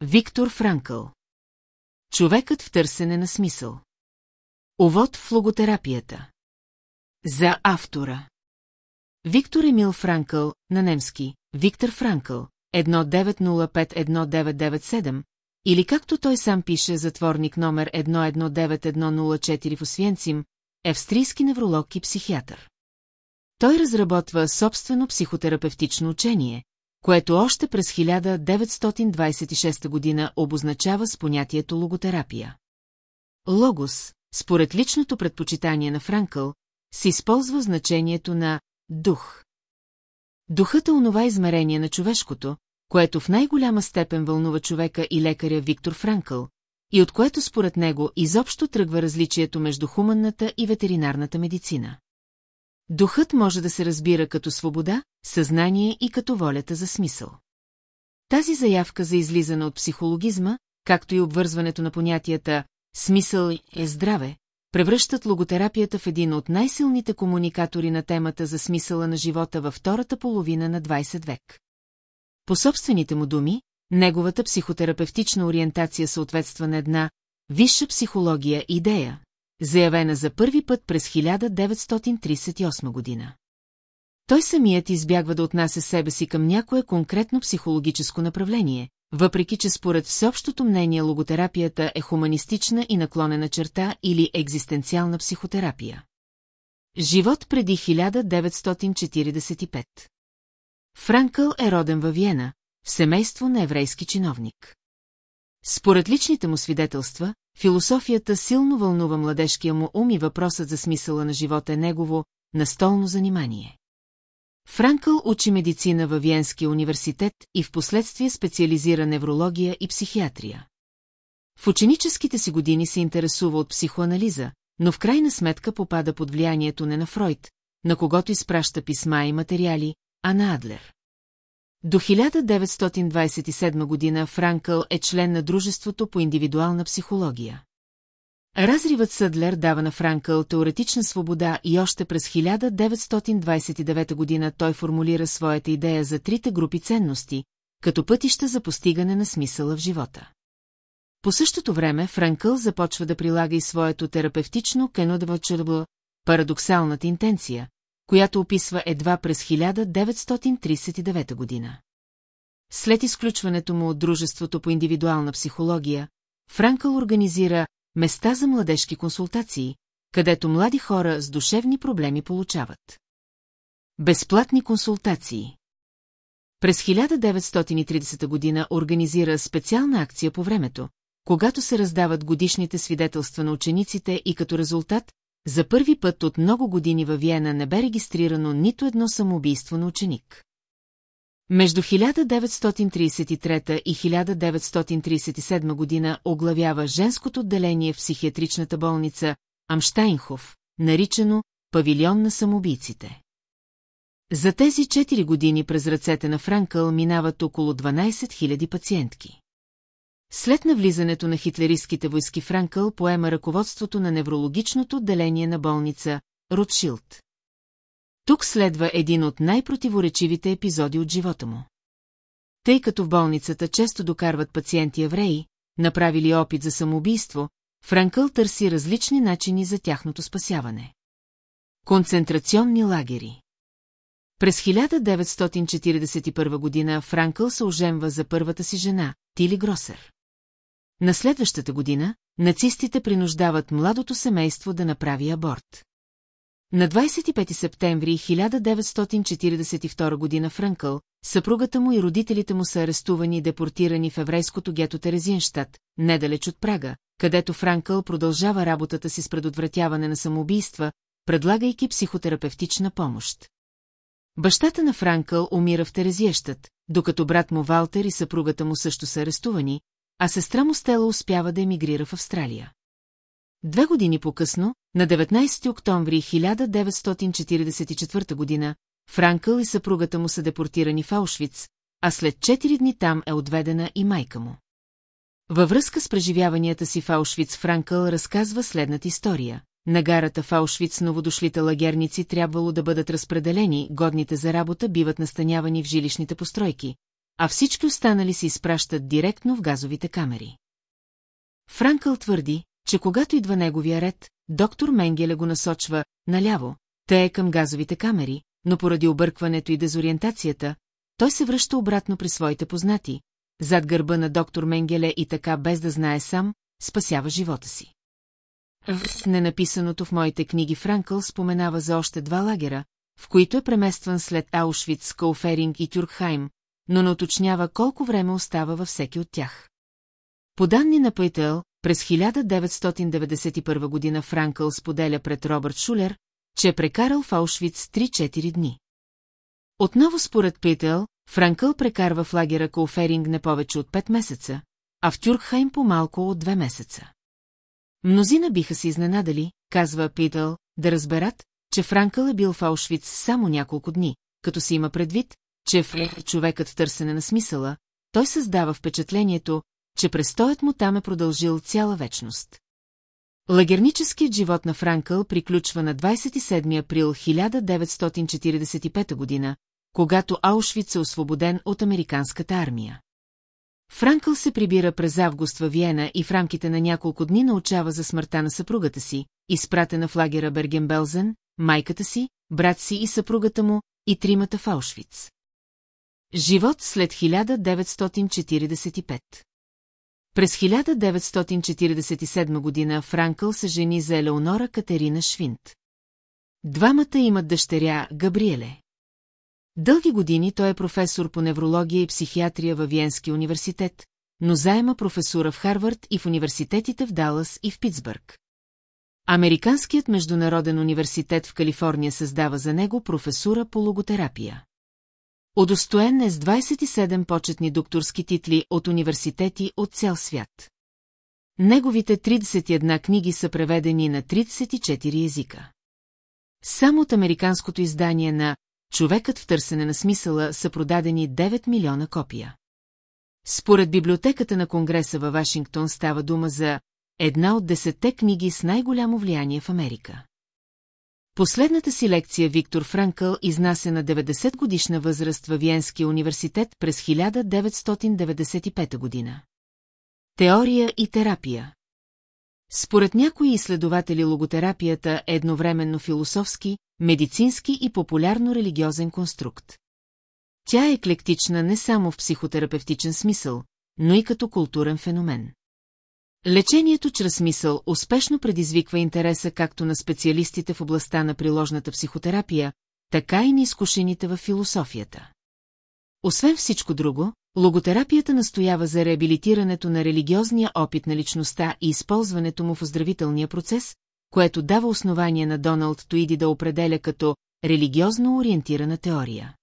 Виктор Франкъл. Човекът в търсене на смисъл. Овод в логотерапията. За автора. Виктор Емил Франкъл, на немски, Виктор Франкъл, 1905-1997, или както той сам пише затворник номер 119104 в Освенцим, австрийски невролог и психиатър. Той разработва собствено психотерапевтично учение, което още през 1926 година обозначава с понятието логотерапия. Логос, според личното предпочитание на Франкъл, се използва значението на дух. Духът е онова измерение на човешкото, което в най-голяма степен вълнува човека и лекаря Виктор Франкъл, и от което според него изобщо тръгва различието между хуманната и ветеринарната медицина. Духът може да се разбира като свобода, съзнание и като волята за смисъл. Тази заявка за излизане от психологизма, както и обвързването на понятията «смисъл» е здраве, превръщат логотерапията в един от най-силните комуникатори на темата за смисъла на живота във втората половина на 20 век. По собствените му думи, неговата психотерапевтична ориентация съответства на една висша психология идея, заявена за първи път през 1938 година. Той самият избягва да отнася себе си към някое конкретно психологическо направление, въпреки че според всеобщото мнение логотерапията е хуманистична и наклонена черта или екзистенциална психотерапия. Живот преди 1945 Франкъл е роден във Виена, в семейство на еврейски чиновник. Според личните му свидетелства, философията силно вълнува младежкия му ум и въпросът за смисъла на живота е негово настолно занимание. Франкъл учи медицина във Виенския университет и в последствие специализира неврология и психиатрия. В ученическите си години се интересува от психоанализа, но в крайна сметка попада под влиянието не на Фройд, на когото изпраща писма и материали, а на Адлер. До 1927 година Франкъл е член на Дружеството по индивидуална психология. Разривът Съдлер дава на Франкъл теоретична свобода и още през 1929 година той формулира своята идея за трите групи ценности, като пътища за постигане на смисъла в живота. По същото време Франкъл започва да прилага и своето терапевтично кенодевачърбо парадоксалната интенция, която описва едва през 1939 година. След изключването му от Дружеството по индивидуална психология, Франкъл организира места за младежки консултации, където млади хора с душевни проблеми получават. Безплатни консултации През 1930 година организира специална акция по времето, когато се раздават годишните свидетелства на учениците и като резултат, за първи път от много години във Виена не бе регистрирано нито едно самоубийство на ученик. Между 1933 и 1937 година оглавява женското отделение в психиатричната болница Амштайнхоф, наричано Павилион на самоубийците. За тези 4 години през ръцете на Франкъл минават около 12 000 пациентки. След навлизането на хитлеристските войски Франкъл поема ръководството на неврологичното отделение на болница Ротшилд. Тук следва един от най-противоречивите епизоди от живота му. Тъй като в болницата често докарват пациенти евреи, направили опит за самоубийство, Франкъл търси различни начини за тяхното спасяване. Концентрационни лагери През 1941 година Франкъл се оженва за първата си жена, Тили Гросер. На следващата година нацистите принуждават младото семейство да направи аборт. На 25 септември 1942 година Франкъл, съпругата му и родителите му са арестувани и депортирани в еврейското гето Терезиенштадт, недалеч от Прага, където Франкъл продължава работата си с предотвратяване на самоубийства, предлагайки психотерапевтична помощ. Бащата на Франкъл умира в Терезиещат, докато брат му Валтер и съпругата му също са арестувани, а сестра му Стела успява да емигрира в Австралия. Две години по-късно, на 19 октомври 1944 година, Франкъл и съпругата му са депортирани в Аушвиц, а след 4 дни там е отведена и майка му. Във връзка с преживяванията си в Аушвиц Франкъл разказва следната история. На гарата в Аушвиц новодошлите лагерници трябвало да бъдат разпределени, годните за работа биват настанявани в жилищните постройки, а всички останали се изпращат директно в газовите камери. Франкъл твърди, че когато идва неговия ред, доктор Менгеле го насочва наляво, те е към газовите камери, но поради объркването и дезориентацията, той се връща обратно при своите познати, зад гърба на доктор Менгеле и така без да знае сам, спасява живота си. В ненаписаното в моите книги Франкъл споменава за още два лагера, в които е преместван след Аушвиц, Кауферинг и Тюркхайм, но не уточнява колко време остава във всеки от тях. По данни на Пейтел, през 1991 година Франкъл споделя пред Робърт Шулер, че е прекарал в Аушвиц 3-4 дни. Отново според Пейтел, Франкъл прекарва в лагера Кауферинг не повече от 5 месеца, а в Тюркхайм по-малко от 2 месеца. Мнозина биха се изненадали, казва Питъл, да разберат, че Франкъл е бил в Аушвиц само няколко дни, като се има предвид, че в човекът търсене на смисъла, той създава впечатлението, че престоят му там е продължил цяла вечност. Лагерническият живот на Франкъл приключва на 27 април 1945 година, когато Аушвиц е освободен от американската армия. Франкъл се прибира през август във Виена и в рамките на няколко дни научава за смъртта на съпругата си, изпратена в лагера Бергенбелзен, майката си, брат си и съпругата му, и тримата в Аушвиц. Живот след 1945 През 1947 година Франкъл се жени за Елеонора Катерина Швинт. Двамата имат дъщеря Габриеле. Дълги години той е професор по неврология и психиатрия във Виенския университет, но заема професура в Харвард и в университетите в Далас и в Питсбърг. Американският международен университет в Калифорния създава за него професура по логотерапия. Удостоен е с 27 почетни докторски титли от университети от цял свят. Неговите 31 книги са преведени на 34 езика. Само от американското издание на Човекът в търсене на смисъла са продадени 9 милиона копия. Според библиотеката на Конгреса във Вашингтон става дума за една от десетте книги с най-голямо влияние в Америка. Последната си лекция Виктор Франкъл изнася на 90 годишна възраст във Виенския университет през 1995 година. Теория и терапия Според някои изследователи логотерапията е едновременно философски, медицински и популярно-религиозен конструкт. Тя е еклектична не само в психотерапевтичен смисъл, но и като културен феномен. Лечението чрез мисъл успешно предизвиква интереса както на специалистите в областта на приложната психотерапия, така и на изкушените в философията. Освен всичко друго, логотерапията настоява за реабилитирането на религиозния опит на личността и използването му в оздравителния процес, което дава основание на Доналд Туиди да определя като религиозно ориентирана теория.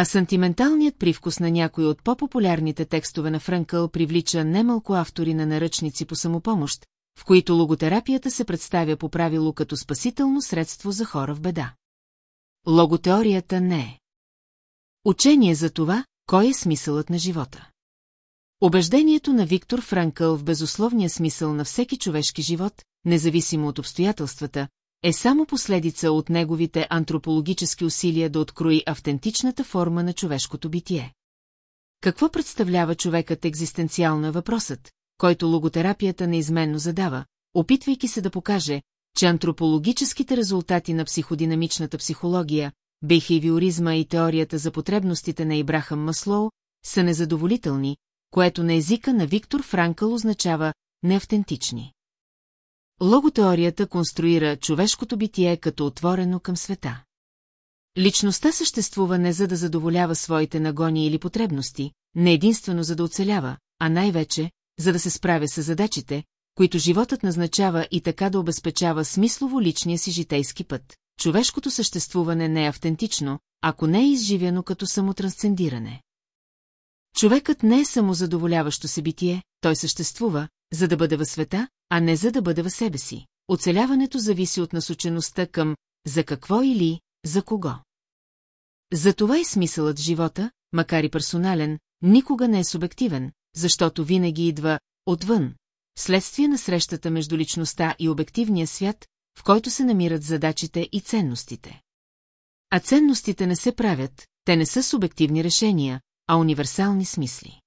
А сантименталният привкус на някои от по-популярните текстове на Франкъл привлича немалко автори на наръчници по самопомощ, в които логотерапията се представя по правило като спасително средство за хора в беда. Логотеорията не е. Учение за това, кой е смисълът на живота. Убеждението на Виктор Франкъл в безусловния смисъл на всеки човешки живот, независимо от обстоятелствата, е само последица от неговите антропологически усилия да открои автентичната форма на човешкото битие. Какво представлява човекът екзистенциално е въпросът, който логотерапията неизменно задава, опитвайки се да покаже, че антропологическите резултати на психодинамичната психология, бихейвиоризма и теорията за потребностите на Ибрахам Маслоу са незадоволителни, което на езика на Виктор Франкъл означава неавтентични. Логотеорията конструира човешкото битие като отворено към света. Личността съществува не за да задоволява своите нагони или потребности, не единствено за да оцелява, а най-вече, за да се справя с задачите, които животът назначава и така да обезпечава смислово личния си житейски път. Човешкото съществуване не е автентично, ако не е изживяно като самотрансцендиране. Човекът не е самозадоволяващо се битие, той съществува, за да бъде във света, а не за да бъде във себе си. Оцеляването зависи от насочеността към за какво или за кого. Затова и смисълът живота, макар и персонален, никога не е субективен, защото винаги идва отвън, следствие на срещата между личността и обективния свят, в който се намират задачите и ценностите. А ценностите не се правят, те не са субективни решения, а универсални смисли.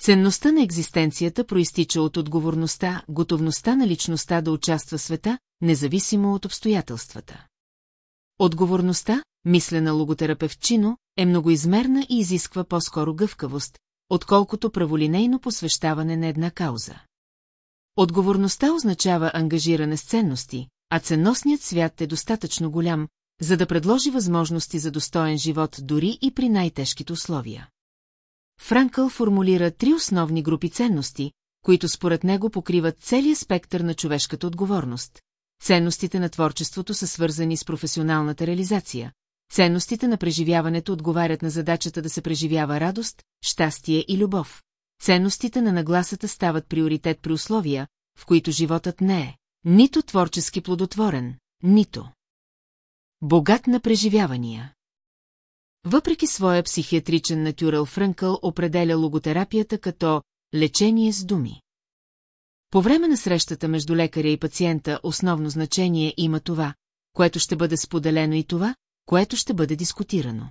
Ценността на екзистенцията проистича от отговорността, готовността на личността да участва в света, независимо от обстоятелствата. Отговорността, мислена логотерапевтчино, е многоизмерна и изисква по-скоро гъвкавост, отколкото праволинейно посвещаване на една кауза. Отговорността означава ангажиране с ценности, а ценностният свят е достатъчно голям, за да предложи възможности за достоен живот дори и при най-тежките условия. Франкъл формулира три основни групи ценности, които според него покриват целият спектър на човешката отговорност. Ценностите на творчеството са свързани с професионалната реализация. Ценностите на преживяването отговарят на задачата да се преживява радост, щастие и любов. Ценностите на нагласата стават приоритет при условия, в които животът не е нито творчески плодотворен, нито богат на преживявания. Въпреки своя психиатричен натюрал Фрънкъл определя логотерапията като лечение с думи. По време на срещата между лекаря и пациента основно значение има това, което ще бъде споделено и това, което ще бъде дискутирано.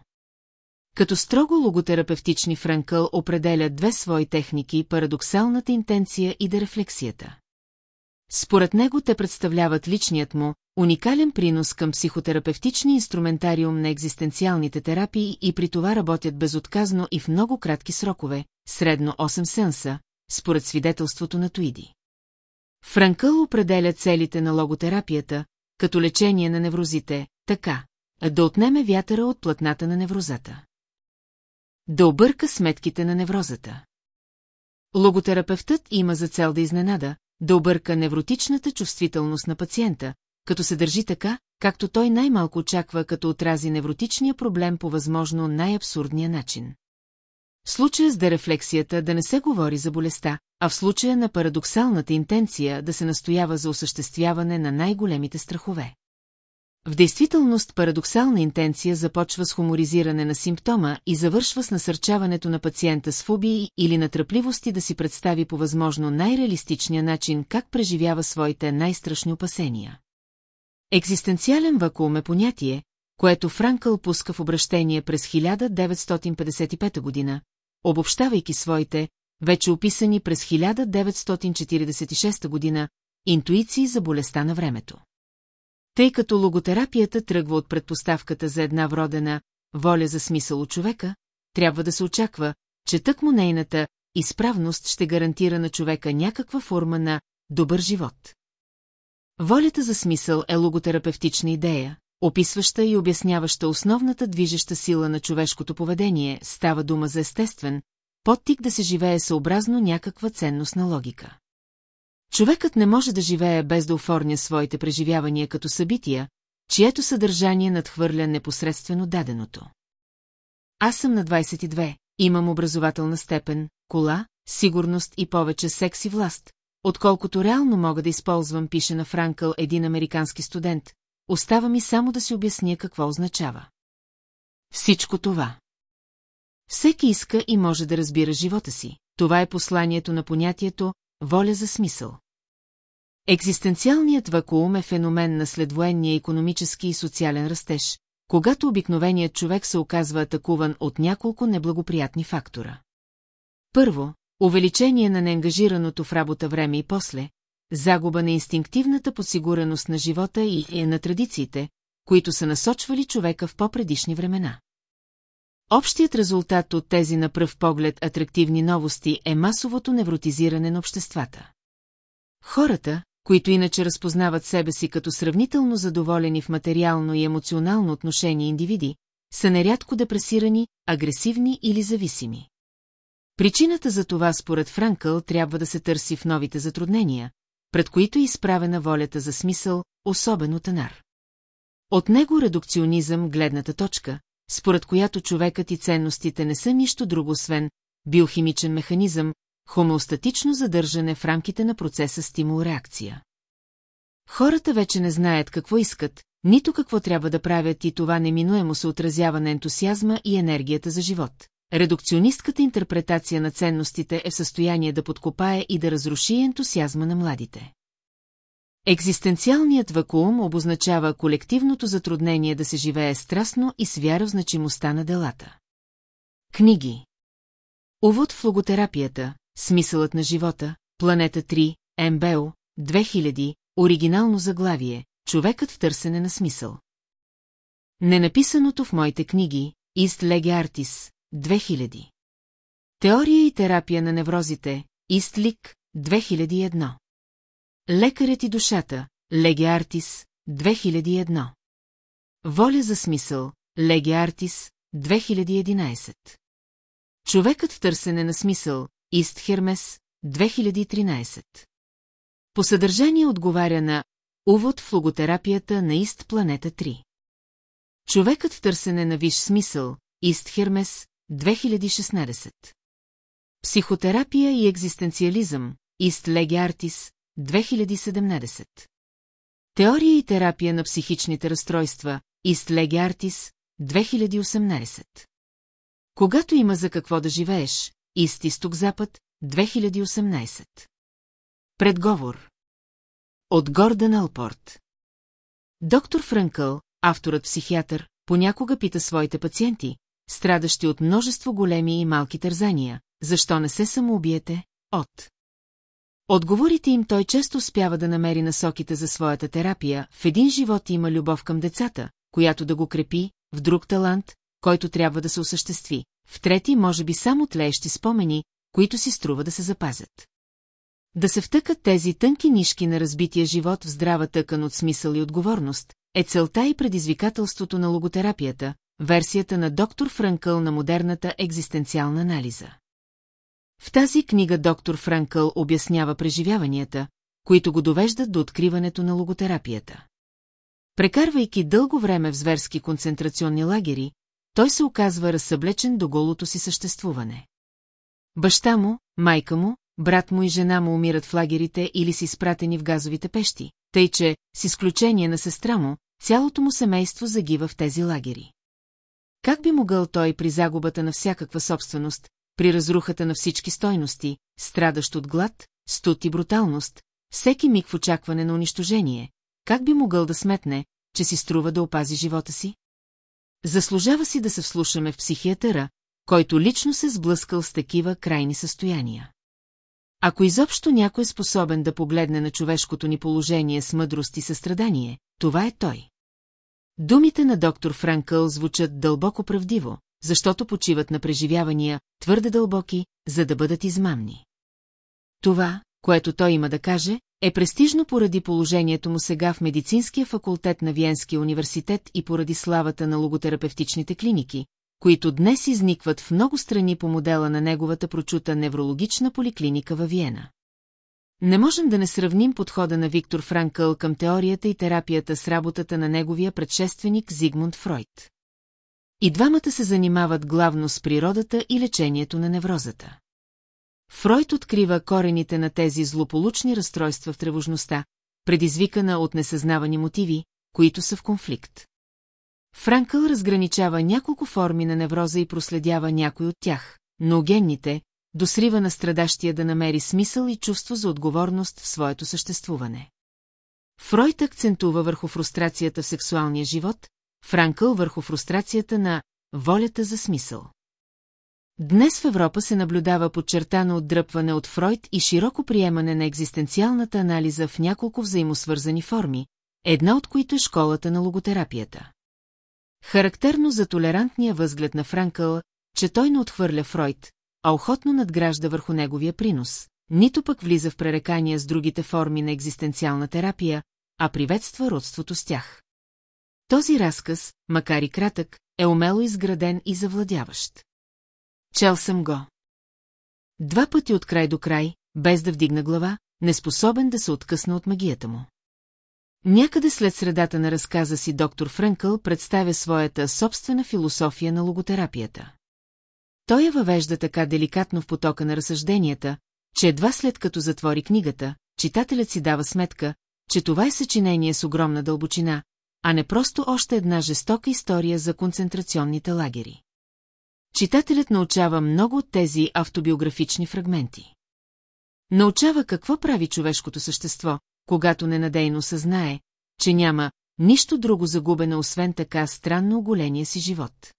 Като строго логотерапевтични Франкъл определя две свои техники – парадоксалната интенция и дерефлексията. Според него те представляват личният му, уникален принос към психотерапевтичния инструментариум на екзистенциалните терапии и при това работят безотказно и в много кратки срокове, средно 8 сеанса, според свидетелството на Туиди. Франкъл определя целите на логотерапията, като лечение на неврозите, така, да отнеме вятъра от платната на неврозата. Да обърка сметките на неврозата. Логотерапевтът има за цел да изненада, да обърка невротичната чувствителност на пациента, като се държи така, както той най-малко очаква, като отрази невротичния проблем по възможно най-абсурдния начин. В случая с дерефлексията да не се говори за болестта, а в случая на парадоксалната интенция да се настоява за осъществяване на най-големите страхове. В действителност парадоксална интенция започва с хуморизиране на симптома и завършва с насърчаването на пациента с фобии или натръпливости да си представи по възможно най-реалистичния начин как преживява своите най-страшни опасения. Екзистенциален вакуум е понятие, което Франкъл пуска в обращение през 1955 година, обобщавайки своите, вече описани през 1946 година, интуиции за болестта на времето. Тъй като логотерапията тръгва от предпоставката за една вродена воля за смисъл от човека, трябва да се очаква, че тъкмо нейната изправност ще гарантира на човека някаква форма на добър живот. Волята за смисъл е логотерапевтична идея, описваща и обясняваща основната движеща сила на човешкото поведение, става дума за естествен, подтик да се живее съобразно някаква ценностна логика. Човекът не може да живее без да оформя своите преживявания като събития, чието съдържание надхвърля непосредствено даденото. Аз съм на 22, имам образователна степен, кола, сигурност и повече секс и власт, отколкото реално мога да използвам, пише на Франкъл един американски студент, остава ми само да си обясня какво означава. Всичко това. Всеки иска и може да разбира живота си. Това е посланието на понятието «воля за смисъл». Екзистенциалният вакуум е феномен на следвоенния економически и социален растеж, когато обикновеният човек се оказва атакуван от няколко неблагоприятни фактора. Първо, увеличение на неангажираното в работа време и после, загуба на инстинктивната подсигуреност на живота и е на традициите, които са насочвали човека в по-предишни времена. Общият резултат от тези на пръв поглед атрактивни новости е масовото невротизиране на обществата. Хората, които иначе разпознават себе си като сравнително задоволени в материално и емоционално отношение индивиди, са нерядко депресирани, агресивни или зависими. Причината за това според Франкъл трябва да се търси в новите затруднения, пред които е изправена волята за смисъл, особено Танар. От него редукционизъм гледната точка, според която човекът и ценностите не са нищо друго освен биохимичен механизъм, хомеостатично задържане в рамките на процеса стимул-реакция. Хората вече не знаят какво искат, нито какво трябва да правят и това неминуемо се отразява на ентусиазма и енергията за живот. Редукционистката интерпретация на ценностите е в състояние да подкопае и да разруши ентусиазма на младите. Екзистенциалният вакуум обозначава колективното затруднение да се живее страстно и с вяра в значимостта на делата. Книги Увод в логотерапията, смисълът на живота, планета 3, МБО, 2000, оригинално заглавие, човекът в търсене на смисъл. Ненаписаното в моите книги, Ист Леге Артис, 2000. Теория и терапия на неврозите, Ист Лик, 2001. Лекарят и душата, Леге Артис, 2001. Воля за смисъл, Леге Артис, 2011. Човекът в търсене на смисъл, Ист Хермес, 2013. По съдържание отговаря на Увод в логотерапията на Ист Планета 3. Човекът в търсене на виш смисъл, Ист Хермес, 2016. Психотерапия и екзистенциализъм, Ист Леге Артис, 2017. Теория и терапия на психичните разстройства, Ист Леге Артис, 2018. Когато има за какво да живееш, Ист Изток-Запад, 2018. Предговор От Гордън Алпорт Доктор Фрънкъл, авторът психиатър, понякога пита своите пациенти, страдащи от множество големи и малки тързания, защо не се самоубиете, от. Отговорите им той често успява да намери насоките за своята терапия, в един живот има любов към децата, която да го крепи, в друг талант, който трябва да се осъществи, в трети може би само тлеещи спомени, които си струва да се запазят. Да се втъкат тези тънки нишки на разбития живот в здрава тъкан от смисъл и отговорност, е целта и предизвикателството на логотерапията, версията на доктор Франкъл на модерната екзистенциална анализа. В тази книга доктор Франкъл обяснява преживяванията, които го довеждат до откриването на логотерапията. Прекарвайки дълго време в зверски концентрационни лагери, той се оказва разсъблечен до голото си съществуване. Баща му, майка му, брат му и жена му умират в лагерите или си спратени в газовите пещи, тъй че, с изключение на сестра му, цялото му семейство загива в тези лагери. Как би могъл той при загубата на всякаква собственост, при разрухата на всички стойности, страдащ от глад, студ и бруталност, всеки миг в очакване на унищожение, как би могъл да сметне, че си струва да опази живота си? Заслужава си да се вслушаме в психиатъра, който лично се сблъскал с такива крайни състояния. Ако изобщо някой е способен да погледне на човешкото ни положение с мъдрост и състрадание, това е той. Думите на доктор Франкъл звучат дълбоко правдиво, защото почиват на преживявания, твърде дълбоки, за да бъдат измамни. Това, което той има да каже, е престижно поради положението му сега в медицинския факултет на Виенския университет и поради славата на логотерапевтичните клиники, които днес изникват в много страни по модела на неговата прочута неврологична поликлиника във Виена. Не можем да не сравним подхода на Виктор Франкъл към теорията и терапията с работата на неговия предшественик Зигмунд Фройд. И двамата се занимават главно с природата и лечението на неврозата. Фройд открива корените на тези злополучни разстройства в тревожността, предизвикана от несъзнавани мотиви, които са в конфликт. Франкъл разграничава няколко форми на невроза и проследява някой от тях, но генните, до срива на страдащия да намери смисъл и чувство за отговорност в своето съществуване. Фройд акцентува върху фрустрацията в сексуалния живот, Франкъл върху фрустрацията на волята за смисъл. Днес в Европа се наблюдава подчертано отдръпване от Фройд и широко приемане на екзистенциалната анализа в няколко взаимосвързани форми, една от които е школата на логотерапията. Характерно за толерантния възглед на Франкъл, че той не отхвърля Фройд, а охотно надгражда върху неговия принос, нито пък влиза в пререкания с другите форми на екзистенциална терапия, а приветства родството с тях. Този разказ, макар и кратък, е умело изграден и завладяващ. Чел съм го. Два пъти от край до край, без да вдигна глава, неспособен да се откъсна от магията му. Някъде след средата на разказа си доктор Френкъл представя своята собствена философия на логотерапията. Той я въвежда така деликатно в потока на разсъжденията, че едва след като затвори книгата, читателят си дава сметка, че това е съчинение с огромна дълбочина, а не просто още една жестока история за концентрационните лагери. Читателят научава много от тези автобиографични фрагменти. Научава какво прави човешкото същество, когато ненадейно съзнае, че няма нищо друго загубено, освен така странно оголения си живот.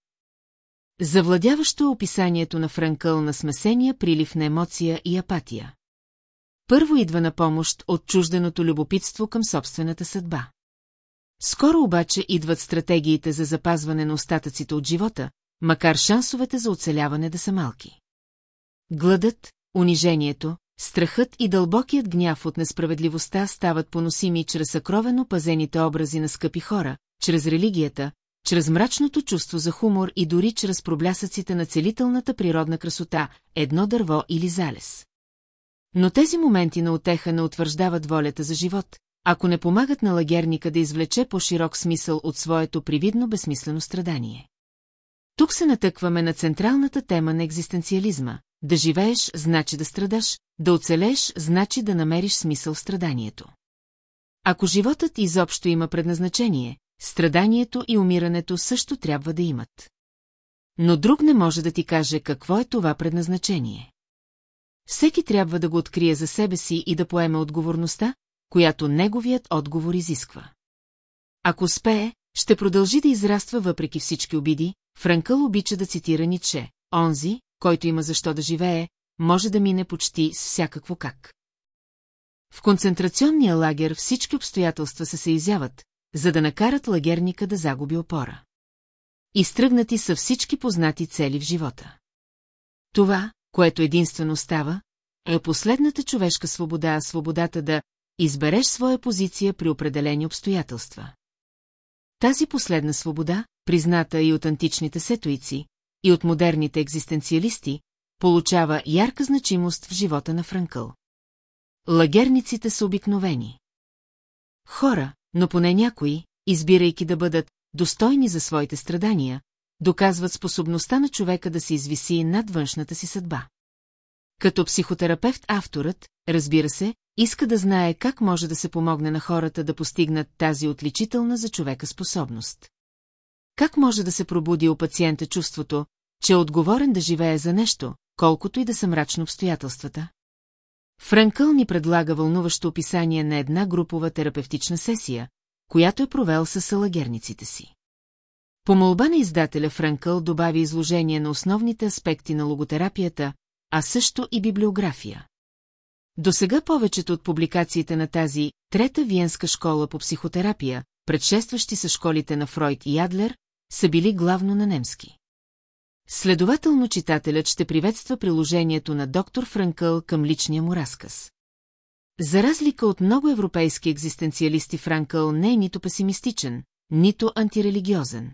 Завладяващо описанието на Франкъл на смесения прилив на емоция и апатия. Първо идва на помощ от чужденото любопитство към собствената съдба. Скоро обаче идват стратегиите за запазване на остатъците от живота, макар шансовете за оцеляване да са малки. Гладът, унижението, страхът и дълбокият гняв от несправедливостта стават поносими чрез съкровено пазените образи на скъпи хора, чрез религията, чрез мрачното чувство за хумор и дори чрез проблясъците на целителната природна красота, едно дърво или залез. Но тези моменти на отеха не утвърждават волята за живот, ако не помагат на лагерника да извлече по-широк смисъл от своето привидно безсмислено страдание. Тук се натъкваме на централната тема на екзистенциализма. Да живееш, значи да страдаш, да оцелееш, значи да намериш смисъл в страданието. Ако животът изобщо има предназначение, страданието и умирането също трябва да имат. Но друг не може да ти каже какво е това предназначение. Всеки трябва да го открие за себе си и да поеме отговорността, която неговият отговор изисква. Ако успее, ще продължи да израства въпреки всички обиди, Франкъл обича да цитира Ниче, онзи, който има защо да живее, може да мине почти с всякакво как. В концентрационния лагер всички обстоятелства се изяват, за да накарат лагерника да загуби опора. Изтръгнати са всички познати цели в живота. Това, което единствено става, е последната човешка свобода, свободата да избереш своя позиция при определени обстоятелства. Тази последна свобода, призната и от античните сетуици, и от модерните екзистенциалисти, получава ярка значимост в живота на Франкъл. Лагерниците са обикновени. Хора, но поне някои, избирайки да бъдат достойни за своите страдания, доказват способността на човека да се извиси над външната си съдба. Като психотерапевт авторът, разбира се, иска да знае как може да се помогне на хората да постигнат тази отличителна за човека способност. Как може да се пробуди у пациента чувството, че е отговорен да живее за нещо, колкото и да са мрачно обстоятелствата? Франкъл ни предлага вълнуващо описание на една групова терапевтична сесия, която е провел със салагерниците си. По молба на издателя Франкъл добави изложение на основните аспекти на логотерапията, а също и библиография. До сега повечето от публикациите на тази трета виенска школа по психотерапия, предшестващи са школите на Фройд и Адлер, са били главно на немски. Следователно читателят ще приветства приложението на доктор Франкъл към личния му разказ. За разлика от много европейски екзистенциалисти Франкъл не е нито песимистичен, нито антирелигиозен.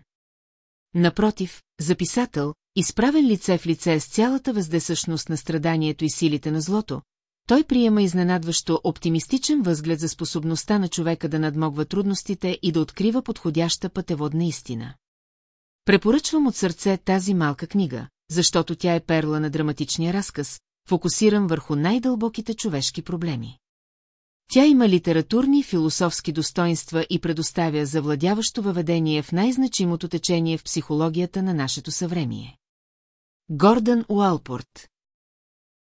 Напротив, записател, изправен лице в лице с цялата въздесъщност на страданието и силите на злото, той приема изненадващо оптимистичен възглед за способността на човека да надмогва трудностите и да открива подходяща пътеводна истина. Препоръчвам от сърце тази малка книга, защото тя е перла на драматичния разказ, фокусиран върху най-дълбоките човешки проблеми. Тя има литературни и философски достоинства и предоставя завладяващо въведение в най-значимото течение в психологията на нашето съвремие. Гордън Уалпорт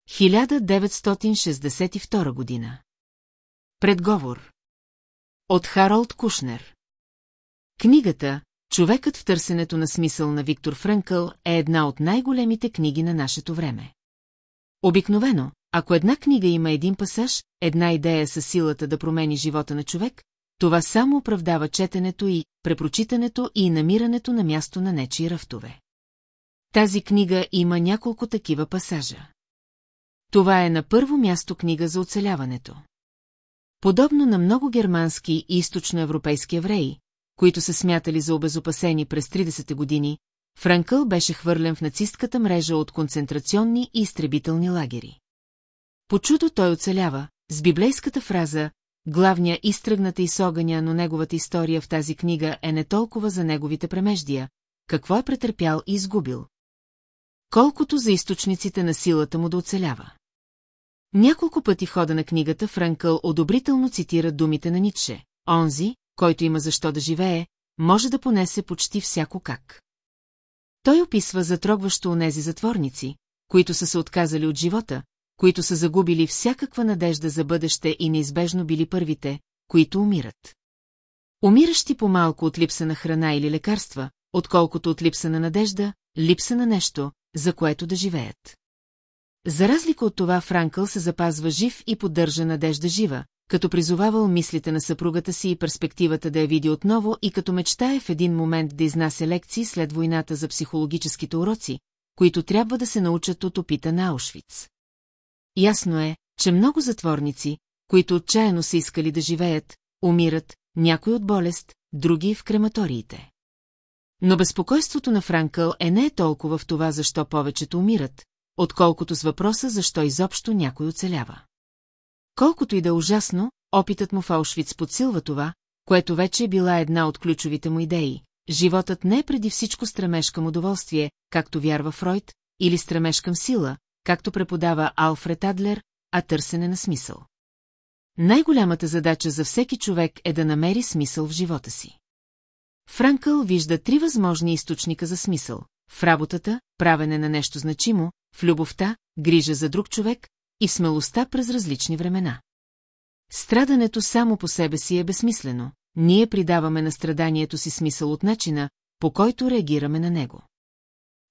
1962 година Предговор От Харолд Кушнер Книгата Човекът в търсенето на смисъл на Виктор Фрънкъл е една от най-големите книги на нашето време. Обикновено, ако една книга има един пасаж, една идея със силата да промени живота на човек, това само оправдава четенето и препрочитането и намирането на място на нечи ръфтове. Тази книга има няколко такива пасажа. Това е на първо място книга за оцеляването. Подобно на много германски и източноевропейски евреи, които са смятали за обезопасени през 30-те години, Франкъл беше хвърлен в нацистката мрежа от концентрационни и изтребителни лагери. По чудо той оцелява, с библейската фраза «Главния изтръгната и огъня, но неговата история в тази книга е не толкова за неговите премеждия, какво е претърпял и изгубил. Колкото за източниците на силата му да оцелява. Няколко пъти в хода на книгата Франкъл одобрително цитира думите на Ницше. Онзи, който има защо да живее, може да понесе почти всяко как. Той описва затрогващо онези затворници, които са се отказали от живота, които са загубили всякаква надежда за бъдеще и неизбежно били първите, които умират. Умиращи по-малко от липса на храна или лекарства, отколкото от липса на надежда, липса на нещо, за което да живеят. За разлика от това Франкъл се запазва жив и поддържа надежда жива, като призовавал мислите на съпругата си и перспективата да я види отново и като мечтае в един момент да изнася лекции след войната за психологическите уроци, които трябва да се научат от опита на Аушвиц. Ясно е, че много затворници, които отчаяно са искали да живеят, умират, някой от болест, други в крематориите. Но безпокойството на Франкъл е не е толкова в това, защо повечето умират, отколкото с въпроса, защо изобщо някой оцелява. Колкото и да е ужасно, опитът му в Аушвиц подсилва това, което вече е била една от ключовите му идеи. Животът не е преди всичко стремеж към удоволствие, както вярва Фройд, или стремеж към сила, както преподава Алфред Адлер, а търсене на смисъл. Най-голямата задача за всеки човек е да намери смисъл в живота си. Франкъл вижда три възможни източника за смисъл – в работата, правене на нещо значимо, в любовта, грижа за друг човек и в смелостта през различни времена. Страдането само по себе си е безсмислено, ние придаваме на страданието си смисъл от начина, по който реагираме на него.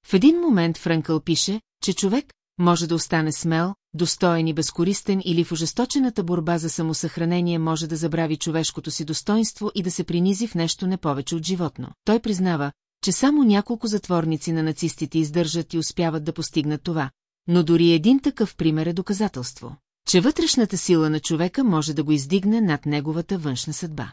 В един момент Франкъл пише, че човек може да остане смел, достоен и безкористен или в ожесточената борба за самосъхранение може да забрави човешкото си достоинство и да се принизи в нещо не повече от животно. Той признава, че само няколко затворници на нацистите издържат и успяват да постигнат това, но дори един такъв пример е доказателство, че вътрешната сила на човека може да го издигне над неговата външна съдба.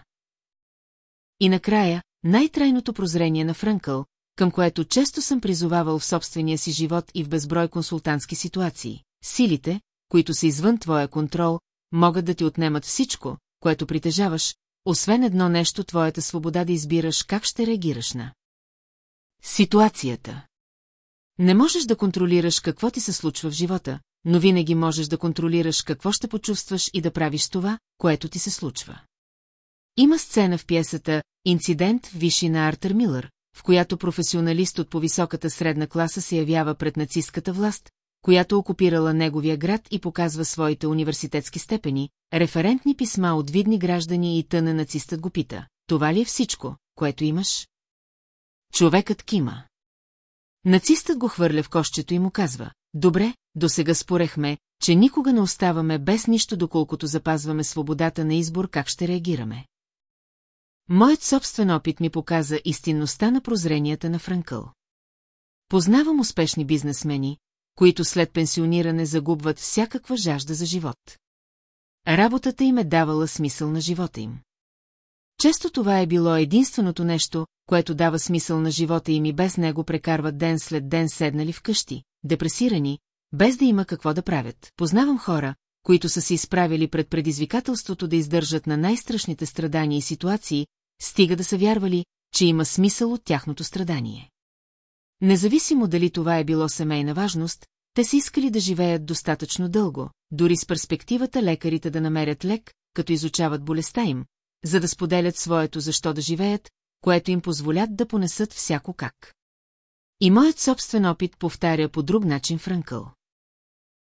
И накрая, най-трайното прозрение на Фрънкъл, към което често съм призовавал в собствения си живот и в безброй консултантски ситуации. Силите, които са извън твоя контрол, могат да ти отнемат всичко, което притежаваш, освен едно нещо твоята свобода да избираш как ще реагираш на. Ситуацията Не можеш да контролираш какво ти се случва в живота, но винаги можеш да контролираш какво ще почувстваш и да правиш това, което ти се случва. Има сцена в пиесата «Инцидент» виши на Артер Милър, в която професионалист от по-високата средна класа се явява пред нацистката власт, която окупирала неговия град и показва своите университетски степени, референтни писма от видни граждани и тъна нацистът го пита. Това ли е всичко, което имаш? Човекът кима. Нацистът го хвърля в кощето и му казва, добре, до сега спорехме, че никога не оставаме без нищо, доколкото запазваме свободата на избор как ще реагираме. Моят собствен опит ми показа истинността на прозренията на Франкъл. Познавам успешни бизнесмени, които след пенсиониране загубват всякаква жажда за живот. Работата им е давала смисъл на живота им. Често това е било единственото нещо, което дава смисъл на живота им и без него прекарват ден след ден седнали вкъщи, депресирани, без да има какво да правят. Познавам хора, които са се изправили пред предизвикателството да издържат на най-страшните страдания и ситуации, стига да са вярвали, че има смисъл от тяхното страдание. Независимо дали това е било семейна важност, те са искали да живеят достатъчно дълго, дори с перспективата лекарите да намерят лек, като изучават болестта им, за да споделят своето защо да живеят, което им позволят да понесат всяко как. И моят собствен опит повтаря по друг начин Франкъл.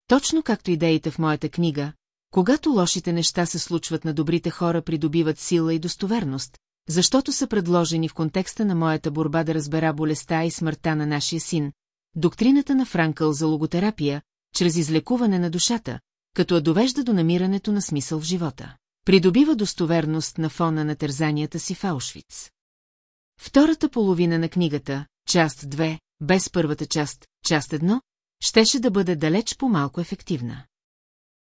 Точно както идеите в моята книга, когато лошите неща се случват на добрите хора придобиват сила и достоверност, защото са предложени в контекста на моята борба да разбера болестта и смъртта на нашия син, доктрината на Франкъл за логотерапия, чрез излекуване на душата, като я довежда до намирането на смисъл в живота. Придобива достоверност на фона на тързанията си в Аушвиц. Втората половина на книгата, част 2, без първата част, част 1, щеше да бъде далеч по-малко ефективна.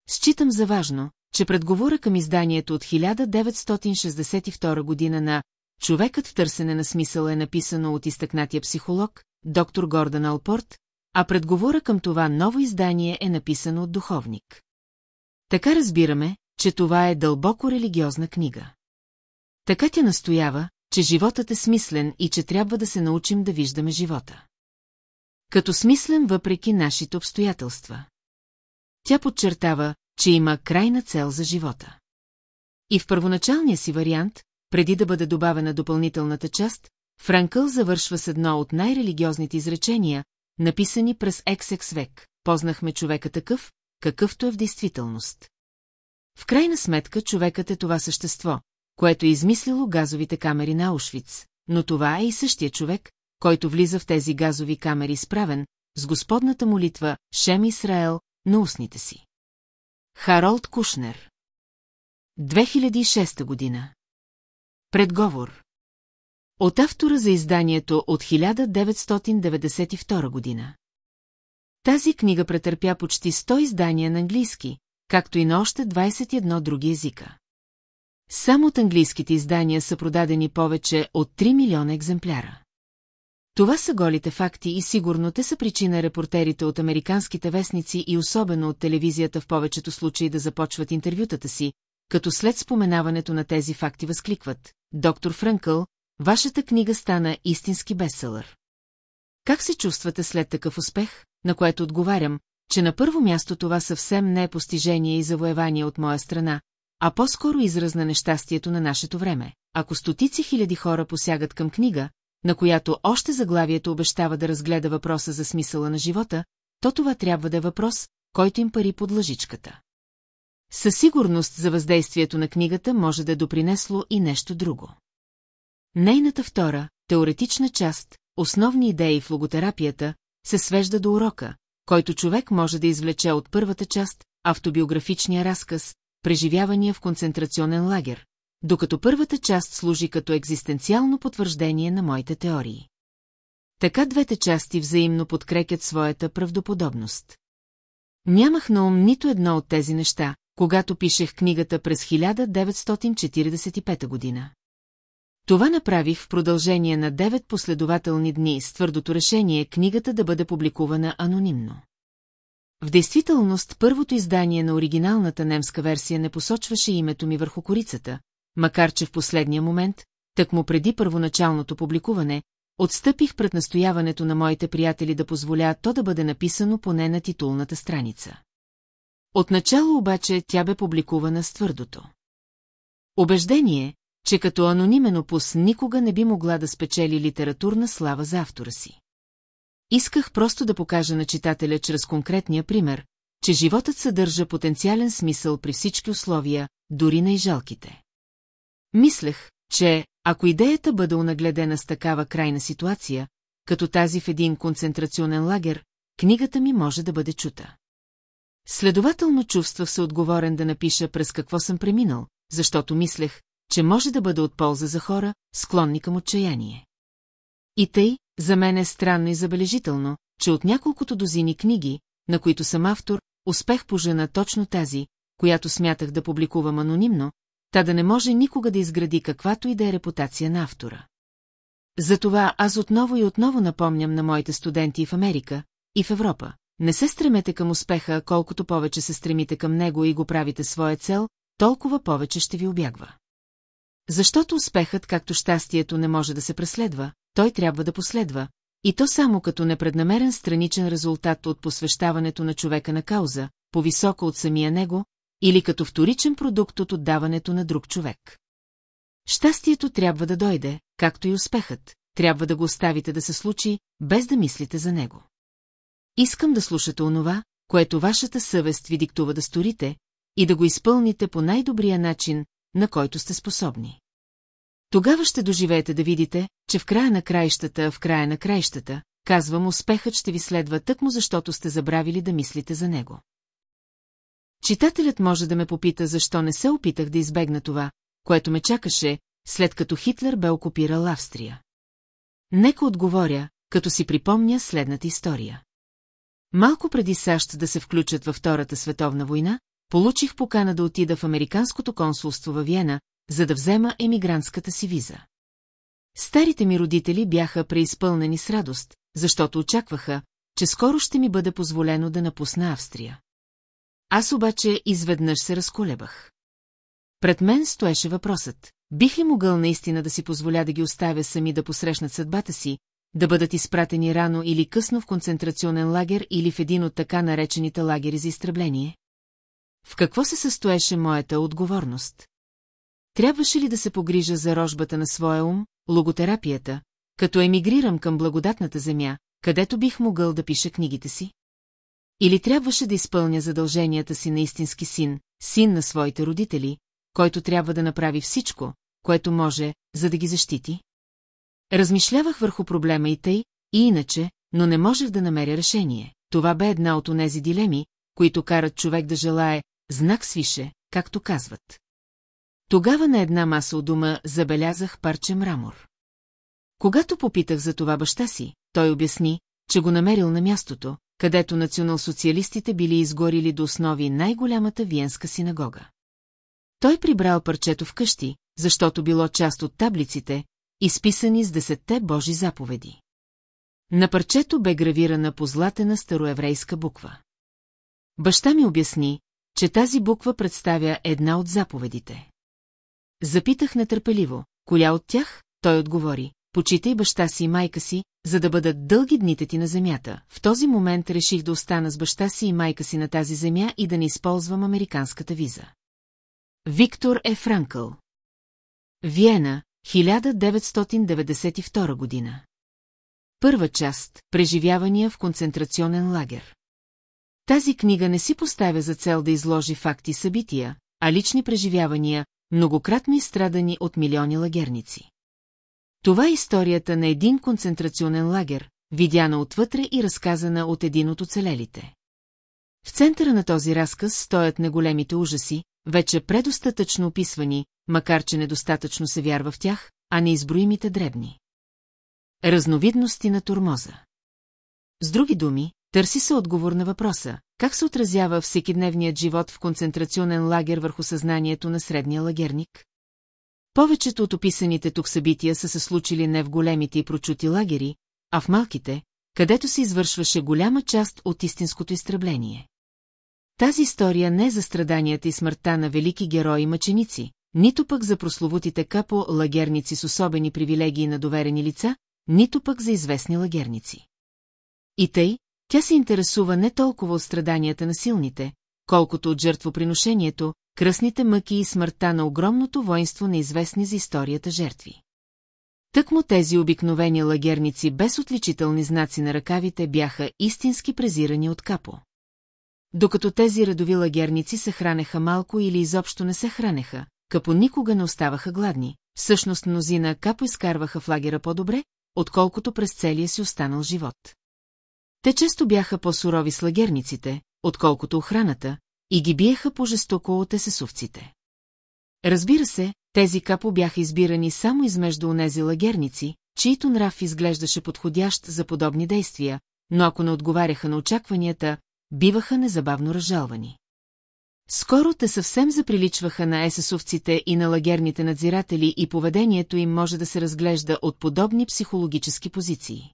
Считам за важно, че предговора към изданието от 1962 година на «Човекът в търсене на смисъл» е написано от изтъкнатия психолог, доктор Гордан Алпорт, а предговора към това ново издание е написано от духовник. Така разбираме, че това е дълбоко религиозна книга. Така тя настоява, че животът е смислен и че трябва да се научим да виждаме живота. Като смислен въпреки нашите обстоятелства. Тя подчертава, че има крайна цел за живота. И в първоначалния си вариант, преди да бъде добавена допълнителната част, Франкъл завършва с едно от най-религиозните изречения, написани през XX век. Познахме човека такъв, какъвто е в действителност. В крайна сметка човекът е това същество, което е измислило газовите камери на Аушвиц, но това е и същия човек, който влиза в тези газови камери справен, с господната молитва Шем Исраел на устните си. Харолд Кушнер 2006 година Предговор От автора за изданието от 1992 година. Тази книга претърпя почти 100 издания на английски, както и на още 21 други езика. Само от английските издания са продадени повече от 3 милиона екземпляра. Това са голите факти и сигурно те са причина репортерите от американските вестници и особено от телевизията в повечето случаи да започват интервютата си, като след споменаването на тези факти възкликват. Доктор Фрънкъл, вашата книга стана истински бестселър. Как се чувствате след такъв успех, на което отговарям, че на първо място това съвсем не е постижение и завоевание от моя страна, а по-скоро израз на нещастието на нашето време. Ако стотици хиляди хора посягат към книга, на която още заглавието обещава да разгледа въпроса за смисъла на живота, то това трябва да е въпрос, който им пари под лъжичката. Със сигурност за въздействието на книгата може да е допринесло и нещо друго. Нейната втора, теоретична част, основни идеи в логотерапията, се свежда до урока, който човек може да извлече от първата част, автобиографичния разказ, преживявания в концентрационен лагер, докато първата част служи като екзистенциално потвърждение на моите теории. Така двете части взаимно подкрепят своята правдоподобност. Нямах на ум нито едно от тези неща, когато пишех книгата през 1945 година. Това направих в продължение на девет последователни дни с твърдото решение книгата да бъде публикувана анонимно. В действителност първото издание на оригиналната немска версия не посочваше името ми върху корицата, макар че в последния момент, так му преди първоначалното публикуване, отстъпих пред настояването на моите приятели да позволя то да бъде написано поне на титулната страница. Отначало обаче тя бе публикувана с твърдото. Обеждение, че като анонимен опус никога не би могла да спечели литературна слава за автора си. Исках просто да покажа на читателя чрез конкретния пример, че животът съдържа потенциален смисъл при всички условия, дори на и жалките. Мислех, че, ако идеята бъде унагледена с такава крайна ситуация, като тази в един концентрационен лагер, книгата ми може да бъде чута. Следователно чувствах се отговорен да напиша през какво съм преминал, защото мислех, че може да бъде от полза за хора, склонни към отчаяние. И тъй, за мен е странно и забележително, че от няколкото дозини книги, на които съм автор, успех пожена точно тази, която смятах да публикувам анонимно, та да не може никога да изгради каквато и да е репутация на автора. Затова аз отново и отново напомням на моите студенти в Америка и в Европа. Не се стремете към успеха, колкото повече се стремите към него и го правите своя цел, толкова повече ще ви обягва. Защото успехът, както щастието, не може да се преследва, той трябва да последва, и то само като непреднамерен страничен резултат от посвещаването на човека на кауза, по-високо от самия него, или като вторичен продукт от отдаването на друг човек. Щастието трябва да дойде, както и успехът, трябва да го оставите да се случи, без да мислите за него. Искам да слушате онова, което вашата съвест ви диктува да сторите, и да го изпълните по най-добрия начин, на който сте способни. Тогава ще доживеете да видите, че в края на краищата, в края на краищата, казвам, успехът ще ви следва тъкмо, защото сте забравили да мислите за него. Читателят може да ме попита, защо не се опитах да избегна това, което ме чакаше, след като Хитлер бе окупирал Австрия. Нека отговоря, като си припомня следната история. Малко преди САЩ да се включат във Втората световна война, получих покана да отида в Американското консулство във Виена, за да взема емигрантската си виза. Старите ми родители бяха преизпълнени с радост, защото очакваха, че скоро ще ми бъде позволено да напусна Австрия. Аз обаче изведнъж се разколебах. Пред мен стоеше въпросът, бих ли могъл наистина да си позволя да ги оставя сами да посрещнат съдбата си, да бъдат изпратени рано или късно в концентрационен лагер или в един от така наречените лагери за изтребление? В какво се състоеше моята отговорност? Трябваше ли да се погрижа за рожбата на своя ум, логотерапията, като емигрирам към благодатната земя, където бих могъл да пиша книгите си? Или трябваше да изпълня задълженията си на истински син, син на своите родители, който трябва да направи всичко, което може, за да ги защити? Размишлявах върху проблема и тъй, и иначе, но не можех да намеря решение. Това бе една от онези дилеми, които карат човек да желае знак свише, както казват. Тогава на една маса от дома забелязах парче мрамор. Когато попитах за това баща си, той обясни, че го намерил на мястото, където националсоциалистите били изгорили до основи най-голямата виенска синагога. Той прибрал парчето в къщи, защото било част от таблиците, изписани с десетте Божи заповеди. На парчето бе гравирана позлатена староеврейска буква. Баща ми обясни, че тази буква представя една от заповедите. Запитах нетърпеливо, коя от тях, той отговори, почитай баща си и майка си, за да бъдат дълги дните ти на земята. В този момент реших да остана с баща си и майка си на тази земя и да не използвам американската виза. Виктор Е. Франкъл Виена, 1992 година Първа част – Преживявания в концентрационен лагер. Тази книга не си поставя за цел да изложи факти и събития, а лични преживявания, многократно изстрадани от милиони лагерници. Това е историята на един концентрационен лагер, видяна отвътре и разказана от един от оцелелите. В центъра на този разказ стоят неголемите ужаси, вече предостатъчно описвани, макар че недостатъчно се вярва в тях, а неизброимите дребни. Разновидности на турмоза. С други думи, търси се отговор на въпроса, как се отразява всекидневният живот в концентрационен лагер върху съзнанието на средния лагерник? Повечето от описаните тук събития са се случили не в големите и прочути лагери, а в малките, където се извършваше голяма част от истинското изтребление. Тази история не е за страданията и смъртта на велики герои и мъченици, нито пък за прословутите капо лагерници с особени привилегии на доверени лица, нито пък за известни лагерници. И тъй, тя се интересува не толкова от страданията на силните, колкото от жертвоприношението, кръсните мъки и смъртта на огромното воинство на известни за историята жертви. Тъкмо тези обикновени лагерници без отличителни знаци на ръкавите бяха истински презирани от капо. Докато тези редови лагерници се хранеха малко или изобщо не се хранеха, капо никога не оставаха гладни, всъщност мнозина капо изкарваха в лагера по-добре, отколкото през целия си останал живот. Те често бяха по-сурови с лагерниците, отколкото охраната, и ги биеха по-жестоко от есесовците. Разбира се, тези капо бяха избирани само измежду онези лагерници, чието нрав изглеждаше подходящ за подобни действия, но ако не отговаряха на очакванията, биваха незабавно разжалвани. Скоро те съвсем заприличваха на есесовците и на лагерните надзиратели и поведението им може да се разглежда от подобни психологически позиции.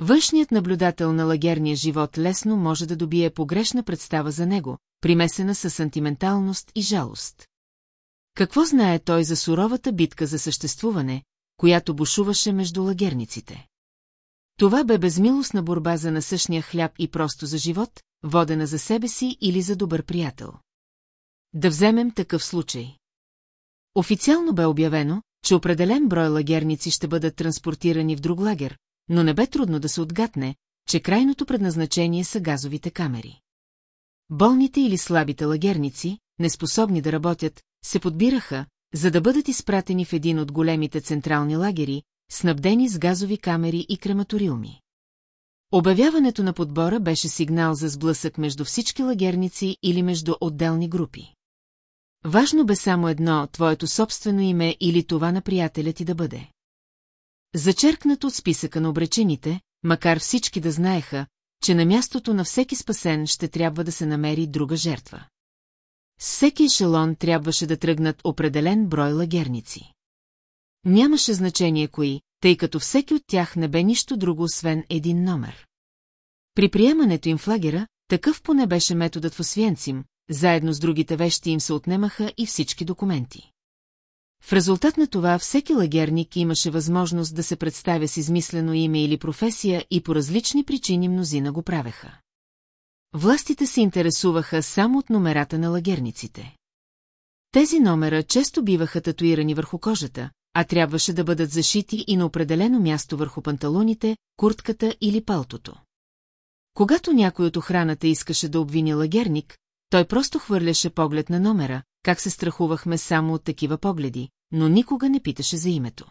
Външният наблюдател на лагерния живот лесно може да добие погрешна представа за него, примесена с сантименталност и жалост. Какво знае той за суровата битка за съществуване, която бушуваше между лагерниците? Това бе безмилостна борба за насъщния хляб и просто за живот, водена за себе си или за добър приятел. Да вземем такъв случай. Официално бе обявено, че определен брой лагерници ще бъдат транспортирани в друг лагер, но не бе трудно да се отгатне, че крайното предназначение са газовите камери. Болните или слабите лагерници, неспособни да работят, се подбираха, за да бъдат изпратени в един от големите централни лагери, снабдени с газови камери и крематориуми. Обявяването на подбора беше сигнал за сблъсък между всички лагерници или между отделни групи. Важно бе само едно, твоето собствено име или това на приятеля ти да бъде. Зачеркнато от списъка на обречените, макар всички да знаеха, че на мястото на всеки спасен ще трябва да се намери друга жертва. С всеки ешелон трябваше да тръгнат определен брой лагерници. Нямаше значение кои, тъй като всеки от тях не бе нищо друго, освен един номер. При приемането им в лагера, такъв поне беше методът в Освенцим, заедно с другите вещи им се отнемаха и всички документи. В резултат на това всеки лагерник имаше възможност да се представя с измислено име или професия и по различни причини мнозина го правеха. Властите се интересуваха само от номерата на лагерниците. Тези номера често биваха татуирани върху кожата, а трябваше да бъдат зашити и на определено място върху панталоните, куртката или палтото. Когато някой от охраната искаше да обвини лагерник, той просто хвърляше поглед на номера, как се страхувахме само от такива погледи, но никога не питаше за името.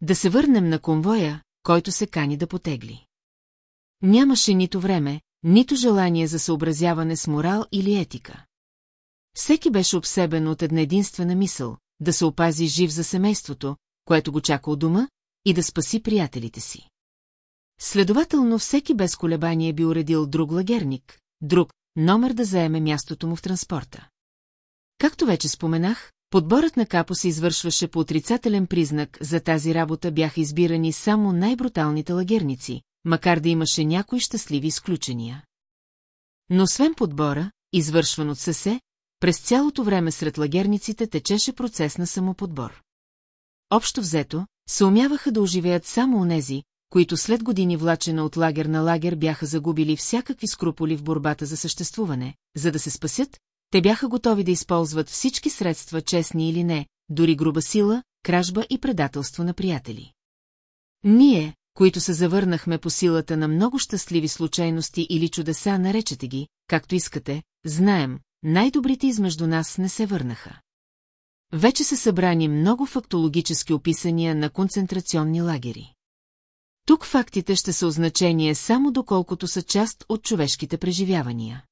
Да се върнем на конвоя, който се кани да потегли. Нямаше нито време, нито желание за съобразяване с морал или етика. Всеки беше обсебен от една единствена мисъл – да се опази жив за семейството, което го чака у дома, и да спаси приятелите си. Следователно всеки без колебание би уредил друг лагерник, друг номер да заеме мястото му в транспорта. Както вече споменах, подборът на Капо се извършваше по отрицателен признак, за тази работа бяха избирани само най-бруталните лагерници, макар да имаше някои щастливи изключения. Но освен подбора, извършван от ССЕ, през цялото време сред лагерниците течеше процес на самоподбор. Общо взето, се умяваха да оживеят само онези, които след години влачена от лагер на лагер бяха загубили всякакви скруполи в борбата за съществуване, за да се спасят, те бяха готови да използват всички средства, честни или не, дори груба сила, кражба и предателство на приятели. Ние, които се завърнахме по силата на много щастливи случайности или чудеса, наречете ги, както искате, знаем, най-добрите измежду нас не се върнаха. Вече са събрани много фактологически описания на концентрационни лагери. Тук фактите ще са означение само доколкото са част от човешките преживявания.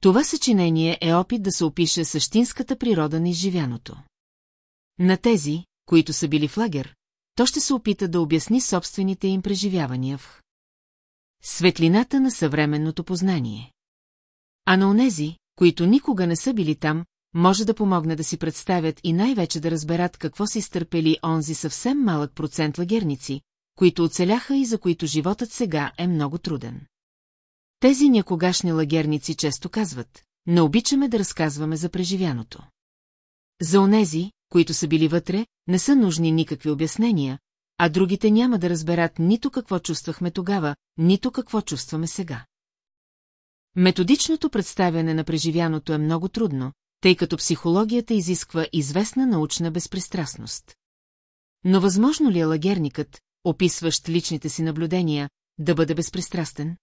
Това съчинение е опит да се опише същинската природа на изживяното. На тези, които са били в лагер, то ще се опита да обясни собствените им преживявания в светлината на съвременното познание. А на онези, които никога не са били там, може да помогне да си представят и най-вече да разберат какво си изтърпели онзи съвсем малък процент лагерници, които оцеляха и за които животът сега е много труден. Тези някогашни лагерници често казват, не обичаме да разказваме за преживяното. За онези, които са били вътре, не са нужни никакви обяснения, а другите няма да разберат нито какво чувствахме тогава, нито какво чувстваме сега. Методичното представяне на преживяното е много трудно, тъй като психологията изисква известна научна безпристрастност. Но възможно ли е лагерникът, описващ личните си наблюдения, да бъде безпристрастен?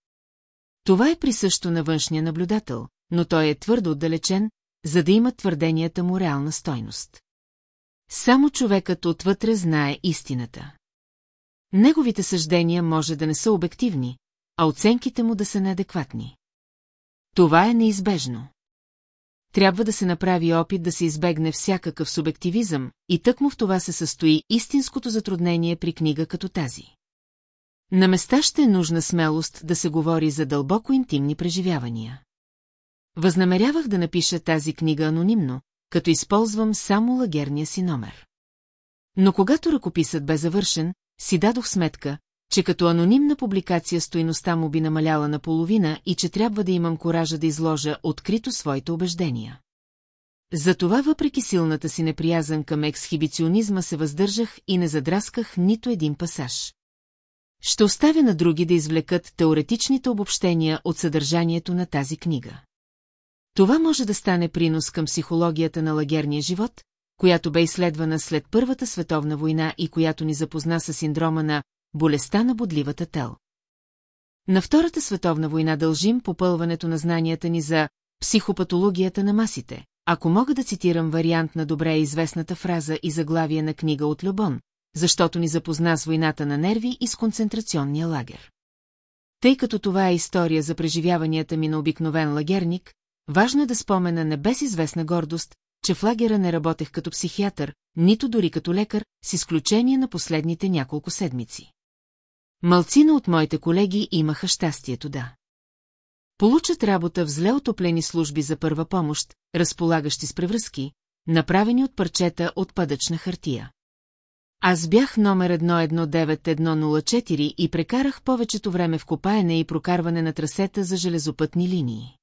Това е присъщо на външния наблюдател, но той е твърдо отдалечен, за да има твърденията му реална стойност. Само човекът отвътре знае истината. Неговите съждения може да не са обективни, а оценките му да са неадекватни. Това е неизбежно. Трябва да се направи опит да се избегне всякакъв субективизъм, и тъкмо в това се състои истинското затруднение при книга като тази. На места ще е нужна смелост да се говори за дълбоко интимни преживявания. Възнамерявах да напиша тази книга анонимно, като използвам само лагерния си номер. Но когато ръкописът бе завършен, си дадох сметка, че като анонимна публикация стоиността му би намаляла наполовина и че трябва да имам коража да изложа открито своите убеждения. Затова въпреки силната си неприязан към ексхибиционизма се въздържах и не задрасках нито един пасаж. Ще оставя на други да извлекат теоретичните обобщения от съдържанието на тази книга. Това може да стане принос към психологията на лагерния живот, която бе изследвана след Първата световна война и която ни запозна с синдрома на болестта на бодливата тел. На Втората световна война дължим попълването на знанията ни за психопатологията на масите, ако мога да цитирам вариант на добре известната фраза и заглавие на книга от Любон, защото ни запозна с войната на нерви и с концентрационния лагер. Тъй като това е история за преживяванията ми на обикновен лагерник, важно е да спомена не без известна гордост, че в лагера не работех като психиатър, нито дори като лекар, с изключение на последните няколко седмици. Малцина от моите колеги имаха щастието да. Получат работа в зле отоплени служби за първа помощ, разполагащи с превръзки, направени от парчета от пъдъчна хартия. Аз бях номер 119104 и прекарах повечето време в копаене и прокарване на трасета за железопътни линии.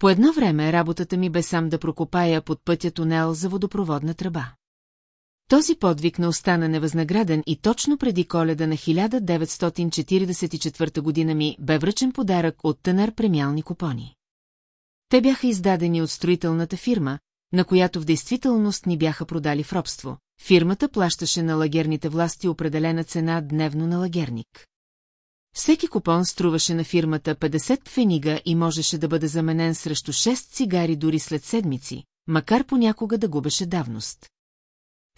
По едно време работата ми бе сам да прокопая под пътя тунел за водопроводна тръба. Този подвиг не остана невъзнаграден и точно преди коледа на 1944 година ми бе връчен подарък от Тенър премиални купони. Те бяха издадени от строителната фирма, на която в действителност ни бяха продали в робство. Фирмата плащаше на лагерните власти определена цена дневно на лагерник. Всеки купон струваше на фирмата 50 фенига и можеше да бъде заменен срещу 6 цигари дори след седмици, макар понякога да губеше давност.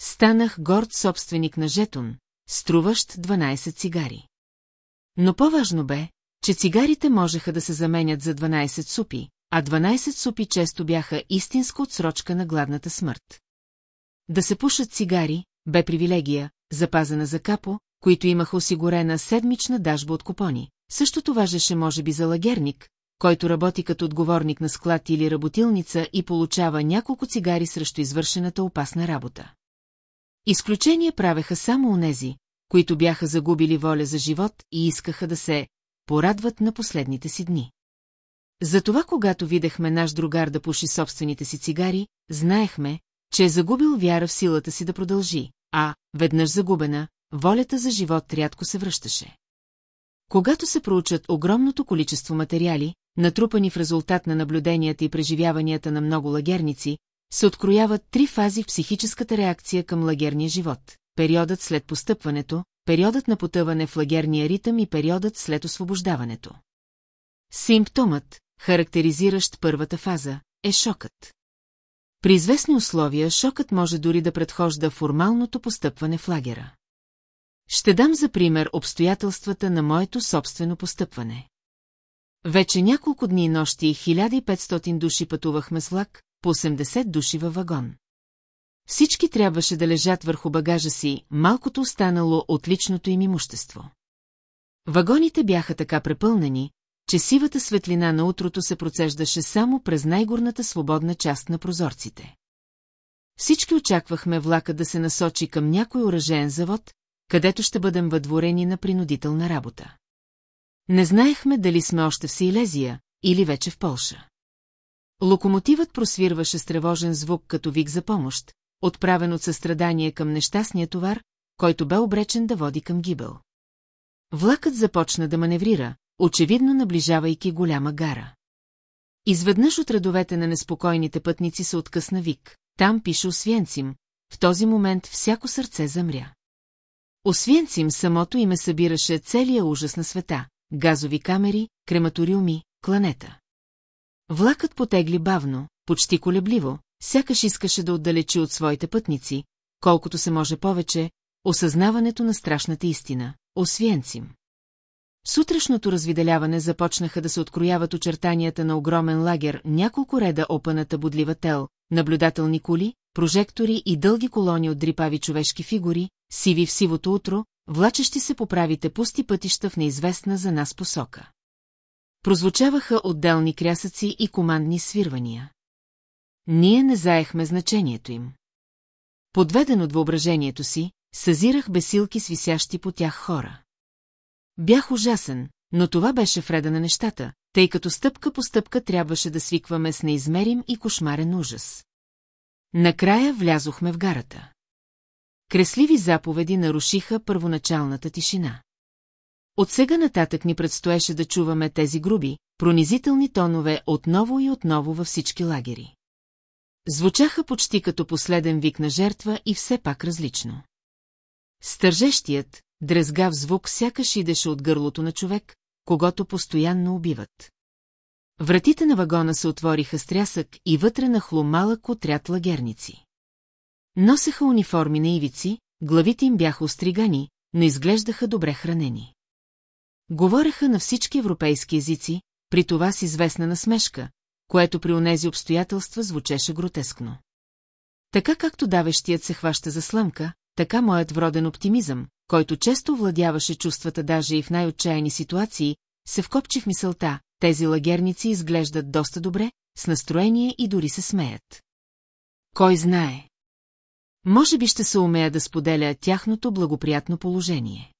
Станах горд собственик на жетон, струващ 12 цигари. Но по-важно бе, че цигарите можеха да се заменят за 12 супи, а 12 супи често бяха истинска отсрочка на гладната смърт. Да се пушат цигари бе привилегия, запазена за капо, които имаха осигурена седмична дажба от купони. Същото важеше може би за лагерник, който работи като отговорник на склад или работилница и получава няколко цигари срещу извършената опасна работа. Изключение правеха само онези, които бяха загубили воля за живот и искаха да се порадват на последните си дни. Затова, когато видяхме наш другар да пуши собствените си цигари, знаехме, че е загубил вяра в силата си да продължи, а, веднъж загубена, волята за живот рядко се връщаше. Когато се проучат огромното количество материали, натрупани в резултат на наблюденията и преживяванията на много лагерници, се открояват три фази в психическата реакция към лагерния живот. Периодът след постъпването, периодът на потъване в лагерния ритъм и периодът след освобождаването. Симптомът, характеризиращ първата фаза, е шокът. При известни условия шокът може дори да предхожда формалното постъпване в лагера. Ще дам за пример обстоятелствата на моето собствено постъпване. Вече няколко дни и нощи 1500 души пътувахме с влак, по 80 души във вагон. Всички трябваше да лежат върху багажа си, малкото останало от личното им имущество. Вагоните бяха така препълнени, че сивата светлина на утрото се процеждаше само през най-горната свободна част на прозорците. Всички очаквахме влака да се насочи към някой оръжен завод, където ще бъдем въдворени на принудителна работа. Не знаехме дали сме още в Силезия или вече в Полша. Локомотивът просвирваше с тревожен звук като вик за помощ, отправен от състрадание към нещастния товар, който бе обречен да води към гибел. Влакът започна да маневрира, очевидно наближавайки голяма гара. Изведнъж от редовете на неспокойните пътници се откъсна вик. Там пише Освенцим. В този момент всяко сърце замря. Освенцим самото име събираше целия ужас на света. Газови камери, крематориуми, кланета. Влакът потегли бавно, почти колебливо, сякаш искаше да отдалечи от своите пътници, колкото се може повече, осъзнаването на страшната истина. Освенцим. Сутрешното развиделяване започнаха да се открояват очертанията на огромен лагер, няколко реда опаната бодлива тел, наблюдателни коли, прожектори и дълги колони от дрипави човешки фигури, сиви в сивото утро, влачещи се по правите пусти пътища в неизвестна за нас посока. Прозвучаваха отделни крясъци и командни свирвания. Ние не заехме значението им. Подведен от въображението си, съзирах бесилки с висящи по тях хора. Бях ужасен, но това беше вреда на нещата, тъй като стъпка по стъпка трябваше да свикваме с неизмерим и кошмарен ужас. Накрая влязохме в гарата. Кресливи заповеди нарушиха първоначалната тишина. От сега нататък ни предстоеше да чуваме тези груби, пронизителни тонове отново и отново във всички лагери. Звучаха почти като последен вик на жертва и все пак различно. Стържещият, дрезгав звук сякаш идеше от гърлото на човек, когато постоянно убиват. Вратите на вагона се отвориха с трясък и вътре нахлу малък отряд лагерници. Носеха униформи на ивици, главите им бяха остригани, но изглеждаха добре хранени. Говореха на всички европейски езици, при това с известна насмешка, което при онези обстоятелства звучеше гротескно. Така както давещият се хваща за слъмка, така моят вроден оптимизъм, който често владяваше чувствата даже и в най-отчаяни ситуации, се вкопчи в мисълта, тези лагерници изглеждат доста добре, с настроение и дори се смеят. Кой знае? Може би ще се умея да споделя тяхното благоприятно положение.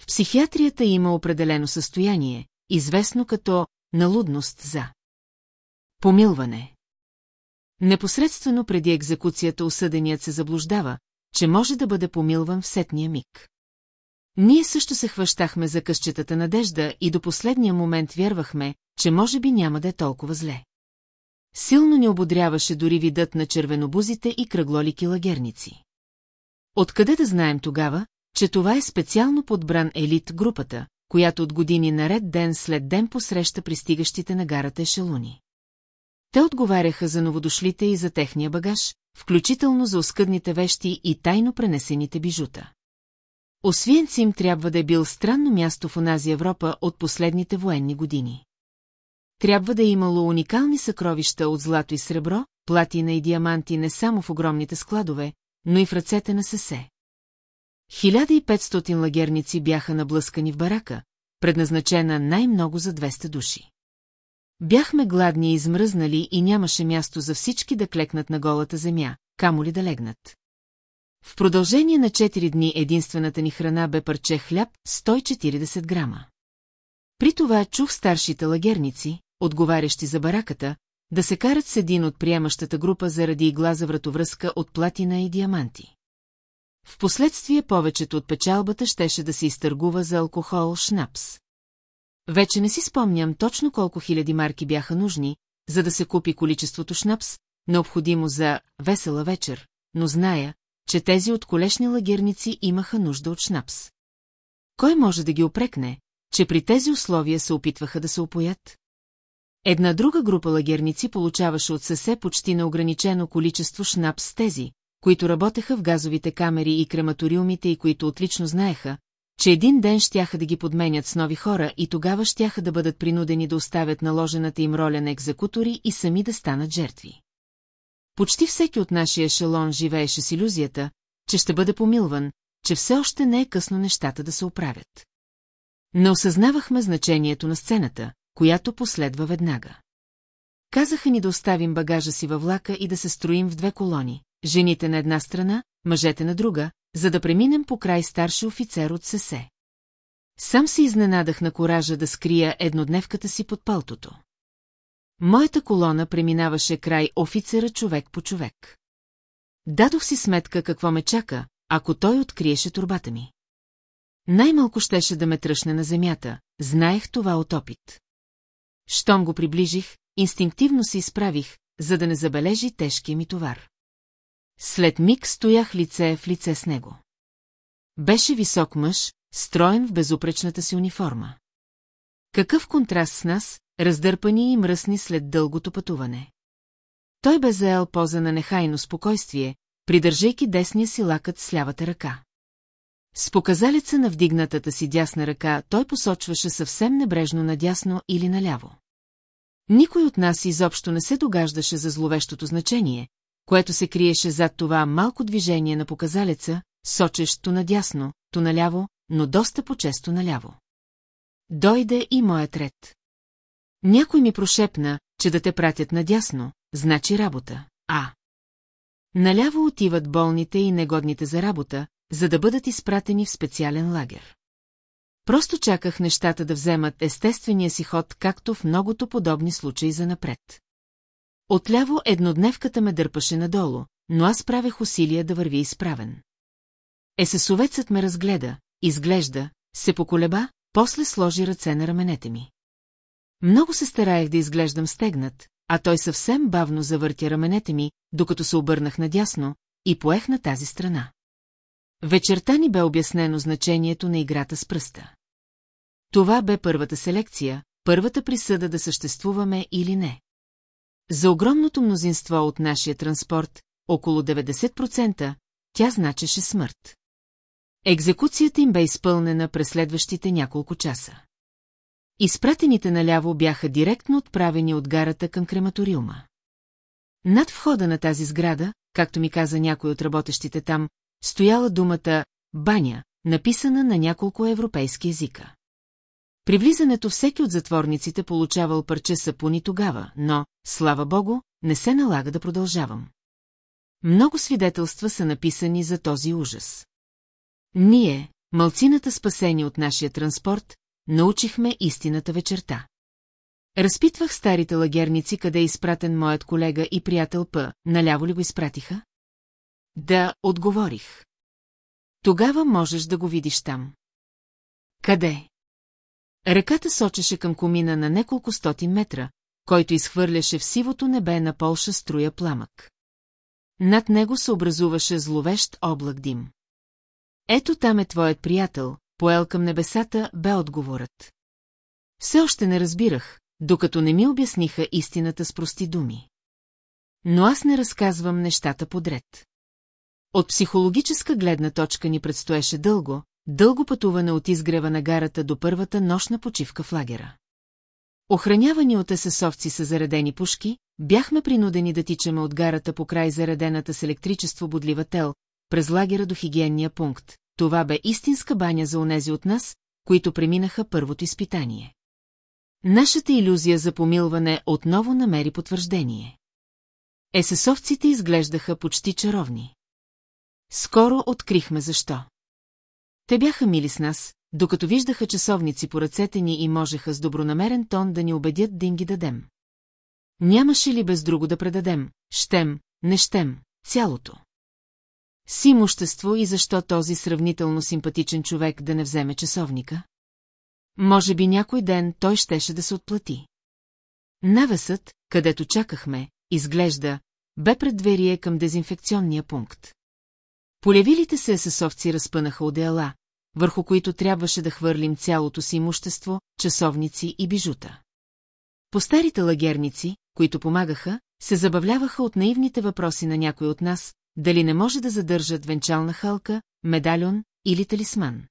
В психиатрията има определено състояние, известно като налудност за помилване. Непосредствено преди екзекуцията осъденият се заблуждава, че може да бъде помилван в сетния миг. Ние също се хващахме за къщетата надежда и до последния момент вярвахме, че може би няма да е толкова зле. Силно ни ободряваше дори видът на червенобузите и кръглолики лагерници. Откъде да знаем тогава, че това е специално подбран елит групата, която от години наред ден след ден посреща пристигащите на гарата ешелуни. Те отговаряха за новодошлите и за техния багаж, включително за оскъдните вещи и тайно пренесените бижута. Освенцим трябва да е бил странно място в онази Европа от последните военни години. Трябва да е имало уникални съкровища от злато и сребро, платина и диаманти не само в огромните складове, но и в ръцете на сесе. 1500 лагерници бяха наблъскани в барака, предназначена най-много за 200 души. Бяхме гладни и измръзнали и нямаше място за всички да клекнат на голата земя, камо ли да легнат. В продължение на 4 дни единствената ни храна бе парче хляб 140 грама. При това чух старшите лагерници, отговарящи за бараката, да се карат с един от приемащата група заради игла за вратовръзка от платина и диаманти. Впоследствие повечето от печалбата щеше да се изтъргува за алкохол шнапс. Вече не си спомням точно колко хиляди марки бяха нужни, за да се купи количеството шнапс, необходимо за весела вечер, но зная, че тези от колешни лагерници имаха нужда от шнапс. Кой може да ги опрекне, че при тези условия се опитваха да се опоят? Една друга група лагерници получаваше от съсе почти неограничено количество шнапс с тези, които работеха в газовите камери и крематориумите и които отлично знаеха, че един ден щяха да ги подменят с нови хора и тогава щяха да бъдат принудени да оставят наложената им роля на екзекутори и сами да станат жертви. Почти всеки от нашия ешелон живееше с иллюзията, че ще бъде помилван, че все още не е късно нещата да се оправят. Не осъзнавахме значението на сцената, която последва веднага. Казаха ни да оставим багажа си във влака и да се строим в две колони, жените на една страна, мъжете на друга, за да преминем по край старши офицер от ССЕ. Сам се изненадах на коража да скрия еднодневката си под палтото. Моята колона преминаваше край офицера човек по човек. Дадох си сметка какво ме чака, ако той откриеше турбата ми. Най-малко щеше да ме тръщне на земята, знаех това от опит. Щом го приближих, инстинктивно се изправих, за да не забележи тежкия ми товар. След миг стоях лице в лице с него. Беше висок мъж, строен в безупречната си униформа. Какъв контраст с нас, раздърпани и мръсни след дългото пътуване. Той бе заел поза на нехайно спокойствие, придържайки десния си лакът с лявата ръка. С показалица на вдигнатата си дясна ръка той посочваше съвсем небрежно надясно или наляво. Никой от нас изобщо не се догаждаше за зловещото значение, което се криеше зад това малко движение на показалеца, сочещ то надясно, то наляво, но доста по-често наляво. Дойде и моят ред. Някой ми прошепна, че да те пратят надясно, значи работа, а. Наляво отиват болните и негодните за работа, за да бъдат изпратени в специален лагер. Просто чаках нещата да вземат естествения си ход, както в многото подобни случаи за напред. Отляво еднодневката ме дърпаше надолу, но аз правех усилия да върви изправен. Есесовецът ме разгледа, изглежда, се поколеба, после сложи ръце на раменете ми. Много се стараех да изглеждам стегнат, а той съвсем бавно завъртя раменете ми, докато се обърнах надясно и поех на тази страна. Вечерта ни бе обяснено значението на играта с пръста. Това бе първата селекция, първата присъда да съществуваме или не. За огромното мнозинство от нашия транспорт, около 90%, тя значеше смърт. Екзекуцията им бе изпълнена през следващите няколко часа. Изпратените наляво бяха директно отправени от гарата към крематориума. Над входа на тази сграда, както ми каза някой от работещите там, стояла думата «баня», написана на няколко европейски езика. При влизането всеки от затворниците получавал парче сапуни тогава, но, слава богу, не се налага да продължавам. Много свидетелства са написани за този ужас. Ние, малцината спасени от нашия транспорт, научихме истината вечерта. Разпитвах старите лагерници, къде е изпратен моят колега и приятел П, наляво ли го изпратиха? Да, отговорих. Тогава можеш да го видиш там. Къде? Ръката сочеше към комина на неколко стоти метра, който изхвърляше в сивото небе на Полша струя пламък. Над него се образуваше зловещ облак дим. Ето там е твоят приятел, поел към небесата, бе отговорът. Все още не разбирах, докато не ми обясниха истината с прости думи. Но аз не разказвам нещата подред. От психологическа гледна точка ни предстоеше дълго, дълго пътуване от изгрева на гарата до първата нощна почивка в лагера. Охранявани от есесовци с заредени пушки, бяхме принудени да тичаме от гарата по край заредената с електричество бодлива тел, през лагера до хигиенния пункт. Това бе истинска баня за онези от нас, които преминаха първото изпитание. Нашата иллюзия за помилване отново намери потвърждение. Есесовците изглеждаха почти чаровни. Скоро открихме защо. Те бяха мили с нас, докато виждаха часовници по ръцете ни и можеха с добронамерен тон да ни убедят да им ги дадем. Нямаше ли без друго да предадем, щем, не щем, цялото? Си имущество и защо този сравнително симпатичен човек да не вземе часовника? Може би някой ден той щеше да се отплати. Навесът, където чакахме, изглежда, бе предверие към дезинфекционния пункт. Полявилите се есесовци разпънаха одеяла, върху които трябваше да хвърлим цялото си имущество, часовници и бижута. По старите лагерници, които помагаха, се забавляваха от наивните въпроси на някой от нас, дали не може да задържат венчална халка, медальон или талисман.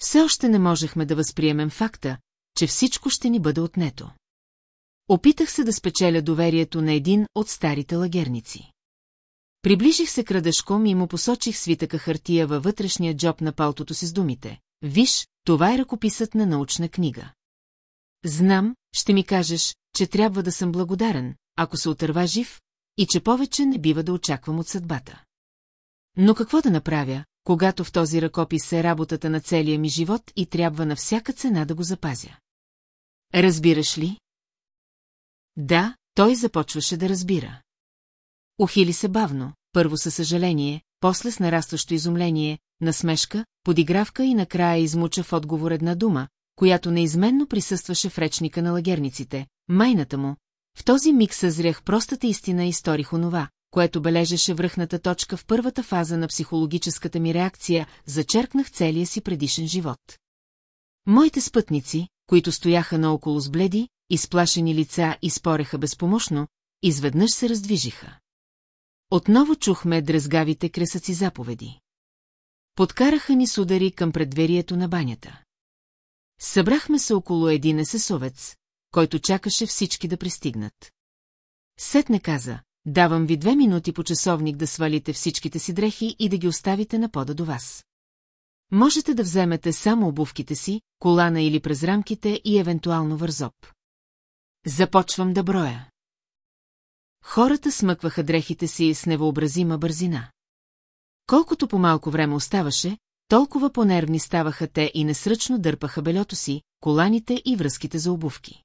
Все още не можехме да възприемем факта, че всичко ще ни бъде отнето. Опитах се да спечеля доверието на един от старите лагерници. Приближих се крадешком и му посочих свитъка хартия във вътрешния джоб на палтото си с думите. Виж, това е ръкописът на научна книга. Знам, ще ми кажеш, че трябва да съм благодарен, ако се отърва жив, и че повече не бива да очаквам от съдбата. Но какво да направя, когато в този ръкопис е работата на целия ми живот и трябва на всяка цена да го запазя? Разбираш ли? Да, той започваше да разбира. Ухили се бавно, първо със съжаление, после с нарастващо изумление, насмешка, подигравка и накрая измуча в отговор една дума, която неизменно присъстваше в речника на лагерниците, майната му. В този миг съзрях простата истина и сторих онова, което бележеше връхната точка в първата фаза на психологическата ми реакция, зачеркнах целия си предишен живот. Моите спътници, които стояха наоколо с бледи, изплашени лица и спореха безпомощно, изведнъж се раздвижиха. Отново чухме дрезгавите кресъци заповеди. Подкараха ни с удари към предверието на банята. Събрахме се около един есесовец, който чакаше всички да пристигнат. Сетне каза, давам ви две минути по часовник да свалите всичките си дрехи и да ги оставите на пода до вас. Можете да вземете само обувките си, колана или през рамките и евентуално вързоп. Започвам да броя. Хората смъкваха дрехите си с невообразима бързина. Колкото по-малко време оставаше, толкова по-нервни ставаха те и несръчно дърпаха белето си, коланите и връзките за обувки.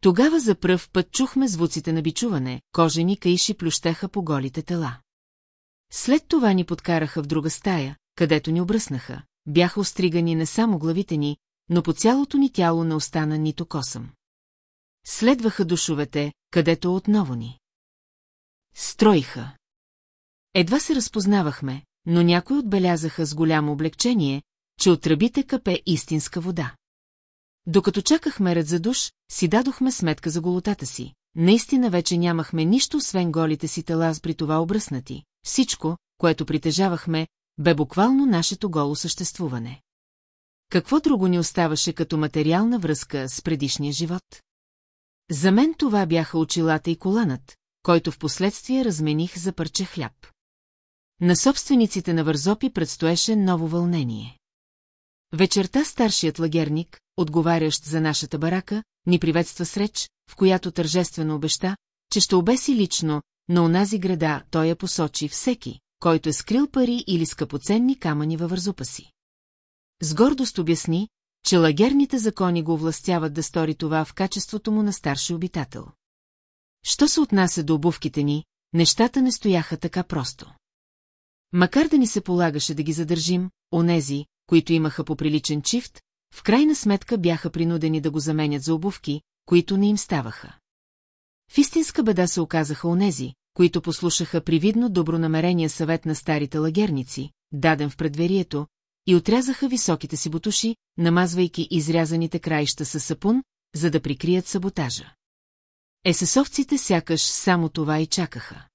Тогава за пръв път чухме звуците на бичуване, кожени каиши плющеха по голите тела. След това ни подкараха в друга стая, където ни обръснаха. Бяха остригани не само главите ни, но по цялото ни тяло не остана нито косъм. Следваха душовете, където отново ни. Строиха. Едва се разпознавахме, но някои отбелязаха с голямо облегчение, че от тръбите капе истинска вода. Докато чакахме ред за душ, си дадохме сметка за голотата си. Наистина вече нямахме нищо, освен голите си тела с при това обръснати. Всичко, което притежавахме, бе буквално нашето голо съществуване. Какво друго ни оставаше като материална връзка с предишния живот? За мен това бяха очилата и коланът, който в последствие размених за парче хляб. На собствениците на вързопи предстоеше ново вълнение. Вечерта старшият лагерник, отговарящ за нашата барака, ни приветства с реч, в която тържествено обеща, че ще обеси лично, на онази града той я посочи всеки, който е скрил пари или скъпоценни камъни във вързупа си. С гордост обясни, че лагерните закони го властяват да стори това в качеството му на старши обитател. Що се отнася до обувките ни, нещата не стояха така просто. Макар да ни се полагаше да ги задържим, онези, които имаха поприличен чифт, в крайна сметка бяха принудени да го заменят за обувки, които не им ставаха. В истинска беда се оказаха онези, които послушаха привидно добронамерения съвет на старите лагерници, даден в предверието, и отрязаха високите си бутуши, намазвайки изрязаните краища със сапун, за да прикрият саботажа. Есесовците сякаш само това и чакаха.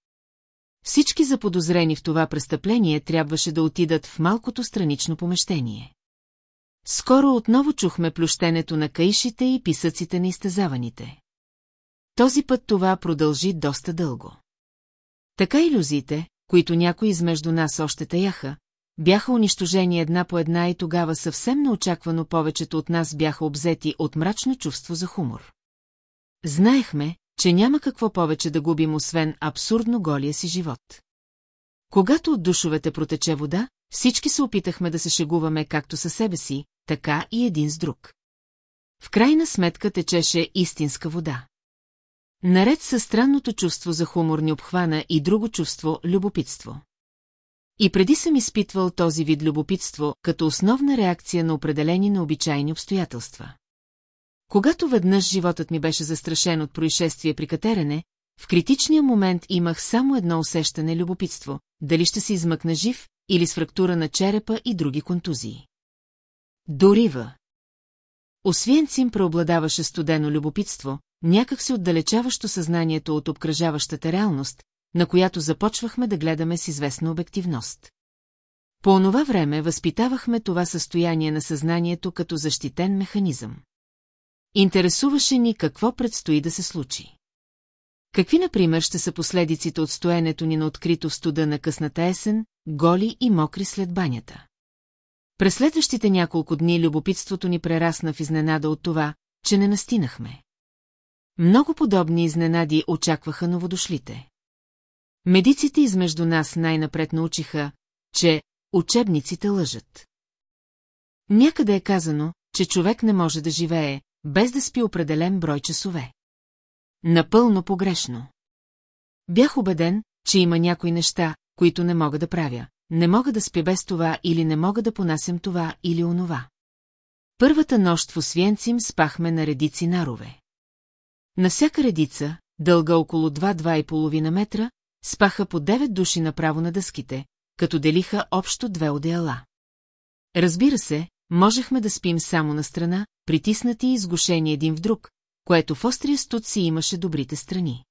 Всички заподозрени в това престъпление трябваше да отидат в малкото странично помещение. Скоро отново чухме плющенето на каишите и писъците на изтезаваните. Този път това продължи доста дълго. Така иллюзиите, които някои измежду нас още таяха, бяха унищожени една по една и тогава съвсем неочаквано повечето от нас бяха обзети от мрачно чувство за хумор. Знаехме, че няма какво повече да губим, освен абсурдно голия си живот. Когато от душовете протече вода, всички се опитахме да се шегуваме както със себе си, така и един с друг. В крайна сметка течеше истинска вода. Наред със странното чувство за хумор ни обхвана и друго чувство – любопитство. И преди съм изпитвал този вид любопитство като основна реакция на определени необичайни обстоятелства. Когато веднъж животът ми беше застрашен от происшествие при катерене, в критичния момент имах само едно усещане любопитство – дали ще се измъкна жив или с фрактура на черепа и други контузии. Дорива. Освенцим преобладаваше студено любопитство, някак се отдалечаващо съзнанието от обкръжаващата реалност, на която започвахме да гледаме с известна обективност. По онова време възпитавахме това състояние на съзнанието като защитен механизъм. Интересуваше ни какво предстои да се случи. Какви, например, ще са последиците от стоенето ни на открито в студа на късната есен, голи и мокри след банята? През следващите няколко дни любопитството ни прерасна в изненада от това, че не настинахме. Много подобни изненади очакваха новодошлите. Медиците измежду нас най-напред научиха, че учебниците лъжат. Някъде е казано, че човек не може да живее, без да спи определен брой часове. Напълно погрешно. Бях убеден, че има някои неща, които не мога да правя. Не мога да спя без това или не мога да понасям това или онова. Първата нощ в Освенцим спахме на редици нарове. На всяка редица, дълга около 2-2,5 метра, спаха по 9 души направо на дъските, като делиха общо две одеяла. Разбира се, можехме да спим само на страна, притиснати и изгушени един в друг, което в острия студ си имаше добрите страни.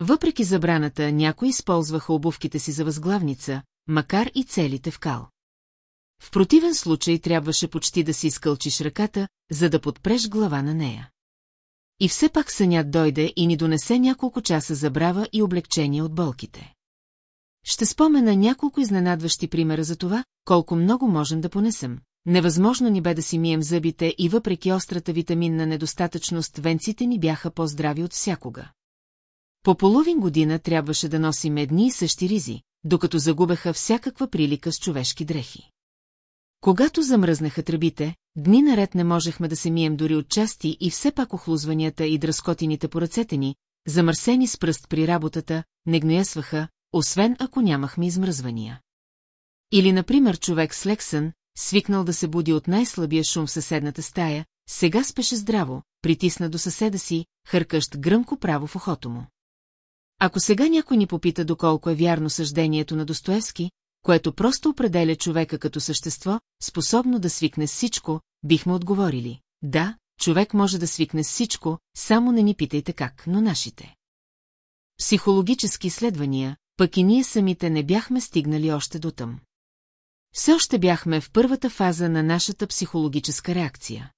Въпреки забраната, някои използваха обувките си за възглавница, макар и целите в кал. В противен случай трябваше почти да си изкълчиш ръката, за да подпреш глава на нея. И все пак сънят дойде и ни донесе няколко часа забрава и облегчение от болките. Ще спомена няколко изненадващи примера за това, колко много можем да понесем. Невъзможно ни бе да си мием зъбите и въпреки острата витаминна недостатъчност, венците ни бяха по-здрави от всякога. По половин година трябваше да носим едни и същи ризи, докато загубеха всякаква прилика с човешки дрехи. Когато замръзнаха тръбите, дни наред не можехме да се мием дори от части и все пак охлузванията и дръскотините по ръцете ни, замърсени с пръст при работата, не гноясваха, освен ако нямахме измръзвания. Или, например, човек с лексън, свикнал да се буди от най-слабия шум в съседната стая, сега спеше здраво, притисна до съседа си, хъркащ гръмко право в ухото му. Ако сега някой ни попита доколко е вярно съждението на Достоевски, което просто определя човека като същество, способно да свикне с всичко, бихме отговорили. Да, човек може да свикне с всичко, само не ни питайте как, но нашите. Психологически изследвания, пък и ние самите не бяхме стигнали още до там. Все още бяхме в първата фаза на нашата психологическа реакция.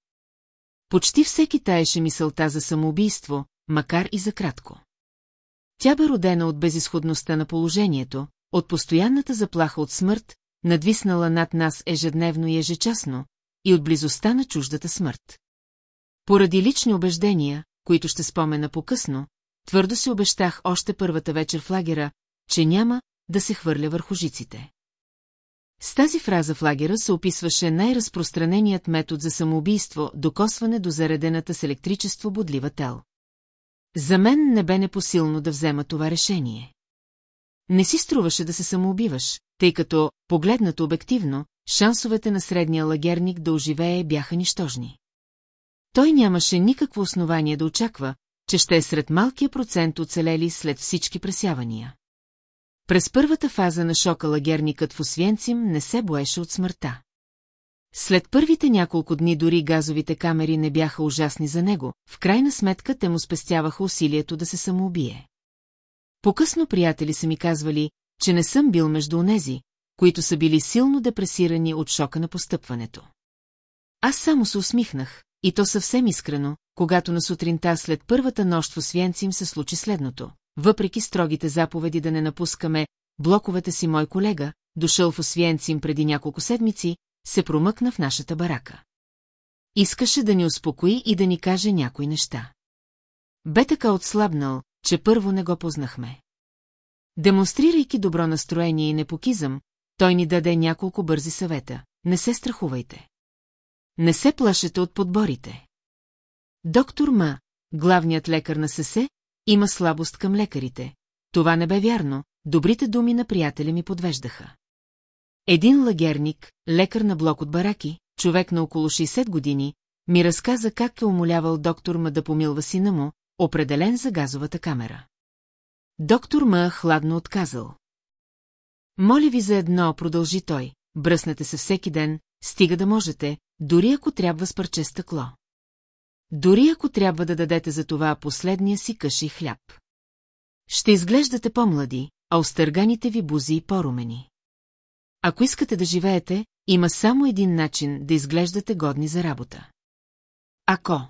Почти всеки таеше мисълта за самоубийство, макар и за кратко. Тя бе родена от безисходността на положението, от постоянната заплаха от смърт, надвиснала над нас ежедневно и ежечасно, и от близостта на чуждата смърт. Поради лични убеждения, които ще спомена по-късно, твърдо си обещах още първата вечер в лагера, че няма да се хвърля върху жиците. С тази фраза в лагера се описваше най-разпространеният метод за самоубийство, докосване до заредената с електричество бодлива тел. За мен не бе непосилно да взема това решение. Не си струваше да се самоубиваш, тъй като, погледнато обективно, шансовете на средния лагерник да оживее бяха нищожни. Той нямаше никакво основание да очаква, че ще е сред малкия процент оцелели след всички пресявания. През първата фаза на шока лагерникът в Освенцим не се боеше от смъртта. След първите няколко дни дори газовите камери не бяха ужасни за него, в крайна сметка те му спестяваха усилието да се самоубие. По-късно приятели са ми казвали, че не съм бил между онези, които са били силно депресирани от шока на постъпването. Аз само се усмихнах, и то съвсем искрено, когато на сутринта след първата нощ в Освенци им се случи следното. Въпреки строгите заповеди да не напускаме блоковете си мой колега, дошъл в Освенцим преди няколко седмици, се промъкна в нашата барака. Искаше да ни успокои и да ни каже някои неща. Бе така отслабнал, че първо не го познахме. Демонстрирайки добро настроение и непокизъм, той ни даде няколко бързи съвета. Не се страхувайте. Не се плашете от подборите. Доктор Ма, главният лекар на ССЕ, има слабост към лекарите. Това не бе вярно, добрите думи на приятеля ми подвеждаха. Един лагерник, лекар на блок от бараки, човек на около 60 години, ми разказа как е умолявал доктор Ма да помилва сина му, определен за газовата камера. Доктор Ма хладно отказал. Моля ви за едно, продължи той, бръснете се всеки ден, стига да можете, дори ако трябва с парче стъкло. Дори ако трябва да дадете за това последния си къши хляб. Ще изглеждате по-млади, а остърганите ви бузи и по-румени. Ако искате да живеете, има само един начин да изглеждате годни за работа. Ако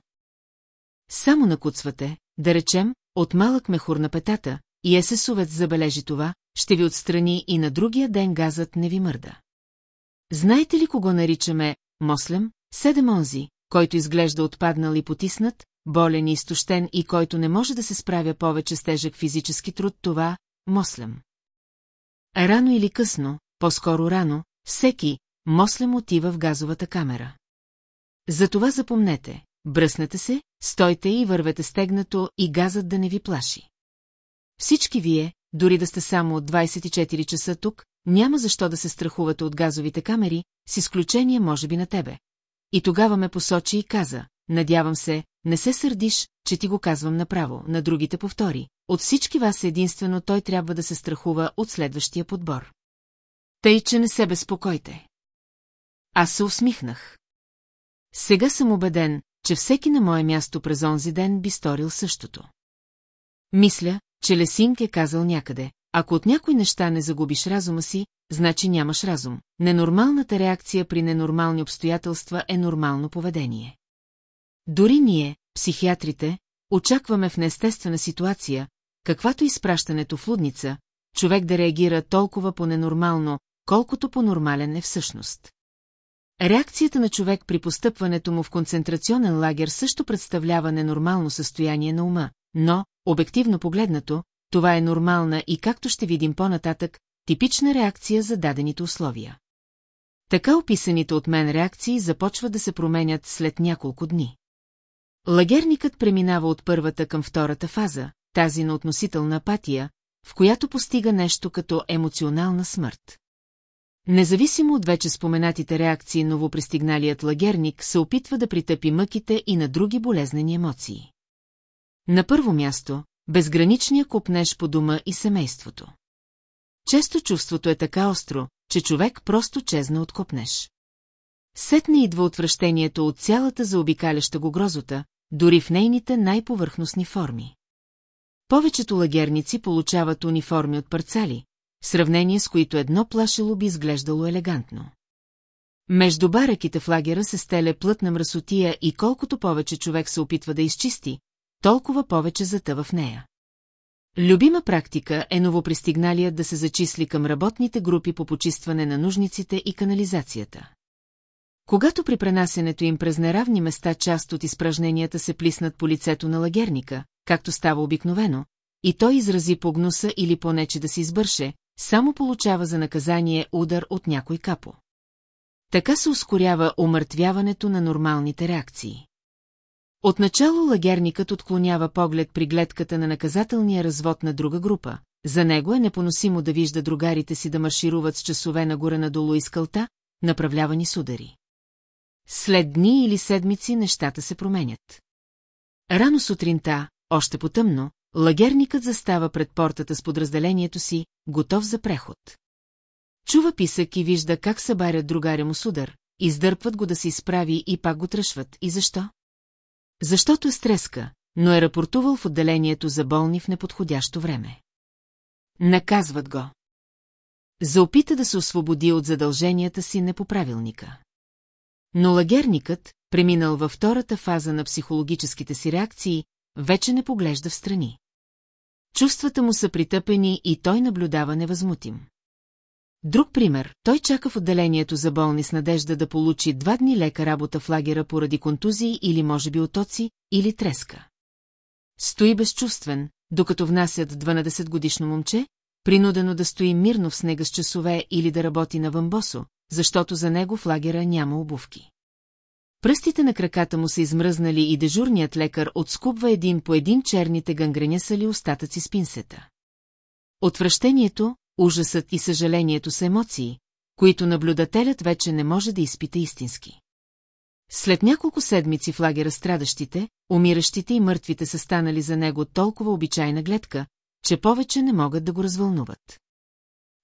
само накуцвате, да речем, от малък мехур на петата, и есесовец забележи това, ще ви отстрани и на другия ден газът не ви мърда. Знаете ли кого наричаме Мослем, седем онзи, който изглежда отпаднал и потиснат, болен и изтощен и който не може да се справя повече с тежък физически труд, това Мослем. Рано или късно, по-скоро рано, всеки Мослем отива в газовата камера. Затова запомнете, бръснете се, стойте и вървете стегнато и газът да не ви плаши. Всички вие, дори да сте само от 24 часа тук, няма защо да се страхувате от газовите камери, с изключение може би на тебе. И тогава ме посочи и каза, надявам се, не се сърдиш, че ти го казвам направо, на другите повтори. От всички вас единствено той трябва да се страхува от следващия подбор. Тъй, че не се безпокойте. Аз се усмихнах. Сега съм убеден, че всеки на мое място през онзи ден би сторил същото. Мисля, че Лесинг е казал някъде, ако от някои неща не загубиш разума си, значи нямаш разум. Ненормалната реакция при ненормални обстоятелства е нормално поведение. Дори ние, психиатрите, очакваме в неестествена ситуация, каквато изпращането в лудница, човек да реагира толкова по-ненормално, колкото по-нормален е всъщност. Реакцията на човек при постъпването му в концентрационен лагер също представлява ненормално състояние на ума, но, обективно погледнато, това е нормална и, както ще видим по-нататък, типична реакция за дадените условия. Така описаните от мен реакции започват да се променят след няколко дни. Лагерникът преминава от първата към втората фаза, тази на относителна апатия, в която постига нещо като емоционална смърт. Независимо от вече споменатите реакции, новопристигналият лагерник се опитва да притъпи мъките и на други болезнени емоции. На първо място, безграничния купнеж по дома и семейството. Често чувството е така остро, че човек просто чезна от копнеш. Сетне идва отвращението от цялата заобикаляща го грозота, дори в нейните най-повърхностни форми. Повечето лагерници получават униформи от парцали, сравнение с които едно плашело би изглеждало елегантно. Между бараките в лагера се стеля плътна мръсотия и колкото повече човек се опитва да изчисти, толкова повече затъва в нея. Любима практика е новопристигналият да се зачисли към работните групи по почистване на нужниците и канализацията. Когато при пренасенето им през неравни места част от изпражненията се плиснат по лицето на лагерника, както става обикновено, и той изрази по гнуса или понече да се избърше, само получава за наказание удар от някой капо. Така се ускорява омъртвяването на нормалните реакции. Отначало лагерникът отклонява поглед при гледката на наказателния развод на друга група. За него е непоносимо да вижда другарите си да маршируват с часове нагоре-надолу и скълта, направлявани с удари. След дни или седмици нещата се променят. Рано сутринта, още потъмно, лагерникът застава пред портата с подразделението си, готов за преход. Чува писък и вижда как събарят другаря му с издърпват го да се изправи и пак го тръшват. И защо? Защото е стреска, но е рапортувал в отделението за болни в неподходящо време. Наказват го. Заопита да се освободи от задълженията си не по правилника. Но лагерникът, преминал във втората фаза на психологическите си реакции, вече не поглежда в страни. Чувствата му са притъпени и той наблюдава невъзмутим. Друг пример, той чака в отделението за болни с надежда да получи два дни лека работа в лагера поради контузии или може би отоци, или треска. Стои безчувствен, докато внасят 12-годишно момче, принудено да стои мирно в снега с часове или да работи на въмбосо, защото за него в лагера няма обувки. Пръстите на краката му са измръзнали и дежурният лекар отскубва един по един черните гангренясали остатъци с пинсета. Отвращението, ужасът и съжалението са емоции, които наблюдателят вече не може да изпита истински. След няколко седмици в лагера страдащите, умиращите и мъртвите са станали за него толкова обичайна гледка, че повече не могат да го развълнуват.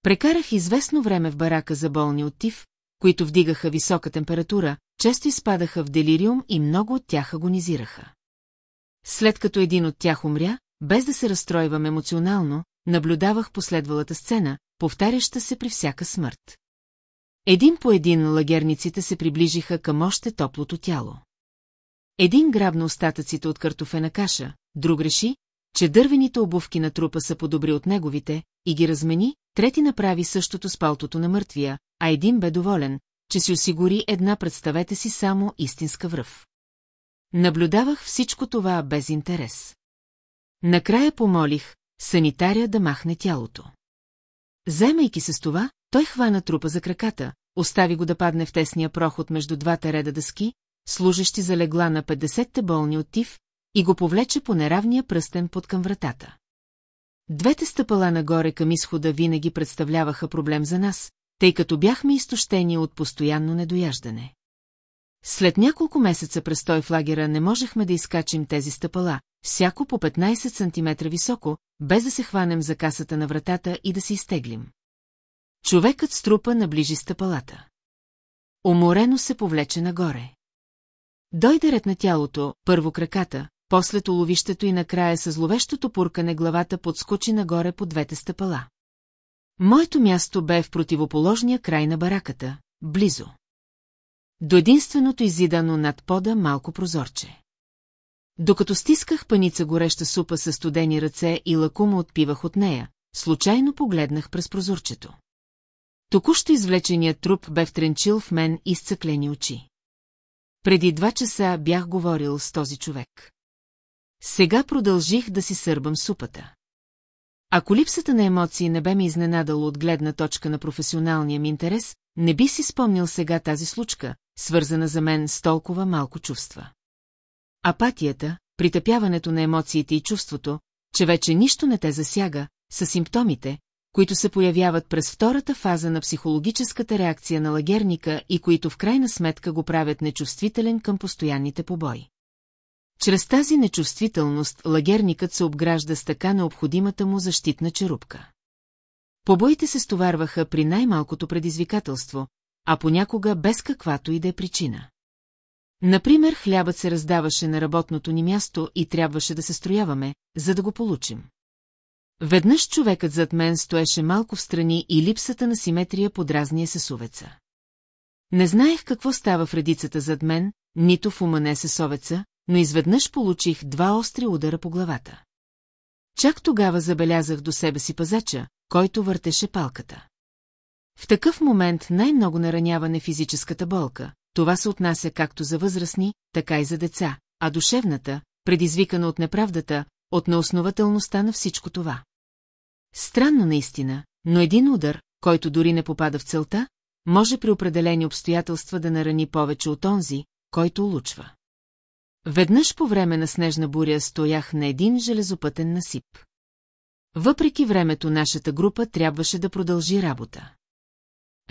Прекарах известно време в барака за болни от тиф, които вдигаха висока температура, често изпадаха в делириум и много от тях агонизираха. След като един от тях умря, без да се разстройвам емоционално, наблюдавах последвалата сцена, повтаряща се при всяка смърт. Един по един лагерниците се приближиха към още топлото тяло. Един грабна остатъците от картофена каша, друг реши, че дървените обувки на трупа са подобри от неговите, и ги размени, трети направи същото с палтото на мъртвия, а един бе доволен, че си осигури една, представете си, само истинска връв. Наблюдавах всичко това без интерес. Накрая помолих санитаря да махне тялото. Вземайки се с това, той хвана трупа за краката, остави го да падне в тесния проход между двата реда дъски, служещи за легла на 50-те болни от тиф, и го повлече по неравния пръстен под към вратата. Двете стъпала нагоре към изхода винаги представляваха проблем за нас, тъй като бяхме изтощени от постоянно недояждане. След няколко месеца престой в лагера не можехме да изкачим тези стъпала, всяко по 15 см високо, без да се хванем за касата на вратата и да се изтеглим. Човекът струпа наближи стъпалата. Уморено се повлече нагоре. Дойде ред на тялото, първо краката, после толовището и накрая с зловещото пуркане главата подскочи нагоре по двете стъпала. Моето място бе в противоположния край на бараката, близо. До единственото изидано над пода малко прозорче. Докато стисках паница гореща супа с студени ръце и лакумо отпивах от нея, случайно погледнах през прозорчето. Току-що извлеченият труп бе втренчил в мен изцъклени очи. Преди два часа бях говорил с този човек. Сега продължих да си сърбам супата. Ако липсата на емоции не бе ме изненадало от гледна точка на професионалния ми интерес, не би си спомнил сега тази случка, свързана за мен с толкова малко чувства. Апатията, притъпяването на емоциите и чувството, че вече нищо не те засяга, са симптомите, които се появяват през втората фаза на психологическата реакция на лагерника и които в крайна сметка го правят нечувствителен към постоянните побои. Чрез тази нечувствителност лагерникът се обгражда с така необходимата му защитна черупка. Побоите се стоварваха при най-малкото предизвикателство, а понякога без каквато и да е причина. Например, хлябът се раздаваше на работното ни място и трябваше да се строяваме, за да го получим. Веднъж човекът зад мен стоеше малко в страни и липсата на симетрия подразния сесовеца. Не знаех какво става в редицата зад мен, нито в ума не сесовеца, но изведнъж получих два остри удара по главата. Чак тогава забелязах до себе си пазача, който въртеше палката. В такъв момент най-много наранява не физическата болка, това се отнася както за възрастни, така и за деца, а душевната, предизвикана от неправдата, от неоснователността на всичко това. Странно наистина, но един удар, който дори не попада в целта, може при определени обстоятелства да нарани повече от онзи, който улучва. Веднъж по време на снежна буря стоях на един железопътен насип. Въпреки времето нашата група трябваше да продължи работа.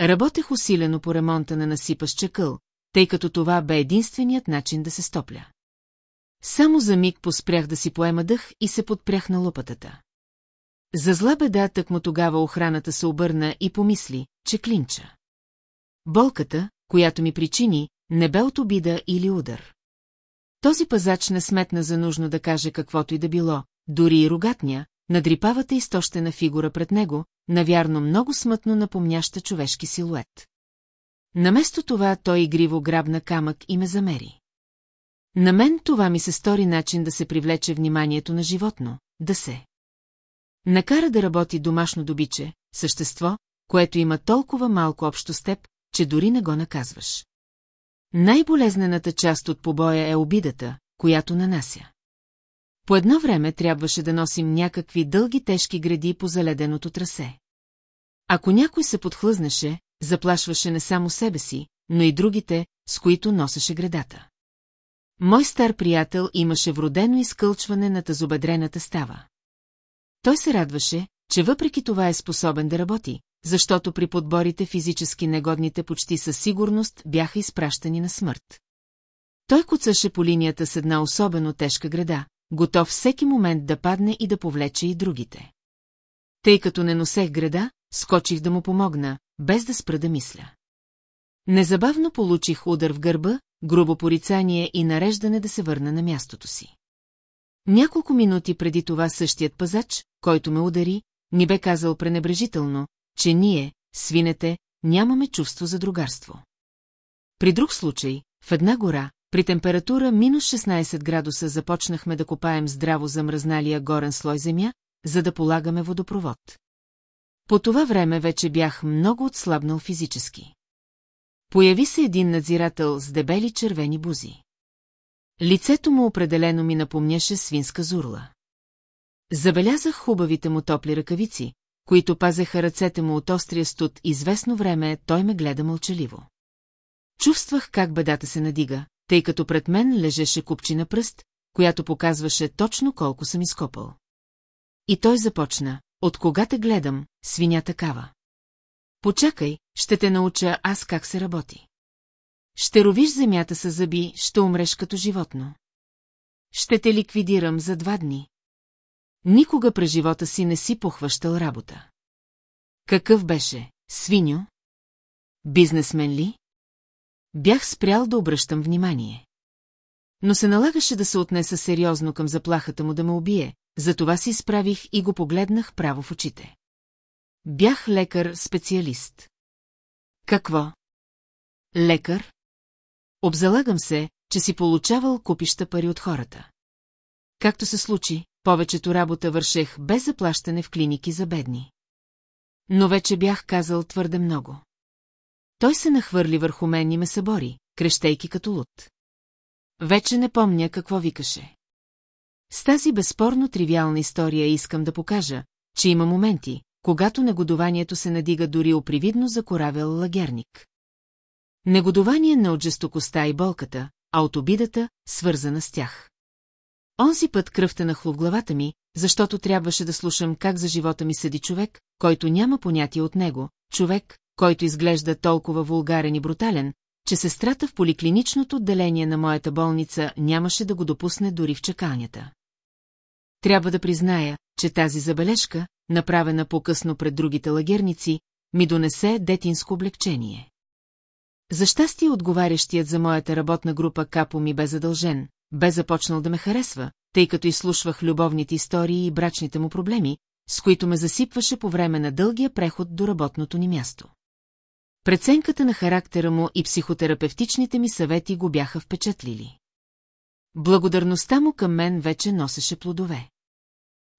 Работех усилено по ремонта на насипа с чакъл, тъй като това бе единственият начин да се стопля. Само за миг поспрях да си поема дъх и се подпрях на лопатата. За зла беда тък му тогава охраната се обърна и помисли, че клинча. Болката, която ми причини, не бе от обида или удар. Този пазач не сметна за нужно да каже каквото и да било, дори и рогатния, надрипавата изтощена фигура пред него, навярно много смътно напомняща човешки силует. Наместо това той игриво грабна камък и ме замери. На мен това ми се стори начин да се привлече вниманието на животно, да се накара да работи домашно добиче, същество, което има толкова малко общо с теб, че дори не го наказваш. Най-болезнената част от побоя е обидата, която нанася. По едно време трябваше да носим някакви дълги тежки гради по заледеното трасе. Ако някой се подхлъзнеше, заплашваше не само себе си, но и другите, с които носеше градата. Мой стар приятел имаше вродено изкълчване на тазобедрената става. Той се радваше, че въпреки това е способен да работи, защото при подборите физически негодните почти със сигурност бяха изпращани на смърт. Той куцаше по линията с една особено тежка града, готов всеки момент да падне и да повлече и другите. Тъй като не носех града, скочих да му помогна, без да спра да мисля. Незабавно получих удар в гърба, грубо порицание и нареждане да се върна на мястото си. Няколко минути преди това същият пазач, който ме удари, ни бе казал пренебрежително, че ние, свинете, нямаме чувство за другарство. При друг случай, в една гора, при температура минус 16 градуса започнахме да копаем здраво замръзналия горен слой земя, за да полагаме водопровод. По това време вече бях много отслабнал физически. Появи се един надзирател с дебели червени бузи. Лицето му определено ми напомняше свинска зурла. Забелязах хубавите му топли ръкавици, които пазеха ръцете му от острия студ, известно време той ме гледа мълчаливо. Чувствах как бедата се надига, тъй като пред мен лежеше купчина пръст, която показваше точно колко съм изкопал. И той започна, от кога те гледам, свиня такава. Почакай, ще те науча аз как се работи. Ще ровиш земята с зъби, ще умреш като животно. Ще те ликвидирам за два дни. Никога през живота си не си похващал работа. Какъв беше, свиньо? Бизнесмен ли? Бях спрял да обръщам внимание. Но се налагаше да се отнеса сериозно към заплахата му да ме убие, затова си изправих и го погледнах право в очите. Бях лекар-специалист. Какво? Лекар? Обзалагам се, че си получавал купища пари от хората. Както се случи, повечето работа вършех без заплащане в клиники за бедни. Но вече бях казал твърде много. Той се нахвърли върху мен и ме събори, крещейки като луд. Вече не помня какво викаше. С тази безспорно тривиална история искам да покажа, че има моменти, когато негодованието се надига дори опривидно за коравел лагерник. Негодование не от жестокостта и болката, а от обидата, свързана с тях. Онзи път кръвта нахлу в главата ми, защото трябваше да слушам как за живота ми съди човек, който няма понятие от него, човек, който изглежда толкова вулгарен и брутален, че сестрата в поликлиничното отделение на моята болница нямаше да го допусне дори в чакалнята. Трябва да призная, че тази забележка, направена по-късно пред другите лагерници, ми донесе детинско облегчение. За щастие отговарящият за моята работна група Капо ми бе задължен, бе започнал да ме харесва, тъй като изслушвах любовните истории и брачните му проблеми, с които ме засипваше по време на дългия преход до работното ни място. Преценката на характера му и психотерапевтичните ми съвети го бяха впечатлили. Благодарността му към мен вече носеше плодове.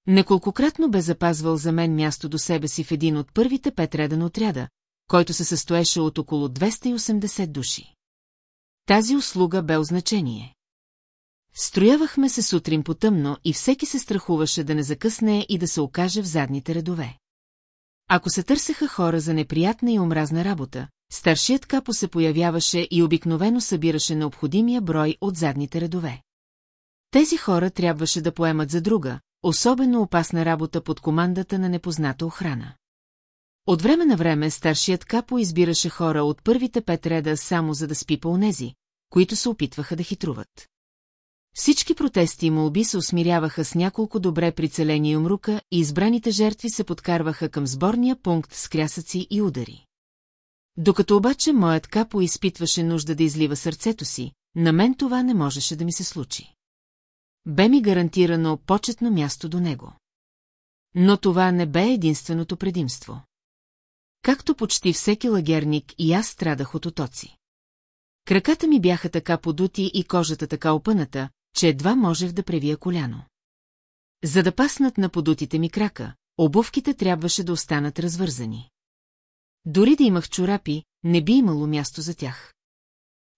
Неколкократно бе запазвал за мен място до себе си в един от първите пет реда на отряда, който се състоеше от около 280 души. Тази услуга бе означение. Строявахме се сутрин потъмно и всеки се страхуваше да не закъсне и да се окаже в задните редове. Ако се търсеха хора за неприятна и омразна работа, старшият капо се появяваше и обикновено събираше необходимия брой от задните редове. Тези хора трябваше да поемат за друга, особено опасна работа под командата на непозната охрана. От време на време старшият капо избираше хора от първите пет реда само за да спи по онези, които се опитваха да хитруват. Всички протести и молби се усмиряваха с няколко добре прицелени умрука и избраните жертви се подкарваха към сборния пункт с крясъци и удари. Докато обаче моят капо изпитваше нужда да излива сърцето си, на мен това не можеше да ми се случи. Бе ми гарантирано почетно място до него. Но това не бе единственото предимство. Както почти всеки лагерник и аз страдах от отоци. Краката ми бяха така подути и кожата така опъната, че едва можех да превия коляно. За да паснат на подутите ми крака, обувките трябваше да останат развързани. Дори да имах чорапи, не би имало място за тях.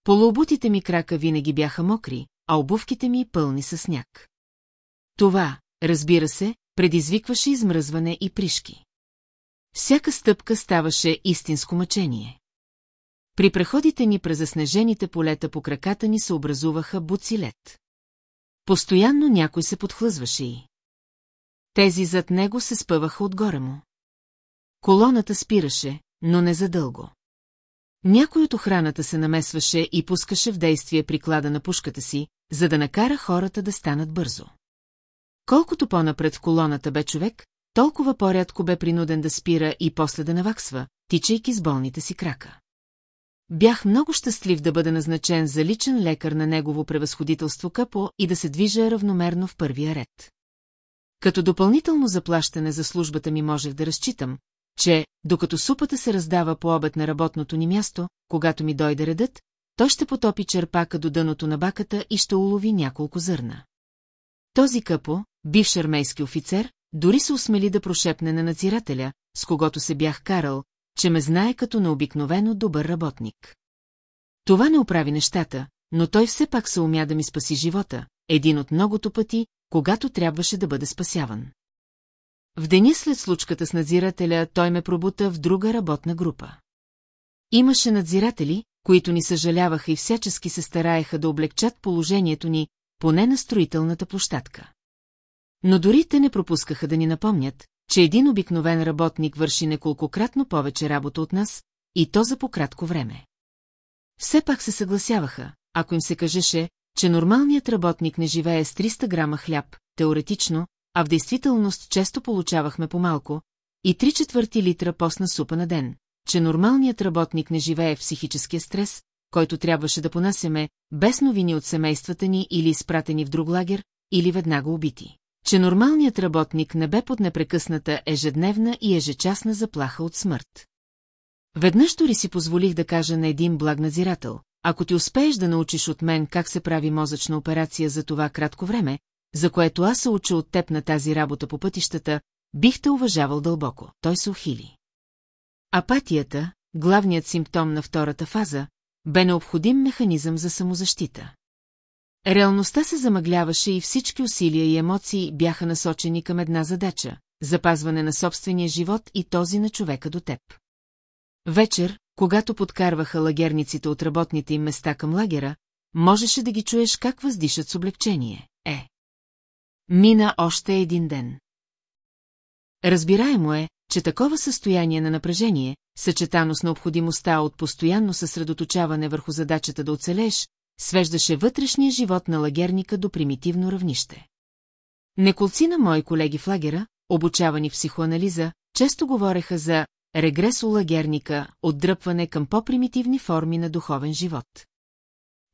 Полуобутите ми крака винаги бяха мокри, а обувките ми пълни със сняг. Това, разбира се, предизвикваше измръзване и пришки. Всяка стъпка ставаше истинско мъчение. При преходите ни през заснежените полета по краката ни се образуваха буцилет. Постоянно някой се подхлъзваше и. Тези зад него се спъваха отгоре му. Колоната спираше, но не задълго. Някой от охраната се намесваше и пускаше в действие приклада на пушката си, за да накара хората да станат бързо. Колкото по-напред колоната бе човек, толкова по-рядко бе принуден да спира и после да наваксва, тичайки с болните си крака. Бях много щастлив да бъда назначен за личен лекар на негово превъзходителство Капо и да се движа равномерно в първия ред. Като допълнително заплащане за службата ми можех да разчитам, че, докато супата се раздава по обед на работното ни място, когато ми дойде редът, той ще потопи черпака до дъното на баката и ще улови няколко зърна. Този къпо, бивш армейски офицер, дори се усмели да прошепне на надзирателя, с когото се бях карал, че ме знае като необикновено добър работник. Това не оправи нещата, но той все пак се умя да ми спаси живота, един от многото пъти, когато трябваше да бъде спасяван. В деня след случката с надзирателя той ме пробута в друга работна група. Имаше надзиратели, които ни съжаляваха и всячески се стараеха да облегчат положението ни, поне на строителната площадка. Но дори те не пропускаха да ни напомнят, че един обикновен работник върши неколкократно повече работа от нас, и то за пократко време. Все пак се съгласяваха, ако им се кажеше, че нормалният работник не живее с 300 грама хляб, теоретично, а в действителност често получавахме по-малко, и 3 четвърти литра постна супа на ден, че нормалният работник не живее в психическия стрес, който трябваше да понасяме, без новини от семействата ни или изпратени в друг лагер, или веднага убити. Че нормалният работник не бе под непрекъсната ежедневна и ежечасна заплаха от смърт. Веднъж дори си позволих да кажа на един благ надзирател, ако ти успееш да научиш от мен как се прави мозъчна операция за това кратко време, за което аз се уча от теб на тази работа по пътищата, бих те уважавал дълбоко. Той се ухили. Апатията, главният симптом на втората фаза, бе необходим механизъм за самозащита. Реалността се замъгляваше и всички усилия и емоции бяха насочени към една задача – запазване на собствения живот и този на човека до теб. Вечер, когато подкарваха лагерниците от работните им места към лагера, можеше да ги чуеш как въздишат с облегчение. Е. Мина още един ден. Разбираемо е, че такова състояние на напрежение, съчетано с необходимостта от постоянно съсредоточаване върху задачата да оцелеш, свеждаше вътрешния живот на лагерника до примитивно равнище. Неколци на мои колеги в лагера, обучавани в психоанализа, често говореха за регрес у лагерника, отдръпване към по-примитивни форми на духовен живот.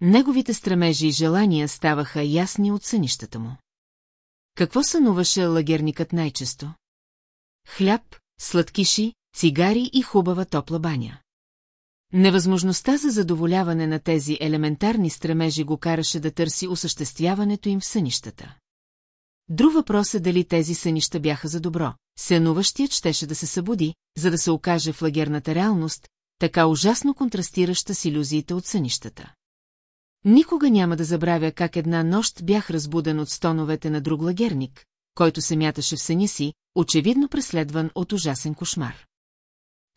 Неговите стремежи и желания ставаха ясни от сънищата му. Какво сънуваше лагерникът най-често? Хляб, сладкиши, цигари и хубава топла баня. Невъзможността за задоволяване на тези елементарни стремежи го караше да търси осъществяването им в сънищата. Друг въпрос е дали тези сънища бяха за добро. Сънуващият щеше да се събуди, за да се окаже в лагерната реалност, така ужасно контрастираща с иллюзиите от сънищата. Никога няма да забравя как една нощ бях разбуден от стоновете на друг лагерник, който се мяташе в съня си, очевидно преследван от ужасен кошмар.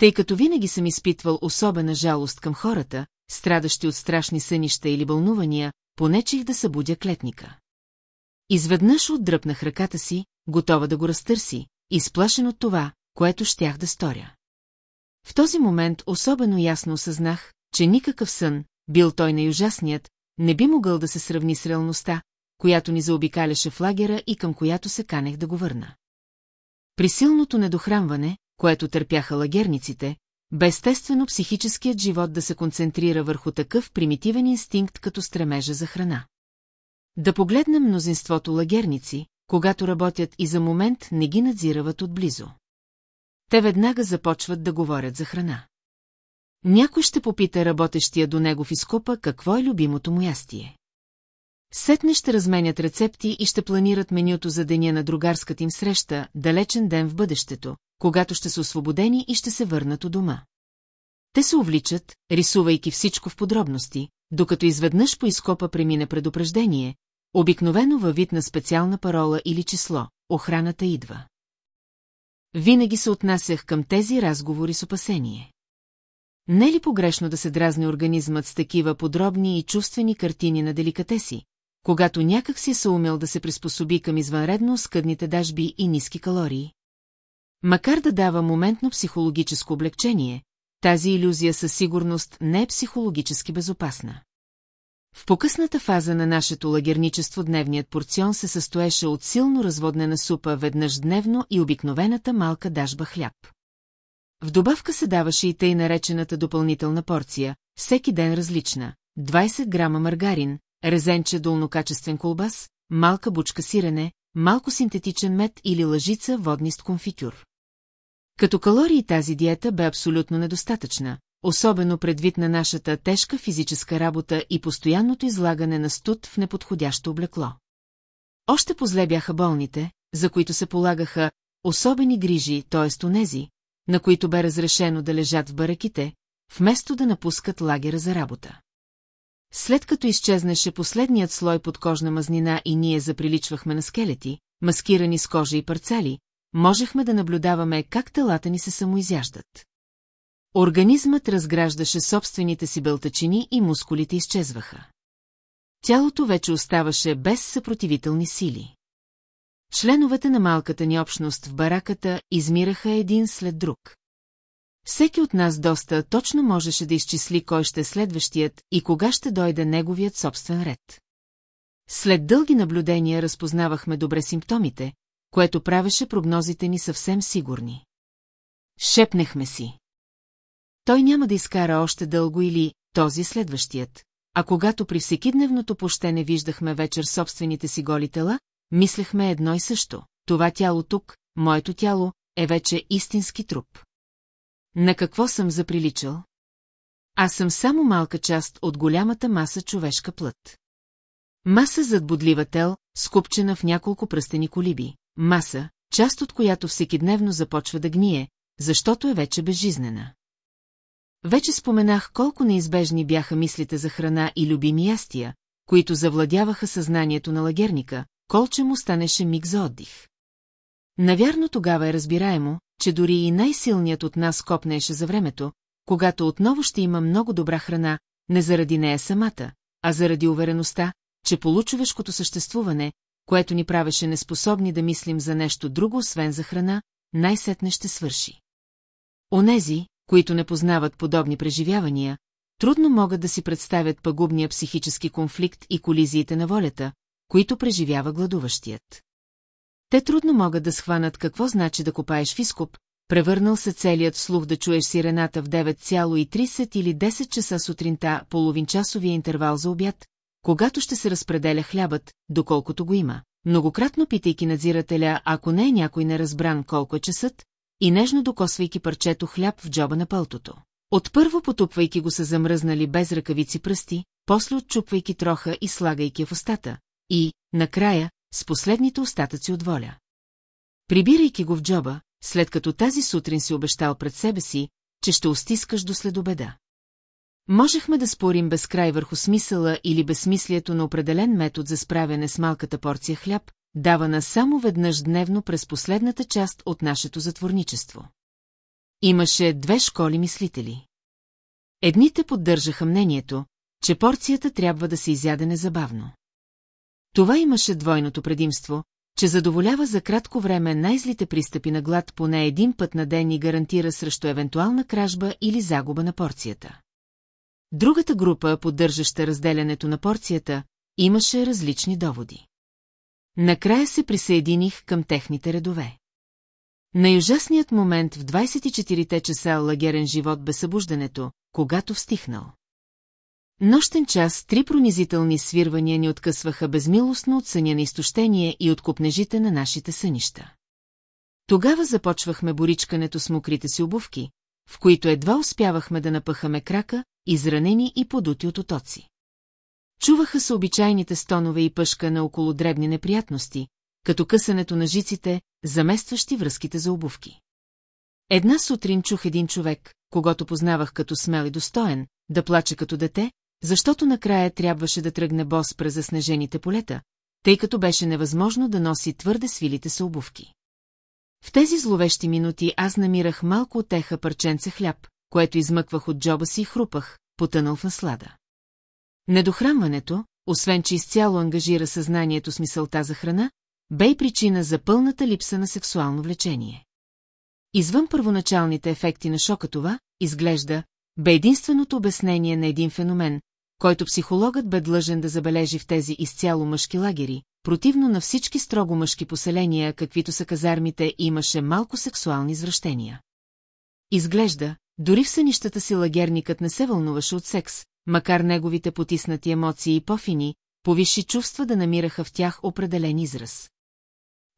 Тъй като винаги съм изпитвал особена жалост към хората, страдащи от страшни сънища или бълнувания, понечих да събудя клетника. Изведнъж отдръпнах ръката си, готова да го разтърси, изплашен от това, което щях да сторя. В този момент особено ясно осъзнах, че никакъв сън, бил той най-ужасният, не би могъл да се сравни с реалността, която ни заобикаляше в лагера и към която се канех да го върна. При силното недохранване, което търпяха лагерниците, бе естествено психическият живот да се концентрира върху такъв примитивен инстинкт като стремежа за храна. Да погледнем мнозинството лагерници, когато работят и за момент не ги надзирават отблизо. Те веднага започват да говорят за храна. Някой ще попита работещия до него в изкопа какво е любимото му ястие. Сетне ще разменят рецепти и ще планират менюто за деня на другарската им среща, далечен ден в бъдещето, когато ще са освободени и ще се върнат у дома. Те се увличат, рисувайки всичко в подробности, докато изведнъж по изкопа премине предупреждение, обикновено във вид на специална парола или число – охраната идва. Винаги се отнасях към тези разговори с опасение. Не е ли погрешно да се дразни организмът с такива подробни и чувствени картини на деликатеси, когато някак си е съумел да се приспособи към извънредно скъдните дажби и ниски калории? Макар да дава моментно психологическо облегчение, тази иллюзия със сигурност не е психологически безопасна. В покъсната фаза на нашето лагерничество дневният порцион се състоеше от силно разводнена супа веднъж дневно и обикновената малка дажба хляб. В добавка се даваше и тъй наречената допълнителна порция, всеки ден различна, 20 грама маргарин, резенче долнокачествен колбас, малка бучка сирене, малко синтетичен мед или лъжица воднист конфитюр. Като калории тази диета бе абсолютно недостатъчна, особено предвид на нашата тежка физическа работа и постоянното излагане на студ в неподходящо облекло. Още позле бяха болните, за които се полагаха особени грижи, т.е. онези, на които бе разрешено да лежат в бараките, вместо да напускат лагера за работа. След като изчезнеше последният слой подкожна мазнина и ние заприличвахме на скелети, маскирани с кожа и парцали, можехме да наблюдаваме как телата ни се самоизяждат. Организмът разграждаше собствените си белтачини и мускулите изчезваха. Тялото вече оставаше без съпротивителни сили. Членовете на малката ни общност в бараката измираха един след друг. Всеки от нас доста точно можеше да изчисли кой ще е следващият и кога ще дойде неговият собствен ред. След дълги наблюдения разпознавахме добре симптомите, което правеше прогнозите ни съвсем сигурни. Шепнехме си. Той няма да изкара още дълго или този следващият, а когато при всекидневното пощене виждахме вечер собствените си голи тела, мислехме едно и също. Това тяло тук, моето тяло, е вече истински труп. На какво съм заприличал? Аз съм само малка част от голямата маса човешка плът. Маса зад бодлива тел, скупчена в няколко пръстени колиби. Маса, част от която всекидневно започва да гние, защото е вече безжизнена. Вече споменах колко неизбежни бяха мислите за храна и любими ястия, които завладяваха съзнанието на лагерника, колче му станеше миг за отдих. Навярно тогава е разбираемо, че дори и най-силният от нас копнеше за времето, когато отново ще има много добра храна, не заради нея самата, а заради увереността, че получовешкото съществуване, което ни правеше неспособни да мислим за нещо друго, освен за храна, най-сетне ще свърши. Онези, които не познават подобни преживявания, трудно могат да си представят пагубния психически конфликт и колизиите на волята, които преживява гладуващият. Те трудно могат да схванат какво значи да копаеш в изкуп, превърнал се целият слух да чуеш сирената в 9,30 или 10 часа сутринта, половинчасовия интервал за обяд, когато ще се разпределя хлябът, доколкото го има. Многократно питайки надзирателя, ако не е някой неразбран колко е часът, и нежно докосвайки парчето хляб в джоба на пълтото. Отпърво потупвайки го са замръзнали без ръкавици пръсти, после отчупвайки троха и слагайки в устата, и, накрая, с последните остатъци от воля. Прибирайки го в джоба, след като тази сутрин си обещал пред себе си, че ще устискаш до следобеда. Можехме да спорим безкрай върху смисъла или безсмислието на определен метод за справяне с малката порция хляб, давана само веднъж дневно през последната част от нашето затворничество. Имаше две школи мислители. Едните поддържаха мнението, че порцията трябва да се изяде незабавно. Това имаше двойното предимство, че задоволява за кратко време най-злите пристъпи на глад поне един път на ден и гарантира срещу евентуална кражба или загуба на порцията. Другата група, поддържаща разделянето на порцията, имаше различни доводи. Накрая се присъединих към техните редове. Най-ужасният момент в 24-те часа лагерен живот бе събуждането, когато встихнал. Нощен час три пронизителни свирвания ни откъсваха безмилостно от съня на изтощение и от купнежите на нашите сънища. Тогава започвахме боричкането с мокрите си обувки, в които едва успявахме да напъхаме крака, изранени и подути от отоци. Чуваха се обичайните стонове и пъшка на около дребни неприятности, като късането на жиците, заместващи връзките за обувки. Една сутрин чух един човек, когато познавах като смел и достоен, да плаче като дете, защото накрая трябваше да тръгне бос през заснежените полета, тъй като беше невъзможно да носи твърде свилите се обувки. В тези зловещи минути аз намирах малко отеха парченце хляб, което измъквах от джоба си и хрупах, потънал в наслада. Недохранването, освен че изцяло ангажира съзнанието с мисълта за храна, бе и причина за пълната липса на сексуално влечение. Извън първоначалните ефекти на шока това, изглежда, бе единственото обяснение на един феномен, който психологът бе длъжен да забележи в тези изцяло мъжки лагери, противно на всички строго мъжки поселения, каквито са казармите, имаше малко сексуални извращения. Изглежда, дори в сънищата си лагерникът не се вълнуваше от секс, макар неговите потиснати емоции и пофини, повисши чувства да намираха в тях определен израз.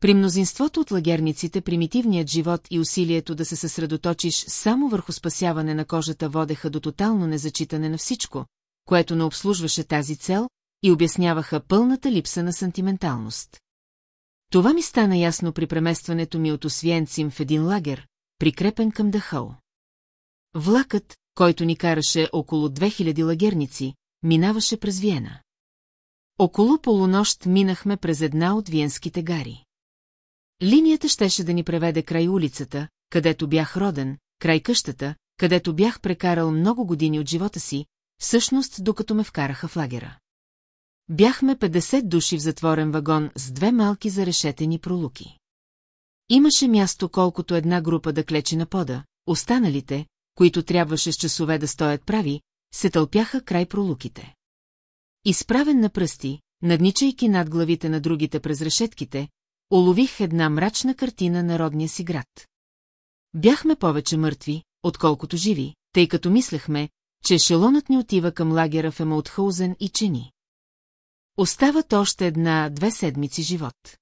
При мнозинството от лагерниците примитивният живот и усилието да се съсредоточиш само върху спасяване на кожата водеха до тотално незачитане на всичко, което не обслужваше тази цел, и обясняваха пълната липса на сантименталност. Това ми стана ясно при преместването ми от Освиенцим в един лагер, прикрепен към Дахъл. Влакът, който ни караше около 2000 лагерници, минаваше през Виена. Около полунощ минахме през една от виенските гари. Линията щеше да ни преведе край улицата, където бях роден, край къщата, където бях прекарал много години от живота си, всъщност докато ме вкараха в лагера. Бяхме 50 души в затворен вагон с две малки зарешетени пролуки. Имаше място колкото една група да клечи на пода, останалите, които трябваше с часове да стоят прави, се тълпяха край пролуките. Изправен на пръсти, надничайки над главите на другите през решетките, улових една мрачна картина на родния си град. Бяхме повече мъртви, отколкото живи, тъй като мислехме, че ешелонът ни отива към лагера в Емаутхаузен и чени. Остават още една-две седмици живот.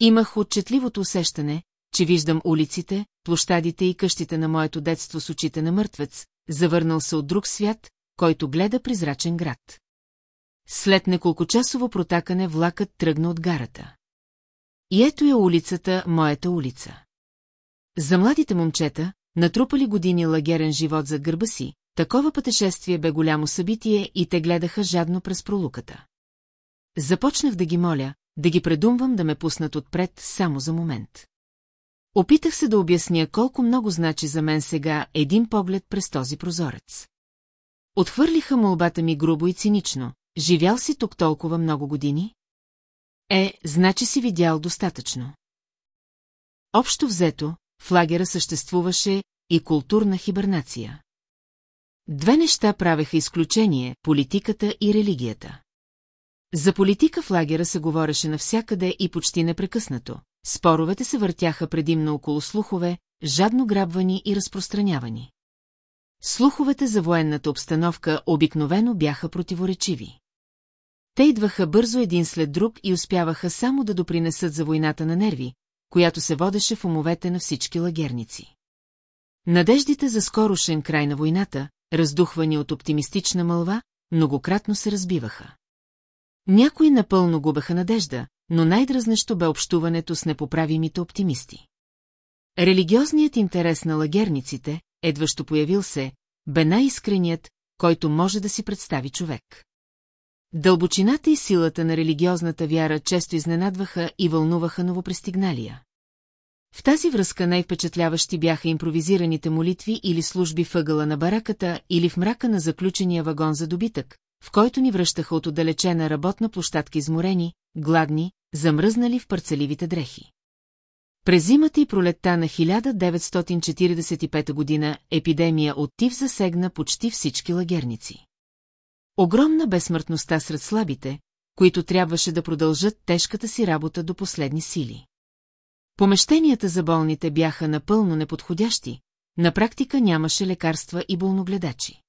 Имах отчетливото усещане, че виждам улиците, площадите и къщите на моето детство с очите на мъртвец, завърнал се от друг свят, който гледа призрачен град. След неколкочасово протакане влакът тръгна от гарата. И ето е улицата, моята улица. За младите момчета, натрупали години лагерен живот за гърба си, такова пътешествие бе голямо събитие и те гледаха жадно през пролуката. Започнах да ги моля, да ги предумвам да ме пуснат отпред само за момент. Опитах се да обясня колко много значи за мен сега един поглед през този прозорец. Отхвърлиха молбата ми грубо и цинично. Живял си тук толкова много години? Е, значи си видял достатъчно. Общо взето, в лагера съществуваше и културна хибернация. Две неща правеха изключение – политиката и религията. За политика в лагера се говореше навсякъде и почти непрекъснато. Споровете се въртяха предимно около слухове, жадно грабвани и разпространявани. Слуховете за военната обстановка обикновено бяха противоречиви. Те идваха бързо един след друг и успяваха само да допринесат за войната на нерви, която се водеше в умовете на всички лагерници. Надеждите за скорошен край на войната, раздухвани от оптимистична мълва, многократно се разбиваха. Някои напълно губеха надежда, но най-дразнещо бе общуването с непоправимите оптимисти. Религиозният интерес на лагерниците, едващо появил се, бе най-искреният, който може да си представи човек. Дълбочината и силата на религиозната вяра често изненадваха и вълнуваха новопрестигналия. В тази връзка най-впечатляващи бяха импровизираните молитви или служби въгъла на бараката или в мрака на заключения вагон за добитък, в който ни връщаха от отдалечена работна площадка изморени, гладни, замръзнали в парцеливите дрехи. През зимата и пролетта на 1945 година епидемия от тиф засегна почти всички лагерници. Огромна безсмъртността сред слабите, които трябваше да продължат тежката си работа до последни сили. Помещенията за болните бяха напълно неподходящи, на практика нямаше лекарства и болногледачи.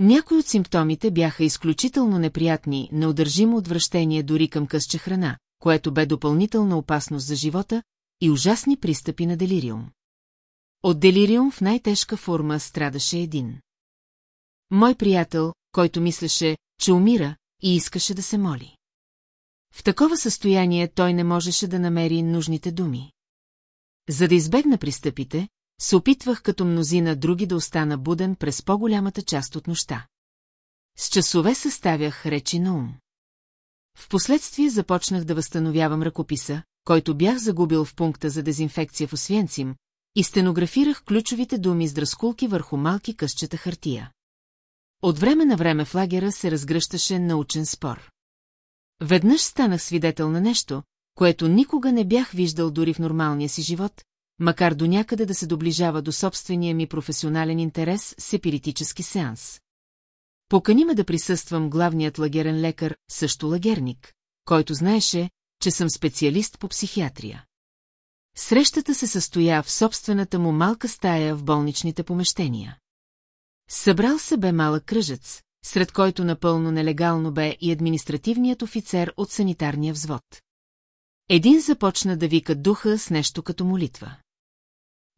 Някои от симптомите бяха изключително неприятни, неудържимо отвращение дори към късче храна, което бе допълнителна опасност за живота, и ужасни пристъпи на делириум. От делириум в най-тежка форма страдаше един. Мой приятел, който мислеше, че умира и искаше да се моли. В такова състояние той не можеше да намери нужните думи. За да избегна пристъпите, се опитвах като мнозина други да остана буден през по-голямата част от нощта. С часове съставях речи на ум. Впоследствие започнах да възстановявам ръкописа, който бях загубил в пункта за дезинфекция в Освенцим, и стенографирах ключовите думи с дръскулки върху малки късчета хартия. От време на време в лагера се разгръщаше научен спор. Веднъж станах свидетел на нещо, което никога не бях виждал дори в нормалния си живот, макар до някъде да се доближава до собствения ми професионален интерес с епиритически сеанс. Покани ме да присъствам главният лагерен лекар, също лагерник, който знаеше, че съм специалист по психиатрия. Срещата се състоя в собствената му малка стая в болничните помещения. Събрал се бе малък кръжец, сред който напълно нелегално бе и административният офицер от санитарния взвод. Един започна да вика духа с нещо като молитва.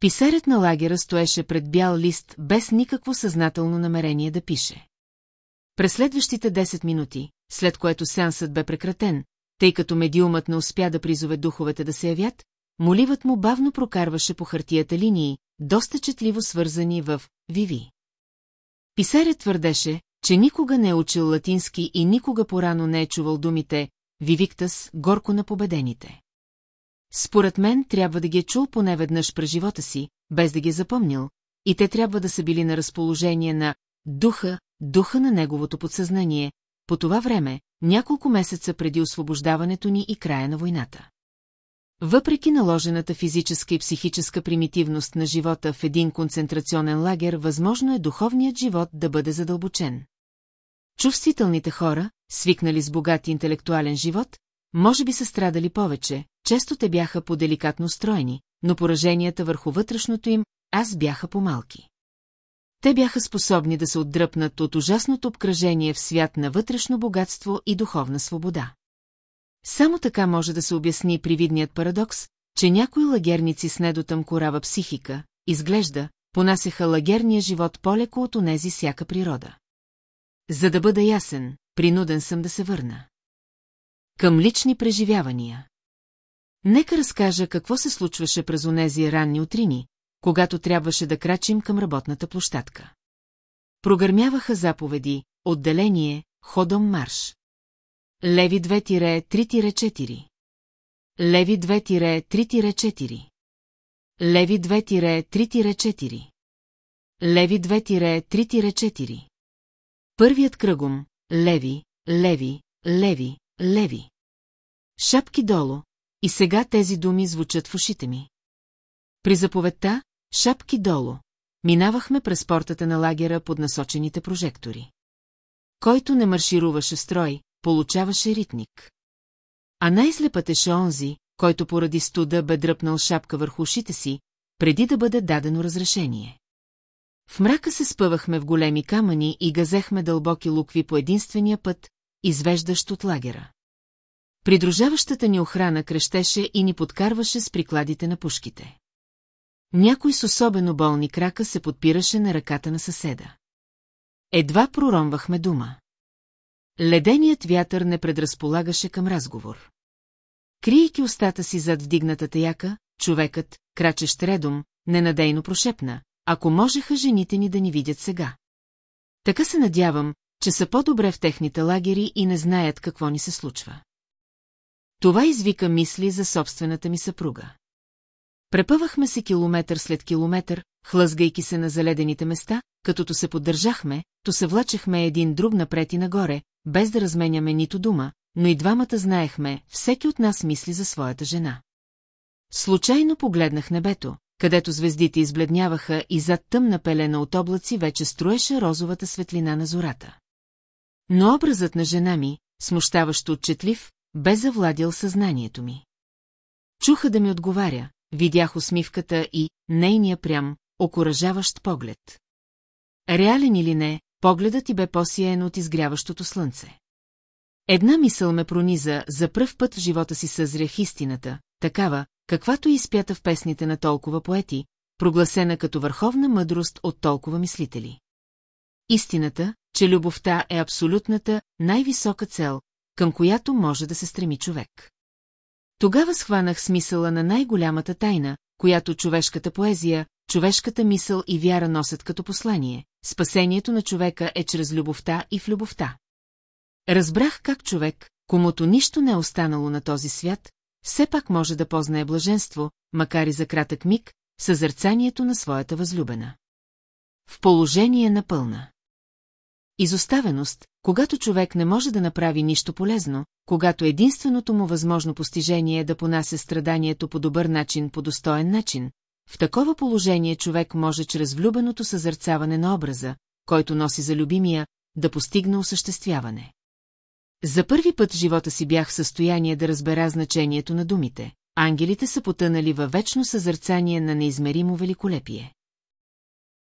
Писарят на лагера стоеше пред бял лист без никакво съзнателно намерение да пише. През следващите 10 минути, след което сеансът бе прекратен, тъй като медиумът не успя да призове духовете да се явят, моливът му бавно прокарваше по хартията линии, доста четливо свързани в «Виви». Писарят твърдеше, че никога не е учил латински и никога порано не е чувал думите «Вивиктас» горко на победените. Според мен трябва да ги е чул поне веднъж през живота си, без да ги е запомнил, и те трябва да са били на разположение на духа, духа на неговото подсъзнание, по това време, няколко месеца преди освобождаването ни и края на войната. Въпреки наложената физическа и психическа примитивност на живота в един концентрационен лагер, възможно е духовният живот да бъде задълбочен. Чувствителните хора, свикнали с богат интелектуален живот, може би са страдали повече, често те бяха по-деликатно строени, но пораженията върху вътрешното им, аз бяха по-малки. Те бяха способни да се отдръпнат от ужасното обкръжение в свят на вътрешно богатство и духовна свобода. Само така може да се обясни привидният парадокс, че някои лагерници с недотъм корава психика, изглежда, понасеха лагерния живот по-леко от онези всяка природа. За да бъда ясен, принуден съм да се върна. Към лични преживявания. Нека разкажа какво се случваше през онези ранни утрини, когато трябваше да крачим към работната площадка. Прогърмяваха заповеди, отделение, ходом марш. Леви 2-3-4. Леви 2-3-4. Леви 2-3-4. Леви 2-3-4. Първият кръгом, леви, леви, леви, леви. Шапки долу, и сега тези думи звучат в ушите ми. При заповедта, шапки долу, минавахме през портата на лагера под насочените прожектори. Който не маршируваше строй, получаваше ритник. А най-слепътеше онзи, който поради студа бе дръпнал шапка върху ушите си, преди да бъде дадено разрешение. В мрака се спъвахме в големи камъни и газехме дълбоки лукви по единствения път, извеждащ от лагера. Придружаващата ни охрана крещеше и ни подкарваше с прикладите на пушките. Някой с особено болни крака се подпираше на ръката на съседа. Едва проромвахме дума. Леденият вятър не предразполагаше към разговор. Криейки устата си зад вдигната яка, човекът, крачещ редом, ненадейно прошепна, ако можеха жените ни да ни видят сега. Така се надявам, че са по-добре в техните лагери и не знаят какво ни се случва. Това извика мисли за собствената ми съпруга. Препъвахме се километър след километър, хлъзгайки се на заледените места, като се поддържахме, то се влачехме един друг напред и нагоре, без да разменяме нито дума, но и двамата знаехме, всеки от нас мисли за своята жена. Случайно погледнах небето, където звездите избледняваха и зад тъмна пелена от облаци вече строеше розовата светлина на зората. Но образът на жена ми, смущаващо отчетлив, бе завладял съзнанието ми. Чуха да ми отговаря, видях усмивката и нейния прям, окоръжаващ поглед. Реален или не, погледът ти бе по-сиен от изгряващото слънце. Една мисъл ме прониза, за пръв път в живота си съзрях истината, такава, каквато и изпята в песните на толкова поети, прогласена като върховна мъдрост от толкова мислители. Истината, че любовта е абсолютната, най-висока цел, към която може да се стреми човек. Тогава схванах смисъла на най-голямата тайна, която човешката поезия, човешката мисъл и вяра носят като послание. Спасението на човека е чрез любовта и в любовта. Разбрах как човек, комуто нищо не е останало на този свят, все пак може да познае блаженство, макар и за кратък миг, съзърцанието на своята възлюбена. В положение на пълна. Изоставеност, когато човек не може да направи нищо полезно, когато единственото му възможно постижение е да понася страданието по добър начин, по достоен начин, в такова положение човек може чрез влюбеното съзърцаване на образа, който носи за любимия, да постигне осъществяване. За първи път в живота си бях в състояние да разбера значението на думите. Ангелите са потънали във вечно съзърцание на неизмеримо великолепие.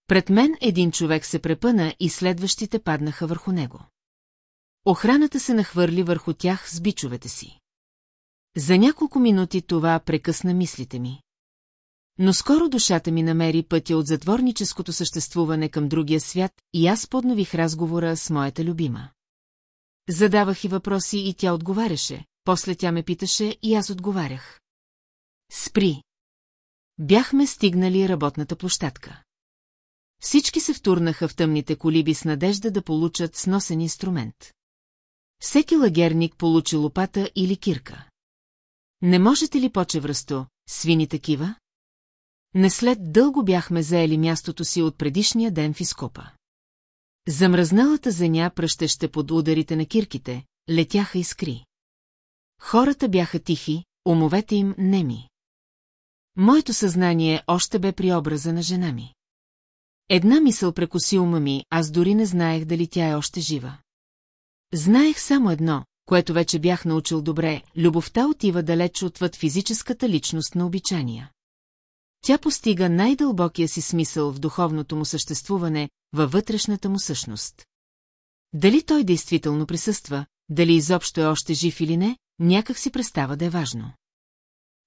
Пред мен един човек се препъна и следващите паднаха върху него. Охраната се нахвърли върху тях с бичовете си. За няколко минути това прекъсна мислите ми. Но скоро душата ми намери пътя от затворническото съществуване към другия свят и аз поднових разговора с моята любима. Задавах и въпроси и тя отговаряше, после тя ме питаше и аз отговарях. Спри. Бяхме стигнали работната площадка. Всички се втурнаха в тъмните колиби с надежда да получат сносен инструмент. Всеки лагерник получи лопата или кирка. Не можете ли почевръсто, свини такива? Не след дълго бяхме заели мястото си от предишния ден в изкопа. Замръзналата земя пръщеще под ударите на кирките, летяха искри. Хората бяха тихи, умовете им неми. Моето съзнание още бе при образа на жена ми. Една мисъл прекоси ума ми, аз дори не знаех дали тя е още жива. Знаех само едно, което вече бях научил добре, любовта отива далеч отвъд физическата личност на обичания. Тя постига най-дълбокия си смисъл в духовното му съществуване, във вътрешната му същност. Дали той действително присъства, дали изобщо е още жив или не, някак си представа да е важно.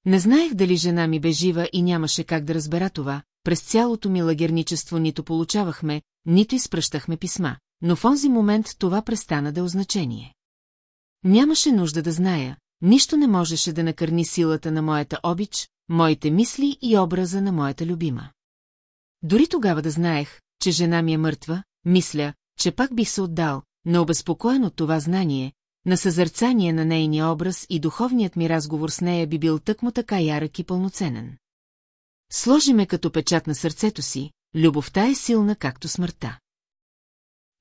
Не знаех дали жена ми бе жива и нямаше как да разбера това, през цялото ми лагерничество нито получавахме, нито изпръщахме писма, но в онзи момент това престана да е значение. Нямаше нужда да зная, нищо не можеше да накърни силата на моята обич, моите мисли и образа на моята любима. Дори тогава да знаех, че жена ми е мъртва, мисля, че пак бих се отдал, необезпокоен от това знание, на съзърцание на нейния образ и духовният ми разговор с нея би бил тъкмо така ярък и пълноценен. Сложи ме като печат на сърцето си, любовта е силна както смъртта.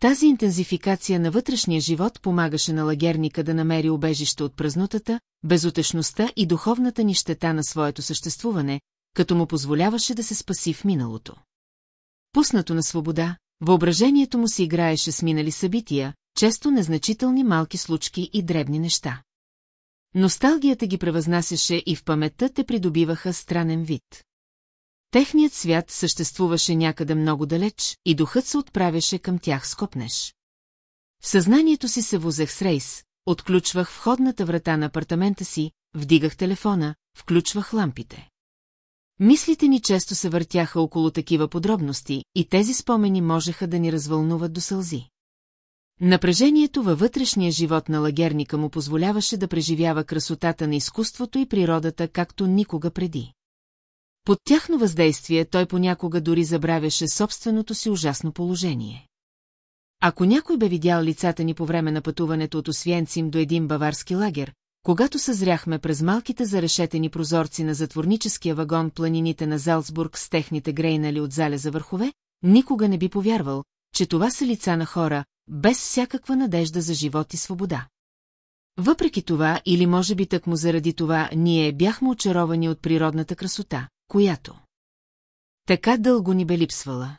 Тази интензификация на вътрешния живот помагаше на лагерника да намери убежище от празнутата, безутешността и духовната нищета на своето съществуване, като му позволяваше да се спаси в миналото. Пуснато на свобода, въображението му си играеше с минали събития, често незначителни малки случки и дребни неща. Носталгията ги превъзнасяше и в паметта те придобиваха странен вид. Техният свят съществуваше някъде много далеч и духът се отправяше към тях с копнеш. В съзнанието си се возех с рейс, отключвах входната врата на апартамента си, вдигах телефона, включвах лампите. Мислите ни често се въртяха около такива подробности и тези спомени можеха да ни развълнуват до сълзи. Напрежението във вътрешния живот на лагерника му позволяваше да преживява красотата на изкуството и природата както никога преди. Под тяхно въздействие той понякога дори забравяше собственото си ужасно положение. Ако някой бе видял лицата ни по време на пътуването от Освенцим до един баварски лагер, когато съзряхме през малките зарешетени прозорци на затворническия вагон планините на Залцбург с техните грейнали от залеза върхове, никога не би повярвал, че това са лица на хора, без всякаква надежда за живот и свобода. Въпреки това, или може би тъкмо заради това, ние бяхме очаровани от природната красота, която така дълго ни бе липсвала.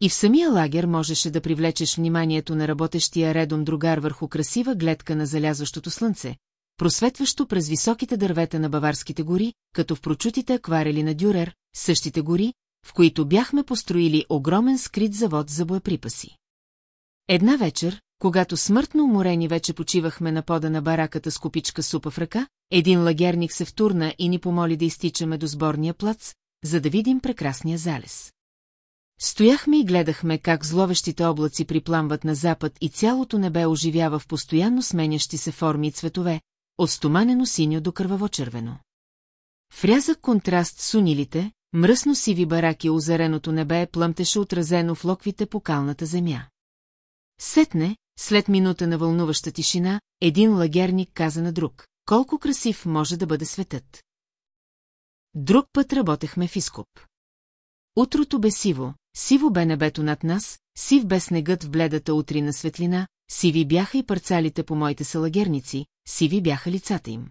И в самия лагер можеше да привлечеш вниманието на работещия редом другар върху красива гледка на залязващото слънце, просветващо през високите дървета на баварските гори, като в прочутите акварели на Дюрер, същите гори, в които бяхме построили огромен скрит завод за боеприпаси. Една вечер, когато смъртно уморени вече почивахме на пода на бараката с купичка супа в ръка, един лагерник се втурна и ни помоли да изтичаме до сборния плац, за да видим прекрасния залез. Стояхме и гледахме как зловещите облаци припламват на запад и цялото небе оживява в постоянно сменящи се форми и цветове, от стоманено синьо до кърваво-червено. В рязък контраст с унилите, мръсно сиви бараки озареното небе плъмтеше отразено в локвите по калната земя. Сетне, след минута на вълнуваща тишина, един лагерник каза на друг, колко красив може да бъде светът. Друг път работехме в изкуп. Утрото бе сиво, сиво бе небето над нас, сив бе снегът в бледата утрина светлина, сиви бяха и парцалите по моите салагерници, сиви бяха лицата им.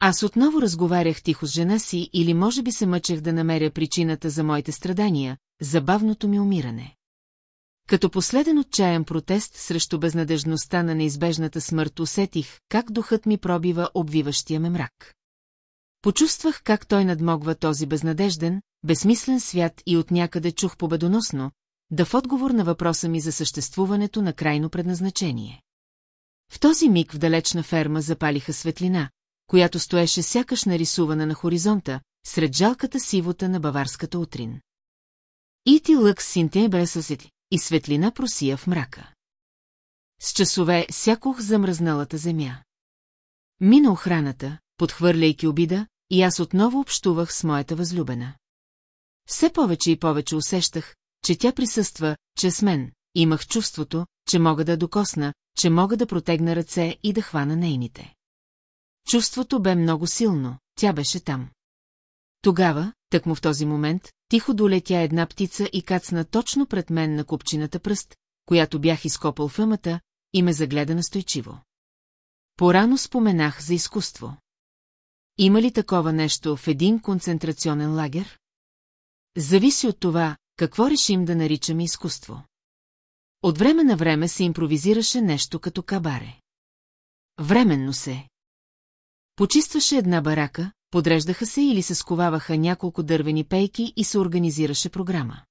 Аз отново разговарях тихо с жена си или може би се мъчех да намеря причината за моите страдания, забавното ми умиране. Като последен отчаян протест срещу безнадежността на неизбежната смърт усетих, как духът ми пробива обвиващия ме мрак. Почувствах как той надмогва този безнадежден, безсмислен свят и от някъде чух победоносно, да в отговор на въпроса ми за съществуването на крайно предназначение. В този миг в далечна ферма запалиха светлина, която стоеше сякаш нарисувана на хоризонта, сред жалката сивота на баварската утрин. Ити лък синте бресосити, и светлина просия в мрака. С часове сякох замръзналата земя. Мина охраната, подхвърляйки обида, и аз отново общувах с моята възлюбена. Все повече и повече усещах, че тя присъства, че с мен, имах чувството, че мога да докосна, че мога да протегна ръце и да хвана нейните. Чувството бе много силно, тя беше там. Тогава, тъкмо в този момент, тихо долетя една птица и кацна точно пред мен на купчината пръст, която бях изкопал в ъмата, и ме загледа настойчиво. Порано споменах за изкуство. Има ли такова нещо в един концентрационен лагер? Зависи от това, какво решим да наричаме изкуство. От време на време се импровизираше нещо като кабаре. Временно се. Почистваше една барака, подреждаха се или се сковаваха няколко дървени пейки и се организираше програма.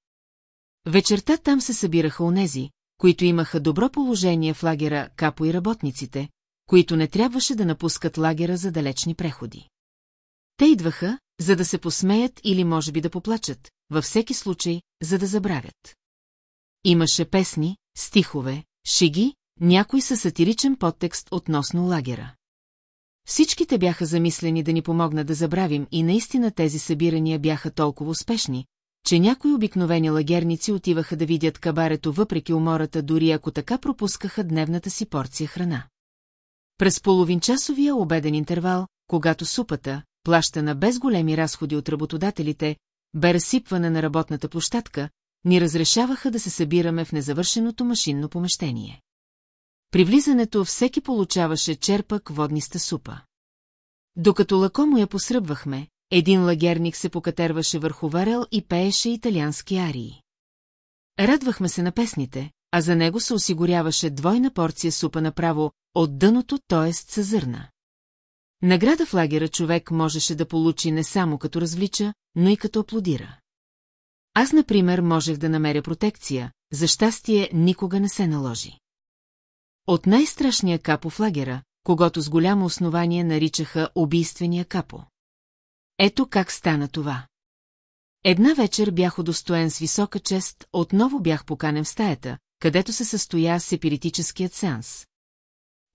Вечерта там се събираха онези, които имаха добро положение в лагера Капо и работниците, които не трябваше да напускат лагера за далечни преходи. Те идваха, за да се посмеят или може би да поплачат, във всеки случай, за да забравят. Имаше песни, стихове, шиги, някой със сатиричен подтекст относно лагера. Всичките бяха замислени да ни помогнат да забравим и наистина тези събирания бяха толкова успешни, че някои обикновени лагерници отиваха да видят кабарето въпреки умората, дори ако така пропускаха дневната си порция храна. През половинчасовия обеден интервал, когато супата, плащана без големи разходи от работодателите, бе разсипване на работната площадка, ни разрешаваха да се събираме в незавършеното машинно помещение. При влизането всеки получаваше черпак водниста супа. Докато лакомо я посръбвахме, един лагерник се покатерваше върху варел и пееше италиански арии. Радвахме се на песните, а за него се осигуряваше двойна порция супа направо от дъното, т.е. съзърна. Награда в лагера човек можеше да получи не само като развлича, но и като аплодира. Аз, например, можех да намеря протекция, за щастие никога не се наложи. От най-страшния капо в лагера, когато с голямо основание наричаха убийствения капо. Ето как стана това. Една вечер бях удостоен с висока чест, отново бях поканен в стаята, където се състоя сепиритическият сеанс.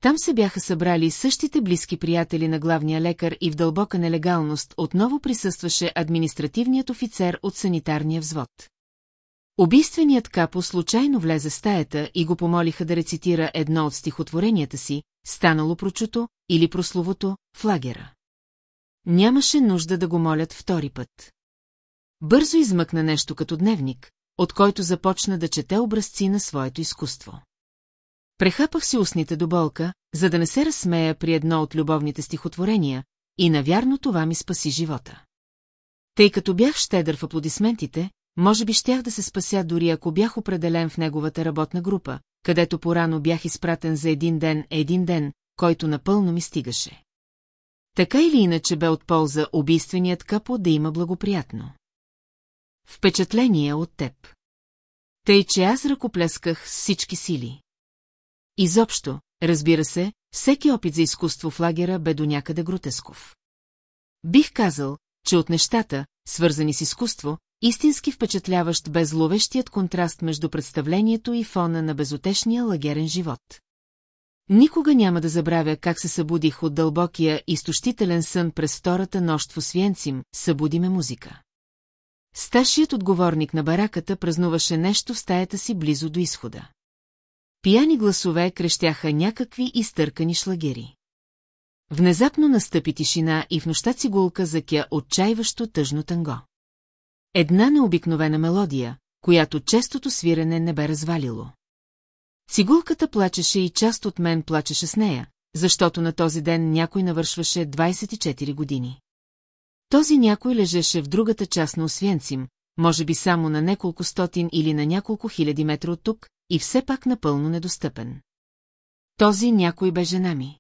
Там се бяха събрали същите близки приятели на главния лекар и в дълбока нелегалност отново присъстваше административният офицер от санитарния взвод. Убийственият капо случайно влезе в стаята и го помолиха да рецитира едно от стихотворенията си, станало прочуто или прословото в лагера. Нямаше нужда да го молят втори път. Бързо измъкна нещо като дневник, от който започна да чете образци на своето изкуство. Прехапах си устните до болка, за да не се разсмея при едно от любовните стихотворения, и навярно това ми спаси живота. Тъй като бях щедър в аплодисментите, може би щях да се спася дори ако бях определен в неговата работна група, където порано бях изпратен за един ден, един ден, който напълно ми стигаше. Така или иначе бе от полза убийственият капо да има благоприятно. Впечатление от теб. Тъй, че аз ръкоплясках с всички сили. Изобщо, разбира се, всеки опит за изкуство в лагера бе до някъде гротесков. Бих казал, че от нещата, свързани с изкуство, истински впечатляващ бе зловещият контраст между представлението и фона на безотешния лагерен живот. Никога няма да забравя как се събудих от дълбокия изтощителен сън през втората нощ в Освенцим, събуди ме музика. Старшият отговорник на бараката празнуваше нещо в стаята си близо до изхода. Пияни гласове крещяха някакви изтъркани шлагери. Внезапно настъпи тишина и в нощта цигулка закя отчаиващо тъжно танго. Една необикновена мелодия, която честото свирене не бе развалило. Цигулката плачеше и част от мен плачеше с нея, защото на този ден някой навършваше 24 години. Този някой лежеше в другата част на Освенцим, може би само на няколко стотин или на няколко хиляди метра от тук, и все пак напълно недостъпен. Този някой бе жена ми.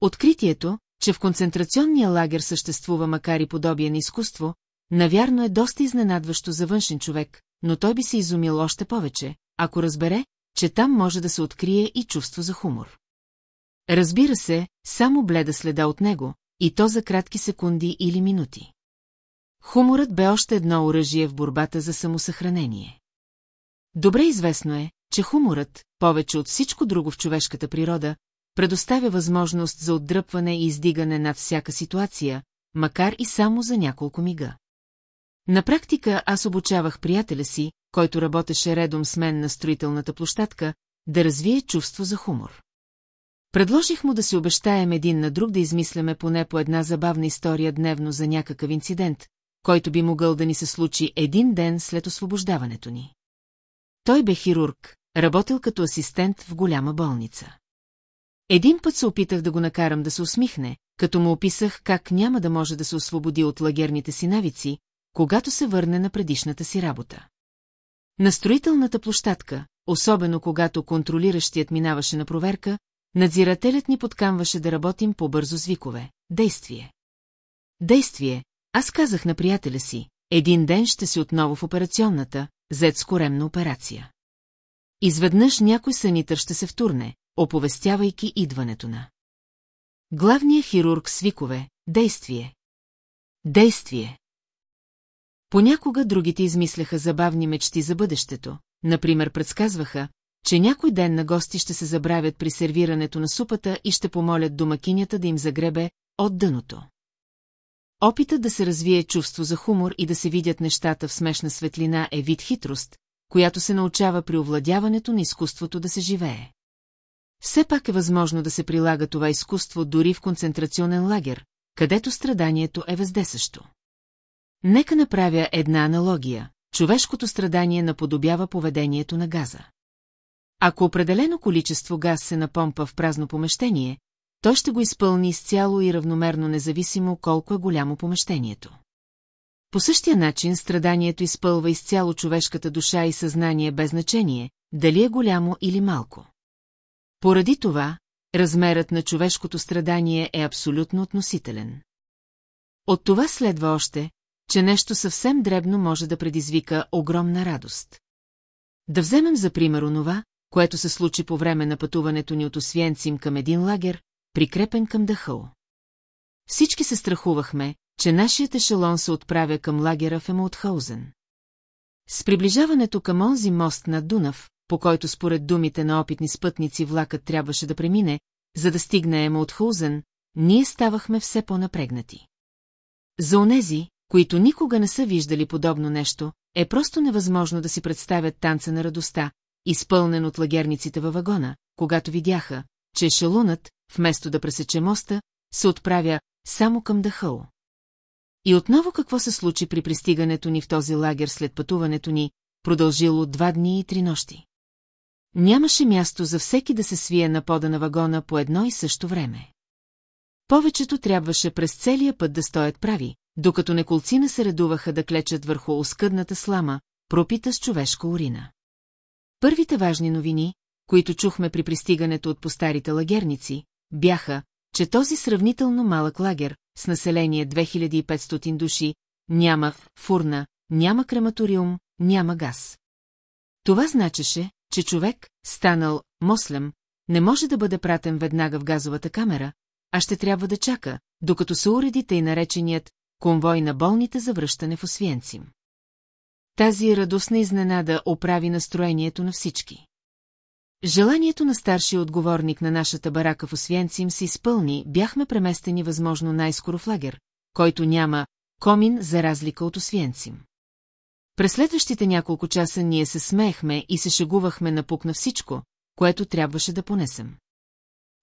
Откритието, че в концентрационния лагер съществува макар и подобие на изкуство, навярно е доста изненадващо за външен човек, но той би се изумил още повече, ако разбере, че там може да се открие и чувство за хумор. Разбира се, само бледа следа от него, и то за кратки секунди или минути. Хуморът бе още едно оръжие в борбата за самосъхранение. Добре известно е, че хуморът, повече от всичко друго в човешката природа, предоставя възможност за отдръпване и издигане над всяка ситуация, макар и само за няколко мига. На практика аз обучавах приятеля си, който работеше редом с мен на строителната площадка, да развие чувство за хумор. Предложих му да си обещаем един на друг да измисляме поне по една забавна история дневно за някакъв инцидент, който би могъл да ни се случи един ден след освобождаването ни. Той бе хирург, работил като асистент в голяма болница. Един път се опитах да го накарам да се усмихне, като му описах как няма да може да се освободи от лагерните си навици, когато се върне на предишната си работа. На строителната площадка, особено когато контролиращият минаваше на проверка, надзирателят ни подкамваше да работим по-бързо с викове. Действие. Действие, аз казах на приятеля си, един ден ще си отново в операционната, зет с коремна операция. Изведнъж някой санитър ще се втурне, оповестявайки идването на. Главният хирург свикове, действие. Действие. Понякога другите измисляха забавни мечти за бъдещето, например предсказваха, че някой ден на гости ще се забравят при сервирането на супата и ще помолят домакинята да им загребе от дъното. Опитът да се развие чувство за хумор и да се видят нещата в смешна светлина е вид хитрост, която се научава при овладяването на изкуството да се живее. Все пак е възможно да се прилага това изкуство дори в концентрационен лагер, където страданието е вездесъщо. Нека направя една аналогия. Човешкото страдание наподобява поведението на газа. Ако определено количество газ се напомпа в празно помещение, той ще го изпълни изцяло и равномерно независимо колко е голямо помещението. По същия начин страданието изпълва изцяло човешката душа и съзнание без значение, дали е голямо или малко. Поради това, размерът на човешкото страдание е абсолютно относителен. От това следва още, че нещо съвсем дребно може да предизвика огромна радост. Да вземем за пример онова, което се случи по време на пътуването ни от Освенцим към един лагер, прикрепен към Дахъл. Всички се страхувахме, че нашият ешелон се отправя към лагера в Емаутхаузен. С приближаването към онзи мост на Дунав, по който според думите на опитни спътници влакът трябваше да премине, за да стигне Емаутхаузен, ние ставахме все по-напрегнати. За онези, които никога не са виждали подобно нещо, е просто невъзможно да си представят танца на радостта, изпълнен от лагерниците във вагона, когато видяха, че ешелонът, вместо да пресече моста, се отправя само към Дахъл. И отново какво се случи при пристигането ни в този лагер след пътуването ни, продължило два дни и три нощи. Нямаше място за всеки да се свие на пода на вагона по едно и също време. Повечето трябваше през целия път да стоят прави, докато неколцина се редуваха да клечат върху оскъдната слама, пропита с човешка урина. Първите важни новини, които чухме при пристигането от постарите лагерници, бяха, че този сравнително малък лагер, с население 2500 души, няма фурна, няма крематориум, няма газ. Това значеше, че човек, станал мослем, не може да бъде пратен веднага в газовата камера, а ще трябва да чака, докато се уреди тъй нареченият конвой на болните за връщане в Освенцим. Тази радостна изненада оправи настроението на всички. Желанието на старшия отговорник на нашата барака в Освенцим се изпълни, бяхме преместени възможно най-скоро в лагер, който няма комин за разлика от Освенцим. През следващите няколко часа ние се смеехме и се шегувахме напук на всичко, което трябваше да понесем.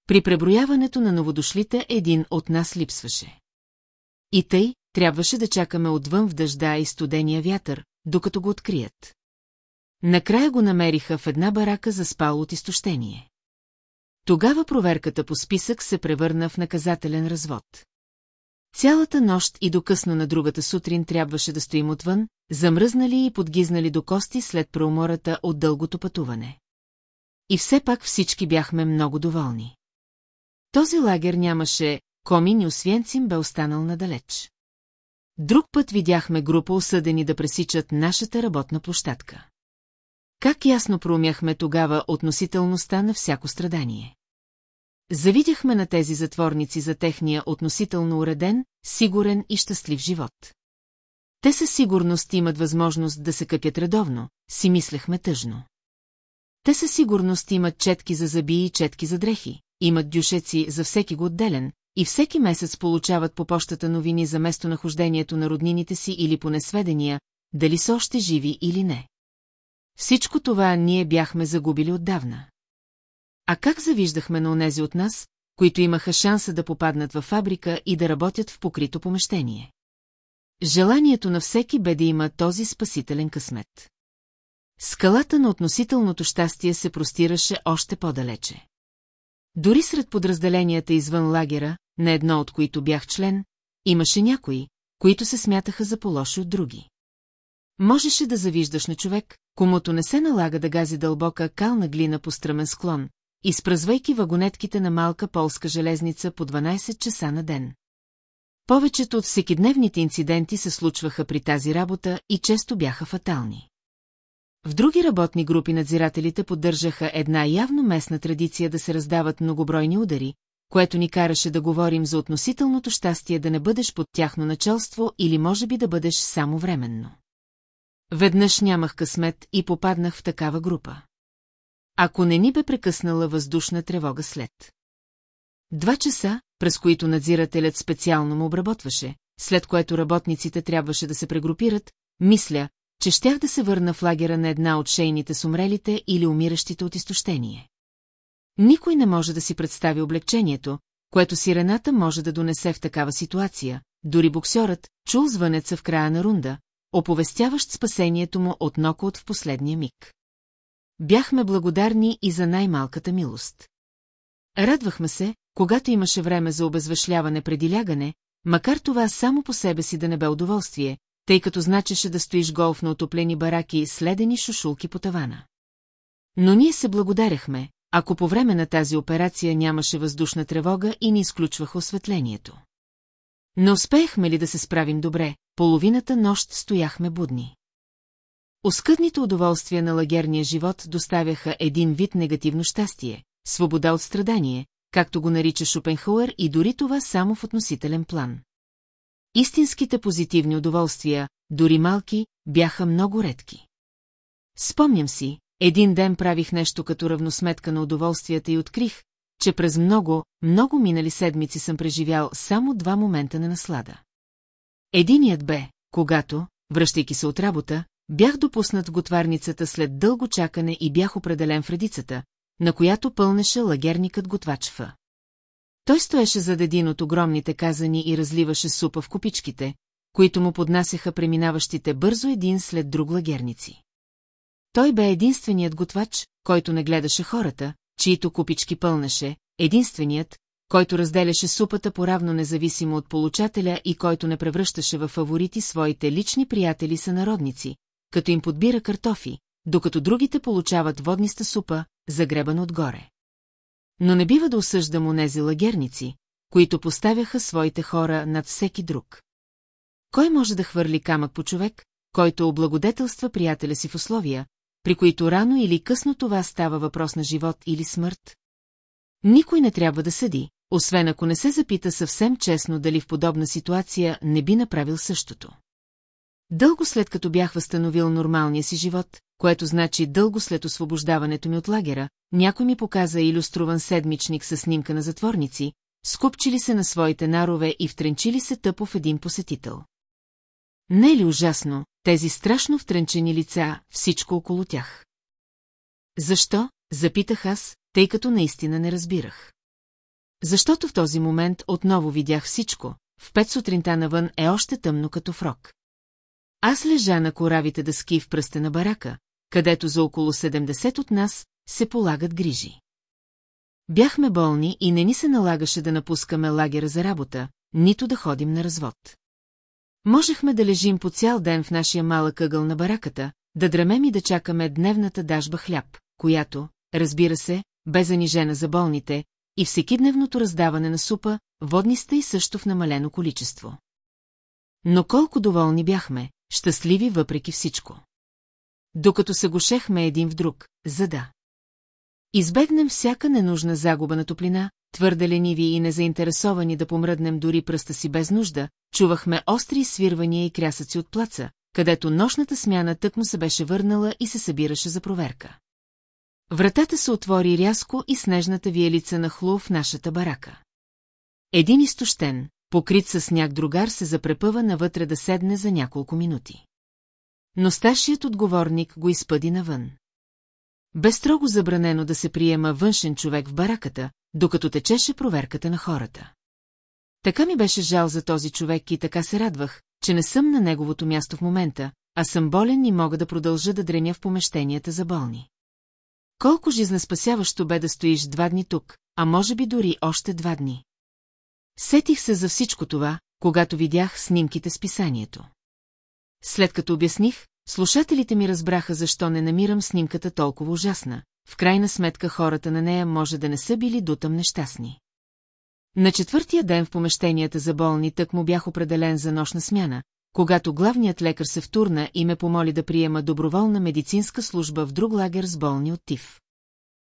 При преброяването на новодошлите един от нас липсваше. И тъй, трябваше да чакаме отвън в дъжда и студения вятър, докато го открият. Накрая го намериха в една барака за спал от изтощение. Тогава проверката по списък се превърна в наказателен развод. Цялата нощ и до късно на другата сутрин трябваше да стоим отвън, замръзнали и подгизнали до кости след преумората от дългото пътуване. И все пак всички бяхме много доволни. Този лагер нямаше комин и освенцим бе останал надалеч. Друг път видяхме група осъдени да пресичат нашата работна площадка. Как ясно проумяхме тогава относителността на всяко страдание. Завидяхме на тези затворници за техния относително уреден, сигурен и щастлив живот. Те със сигурност имат възможност да се къпят редовно, си мислехме тъжно. Те със сигурност имат четки за зъби и четки за дрехи, имат дюшеци за всеки го отделен, и всеки месец получават по почтата новини за местонахождението на роднините си или по несведения, дали са още живи или не. Всичко това ние бяхме загубили отдавна. А как завиждахме на онези от нас, които имаха шанса да попаднат във фабрика и да работят в покрито помещение? Желанието на всеки бе да има този спасителен късмет. Скалата на относителното щастие се простираше още по-далече. Дори сред подразделенията извън лагера, на едно от които бях член, имаше някои, които се смятаха за по-лоши от други. Можеше да завиждаш на човек, комуто не се налага да гази дълбока кална глина по стръмен склон, изпразвайки вагонетките на малка полска железница по 12 часа на ден. Повечето от всекидневните инциденти се случваха при тази работа и често бяха фатални. В други работни групи надзирателите поддържаха една явно местна традиция да се раздават многобройни удари, което ни караше да говорим за относителното щастие да не бъдеш под тяхно началство или може би да бъдеш само временно. Веднъж нямах късмет и попаднах в такава група. Ако не ни бе прекъснала въздушна тревога след. Два часа, през които надзирателят специално му обработваше, след което работниците трябваше да се прегрупират, мисля, че щях да се върна в лагера на една от шейните с умрелите или умиращите от изтощение. Никой не може да си представи облегчението, което сирената може да донесе в такава ситуация, дори боксерът чул звънеца в края на рунда, оповестяващ спасението му от нокот в последния миг. Бяхме благодарни и за най-малката милост. Радвахме се, когато имаше време за обезвъшляване преди лягане, макар това само по себе си да не бе удоволствие, тъй като значеше да стоиш голф на отоплени бараки с ледени шушулки по тавана. Но ние се благодаряхме, ако по време на тази операция нямаше въздушна тревога и ни изключваха осветлението. Не успеехме ли да се справим добре, половината нощ стояхме будни. Оскъдните удоволствия на лагерния живот доставяха един вид негативно щастие, свобода от страдание, както го нарича Шопенхауер и дори това само в относителен план. Истинските позитивни удоволствия, дори малки, бяха много редки. Спомням си, един ден правих нещо като равносметка на удоволствията и открих, че през много, много минали седмици съм преживял само два момента на наслада. Единият бе, когато, връщайки се от работа, бях допуснат в готварницата след дълго чакане и бях определен в редицата, на която пълнеше лагерникът готвач Ф. Той стоеше зад един от огромните казани и разливаше супа в купичките, които му поднасяха преминаващите бързо един след друг лагерници. Той бе единственият готвач, който не гледаше хората, чието купички пълнеше, единственият, който разделяше супата поравно независимо от получателя и който не превръщаше във фаворити своите лични приятели сънародници, като им подбира картофи, докато другите получават водниста супа, загребана отгоре. Но не бива да осъждам онези лагерници, които поставяха своите хора над всеки друг. Кой може да хвърли камък по човек, който облагодетелства приятеля си в условия, при които рано или късно това става въпрос на живот или смърт? Никой не трябва да съди, освен ако не се запита съвсем честно дали в подобна ситуация не би направил същото. Дълго след като бях възстановил нормалния си живот, което значи дълго след освобождаването ми от лагера, някой ми показа иллюструван седмичник с снимка на затворници, скупчили се на своите нарове и втренчили се тъпо в един посетител. Не е ли ужасно, тези страшно втренчени лица, всичко около тях? Защо? Запитах аз, тъй като наистина не разбирах. Защото в този момент отново видях всичко, в пет сутринта навън е още тъмно като фрок. Аз лежа на коравите дъски в пръста на барака, където за около 70 от нас се полагат грижи. Бяхме болни и не ни се налагаше да напускаме лагера за работа, нито да ходим на развод. Можехме да лежим по цял ден в нашия малък ъгъл на бараката, да дремем и да чакаме дневната дажба хляб, която, разбира се, бе занижена за болните, и всекидневното раздаване на супа, водниста и също в намалено количество. Но колко доволни бяхме, щастливи въпреки всичко. Докато се гушехме един в друг, за да. Избегнем всяка ненужна загуба на топлина, твърде лениви и незаинтересовани да помръднем дори пръста си без нужда, чувахме остри свирвания и крясъци от плаца, където нощната смяна тъкмо се беше върнала и се събираше за проверка. Вратата се отвори рязко и снежната виелица нахлу в нашата барака. Един изтощен, покрит със сняг другар се запрепъва навътре да седне за няколко минути. Но старшият отговорник го изпъди навън. Бе строго забранено да се приема външен човек в бараката, докато течеше проверката на хората. Така ми беше жал за този човек и така се радвах, че не съм на неговото място в момента, а съм болен и мога да продължа да дреня в помещенията за болни. Колко жизнеспасяващо бе да стоиш два дни тук, а може би дори още два дни. Сетих се за всичко това, когато видях снимките с писанието. След като обясних, слушателите ми разбраха защо не намирам снимката толкова ужасна. В крайна сметка хората на нея може да не са били дотъм нещастни. На четвъртия ден в помещенията за болни тък му бях определен за нощна смяна, когато главният лекар се втурна и ме помоли да приема доброволна медицинска служба в друг лагер с болни от ТИФ.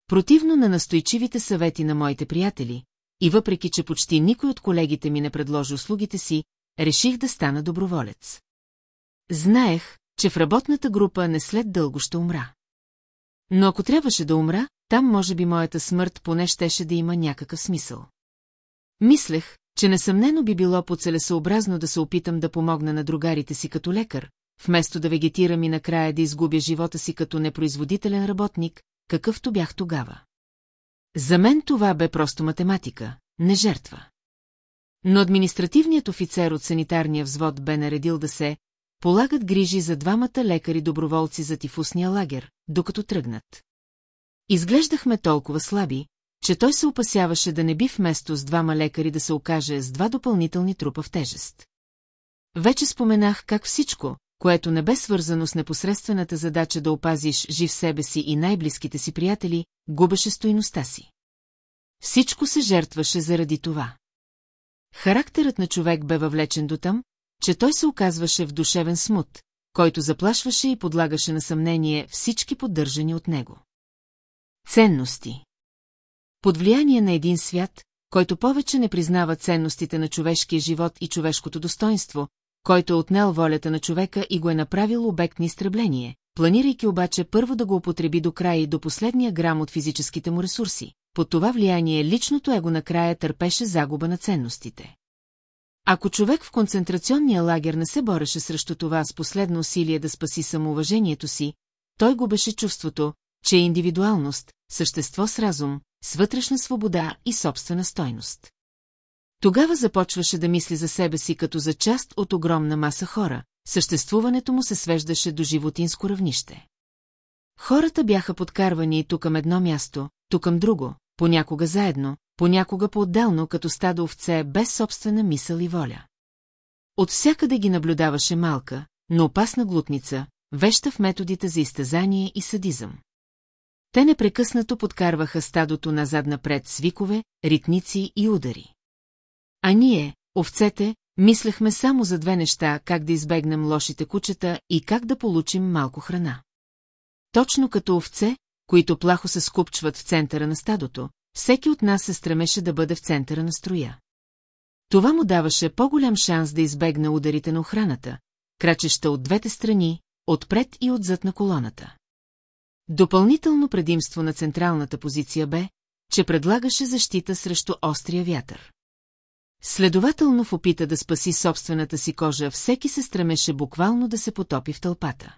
Противно на настойчивите съвети на моите приятели, и въпреки, че почти никой от колегите ми не предложи услугите си, реших да стана доброволец. Знаех, че в работната група не след дълго ще умра. Но ако трябваше да умра, там може би моята смърт поне щеше да има някакъв смисъл. Мислех, че несъмнено би било по-целесообразно да се опитам да помогна на другарите си като лекар, вместо да вегетирам и накрая да изгубя живота си като непроизводителен работник, какъвто бях тогава. За мен това бе просто математика, не жертва. Но административният офицер от санитарния взвод бе наредил да се полагат грижи за двамата лекари-доброволци за тифусния лагер, докато тръгнат. Изглеждахме толкова слаби, че той се опасяваше да не би вместо с двама лекари да се окаже с два допълнителни трупа в тежест. Вече споменах как всичко, което не бе свързано с непосредствената задача да опазиш жив себе си и най-близките си приятели, губеше стоиността си. Всичко се жертваше заради това. Характерът на човек бе въвлечен до там, че той се оказваше в душевен смут, който заплашваше и подлагаше на съмнение всички поддържани от него. Ценности Под влияние на един свят, който повече не признава ценностите на човешкия живот и човешкото достоинство, който е отнел волята на човека и го е направил обект на изтребление, планирайки обаче първо да го употреби до края и до последния грам от физическите му ресурси. Под това влияние личното его накрая търпеше загуба на ценностите. Ако човек в концентрационния лагер не се бореше срещу това с последно усилие да спаси самоуважението си, той губеше чувството, че е индивидуалност, същество с разум, с вътрешна свобода и собствена стойност. Тогава започваше да мисли за себе си като за част от огромна маса хора, съществуването му се свеждаше до животинско равнище. Хората бяха подкарвани и тук към едно място, тук към друго, понякога заедно, понякога по-отделно като стадо овце без собствена мисъл и воля. От всякъде ги наблюдаваше малка, но опасна глутница, веща в методите за изтезание и садизъм. Те непрекъснато подкарваха стадото назад-напред с викове, ритници и удари. А ние, овцете, мислехме само за две неща, как да избегнем лошите кучета и как да получим малко храна. точно като овце, които плахо се скупчват в центъра на стадото, всеки от нас се стремеше да бъде в центъра на строя. Това му даваше по-голям шанс да избегне ударите на охраната, крачеща от двете страни, отпред и отзад на колоната. Допълнително предимство на централната позиция бе, че предлагаше защита срещу острия вятър. Следователно в опита да спаси собствената си кожа, всеки се стремеше буквално да се потопи в тълпата.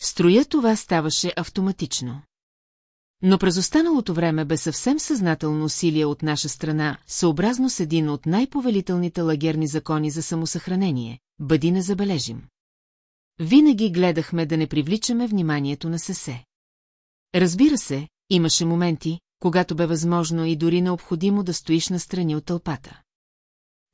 В строя това ставаше автоматично. Но през останалото време бе съвсем съзнателно усилие от наша страна, съобразно с един от най-повелителните лагерни закони за самосъхранение – бъди незабележим. Винаги гледахме да не привличаме вниманието на сесе. Разбира се, имаше моменти, когато бе възможно и дори необходимо да стоиш настрани от тълпата.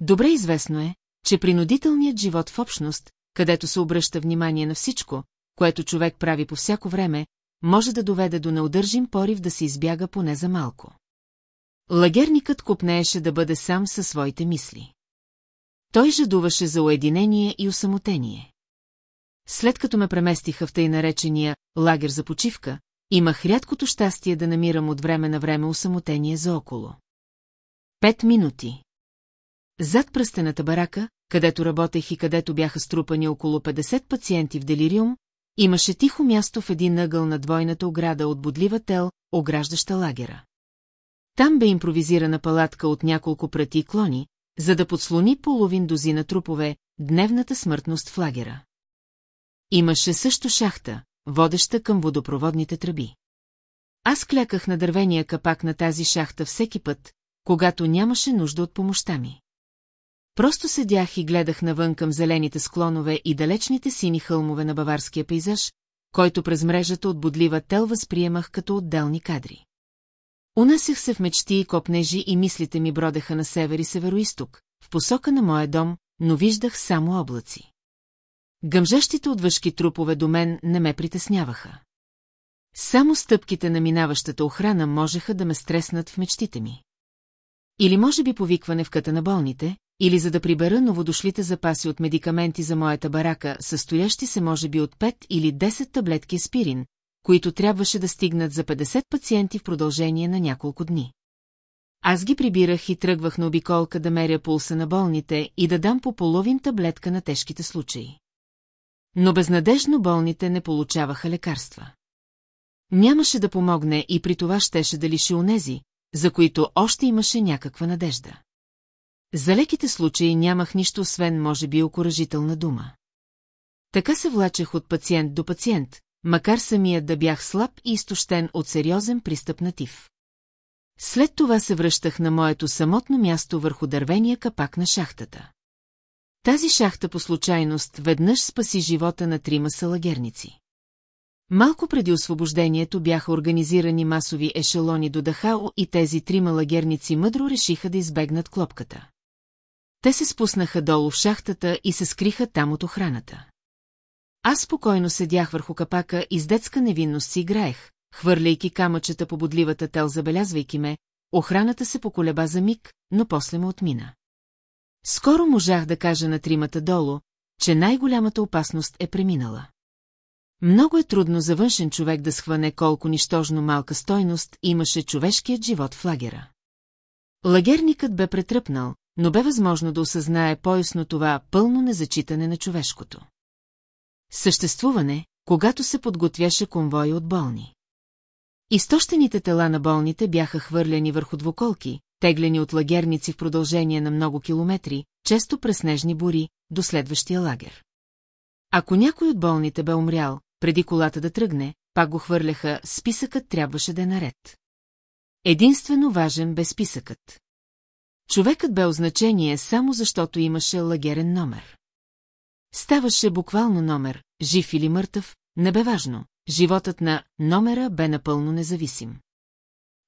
Добре известно е, че принудителният живот в общност, където се обръща внимание на всичко, което човек прави по всяко време, може да доведе до неудържим порив да се избяга поне за малко. Лагерникът купнееше да бъде сам със своите мисли. Той жадуваше за уединение и усамотение. След като ме преместиха в тъй наречения лагер за почивка, имах рядкото щастие да намирам от време на време усамотение за около. Пет минути. Зад пръстената барака, където работех и където бяха струпани около 50 пациенти в делириум, имаше тихо място в един ъгъл на двойната ограда от бодлива тел, ограждаща лагера. Там бе импровизирана палатка от няколко прати и клони, за да подслони половин дозина трупове, дневната смъртност в лагера. Имаше също шахта, водеща към водопроводните тръби. Аз кляках на дървения капак на тази шахта всеки път, когато нямаше нужда от помощта ми. Просто седях и гледах навън към зелените склонове и далечните сини хълмове на баварския пейзаж, който през мрежата от бодлива тел възприемах като отделни кадри. Унасях се в мечти и копнежи и мислите ми бродеха на север и североисток, в посока на моя дом, но виждах само облаци. Гъмжащите от въшки трупове до мен не ме притесняваха. Само стъпките на минаващата охрана можеха да ме стреснат в мечтите ми. Или може би повикване в къта на болните, или за да прибера новодошлите запаси от медикаменти за моята барака, състоящи се може би от 5 или 10 таблетки спирин, които трябваше да стигнат за 50 пациенти в продължение на няколко дни. Аз ги прибирах и тръгвах на обиколка да меря пулса на болните и да дам по половин таблетка на тежките случаи. Но безнадежно болните не получаваха лекарства. Нямаше да помогне и при това щеше да лиши онези, за които още имаше някаква надежда. За леките случаи нямах нищо освен, може би, окоръжителна дума. Така се влачех от пациент до пациент, макар самият да бях слаб и изтощен от сериозен пристъп на тиф. След това се връщах на моето самотно място върху дървения капак на шахтата. Тази шахта по случайност веднъж спаси живота на трима салагерници. Малко преди освобождението бяха организирани масови ешелони до Дахао и тези трима лагерници мъдро решиха да избегнат клопката. Те се спуснаха долу в шахтата и се скриха там от охраната. Аз спокойно седях върху капака и с детска невинност си играех, хвърляйки камъчета по бодливата тел, забелязвайки ме, охраната се поколеба за миг, но после му отмина. Скоро можах да кажа на тримата долу, че най-голямата опасност е преминала. Много е трудно за външен човек да схване колко нищожно малка стойност имаше човешкият живот в лагера. Лагерникът бе претръпнал, но бе възможно да осъзнае поясно това пълно незачитане на човешкото. Съществуване, когато се подготвяше конвой от болни. Изтощените тела на болните бяха хвърлени върху двуколки, теглени от лагерници в продължение на много километри, често през снежни бури, до следващия лагер. Ако някой от болните бе умрял, преди колата да тръгне, пак го хвърляха, списъкът трябваше да е наред. Единствено важен бе списъкът. Човекът бе означение само защото имаше лагерен номер. Ставаше буквално номер, жив или мъртъв, не бе важно, животът на номера бе напълно независим.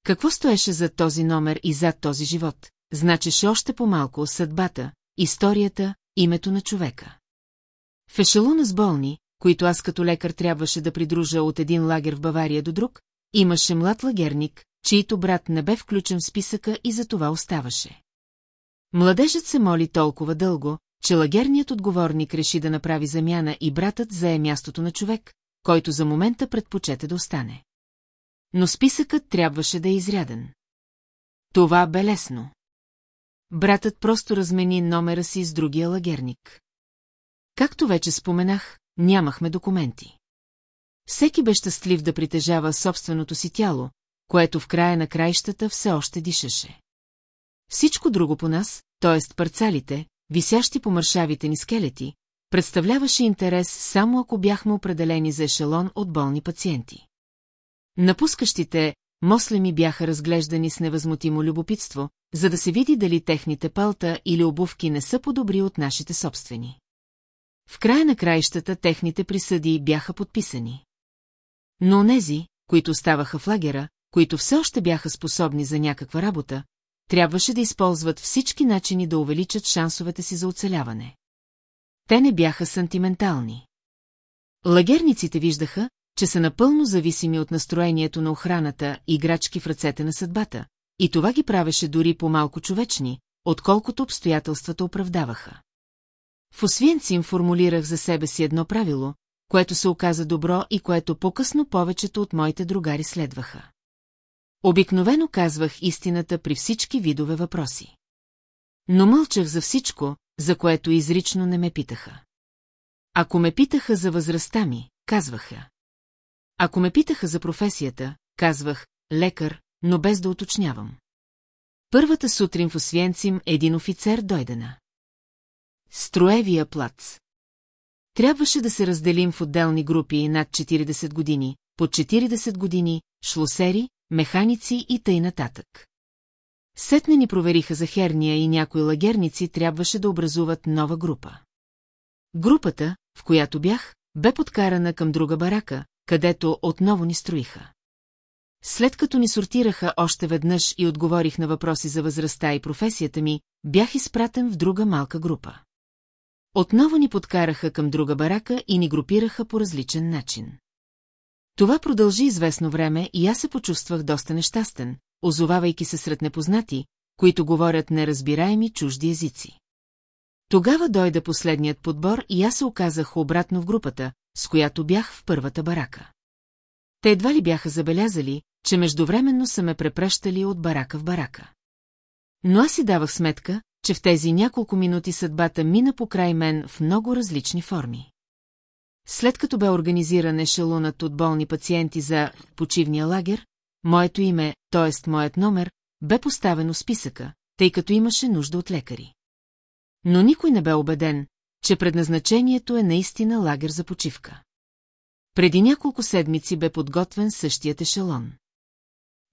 Какво стоеше зад този номер и зад този живот, значеше още по-малко съдбата, историята, името на човека. В ешелуна с болни, които аз като лекар трябваше да придружа от един лагер в Бавария до друг, имаше млад лагерник, чийто брат не бе включен в списъка и за това оставаше. Младежът се моли толкова дълго, че лагерният отговорник реши да направи замяна и братът зае мястото на човек, който за момента предпочете да остане. Но списъкът трябваше да е изряден. Това бе лесно. Братът просто размени номера си с другия лагерник. Както вече споменах, нямахме документи. Всеки бе щастлив да притежава собственото си тяло, което в края на краищата все още дишаше. Всичко друго по нас, т.е. парцалите, висящи по мършавите ни скелети, представляваше интерес само ако бяхме определени за ешелон от болни пациенти. Напускащите мослеми бяха разглеждани с невъзмутимо любопитство, за да се види дали техните палта или обувки не са по-добри от нашите собствени. В края на краищата техните присъди бяха подписани. Но онези, които оставаха в лагера, които все още бяха способни за някаква работа, трябваше да използват всички начини да увеличат шансовете си за оцеляване. Те не бяха сантиментални. Лагерниците виждаха, че са напълно зависими от настроението на охраната, играчки в ръцете на съдбата, и това ги правеше дори по-малко човечни, отколкото обстоятелствата оправдаваха. В Освенцим формулирах за себе си едно правило, което се оказа добро и което по-късно повечето от моите другари следваха. Обикновено казвах истината при всички видове въпроси. Но мълчах за всичко, за което изрично не ме питаха. Ако ме питаха за възрастта ми, казваха. Ако ме питаха за професията, казвах лекар, но без да уточнявам. Първата сутрин в Освенцим един офицер дойде на. Строевия плац. Трябваше да се разделим в отделни групи над 40 години, под 40 години, шлосери, механици и тъй нататък. Сетне ни провериха за херния и някои лагерници трябваше да образуват нова група. Групата, в която бях, бе подкарана към друга барака, където отново ни строиха. След като ни сортираха още веднъж и отговорих на въпроси за възрастта и професията ми, бях изпратен в друга малка група. Отново ни подкараха към друга барака и ни групираха по различен начин. Това продължи известно време и аз се почувствах доста нещастен, озовавайки се сред непознати, които говорят неразбираеми чужди езици. Тогава дойде последният подбор и аз се оказах обратно в групата, с която бях в първата барака. Те едва ли бяха забелязали, че междувременно са ме препръщали от барака в барака. Но аз си давах сметка, че в тези няколко минути съдбата мина покрай мен в много различни форми. След като бе организиран ешелонът от болни пациенти за почивния лагер, моето име, т.е. моят номер, бе поставено в списъка, тъй като имаше нужда от лекари. Но никой не бе убеден, че предназначението е наистина лагер за почивка. Преди няколко седмици бе подготвен същият ешелон.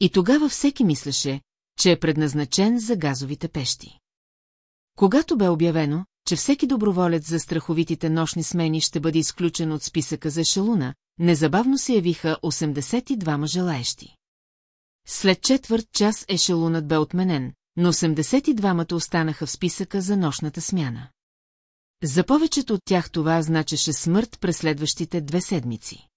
И тогава всеки мислеше, че е предназначен за газовите пещи. Когато бе обявено, че всеки доброволец за страховитите нощни смени ще бъде изключен от списъка за ешелуна, незабавно се явиха 82 желаещи. След четвърт час ешелунът бе отменен, но 82-мата останаха в списъка за нощната смяна. За повечето от тях това значеше смърт през следващите две седмици.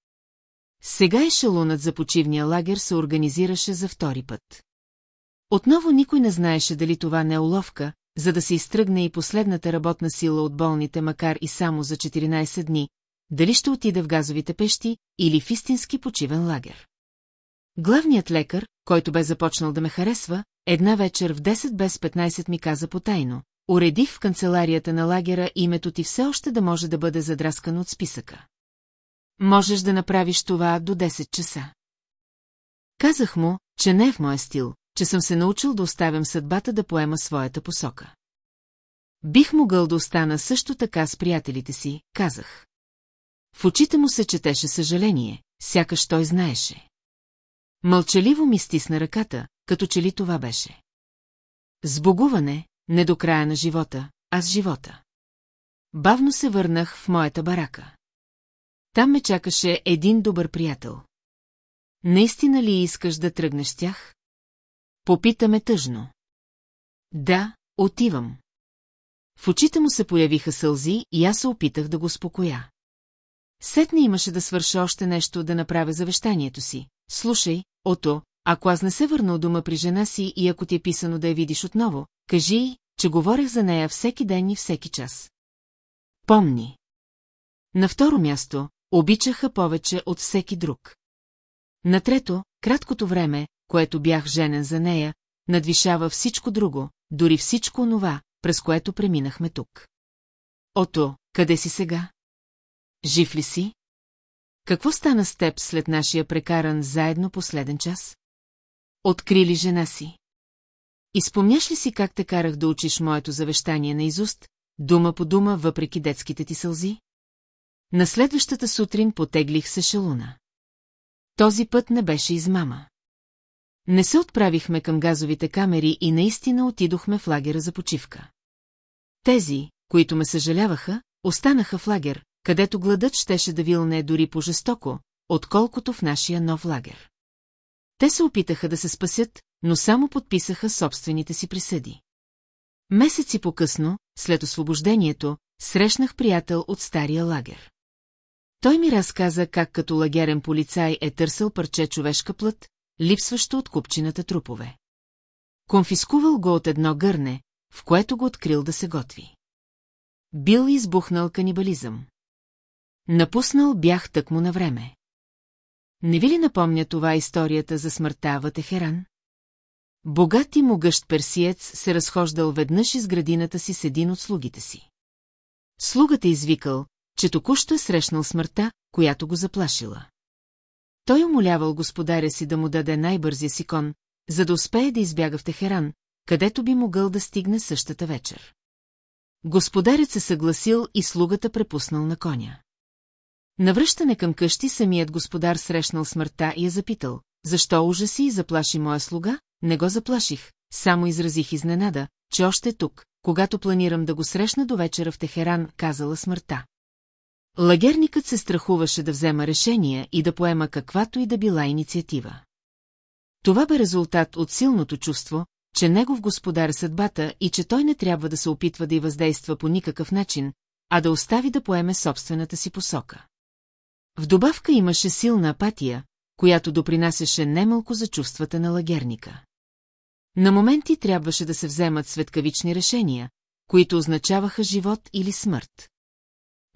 Сега ешелунът за почивния лагер се организираше за втори път. Отново никой не знаеше дали това не е уловка, за да се изтръгне и последната работна сила от болните, макар и само за 14 дни, дали ще отида в газовите пещи или в истински почивен лагер. Главният лекар, който бе започнал да ме харесва, една вечер в 10 без 15 ми каза потайно. Уредих в канцеларията на лагера името ти все още да може да бъде задраскано от списъка. Можеш да направиш това до 10 часа. Казах му, че не е в моя стил, че съм се научил да оставям съдбата да поема своята посока. Бих могъл да остана също така с приятелите си, казах. В очите му се четеше съжаление, сякаш той знаеше. Мълчаливо ми стисна ръката, като че ли това беше. Сбогуване, не до края на живота, а с живота. Бавно се върнах в моята барака. Там ме чакаше един добър приятел. Наистина ли искаш да тръгнеш тях? Попитаме тъжно. Да, отивам. В очите му се появиха сълзи и аз се опитах да го спокоя. Сетне имаше да свърша още нещо да направя завещанието си. Слушай, ото, ако аз не се върна от дома при жена си и ако ти е писано да я видиш отново, кажи, че говорех за нея всеки ден и всеки час. Помни. На второ място, обичаха повече от всеки друг. На трето, краткото време, което бях женен за нея, надвишава всичко друго, дори всичко онова, през което преминахме тук. Ото, къде си сега? Жив ли си? Какво стана с теб след нашия прекаран заедно последен час? Откри ли жена си? Изпомняш ли си как те карах да учиш моето завещание на изуст, дума по дума, въпреки детските ти сълзи? На следващата сутрин потеглих се шалуна. Този път не беше измама. Не се отправихме към газовите камери и наистина отидохме в лагера за почивка. Тези, които ме съжаляваха, останаха в лагер, където гладът щеше да вилне дори по-жестоко, отколкото в нашия нов лагер. Те се опитаха да се спасят, но само подписаха собствените си присъди. Месеци по-късно, след освобождението, срещнах приятел от стария лагер. Той ми разказа как като лагерен полицай е търсил парче човешка плът, липсващо от купчината трупове. Конфискувал го от едно гърне, в което го открил да се готви. Бил избухнал канибализъм. Напуснал бях тъкмо на време. Не ви ли напомня това историята за смъртта в Техеран? Богат и могъщ персиец се разхождал веднъж из градината си с един от слугите си. Слугата извикал, че току-що е срещнал смъртта, която го заплашила. Той умолявал господаря си да му даде най-бързия си кон, за да успее да избяга в Техеран, където би могъл да стигне същата вечер. Господарят се съгласил и слугата препуснал на коня. Навръщане към къщи самият господар срещнал смъртта и я запитал, защо ужаси и заплаши моя слуга? Не го заплаших, само изразих изненада, че още тук, когато планирам да го срещна до вечера в Техеран, казала смъртта. Лагерникът се страхуваше да взема решения и да поема каквато и да била инициатива. Това бе резултат от силното чувство, че негов господар е съдбата и че той не трябва да се опитва да й въздейства по никакъв начин, а да остави да поеме собствената си посока. В добавка имаше силна апатия, която допринасяше немалко за чувствата на лагерника. На моменти трябваше да се вземат светкавични решения, които означаваха живот или смърт.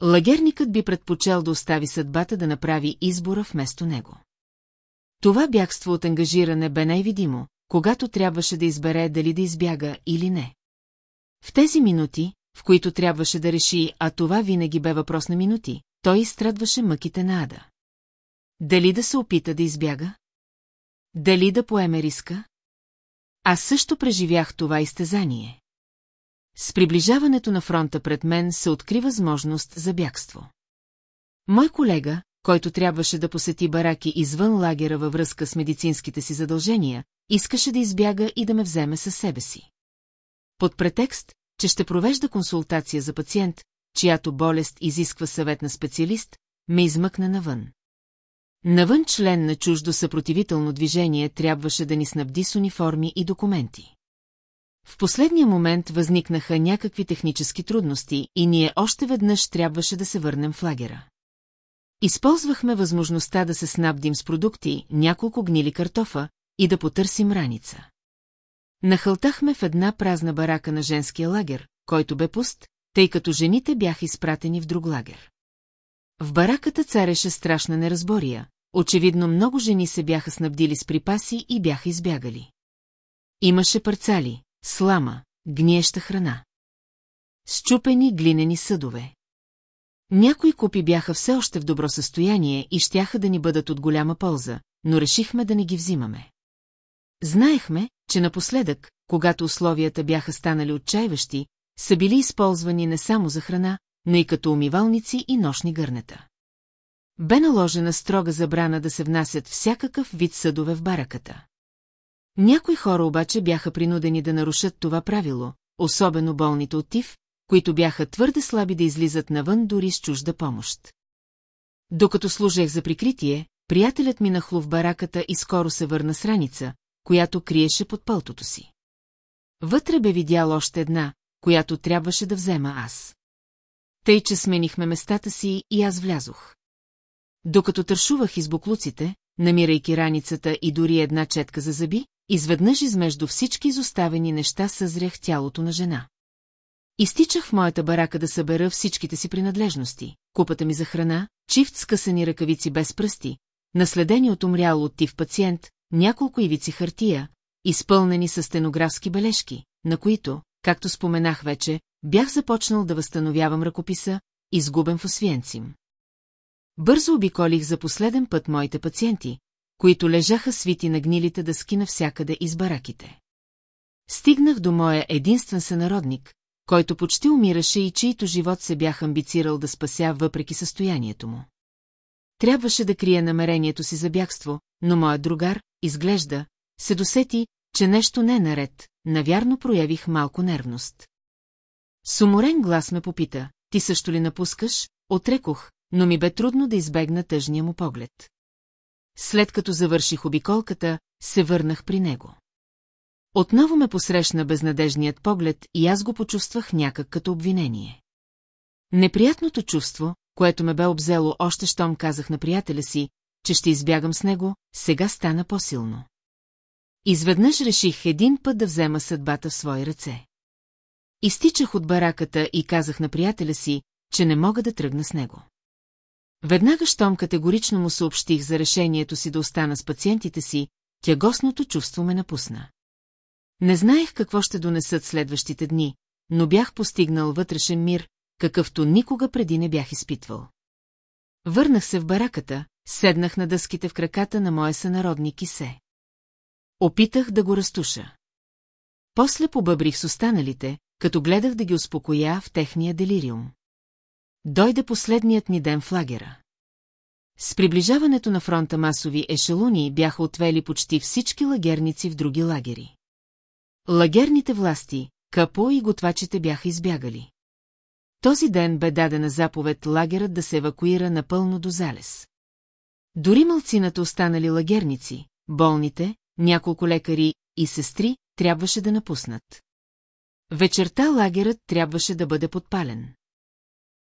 Лагерникът би предпочел да остави съдбата да направи избора вместо него. Това бягство от ангажиране бе най-видимо, когато трябваше да избере дали да избяга или не. В тези минути, в които трябваше да реши, а това винаги бе въпрос на минути, той изстрадваше мъките на ада. Дали да се опита да избяга? Дали да поеме риска? Аз също преживях това изтезание. С приближаването на фронта пред мен се откри възможност за бягство. Мой колега, който трябваше да посети бараки извън лагера във връзка с медицинските си задължения, искаше да избяга и да ме вземе със себе си. Под претекст, че ще провежда консултация за пациент, чиято болест изисква съвет на специалист, ме измъкна навън. Навън член на чуждо съпротивително движение трябваше да ни снабди с униформи и документи. В последния момент възникнаха някакви технически трудности и ние още веднъж трябваше да се върнем в лагера. Използвахме възможността да се снабдим с продукти, няколко гнили картофа и да потърсим раница. Нахълтахме в една празна барака на женския лагер, който бе пуст, тъй като жените бяха изпратени в друг лагер. В бараката цареше страшна неразбория, очевидно много жени се бяха снабдили с припаси и бяха избягали. Имаше парцали, слама, гниеща храна. Счупени глинени съдове. Някои купи бяха все още в добро състояние и щяха да ни бъдат от голяма полза, но решихме да не ги взимаме. Знаехме, че напоследък, когато условията бяха станали отчаиващи, са били използвани не само за храна, но и като умивалници и нощни гърнета. Бе наложена строга забрана да се внасят всякакъв вид съдове в бараката. Някои хора обаче бяха принудени да нарушат това правило, особено болните от тиф, които бяха твърде слаби да излизат навън дори с чужда помощ. Докато служех за прикритие, приятелят ми нахлу в бараката и скоро се върна с раница, която криеше под пълтото си. Вътре бе видял още една, която трябваше да взема аз. Тъй, че сменихме местата си и аз влязох. Докато тършувах из буклуците, намирайки раницата и дори една четка за зъби, изведнъж измежду всички изоставени неща съзрях тялото на жена. Изтичах в моята барака да събера всичките си принадлежности, купата ми за храна, чифт скъсани ръкавици без пръсти, наследени от умрял от тив пациент, няколко ивици хартия, изпълнени с стенографски бележки, на които, както споменах вече, бях започнал да възстановявам ръкописа, изгубен в Освенцим. Бързо обиколих за последен път моите пациенти, които лежаха свити на гнилите дъски навсякъде из бараките. Стигнах до моя единствен сънародник, който почти умираше и чийто живот се бях амбицирал да спася въпреки състоянието му. Трябваше да крия намерението си за бягство, но моят другар, изглежда, се досети, че нещо не е наред, навярно проявих малко нервност. С уморен глас ме попита, ти също ли напускаш? Отрекох, но ми бе трудно да избегна тъжния му поглед. След като завърших обиколката, се върнах при него. Отново ме посрещна безнадежният поглед и аз го почувствах някак като обвинение. Неприятното чувство, което ме бе обзело още щом казах на приятеля си, че ще избягам с него, сега стана по-силно. Изведнъж реших един път да взема съдбата в свои ръце. Изтичах от бараката и казах на приятеля си, че не мога да тръгна с него. Веднага щом категорично му съобщих за решението си да остана с пациентите си, тягосното чувство ме напусна. Не знаех какво ще донесат следващите дни, но бях постигнал вътрешен мир, какъвто никога преди не бях изпитвал. Върнах се в бараката, седнах на дъските в краката на моя сънародник и се. Опитах да го разтуша. После побъбрих с останалите, като гледах да ги успокоя в техния делириум. Дойде последният ни ден в лагера. С приближаването на фронта масови ешелони бяха отвели почти всички лагерници в други лагери. Лагерните власти, Капо и готвачите бяха избягали. Този ден бе дадена заповед лагерът да се евакуира напълно до залез. Дори мълцината останали лагерници, болните, няколко лекари и сестри трябваше да напуснат. Вечерта лагерът трябваше да бъде подпален.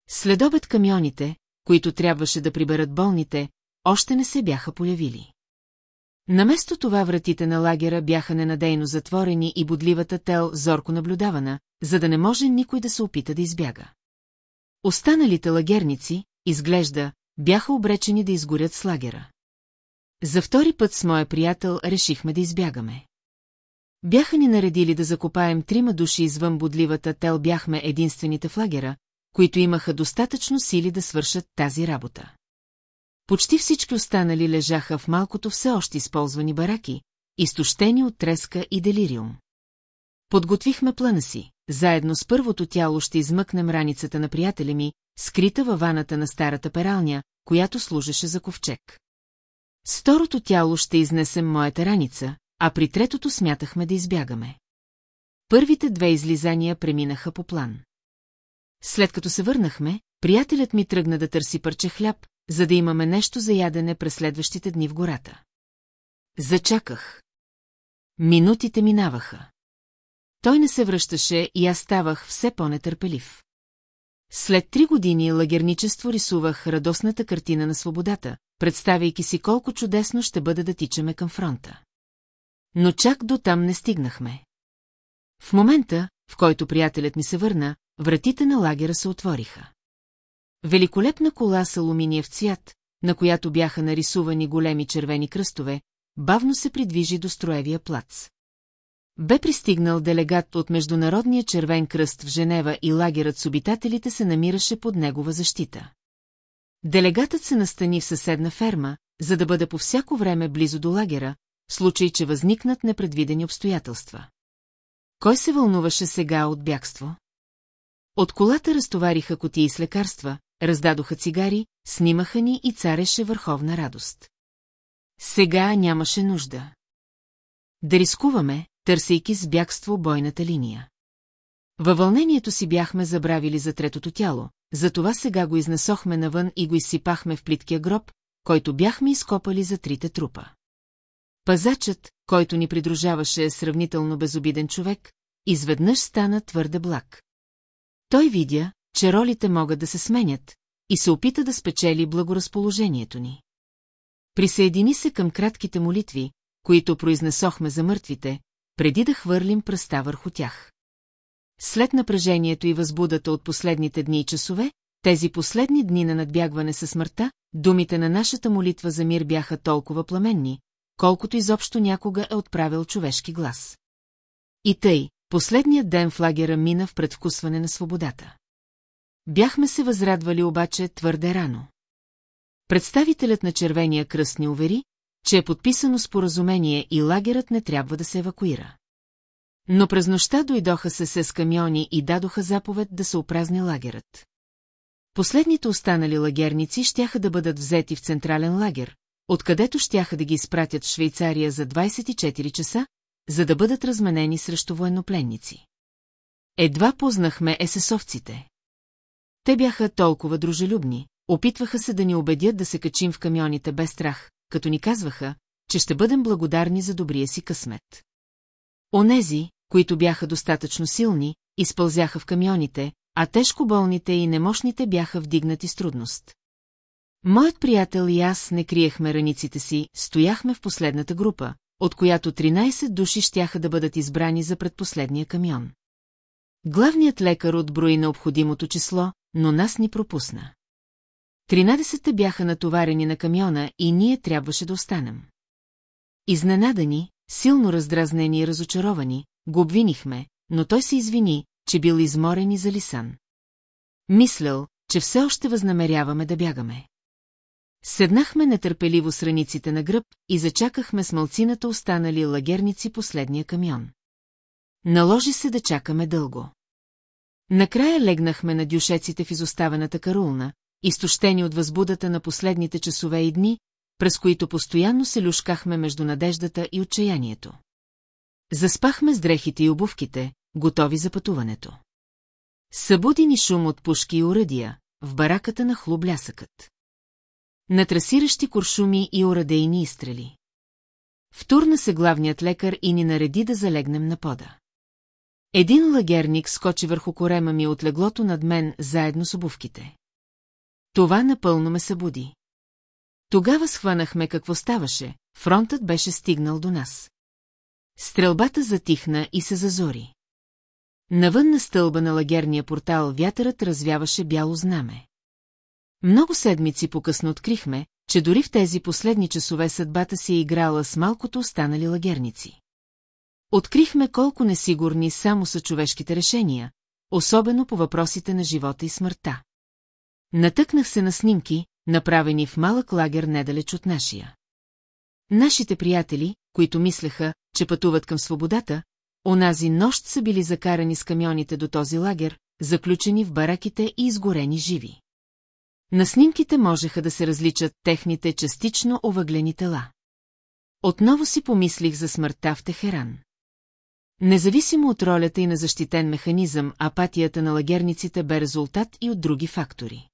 Следобед камионите, които трябваше да приберат болните, още не се бяха появили. Наместо това вратите на лагера бяха ненадейно затворени и бодливата тел зорко наблюдавана, за да не може никой да се опита да избяга. Останалите лагерници, изглежда, бяха обречени да изгорят с лагера. За втори път с моя приятел решихме да избягаме. Бяха ни наредили да закопаем трима души извън бодливата тел, бяхме единствените в лагера, които имаха достатъчно сили да свършат тази работа. Почти всички останали лежаха в малкото все още използвани бараки, изтощени от треска и делириум. Подготвихме плана си. Заедно с първото тяло ще измъкнем раницата на приятеля ми, скрита във ваната на старата пералня, която служеше за ковчег. С второто тяло ще изнесем моята раница, а при третото смятахме да избягаме. Първите две излизания преминаха по план. След като се върнахме, приятелят ми тръгна да търси парче хляб, за да имаме нещо за ядене през следващите дни в гората. Зачаках. Минутите минаваха. Той не се връщаше и аз ставах все по-нетърпелив. След три години лагерничество рисувах радостната картина на свободата, представяйки си колко чудесно ще бъде да тичаме към фронта. Но чак до там не стигнахме. В момента, в който приятелят ми се върна, вратите на лагера се отвориха. Великолепна кола с алуминиев цвят, на която бяха нарисувани големи червени кръстове, бавно се придвижи до строевия плац. Бе пристигнал делегат от Международния червен кръст в Женева и лагерът с обитателите се намираше под негова защита. Делегатът се настани в съседна ферма, за да бъде по всяко време близо до лагера, в случай, че възникнат непредвидени обстоятелства. Кой се вълнуваше сега от бягство? От колата разтовариха котии с лекарства, раздадоха цигари, снимаха ни и цареше върховна радост. Сега нямаше нужда. Да рискуваме, търсейки с бягство бойната линия. Във вълнението си бяхме забравили за третото тяло, затова сега го изнесохме навън и го изсипахме в плиткия гроб, който бяхме изкопали за трите трупа. Пазачът, който ни придружаваше сравнително безобиден човек, изведнъж стана твърде благ. Той видя, че ролите могат да се сменят, и се опита да спечели благоразположението ни. Присъедини се към кратките молитви, които произнесохме за мъртвите, преди да хвърлим пръста върху тях. След напрежението и възбудата от последните дни и часове, тези последни дни на надбягване със смъртта, думите на нашата молитва за мир бяха толкова пламенни, колкото изобщо някога е отправил човешки глас. И тъй, последният ден в лагера мина в предвкусване на свободата. Бяхме се възрадвали обаче твърде рано. Представителят на Червения кръст ни увери, че е подписано споразумение и лагерът не трябва да се евакуира. Но през нощта дойдоха се с камиони и дадоха заповед да се опразни лагерът. Последните останали лагерници щяха да бъдат взети в централен лагер, откъдето щяха да ги изпратят в Швейцария за 24 часа, за да бъдат разменени срещу военнопленници. Едва познахме есесовците. Те бяха толкова дружелюбни, опитваха се да ни убедят да се качим в камионите без страх, като ни казваха, че ще бъдем благодарни за добрия си късмет. Онези, които бяха достатъчно силни, изпълзяха в камионите, а тежко болните и немощните бяха вдигнати с трудност. Моят приятел и аз не криехме раниците си, стояхме в последната група, от която 13 души щяха да бъдат избрани за предпоследния камион. Главният лекар отброи необходимото число, но нас ни пропусна. Тринадесетте бяха натоварени на камиона и ние трябваше да останем. Изненадани, силно раздразнени и разочаровани, го обвинихме, но той се извини, че бил изморен и залисан. Мислял, че все още възнамеряваме да бягаме. Седнахме нетърпеливо с раниците на гръб и зачакахме с мълцината останали лагерници последния камион. Наложи се да чакаме дълго. Накрая легнахме на дюшеците в изоставената карулна, изтощени от възбудата на последните часове и дни, през които постоянно се люшкахме между надеждата и отчаянието. Заспахме с дрехите и обувките, готови за пътуването. Събуди ни шум от пушки и уръдия, в бараката на хлублясъкът. На трасиращи куршуми и орадейни изстрели. Втурна се главният лекар и ни нареди да залегнем на пода. Един лагерник скочи върху корема ми от леглото над мен заедно с обувките. Това напълно ме събуди. Тогава схванахме какво ставаше, фронтът беше стигнал до нас. Стрелбата затихна и се зазори. Навън на стълба на лагерния портал вятърът развяваше бяло знаме. Много седмици по-късно открихме, че дори в тези последни часове съдбата си е играла с малкото останали лагерници. Открихме колко несигурни само са човешките решения, особено по въпросите на живота и смъртта. Натъкнах се на снимки, направени в малък лагер недалеч от нашия. Нашите приятели, които мислеха, че пътуват към свободата, онази нощ са били закарани с камионите до този лагер, заключени в бараките и изгорени живи. На снимките можеха да се различат техните частично овъглени тела. Отново си помислих за смъртта в Техеран. Независимо от ролята и на защитен механизъм, апатията на лагерниците бе резултат и от други фактори.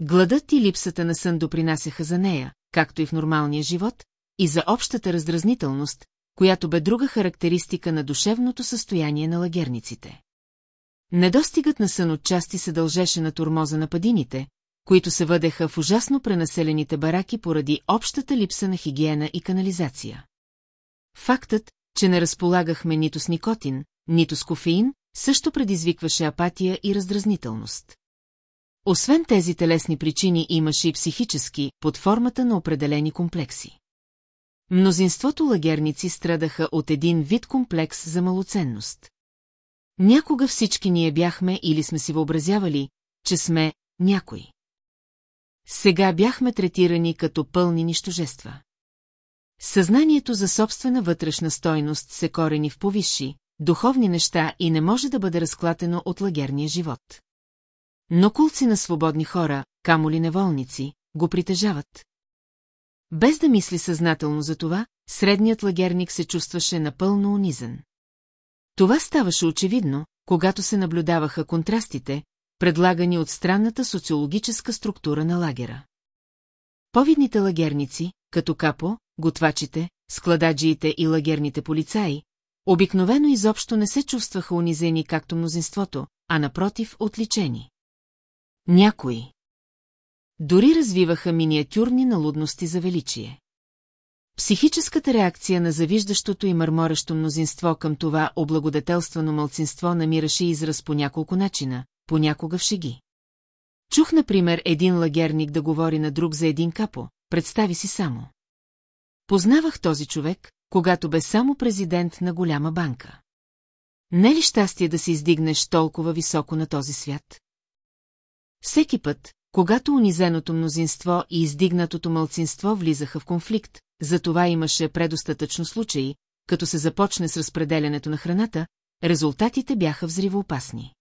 Гладът и липсата на сън допринасяха за нея, както и в нормалния живот, и за общата раздразнителност, която бе друга характеристика на душевното състояние на лагерниците. Недостигът на сън отчасти се дължеше на турмоза на падините, които се въдеха в ужасно пренаселените бараки поради общата липса на хигиена и канализация. Фактът, че не разполагахме нито с никотин, нито с кофеин, също предизвикваше апатия и раздразнителност. Освен тези телесни причини имаше и психически, под формата на определени комплекси. Мнозинството лагерници страдаха от един вид комплекс за малоценност. Някога всички ние бяхме или сме си въобразявали, че сме някой. Сега бяхме третирани като пълни нищожества. Съзнанието за собствена вътрешна стойност се корени в повисши, духовни неща и не може да бъде разклатено от лагерния живот. Но кулци на свободни хора, камоли неволници, го притежават. Без да мисли съзнателно за това, средният лагерник се чувстваше напълно унизен. Това ставаше очевидно, когато се наблюдаваха контрастите, предлагани от странната социологическа структура на лагера. Повидните лагерници, като капо, готвачите, склададжиите и лагерните полицаи, обикновено изобщо не се чувстваха унизени както мнозинството, а напротив отличени. Някои. Дори развиваха миниатюрни налудности за величие. Психическата реакция на завиждащото и мърморещо мнозинство към това облагодетелствано мълцинство намираше израз по няколко начина, понякога в шеги. Чух, например, един лагерник да говори на друг за един капо, представи си само. Познавах този човек, когато бе само президент на голяма банка. Не ли щастие да се издигнеш толкова високо на този свят? Всеки път, когато унизеното мнозинство и издигнатото мълцинство влизаха в конфликт, за това имаше предостатъчно случаи, като се започне с разпределянето на храната, резултатите бяха взривоопасни.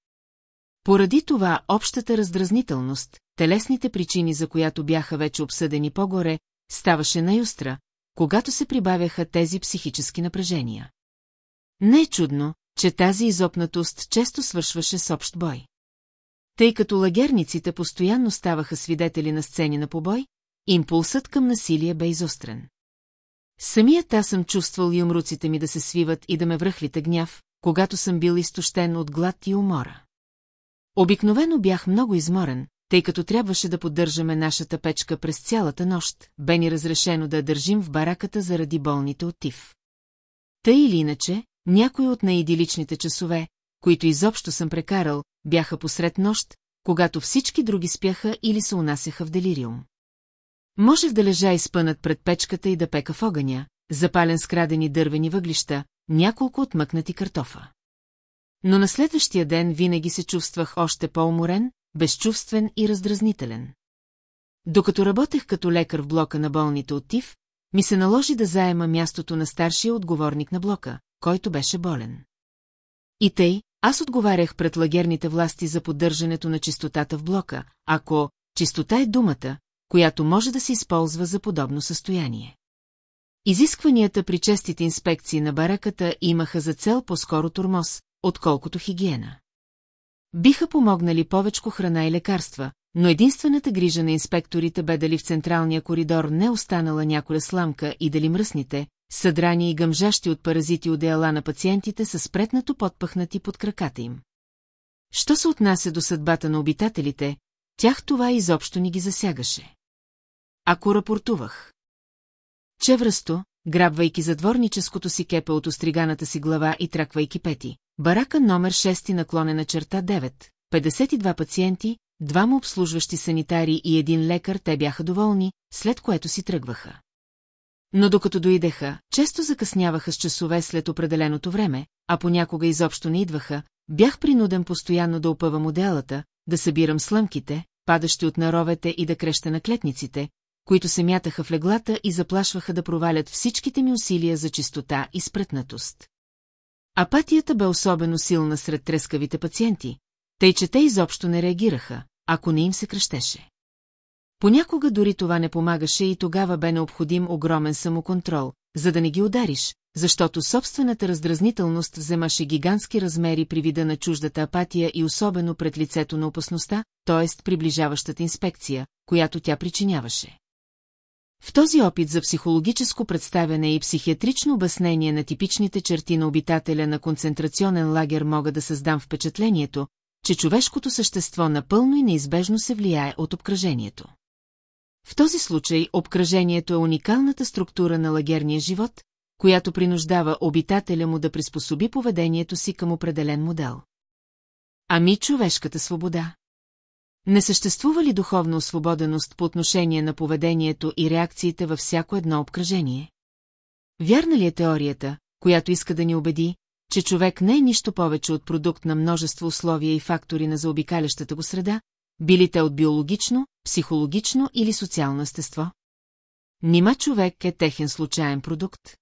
Поради това общата раздразнителност, телесните причини за която бяха вече обсъдени по-горе, ставаше най-остра, когато се прибавяха тези психически напрежения. Не е чудно, че тази изопнатост често свършваше с общ бой. Тъй като лагерниците постоянно ставаха свидетели на сцени на побой, импулсът към насилие бе изострен. Самият аз съм чувствал и умруците ми да се свиват и да ме връхлите гняв, когато съм бил изтощен от глад и умора. Обикновено бях много изморен, тъй като трябваше да поддържаме нашата печка през цялата нощ, бе ни разрешено да я държим в бараката заради болните от тиф. Тъй или иначе, някои от най-идиличните часове, които изобщо съм прекарал, бяха посред нощ, когато всички други спяха или се унасяха в делириум. Можех да лежа изпънат пред печката и да пека в огъня, запален с крадени дървени въглища, няколко отмъкнати картофа. Но на следващия ден винаги се чувствах още по-уморен, безчувствен и раздразнителен. Докато работех като лекар в блока на болните от ТИВ, ми се наложи да заема мястото на старшия отговорник на блока, който беше болен. И тъй, аз отговарях пред лагерните власти за поддържането на чистотата в блока, ако чистота е думата, която може да се използва за подобно състояние. Изискванията при честите инспекции на бараката имаха за цел по-скоро турмоз, отколкото хигиена. Биха помогнали повечко храна и лекарства, но единствената грижа на инспекторите бе дали в централния коридор не останала няколя сламка и дали мръсните, съдрани и гъмжащи от паразити одеяла на пациентите са спретнато подпъхнати под краката им. Що се отнася до съдбата на обитателите, тях това изобщо ни ги засягаше. Ако рапортувах. Чевръсто, грабвайки задворническото си кепе от остриганата си глава и траквайки пети, барака номер 6 наклонена черта 9, 52 пациенти, двама обслужващи санитари и един лекар те бяха доволни, след което си тръгваха. Но докато дойдеха, често закъсняваха с часове след определеното време, а понякога изобщо не идваха, бях принуден постоянно да опъвам моделата, да събирам слъмките, падащи от наровете и да креща на клетниците, които се мятаха в леглата и заплашваха да провалят всичките ми усилия за чистота и спретнатост. Апатията бе особено силна сред трескавите пациенти, тъй че те изобщо не реагираха, ако не им се кръщеше. Понякога дори това не помагаше и тогава бе необходим огромен самоконтрол, за да не ги удариш, защото собствената раздразнителност вземаше гигантски размери при вида на чуждата апатия и особено пред лицето на опасността, т.е. приближаващата инспекция, която тя причиняваше. В този опит за психологическо представяне и психиатрично обяснение на типичните черти на обитателя на концентрационен лагер мога да създам впечатлението, че човешкото същество напълно и неизбежно се влияе от обкръжението. В този случай обкръжението е уникалната структура на лагерния живот, която принуждава обитателя му да приспособи поведението си към определен модел. Ами човешката свобода? Не съществува ли духовна освободеност по отношение на поведението и реакциите във всяко едно обкръжение? Вярна ли е теорията, която иска да ни убеди, че човек не е нищо повече от продукт на множество условия и фактори на заобикалящата го среда, били те от биологично, психологично или социално естество? Нима човек е техен случайен продукт?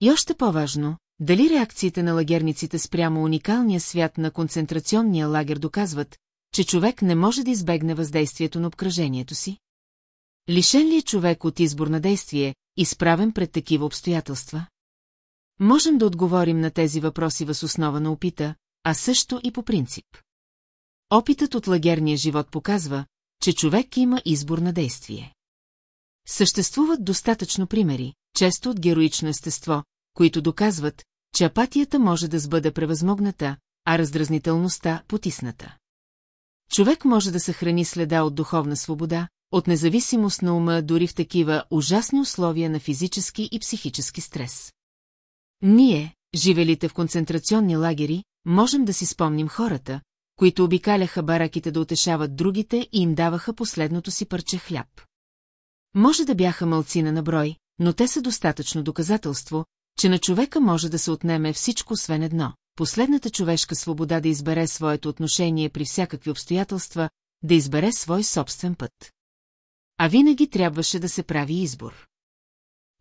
И още по-важно, дали реакциите на лагерниците спрямо уникалния свят на концентрационния лагер доказват, че човек не може да избегне въздействието на обкръжението си? Лишен ли е човек от избор на действие, изправен пред такива обстоятелства? Можем да отговорим на тези въпроси въз основа на опита, а също и по принцип. Опитът от лагерния живот показва, че човек има избор на действие. Съществуват достатъчно примери, често от героично естество, които доказват, че апатията може да сбъде превъзмогната, а раздразнителността – потисната. Човек може да съхрани следа от духовна свобода, от независимост на ума дори в такива ужасни условия на физически и психически стрес. Ние, живелите в концентрационни лагери, можем да си спомним хората, които обикаляха бараките да утешават другите и им даваха последното си парче хляб. Може да бяха мълцина на брой, но те са достатъчно доказателство, че на човека може да се отнеме всичко освен едно – последната човешка свобода да избере своето отношение при всякакви обстоятелства, да избере свой собствен път. А винаги трябваше да се прави избор.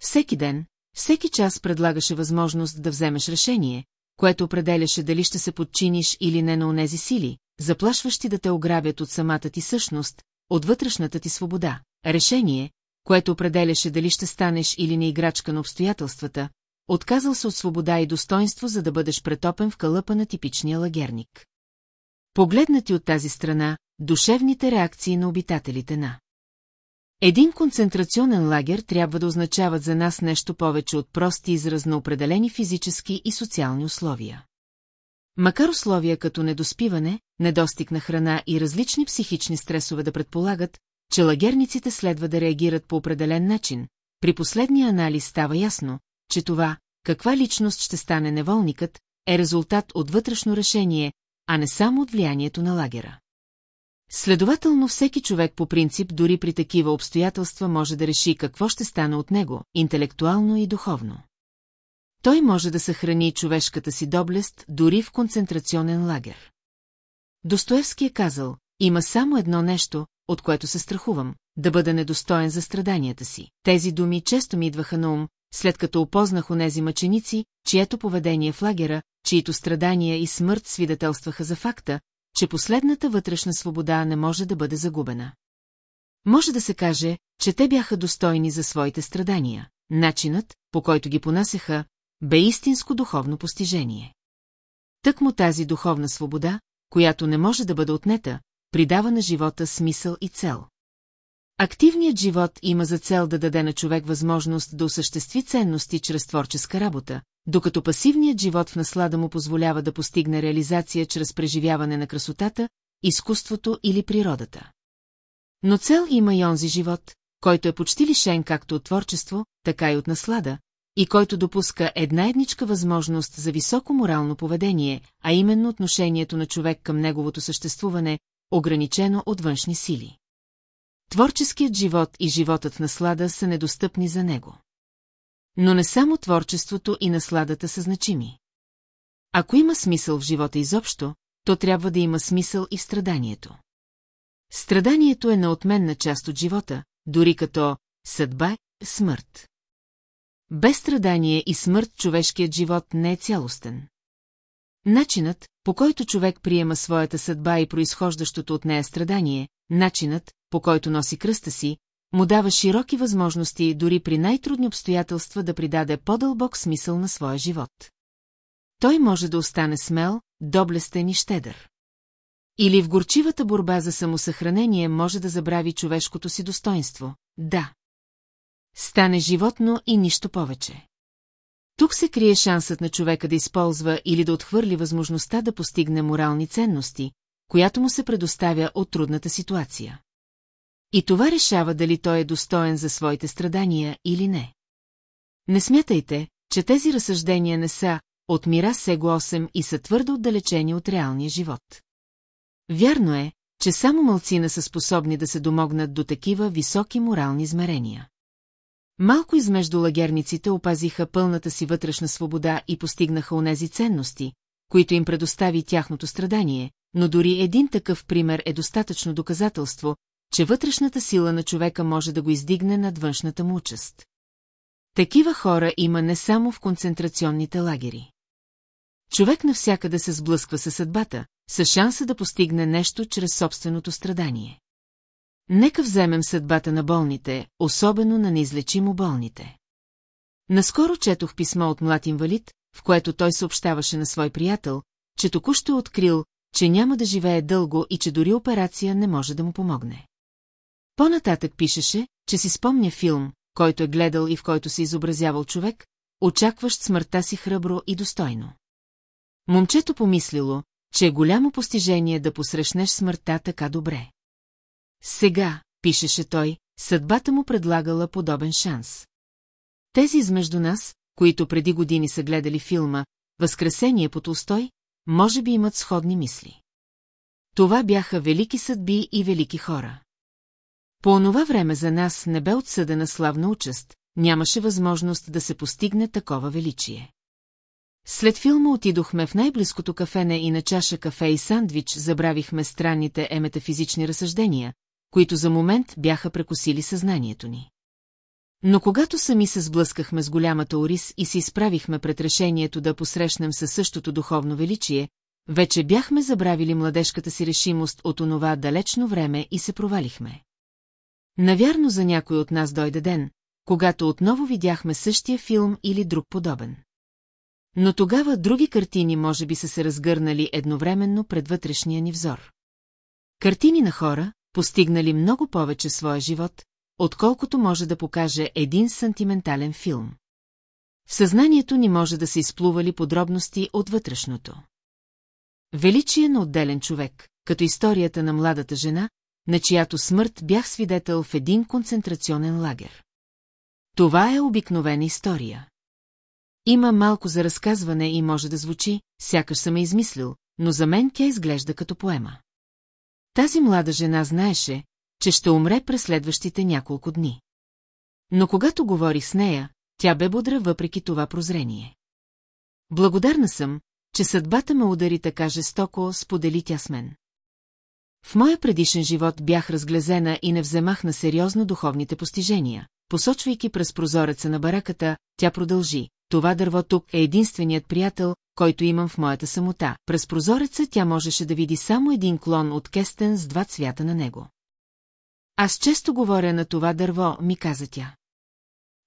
Всеки ден, всеки час предлагаше възможност да вземеш решение, което определяше дали ще се подчиниш или не на онези сили, заплашващи да те ограбят от самата ти същност, от вътрешната ти свобода. Решение, което определяше дали ще станеш или не играчка на обстоятелствата, отказал се от свобода и достоинство, за да бъдеш претопен в кълъпа на типичния лагерник. Погледнати от тази страна, душевните реакции на обитателите на един концентрационен лагер трябва да означават за нас нещо повече от прости израз на определени физически и социални условия. Макар условия като недоспиване, недостиг на храна и различни психични стресове да предполагат, че лагерниците следва да реагират по определен начин, при последния анализ става ясно, че това, каква личност ще стане неволникът, е резултат от вътрешно решение, а не само от влиянието на лагера. Следователно всеки човек по принцип дори при такива обстоятелства може да реши какво ще стане от него, интелектуално и духовно. Той може да съхрани човешката си доблест дори в концентрационен лагер. Достоевски е казал, има само едно нещо, от което се страхувам, да бъда недостоен за страданията си. Тези думи често ми идваха на ум, след като опознах онези мъченици, чието поведение в лагера, чието страдания и смърт свидетелстваха за факта, че последната вътрешна свобода не може да бъде загубена. Може да се каже, че те бяха достойни за своите страдания. Начинът, по който ги понасеха, бе истинско духовно постижение. Тък му тази духовна свобода, която не може да бъде отнета, придава на живота смисъл и цел. Активният живот има за цел да даде на човек възможност да осъществи ценности чрез творческа работа, докато пасивният живот в наслада му позволява да постигне реализация чрез преживяване на красотата, изкуството или природата. Но цел има и онзи живот, който е почти лишен както от творчество, така и от наслада, и който допуска една едничка възможност за високо морално поведение, а именно отношението на човек към неговото съществуване, ограничено от външни сили. Творческият живот и животът в наслада са недостъпни за него. Но не само творчеството и насладата са значими. Ако има смисъл в живота изобщо, то трябва да има смисъл и в страданието. Страданието е неотменна част от живота, дори като съдба, смърт. Без страдание и смърт човешкият живот не е цялостен. Начинът, по който човек приема своята съдба и произхождащото от нея страдание, начинът, по който носи кръста си, му дава широки възможности дори при най-трудни обстоятелства да придаде по-дълбок смисъл на своя живот. Той може да остане смел, доблестен и щедър. Или в горчивата борба за самосъхранение може да забрави човешкото си достоинство. Да. Стане животно и нищо повече. Тук се крие шансът на човека да използва или да отхвърли възможността да постигне морални ценности, която му се предоставя от трудната ситуация. И това решава дали той е достоен за своите страдания или не. Не смятайте, че тези разсъждения не са от мира Сега 8 и са твърдо отдалечени от реалния живот. Вярно е, че само мълцина са способни да се домогнат до такива високи морални измерения. Малко измежду лагерниците опазиха пълната си вътрешна свобода и постигнаха онези ценности, които им предостави тяхното страдание, но дори един такъв пример е достатъчно доказателство, че вътрешната сила на човека може да го издигне над външната му участ. Такива хора има не само в концентрационните лагери. Човек навсякъде се сблъсква със съдбата, с шанса да постигне нещо чрез собственото страдание. Нека вземем съдбата на болните, особено на неизлечимо болните. Наскоро четох писмо от млад инвалид, в което той съобщаваше на свой приятел, че току-що е открил, че няма да живее дълго и че дори операция не може да му помогне. По-нататък пишеше, че си спомня филм, който е гледал и в който се изобразявал човек, очакващ смъртта си храбро и достойно. Момчето помислило, че е голямо постижение да посрещнеш смъртта така добре. Сега, пишеше той, съдбата му предлагала подобен шанс. Тези измежду нас, които преди години са гледали филма «Възкресение по Толстой», може би имат сходни мисли. Това бяха велики съдби и велики хора. По онова време за нас не бе отсъдена славна участ, нямаше възможност да се постигне такова величие. След филма отидохме в най-близкото кафене и на чаша кафе и сандвич забравихме странните е метафизични разсъждения, които за момент бяха прекосили съзнанието ни. Но когато сами се сблъскахме с голямата Орис и се изправихме пред решението да посрещнем със същото духовно величие, вече бяхме забравили младежката си решимост от онова далечно време и се провалихме. Навярно за някой от нас дойде ден, когато отново видяхме същия филм или друг подобен. Но тогава други картини може би са се разгърнали едновременно пред вътрешния ни взор. Картини на хора, постигнали много повече своя живот, отколкото може да покаже един сантиментален филм. В съзнанието ни може да се изплували подробности от вътрешното. Величие на отделен човек, като историята на младата жена, на чиято смърт бях свидетел в един концентрационен лагер. Това е обикновена история. Има малко за разказване и може да звучи, сякаш съм е измислил, но за мен тя изглежда като поема. Тази млада жена знаеше, че ще умре през следващите няколко дни. Но когато говорих с нея, тя бе бодра въпреки това прозрение. Благодарна съм, че съдбата ме удари така жестоко, сподели тя с мен. В моя предишен живот бях разглезена и не вземах на сериозно духовните постижения. Посочвайки през прозореца на бараката, тя продължи. Това дърво тук е единственият приятел, който имам в моята самота. През прозореца тя можеше да види само един клон от кестен с два цвята на него. Аз често говоря на това дърво, ми каза тя.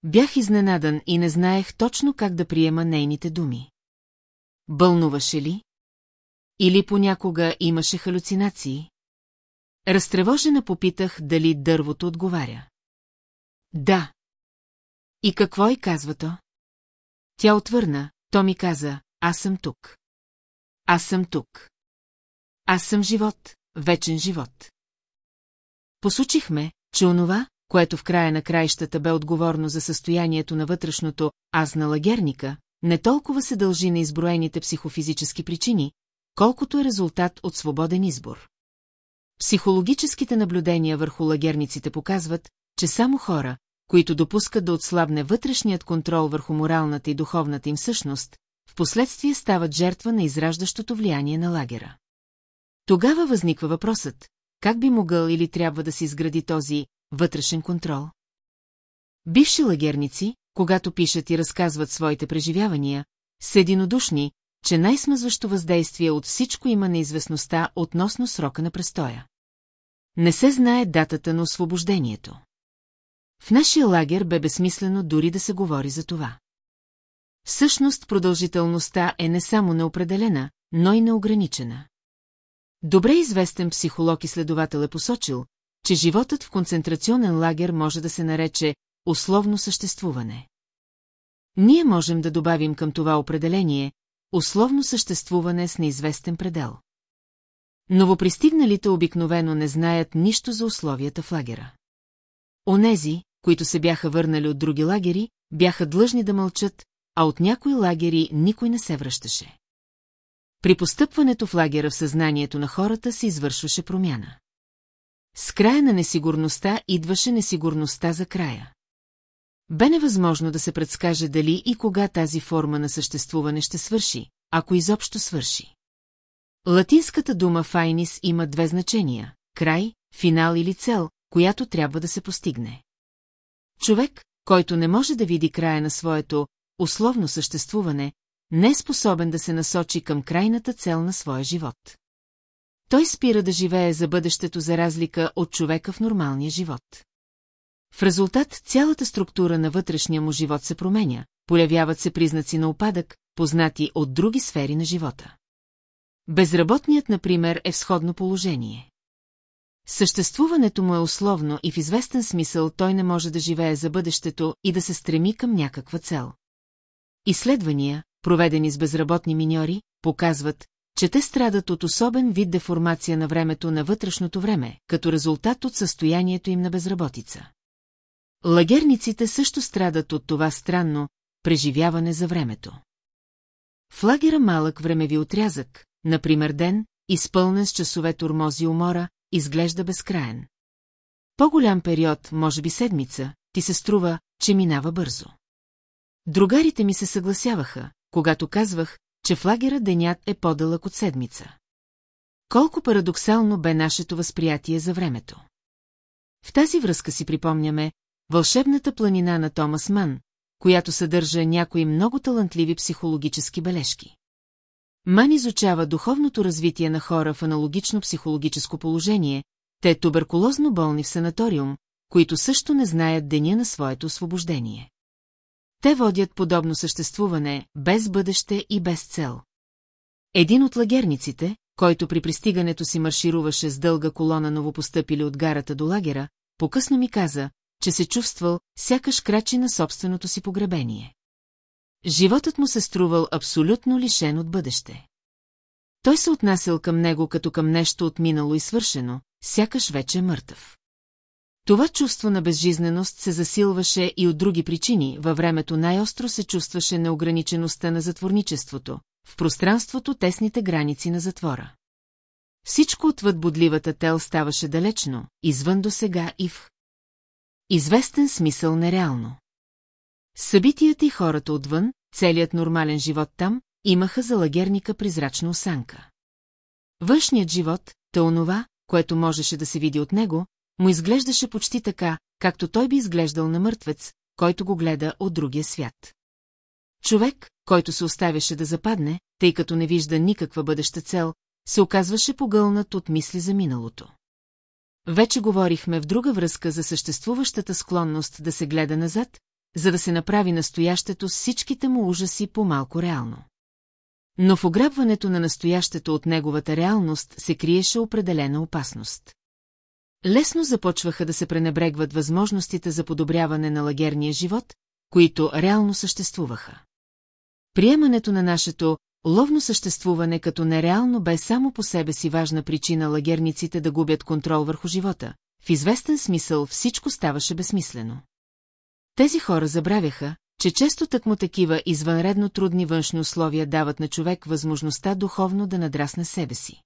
Бях изненадан и не знаех точно как да приема нейните думи. Бълнуваше ли? Или понякога имаше халюцинации? Разтревожена попитах дали дървото отговаря. Да. И какво й казва то? Тя отвърна, то ми каза, аз съм тук. Аз съм тук. Аз съм живот, вечен живот. Посучихме, че онова, което в края на краищата бе отговорно за състоянието на вътрешното аз на лагерника, не толкова се дължи на изброените психофизически причини, колкото е резултат от свободен избор. Психологическите наблюдения върху лагерниците показват, че само хора, които допускат да отслабне вътрешният контрол върху моралната и духовната им същност, в последствие стават жертва на израждащото влияние на лагера. Тогава възниква въпросът, как би могъл или трябва да се изгради този вътрешен контрол? Бивши лагерници, когато пишат и разказват своите преживявания, са единодушни, че най-смазващо въздействие от всичко има неизвестността относно срока на престоя. Не се знае датата на освобождението. В нашия лагер бе безсмислено дори да се говори за това. Всъщност продължителността е не само неопределена, но и неограничена. Добре известен психолог и следовател е посочил, че животът в концентрационен лагер може да се нарече условно съществуване. Ние можем да добавим към това определение условно съществуване с неизвестен предел. Новопристигналите обикновено не знаят нищо за условията в лагера. Онези, които се бяха върнали от други лагери, бяха длъжни да мълчат, а от някои лагери никой не се връщаше. При постъпването в лагера в съзнанието на хората се извършваше промяна. С края на несигурността идваше несигурността за края. Бе невъзможно да се предскаже дали и кога тази форма на съществуване ще свърши, ако изобщо свърши. Латинската дума «файнис» има две значения – край, финал или цел, която трябва да се постигне. Човек, който не може да види края на своето условно съществуване, не е способен да се насочи към крайната цел на своя живот. Той спира да живее за бъдещето за разлика от човека в нормалния живот. В резултат цялата структура на вътрешния му живот се променя, появяват се признаци на опадък, познати от други сфери на живота. Безработният, например, е в сходно положение. Съществуването му е условно и в известен смисъл той не може да живее за бъдещето и да се стреми към някаква цел. Изследвания, проведени с безработни миньори, показват, че те страдат от особен вид деформация на времето на вътрешното време, като резултат от състоянието им на безработица. Лагерниците също страдат от това странно преживяване за времето. В лагера малък времеви отрязък, например ден, изпълнен с часове турмози умора, изглежда безкраен. По-голям период, може би седмица, ти се струва, че минава бързо. Другарите ми се съгласяваха, когато казвах, че в лагера денят е по-дълъг от седмица. Колко парадоксално бе нашето възприятие за времето. В тази връзка си припомняме вълшебната планина на Томас Ман, която съдържа някои много талантливи психологически бележки. Ман изучава духовното развитие на хора в аналогично психологическо положение, те туберкулозно болни в санаториум, които също не знаят деня на своето освобождение. Те водят подобно съществуване, без бъдеще и без цел. Един от лагерниците, който при пристигането си маршируваше с дълга колона новопостъпили от гарата до лагера, покъсно ми каза, че се чувствал, сякаш крачи на собственото си погребение. Животът му се струвал абсолютно лишен от бъдеще. Той се отнасял към него като към нещо отминало и свършено, сякаш вече мъртъв. Това чувство на безжизненост се засилваше и от други причини, във времето най-остро се чувстваше неограничеността на затворничеството, в пространството тесните граници на затвора. Всичко отвъд бодливата тел ставаше далечно, извън до сега и в известен смисъл нереално. Събитията и хората отвън, целият нормален живот там, имаха за лагерника призрачна осанка. Външният живот, та онова, което можеше да се види от него, му изглеждаше почти така, както той би изглеждал на мъртвец, който го гледа от другия свят. Човек, който се оставяше да западне, тъй като не вижда никаква бъдеща цел, се оказваше погълнат от мисли за миналото. Вече говорихме в друга връзка за съществуващата склонност да се гледа назад, за да се направи настоящето с всичките му ужаси по-малко реално. Но в ограбването на настоящето от неговата реалност се криеше определена опасност. Лесно започваха да се пренебрегват възможностите за подобряване на лагерния живот, които реално съществуваха. Приемането на нашето ловно съществуване като нереално бе само по себе си важна причина лагерниците да губят контрол върху живота. В известен смисъл всичко ставаше безсмислено. Тези хора забравяха, че често тъкмо такива извънредно трудни външни условия дават на човек възможността духовно да надрасне себе си.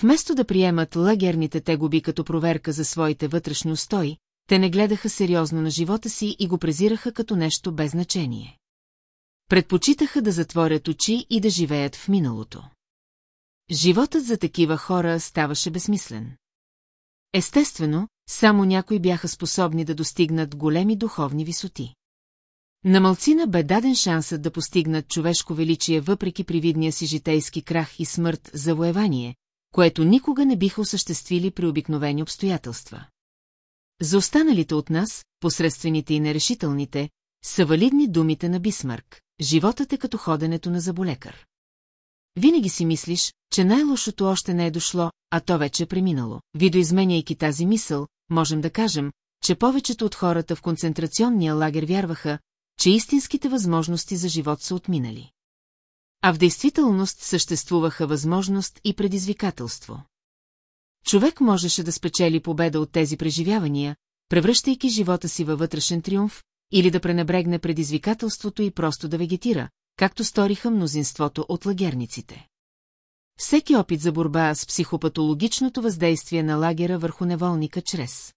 Вместо да приемат лагерните тегуби като проверка за своите вътрешни устои, те не гледаха сериозно на живота си и го презираха като нещо без значение. Предпочитаха да затворят очи и да живеят в миналото. Животът за такива хора ставаше безсмислен. Естествено, само някои бяха способни да достигнат големи духовни висоти. На малцина бе даден шансът да постигнат човешко величие въпреки привидния си житейски крах и смърт завоевание, което никога не биха осъществили при обикновени обстоятелства. За останалите от нас, посредствените и нерешителните, са валидни думите на Бисмарк. Животът е като ходенето на заболекар. Винаги си мислиш, че най-лошото още не е дошло, а то вече е преминало. Видоизменяйки тази мисъл, можем да кажем, че повечето от хората в концентрационния лагер вярваха, че истинските възможности за живот са отминали. А в действителност съществуваха възможност и предизвикателство. Човек можеше да спечели победа от тези преживявания, превръщайки живота си във вътрешен триумф, или да пренебрегне предизвикателството и просто да вегетира, както сториха мнозинството от лагерниците. Всеки опит за борба с психопатологичното въздействие на лагера върху неволника чрез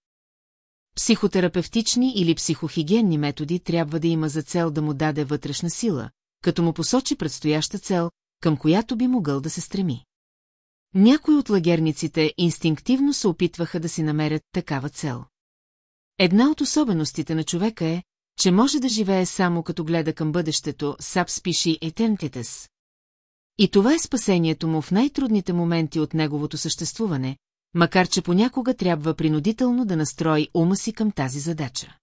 психотерапевтични или психохигиенни методи трябва да има за цел да му даде вътрешна сила, като му посочи предстояща цел, към която би могъл да се стреми. Някои от лагерниците инстинктивно се опитваха да си намерят такава цел. Една от особеностите на човека е, че може да живее само като гледа към бъдещето, Сап спиши Етентетес. И това е спасението му в най-трудните моменти от неговото съществуване, макар че понякога трябва принудително да настрои ума си към тази задача.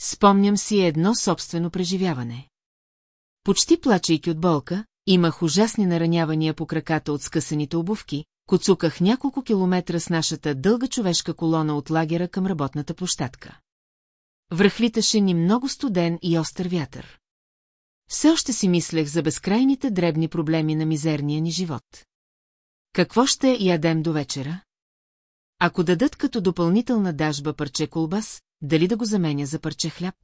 Спомням си едно собствено преживяване. Почти плачейки от болка, имах ужасни наранявания по краката от скъсаните обувки, коцуках няколко километра с нашата дълга човешка колона от лагера към работната площадка. Връхлиташе ни много студен и остър вятър. Все още си мислех за безкрайните дребни проблеми на мизерния ни живот. Какво ще ядем до вечера? Ако дадат като допълнителна дажба парче колбас, дали да го заменя за парче хляб?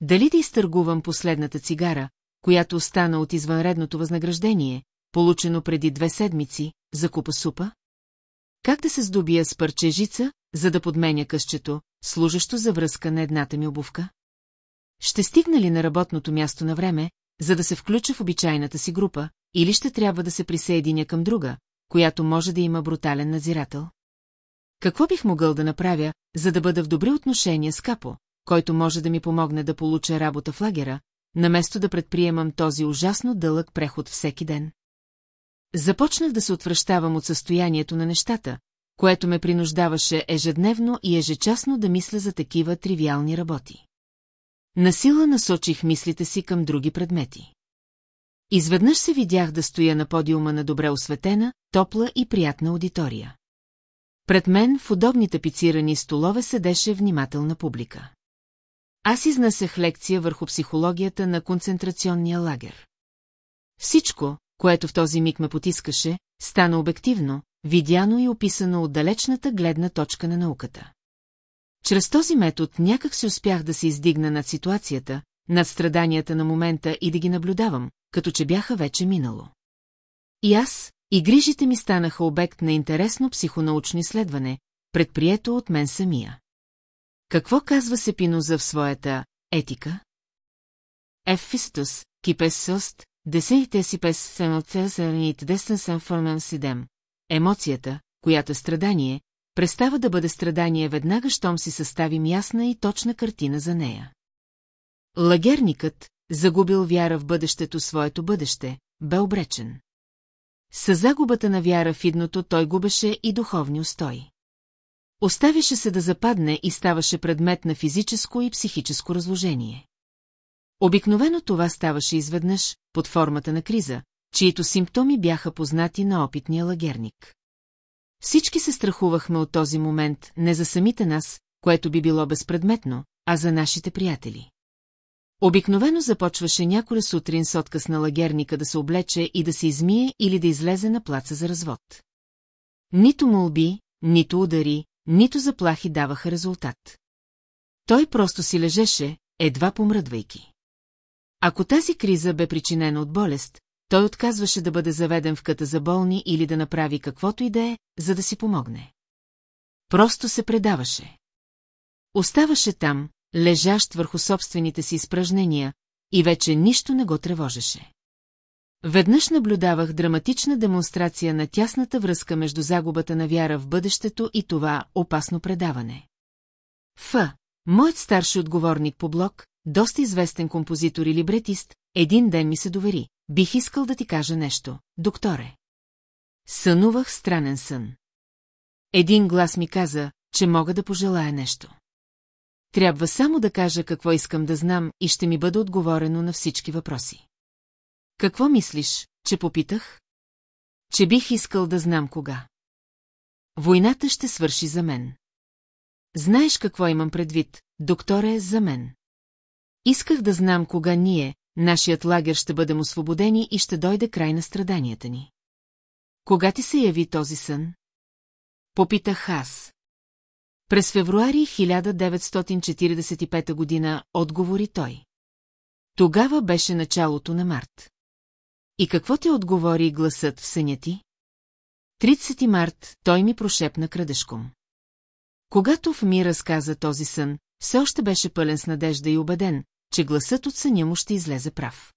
Дали да изтъргувам последната цигара, която остана от извънредното възнаграждение, получено преди две седмици, за купа супа? Как да се здобия с парчежица, за да подменя късчето, служещо за връзка на едната ми обувка? Ще стигна ли на работното място на време, за да се включа в обичайната си група, или ще трябва да се присъединя към друга, която може да има брутален надзирател? Какво бих могъл да направя, за да бъда в добри отношения с Капо, който може да ми помогне да получа работа в лагера, наместо да предприемам този ужасно дълъг преход всеки ден? Започнах да се отвръщавам от състоянието на нещата, което ме принуждаваше ежедневно и ежечасно да мисля за такива тривиални работи. Насила насочих мислите си към други предмети. Изведнъж се видях да стоя на подиума на добре осветена, топла и приятна аудитория. Пред мен в удобни тапицирани столове седеше внимателна публика. Аз изнасях лекция върху психологията на концентрационния лагер. Всичко, което в този миг ме потискаше, стана обективно, видяно и описано от далечната гледна точка на науката. Чрез този метод някак се успях да се издигна над ситуацията, над страданията на момента и да ги наблюдавам, като че бяха вече минало. И аз, и грижите ми станаха обект на интересно психонаучно изследване, предприето от мен самия. Какво казва Сепиноза в своята етика? Ефистус, кипес сост, десените си пес сеноцесаните дестен съм формен сидем. Емоцията, която е страдание, престава да бъде страдание веднага, щом си съставим ясна и точна картина за нея. Лагерникът, загубил вяра в бъдещето своето бъдеще, бе обречен. С загубата на вяра в идното той губеше и духовни устои. Оставяше се да западне и ставаше предмет на физическо и психическо разложение. Обикновено това ставаше изведнъж, под формата на криза, чието симптоми бяха познати на опитния лагерник. Всички се страхувахме от този момент не за самите нас, което би било безпредметно, а за нашите приятели. Обикновено започваше няколя сутрин с отказ на лагерника да се облече и да се измие или да излезе на плаца за развод. Нито молби, нито удари, нито заплахи даваха резултат. Той просто си лежеше, едва помръдвайки. Ако тази криза бе причинена от болест, той отказваше да бъде заведен в къта за болни или да направи каквото и да е, за да си помогне. Просто се предаваше. Оставаше там, лежащ върху собствените си изпражнения, и вече нищо не го тревожеше. Веднъж наблюдавах драматична демонстрация на тясната връзка между загубата на вяра в бъдещето и това опасно предаване. Ф. Моят старши отговорник по блок, доста известен композитор и либретист, един ден ми се довери. Бих искал да ти кажа нещо, докторе. Сънувах странен сън. Един глас ми каза, че мога да пожелая нещо. Трябва само да кажа какво искам да знам и ще ми бъде отговорено на всички въпроси. Какво мислиш, че попитах? Че бих искал да знам кога. Войната ще свърши за мен. Знаеш какво имам предвид, докторе, за мен. Исках да знам кога ние, нашият лагер ще бъдем освободени и ще дойде край на страданията ни. Кога ти се яви този сън? Попитах аз. През февруари 1945 година отговори той. Тогава беше началото на март. И какво ти отговори гласът в съня ти? 30 март той ми прошепна крадешком. Когато в ми разказа този сън, все още беше пълен с надежда и убеден, че гласът от съня му ще излезе прав.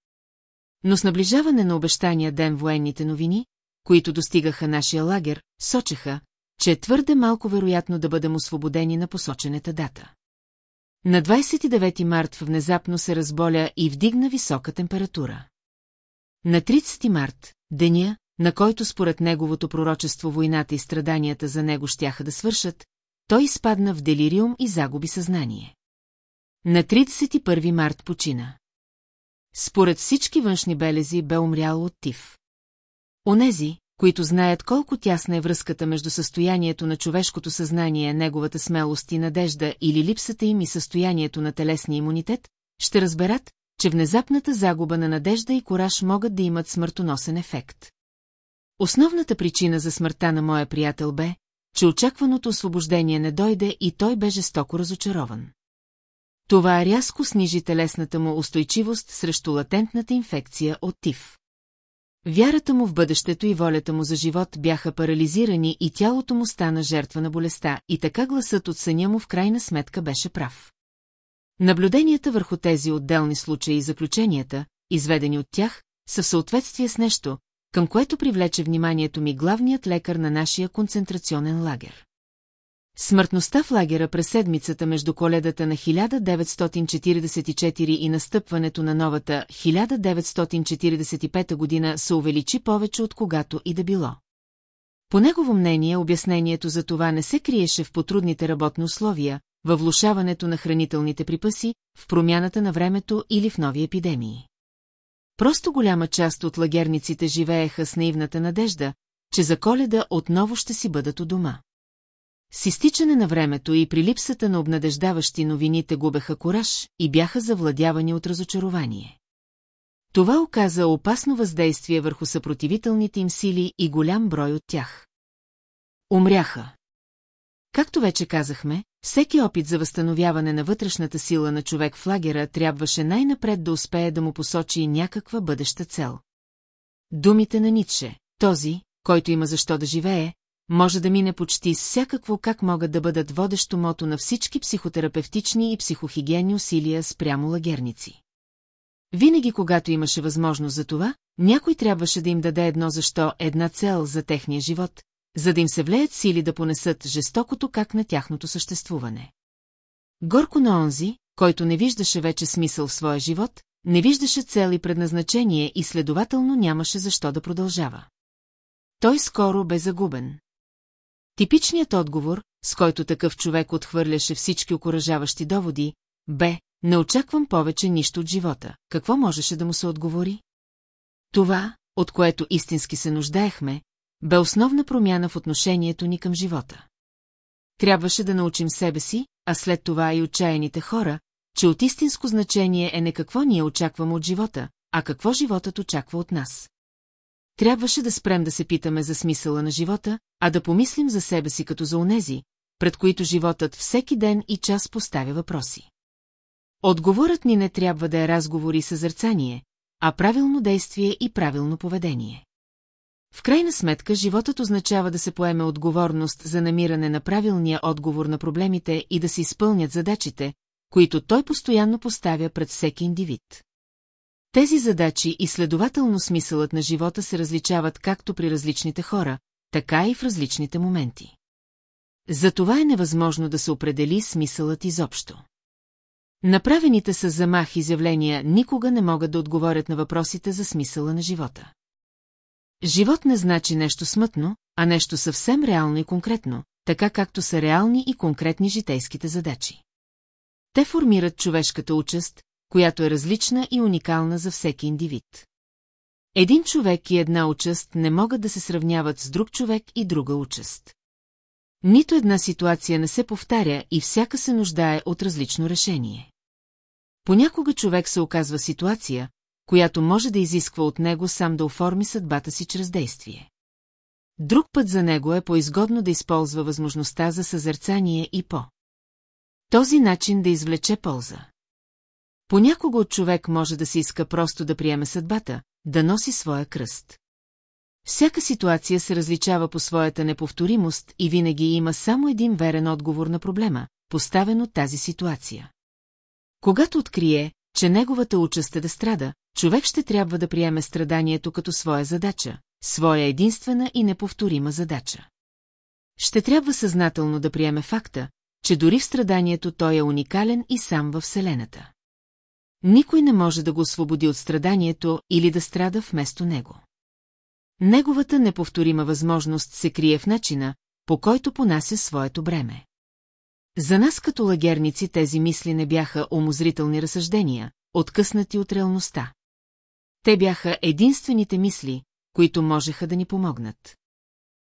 Но с наближаване на обещания ден военните новини, които достигаха нашия лагер, сочеха, че е твърде малко вероятно да бъдем освободени на посочената дата. На 29 март внезапно се разболя и вдигна висока температура. На 30 март, деня, на който според неговото пророчество войната и страданията за него щяха да свършат, той изпадна в делириум и загуби съзнание. На 31 март почина. Според всички външни белези бе умрял от тиф. Онези, които знаят колко тясна е връзката между състоянието на човешкото съзнание, неговата смелост и надежда или липсата им и състоянието на телесния имунитет, ще разберат, че внезапната загуба на надежда и кораж могат да имат смъртоносен ефект. Основната причина за смъртта на моя приятел бе, че очакваното освобождение не дойде и той бе жестоко разочарован. Това рязко снижи телесната му устойчивост срещу латентната инфекция от тиф. Вярата му в бъдещето и волята му за живот бяха парализирани и тялото му стана жертва на болестта, и така гласът от съня му в крайна сметка беше прав. Наблюденията върху тези отделни случаи и заключенията, изведени от тях, са в съответствие с нещо, към което привлече вниманието ми главният лекар на нашия концентрационен лагер. Смъртността в лагера през седмицата между коледата на 1944 и настъпването на новата 1945 година се увеличи повече от когато и да било. По негово мнение, обяснението за това не се криеше в потрудните работни условия, във влушаването на хранителните припаси, в промяната на времето или в нови епидемии. Просто голяма част от лагерниците живееха с наивната надежда, че за коледа отново ще си бъдат у дома. С изтичане на времето и при липсата на обнадеждаващи новините губеха кораж и бяха завладявани от разочарование. Това оказа опасно въздействие върху съпротивителните им сили и голям брой от тях. Умряха. Както вече казахме, всеки опит за възстановяване на вътрешната сила на човек в лагера трябваше най-напред да успее да му посочи някаква бъдеща цел. Думите на Ницше, този, който има защо да живее, може да мине почти с всякакво как могат да бъдат водещо мото на всички психотерапевтични и психохигиенни усилия спрямо лагерници. Винаги, когато имаше възможност за това, някой трябваше да им даде едно защо, една цел за техния живот, за да им се влеят сили да понесат жестокото как на тяхното съществуване. Горко на онзи, който не виждаше вече смисъл в своя живот, не виждаше цел и предназначение и следователно нямаше защо да продължава. Той скоро бе загубен. Типичният отговор, с който такъв човек отхвърляше всички окоръжаващи доводи, бе, не очаквам повече нищо от живота. Какво можеше да му се отговори? Това, от което истински се нуждаехме, бе основна промяна в отношението ни към живота. Трябваше да научим себе си, а след това и отчаяните хора, че от истинско значение е не какво ние очакваме от живота, а какво животът очаква от нас. Трябваше да спрем да се питаме за смисъла на живота, а да помислим за себе си като за онези, пред които животът всеки ден и час поставя въпроси. Отговорът ни не трябва да е разговор и съзърцание, а правилно действие и правилно поведение. В крайна сметка, животът означава да се поеме отговорност за намиране на правилния отговор на проблемите и да се изпълнят задачите, които той постоянно поставя пред всеки индивид. Тези задачи и следователно смисълът на живота се различават както при различните хора, така и в различните моменти. Затова е невъзможно да се определи смисълът изобщо. Направените с замах изявления никога не могат да отговорят на въпросите за смисъла на живота. Живот не значи нещо смътно, а нещо съвсем реално и конкретно, така както са реални и конкретни житейските задачи. Те формират човешката участ, която е различна и уникална за всеки индивид. Един човек и една участ не могат да се сравняват с друг човек и друга участ. Нито една ситуация не се повтаря и всяка се нуждае от различно решение. Понякога човек се оказва ситуация, която може да изисква от него сам да оформи съдбата си чрез действие. Друг път за него е по-изгодно да използва възможността за съзерцание и по. Този начин да извлече полза. Понякога от човек може да се иска просто да приеме съдбата, да носи своя кръст. Всяка ситуация се различава по своята неповторимост и винаги има само един верен отговор на проблема, поставен от тази ситуация. Когато открие, че неговата участ е да страда, човек ще трябва да приеме страданието като своя задача, своя единствена и неповторима задача. Ще трябва съзнателно да приеме факта, че дори в страданието той е уникален и сам във Вселената. Никой не може да го освободи от страданието или да страда вместо него. Неговата неповторима възможност се крие в начина, по който понася своето бреме. За нас като лагерници тези мисли не бяха омозрителни разсъждения, откъснати от реалността. Те бяха единствените мисли, които можеха да ни помогнат.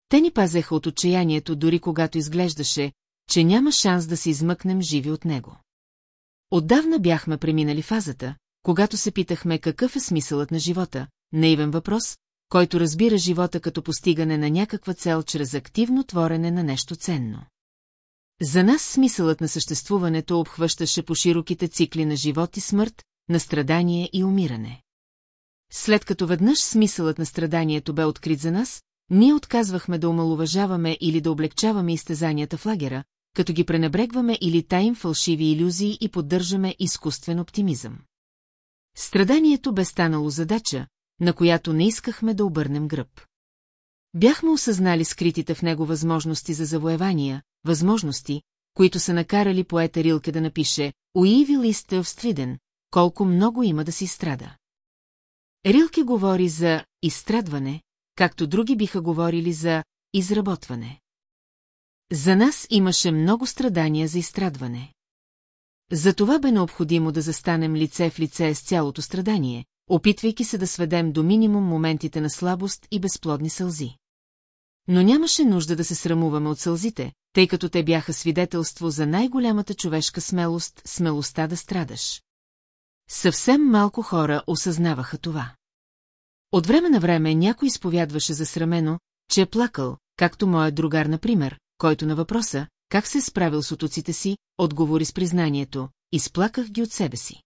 Те ни пазеха от отчаянието, дори когато изглеждаше, че няма шанс да се измъкнем живи от него. Отдавна бяхме преминали фазата, когато се питахме какъв е смисълът на живота, наивен въпрос, който разбира живота като постигане на някаква цел чрез активно творене на нещо ценно. За нас смисълът на съществуването обхващаше по широките цикли на живот и смърт, на страдание и умиране. След като веднъж смисълът на страданието бе открит за нас, ние отказвахме да омалуважаваме или да облегчаваме изтезанията в лагера, като ги пренебрегваме или таим фалшиви иллюзии и поддържаме изкуствен оптимизъм. Страданието бе станало задача, на която не искахме да обърнем гръб. Бяхме осъзнали скритите в него възможности за завоевания, възможности, които са накарали поета Рилке да напише «Уиви листе в Стриден», колко много има да си страда. Рилке говори за изстрадване, както други биха говорили за изработване. За нас имаше много страдания за изстрадване. Затова бе необходимо да застанем лице в лице с цялото страдание, опитвайки се да сведем до минимум моментите на слабост и безплодни сълзи. Но нямаше нужда да се срамуваме от сълзите, тъй като те бяха свидетелство за най-голямата човешка смелост, смелостта да страдаш. Съвсем малко хора осъзнаваха това. От време на време някой изповядваше засрамено, че е плакал, както моят другар, например, който на въпроса, как се е справил с отоците си, отговори с признанието, изплаках ги от себе си.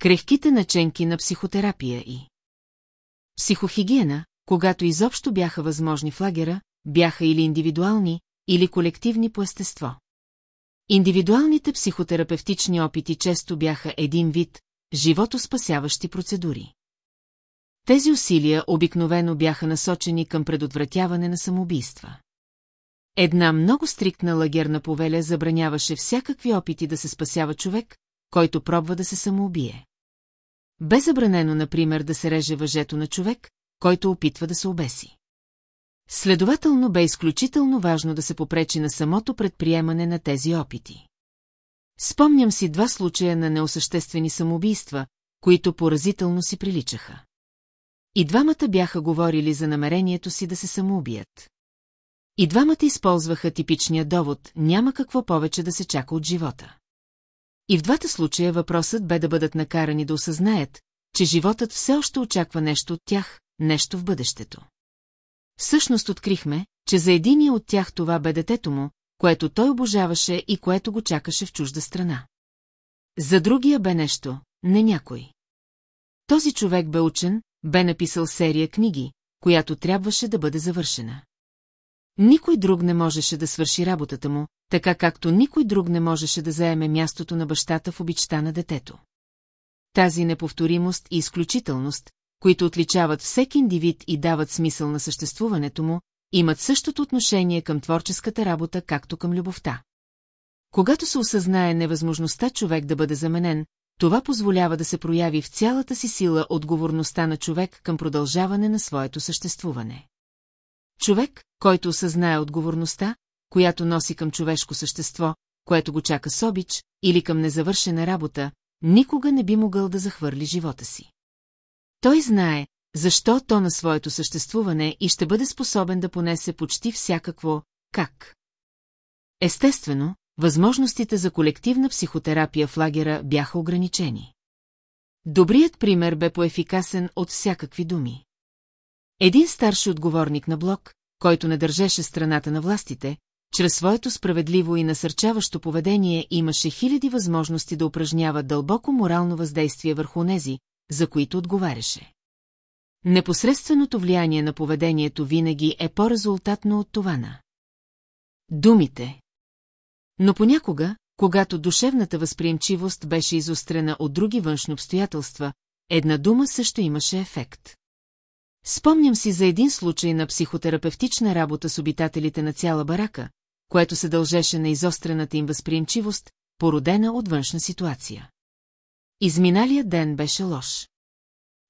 Крехките наченки на психотерапия и психохигиена, когато изобщо бяха възможни в лагера, бяха или индивидуални, или колективни по естество. Индивидуалните психотерапевтични опити често бяха един вид животоспасяващи процедури. Тези усилия обикновено бяха насочени към предотвратяване на самоубийства. Една много стриктна лагерна повеля забраняваше всякакви опити да се спасява човек, който пробва да се самоубие. Бе забранено, например, да се реже въжето на човек, който опитва да се обеси. Следователно бе изключително важно да се попречи на самото предприемане на тези опити. Спомням си два случая на неосъществени самоубийства, които поразително си приличаха. И двамата бяха говорили за намерението си да се самоубият. И двамата използваха типичния довод, няма какво повече да се чака от живота. И в двата случая въпросът бе да бъдат накарани да осъзнаят, че животът все още очаква нещо от тях, нещо в бъдещето. Всъщност открихме, че за единия от тях това бе детето му, което той обожаваше и което го чакаше в чужда страна. За другия бе нещо, не някой. Този човек бе учен, бе написал серия книги, която трябваше да бъде завършена. Никой друг не можеше да свърши работата му, така както никой друг не можеше да заеме мястото на бащата в обичта на детето. Тази неповторимост и изключителност, които отличават всеки индивид и дават смисъл на съществуването му, имат същото отношение към творческата работа, както към любовта. Когато се осъзнае невъзможността човек да бъде заменен, това позволява да се прояви в цялата си сила отговорността на човек към продължаване на своето съществуване. Човек, който осъзнае отговорността, която носи към човешко същество, което го чака с обич, или към незавършена работа, никога не би могъл да захвърли живота си. Той знае, защо то на своето съществуване и ще бъде способен да понесе почти всякакво «как». Естествено, възможностите за колективна психотерапия в лагера бяха ограничени. Добрият пример бе поефикасен от всякакви думи. Един старши отговорник на блок, който не държеше страната на властите, чрез своето справедливо и насърчаващо поведение имаше хиляди възможности да упражнява дълбоко морално въздействие върху нези, за които отговаряше. Непосредственото влияние на поведението винаги е по-резултатно от това на думите. Но понякога, когато душевната възприемчивост беше изострена от други външни обстоятелства, една дума също имаше ефект. Спомням си за един случай на психотерапевтична работа с обитателите на цяла барака, което се дължеше на изострената им възприемчивост, породена от външна ситуация. Изминалият ден беше лош.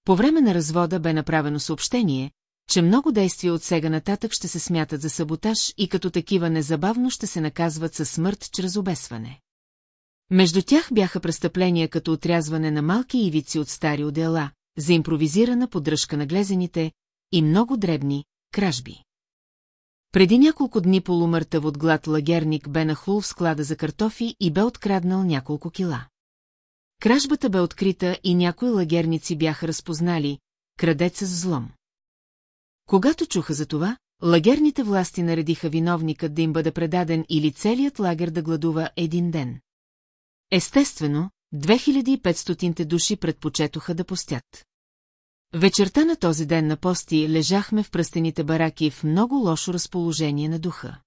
По време на развода бе направено съобщение, че много действия от сега нататък ще се смятат за саботаж и като такива незабавно ще се наказват със смърт чрез обесване. Между тях бяха престъпления като отрязване на малки ивици от стари отдела, за импровизирана поддръжка на глезените и много дребни кражби. Преди няколко дни полумъртъв от глад лагерник бе нахлул в склада за картофи и бе откраднал няколко кила. Кражбата бе открита и някои лагерници бяха разпознали крадеца с взлом. Когато чуха за това, лагерните власти наредиха виновникът да им бъде предаден или целият лагер да гладува един ден. Естествено, 2500 души предпочетоха да постят. Вечерта на този ден на пости лежахме в пръстените бараки в много лошо разположение на духа.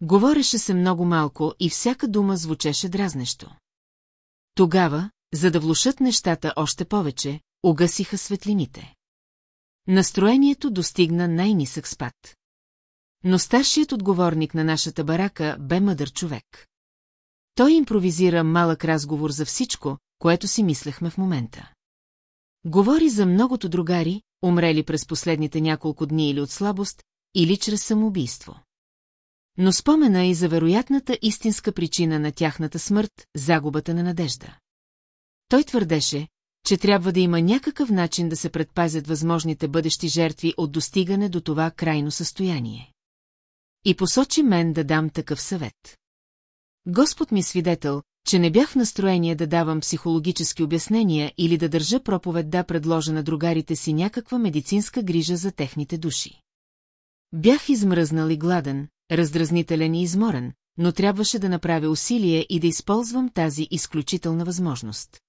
Говореше се много малко и всяка дума звучеше дразнещо. Тогава, за да влушат нещата още повече, угасиха светлините. Настроението достигна най-нисък спад. Но старшият отговорник на нашата барака бе мъдър човек. Той импровизира малък разговор за всичко, което си мислехме в момента. Говори за многото другари, умрели през последните няколко дни или от слабост, или чрез самоубийство. Но спомена и за вероятната истинска причина на тяхната смърт – загубата на надежда. Той твърдеше, че трябва да има някакъв начин да се предпазят възможните бъдещи жертви от достигане до това крайно състояние. И посочи мен да дам такъв съвет. Господ ми свидетел, че не бях в настроение да давам психологически обяснения или да държа проповед да предложа на другарите си някаква медицинска грижа за техните души. Бях измръзнал и гладен, раздразнителен и изморен, но трябваше да направя усилие и да използвам тази изключителна възможност.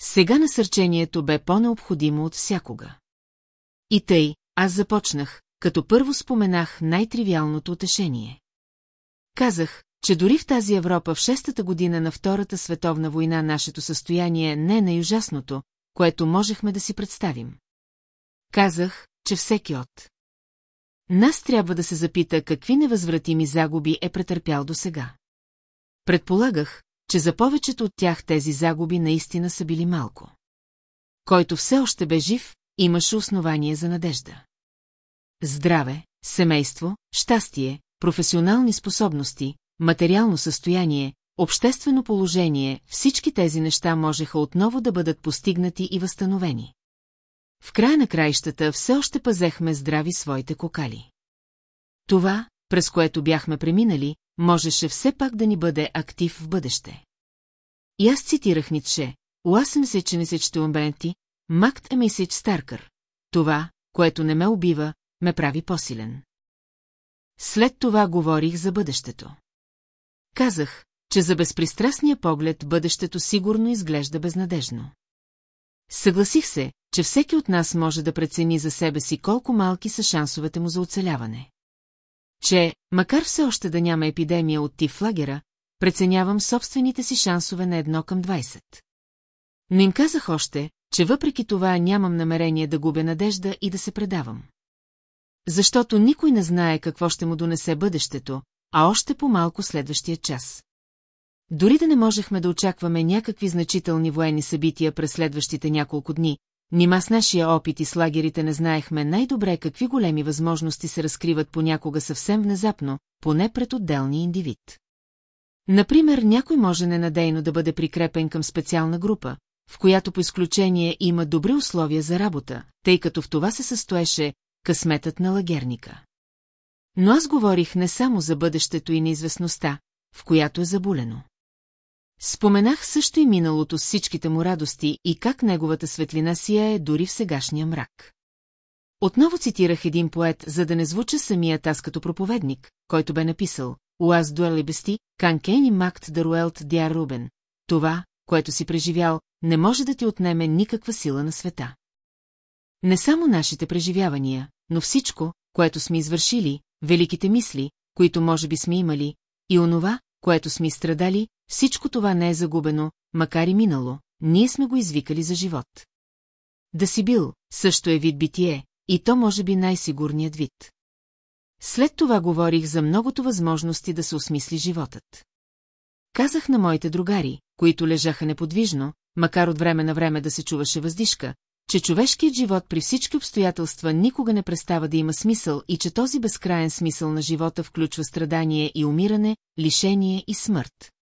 Сега насърчението бе по-необходимо от всякога. И тъй, аз започнах, като първо споменах най-тривиалното утешение. Казах, че дори в тази Европа в шестата година на Втората световна война нашето състояние не е най-ужасното, което можехме да си представим. Казах, че всеки от нас трябва да се запита какви невъзвратими загуби е претърпял до сега. Предполагах, че за повечето от тях тези загуби наистина са били малко. Който все още бе жив, имаше основание за надежда. Здраве, семейство, щастие, професионални способности, материално състояние, обществено положение, всички тези неща можеха отново да бъдат постигнати и възстановени. В края на краищата все още пазехме здрави своите кокали. Това, през което бяхме преминали, можеше все пак да ни бъде актив в бъдеще. И аз цитирах Ницше, «Уасем се, че не се чтувам макт е месеч старкър. Това, което не ме убива, ме прави по-силен. След това говорих за бъдещето. Казах, че за безпристрастния поглед бъдещето сигурно изглежда безнадежно. Съгласих се, че всеки от нас може да прецени за себе си колко малки са шансовете му за оцеляване. Че, макар все още да няма епидемия от тиф лагера, преценявам собствените си шансове на едно към 20. Но им казах още, че въпреки това нямам намерение да губя надежда и да се предавам. Защото никой не знае какво ще му донесе бъдещето, а още по-малко следващия час. Дори да не можехме да очакваме някакви значителни военни събития през следващите няколко дни, нима с нашия опит и с лагерите не знаехме най-добре какви големи възможности се разкриват понякога съвсем внезапно, поне пред отделния индивид. Например, някой може ненадейно да бъде прикрепен към специална група, в която по изключение има добри условия за работа, тъй като в това се състоеше късметът на лагерника. Но аз говорих не само за бъдещето и неизвестността, в която е забулено. Споменах също и миналото с всичките му радости и как неговата светлина сия е дори в сегашния мрак. Отново цитирах един поет, за да не звуча самият аз като проповедник, който бе написал «Уаз дуелибести, канкени макт даруелт дя Рубен». Това, което си преживял, не може да ти отнеме никаква сила на света. Не само нашите преживявания, но всичко, което сме извършили, великите мисли, които може би сме имали, и онова, което сме страдали, всичко това не е загубено, макар и минало, ние сме го извикали за живот. Да си бил, също е вид битие, и то може би най-сигурният вид. След това говорих за многото възможности да се осмисли животът. Казах на моите другари, които лежаха неподвижно, макар от време на време да се чуваше въздишка, че човешкият живот при всички обстоятелства никога не престава да има смисъл и че този безкраен смисъл на живота включва страдание и умиране, лишение и смърт.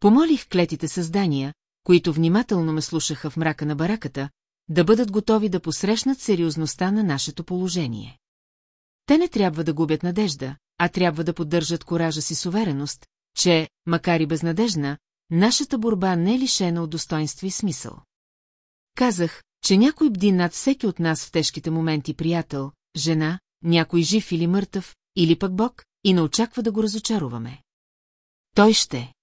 Помолих клетите създания, които внимателно ме слушаха в мрака на бараката, да бъдат готови да посрещнат сериозността на нашето положение. Те не трябва да губят надежда, а трябва да поддържат коража си с увереност, че, макар и безнадежна, нашата борба не е лишена от достоинство и смисъл. Казах, че някой бди над всеки от нас в тежките моменти приятел, жена, някой жив или мъртъв, или пък Бог, и не очаква да го разочаруваме. Той ще.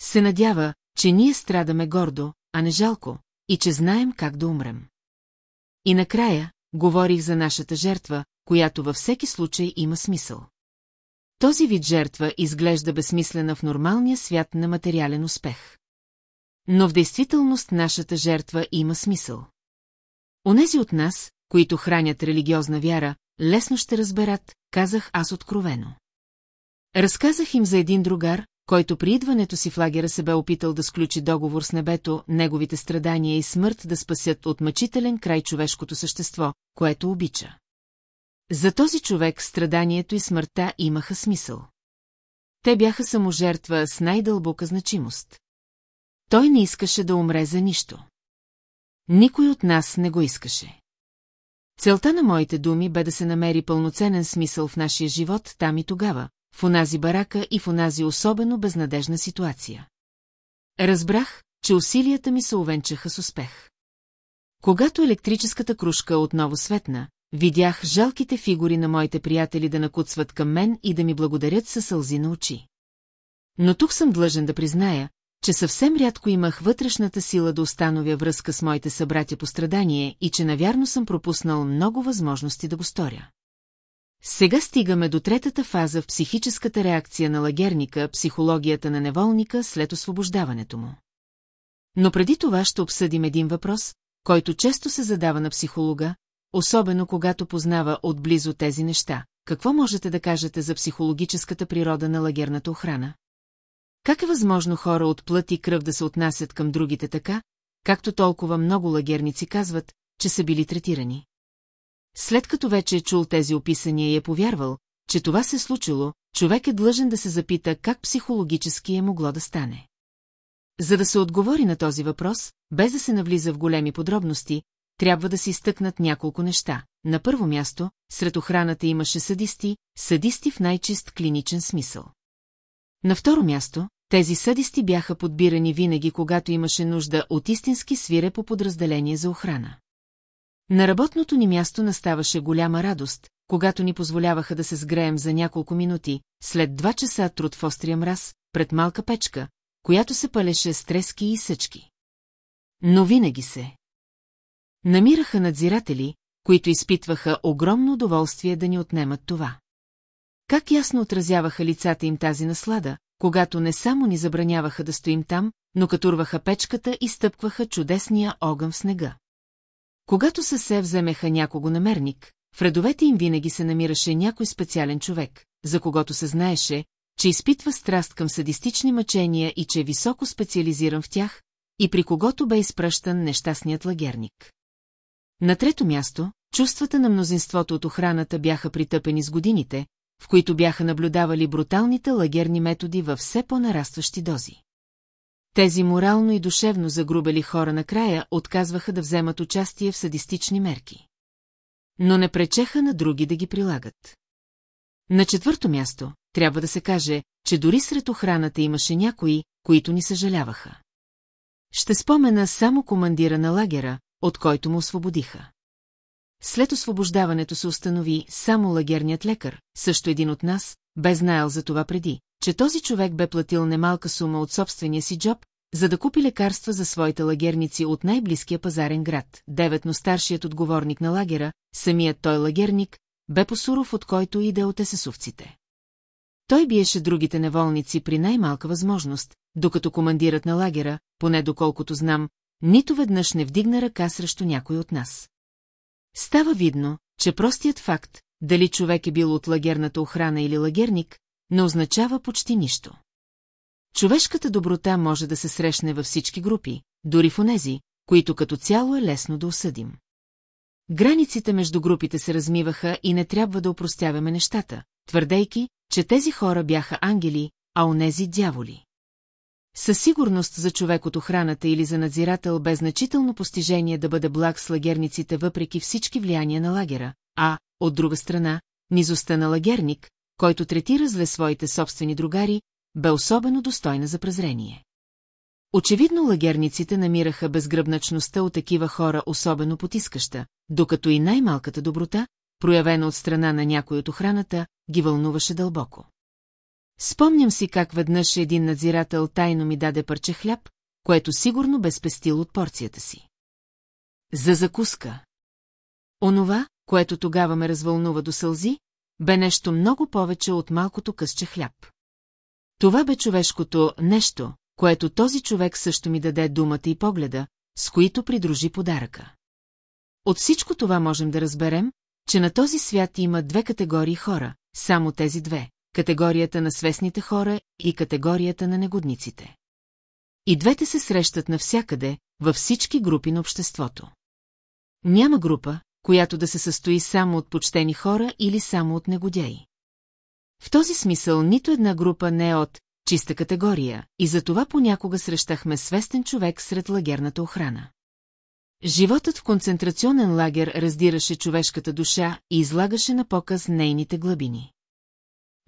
Се надява, че ние страдаме гордо, а не жалко, и че знаем как да умрем. И накрая, говорих за нашата жертва, която във всеки случай има смисъл. Този вид жертва изглежда безсмислена в нормалния свят на материален успех. Но в действителност нашата жертва има смисъл. Онези от нас, които хранят религиозна вяра, лесно ще разберат, казах аз откровено. Разказах им за един другар, който при идването си в лагера се бе опитал да сключи договор с небето, неговите страдания и смърт да спасят от мъчителен край човешкото същество, което обича. За този човек страданието и смъртта имаха смисъл. Те бяха саможертва с най-дълбока значимост. Той не искаше да умре за нищо. Никой от нас не го искаше. Целта на моите думи бе да се намери пълноценен смисъл в нашия живот там и тогава, в онази барака и в онази особено безнадежна ситуация. Разбрах, че усилията ми се увенчаха с успех. Когато електрическата кружка отново светна, видях жалките фигури на моите приятели да накуцват към мен и да ми благодарят със сълзи на очи. Но тук съм длъжен да призная, че съвсем рядко имах вътрешната сила да установя връзка с моите събратя по страдание и че навярно съм пропуснал много възможности да го сторя. Сега стигаме до третата фаза в психическата реакция на лагерника, психологията на неволника след освобождаването му. Но преди това ще обсъдим един въпрос, който често се задава на психолога, особено когато познава отблизо тези неща. Какво можете да кажете за психологическата природа на лагерната охрана? Как е възможно хора от плът и кръв да се отнасят към другите така, както толкова много лагерници казват, че са били третирани? След като вече е чул тези описания и е повярвал, че това се случило, човек е длъжен да се запита как психологически е могло да стане. За да се отговори на този въпрос, без да се навлиза в големи подробности, трябва да се изтъкнат няколко неща. На първо място, сред охраната имаше съдисти, съдисти в най-чист клиничен смисъл. На второ място, тези съдисти бяха подбирани винаги, когато имаше нужда от истински свире по подразделение за охрана. На работното ни място наставаше голяма радост, когато ни позволяваха да се сгреем за няколко минути, след два часа труд в острия мраз, пред малка печка, която се палеше с трески и съчки. Но винаги се. Намираха надзиратели, които изпитваха огромно удоволствие да ни отнемат това. Как ясно отразяваха лицата им тази наслада, когато не само ни забраняваха да стоим там, но катурваха печката и стъпкваха чудесния огън в снега. Когато се се вземеха някого намерник, в редовете им винаги се намираше някой специален човек, за когото се знаеше, че изпитва страст към садистични мъчения и че е високо специализиран в тях, и при когото бе изпращан нещастният лагерник. На трето място, чувствата на мнозинството от охраната бяха притъпени с годините, в които бяха наблюдавали бруталните лагерни методи във все по-нарастващи дози. Тези морално и душевно загрубели хора накрая отказваха да вземат участие в садистични мерки. Но не пречеха на други да ги прилагат. На четвърто място, трябва да се каже, че дори сред охраната имаше някои, които ни съжаляваха. Ще спомена само командира на лагера, от който му освободиха. След освобождаването се установи само лагерният лекар, също един от нас, бе знаел за това преди, че този човек бе платил немалка сума от собствения си джоб, за да купи лекарства за своите лагерници от най-близкия пазарен град. Деветно старшият отговорник на лагера, самият той лагерник, бе посуров от който и да от есесовците. Той биеше другите неволници при най-малка възможност, докато командират на лагера, поне доколкото знам, нито веднъж не вдигна ръка срещу някой от нас. Става видно, че простият факт, дали човек е бил от лагерната охрана или лагерник, не означава почти нищо. Човешката доброта може да се срещне във всички групи, дори в онези, които като цяло е лесно да осъдим. Границите между групите се размиваха и не трябва да упростяваме нещата, твърдейки, че тези хора бяха ангели, а онези дяволи. Със сигурност за човек от охраната или за надзирател бе значително постижение да бъде благ с лагерниците въпреки всички влияния на лагера, а, от друга страна, низостта на лагерник, който третира зле своите собствени другари, бе особено достойна за презрение. Очевидно лагерниците намираха безгръбначността от такива хора особено потискаща, докато и най-малката доброта, проявена от страна на някой от охраната, ги вълнуваше дълбоко. Спомням си как веднъж един надзирател тайно ми даде парче хляб, което сигурно бе спестил от порцията си. За закуска. Онова, което тогава ме развълнува до сълзи, бе нещо много повече от малкото късче хляб. Това бе човешкото нещо, което този човек също ми даде думата и погледа, с които придружи подаръка. От всичко това можем да разберем, че на този свят има две категории хора, само тези две – категорията на свестните хора и категорията на негодниците. И двете се срещат навсякъде, във всички групи на обществото. Няма група, която да се състои само от почтени хора или само от негодяи. В този смисъл нито една група не е от чиста категория, и затова понякога срещахме свестен човек сред лагерната охрана. Животът в концентрационен лагер раздираше човешката душа и излагаше на показ нейните глъбини.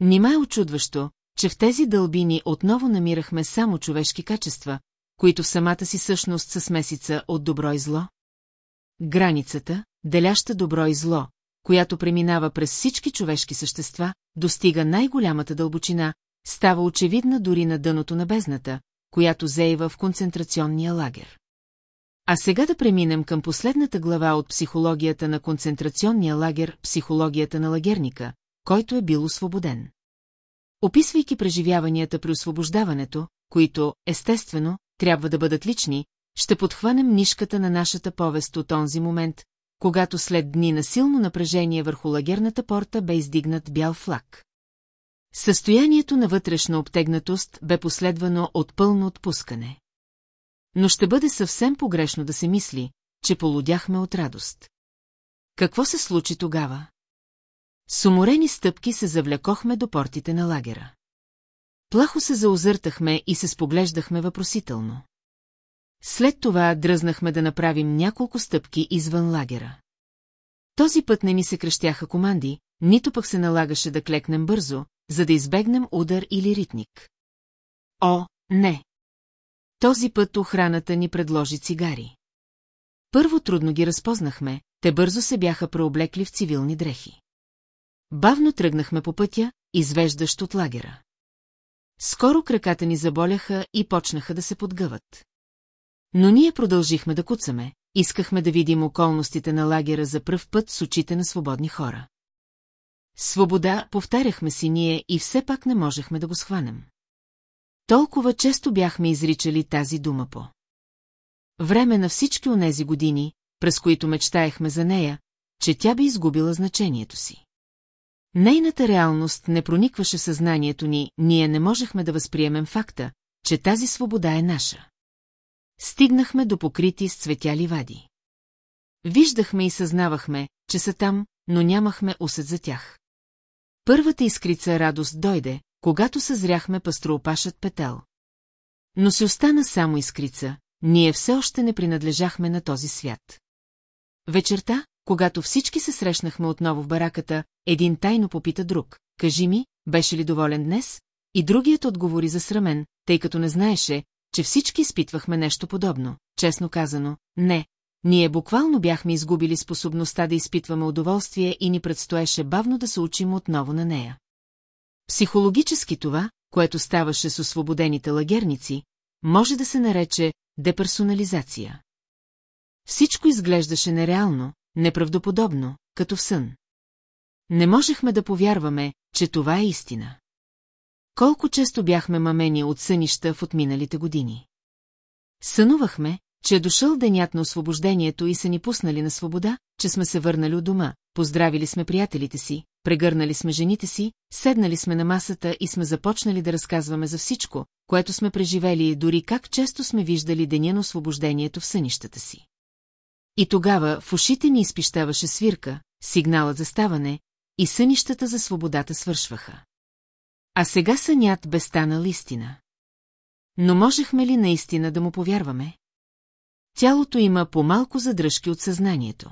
Нима е очудващо, че в тези дълбини отново намирахме само човешки качества, които в самата си същност са смесица от добро и зло? Границата, деляща добро и зло, която преминава през всички човешки същества, достига най-голямата дълбочина, става очевидна дори на дъното на бездната, която зеева в концентрационния лагер. А сега да преминем към последната глава от психологията на концентрационния лагер, психологията на лагерника, който е бил освободен. Описвайки преживяванията при освобождаването, които, естествено, трябва да бъдат лични, ще подхванем нишката на нашата повест от онзи момент, когато след дни на силно напрежение върху лагерната порта бе издигнат бял флаг. Състоянието на вътрешна обтегнатост бе последвано от пълно отпускане. Но ще бъде съвсем погрешно да се мисли, че полудяхме от радост. Какво се случи тогава? С уморени стъпки се завлекохме до портите на лагера. Плахо се заозъртахме и се споглеждахме въпросително. След това дръзнахме да направим няколко стъпки извън лагера. Този път не ни се кръщяха команди, нито пък се налагаше да клекнем бързо, за да избегнем удар или ритник. О, не! Този път охраната ни предложи цигари. Първо трудно ги разпознахме, те бързо се бяха преоблекли в цивилни дрехи. Бавно тръгнахме по пътя, извеждащ от лагера. Скоро краката ни заболяха и почнаха да се подгъват. Но ние продължихме да куцаме, искахме да видим околностите на лагера за пръв път с очите на свободни хора. Свобода, повтаряхме си ние и все пак не можехме да го схванем. Толкова често бяхме изричали тази дума по. Време на всички онези години, през които мечтаехме за нея, че тя би изгубила значението си. Нейната реалност не проникваше съзнанието ни, ние не можехме да възприемем факта, че тази свобода е наша. Стигнахме до покрити с цветя ливади. Виждахме и съзнавахме, че са там, но нямахме усет за тях. Първата искрица радост дойде, когато съзряхме пастроопашът петел. Но си остана само искрица, ние все още не принадлежахме на този свят. Вечерта, когато всички се срещнахме отново в бараката, един тайно попита друг. Кажи ми, беше ли доволен днес? И другият отговори засрамен, тъй като не знаеше, че всички изпитвахме нещо подобно. Честно казано, не. Ние буквално бяхме изгубили способността да изпитваме удоволствие и ни предстоеше бавно да се учим отново на нея. Психологически това, което ставаше с освободените лагерници, може да се нарече деперсонализация. Всичко изглеждаше нереално, неправдоподобно, като в сън. Не можехме да повярваме, че това е истина. Колко често бяхме мамени от сънища в отминалите години. Сънувахме, че е дошъл денят на освобождението и са ни пуснали на свобода, че сме се върнали от дома, поздравили сме приятелите си, прегърнали сме жените си, седнали сме на масата и сме започнали да разказваме за всичко, което сме преживели и дори как често сме виждали деня на освобождението в сънищата си. И тогава в ушите ни изпищаваше свирка, сигналът за ставане, и сънищата за свободата свършваха. А сега сънят бе станал истина. Но можехме ли наистина да му повярваме? Тялото има по-малко задръжки от съзнанието.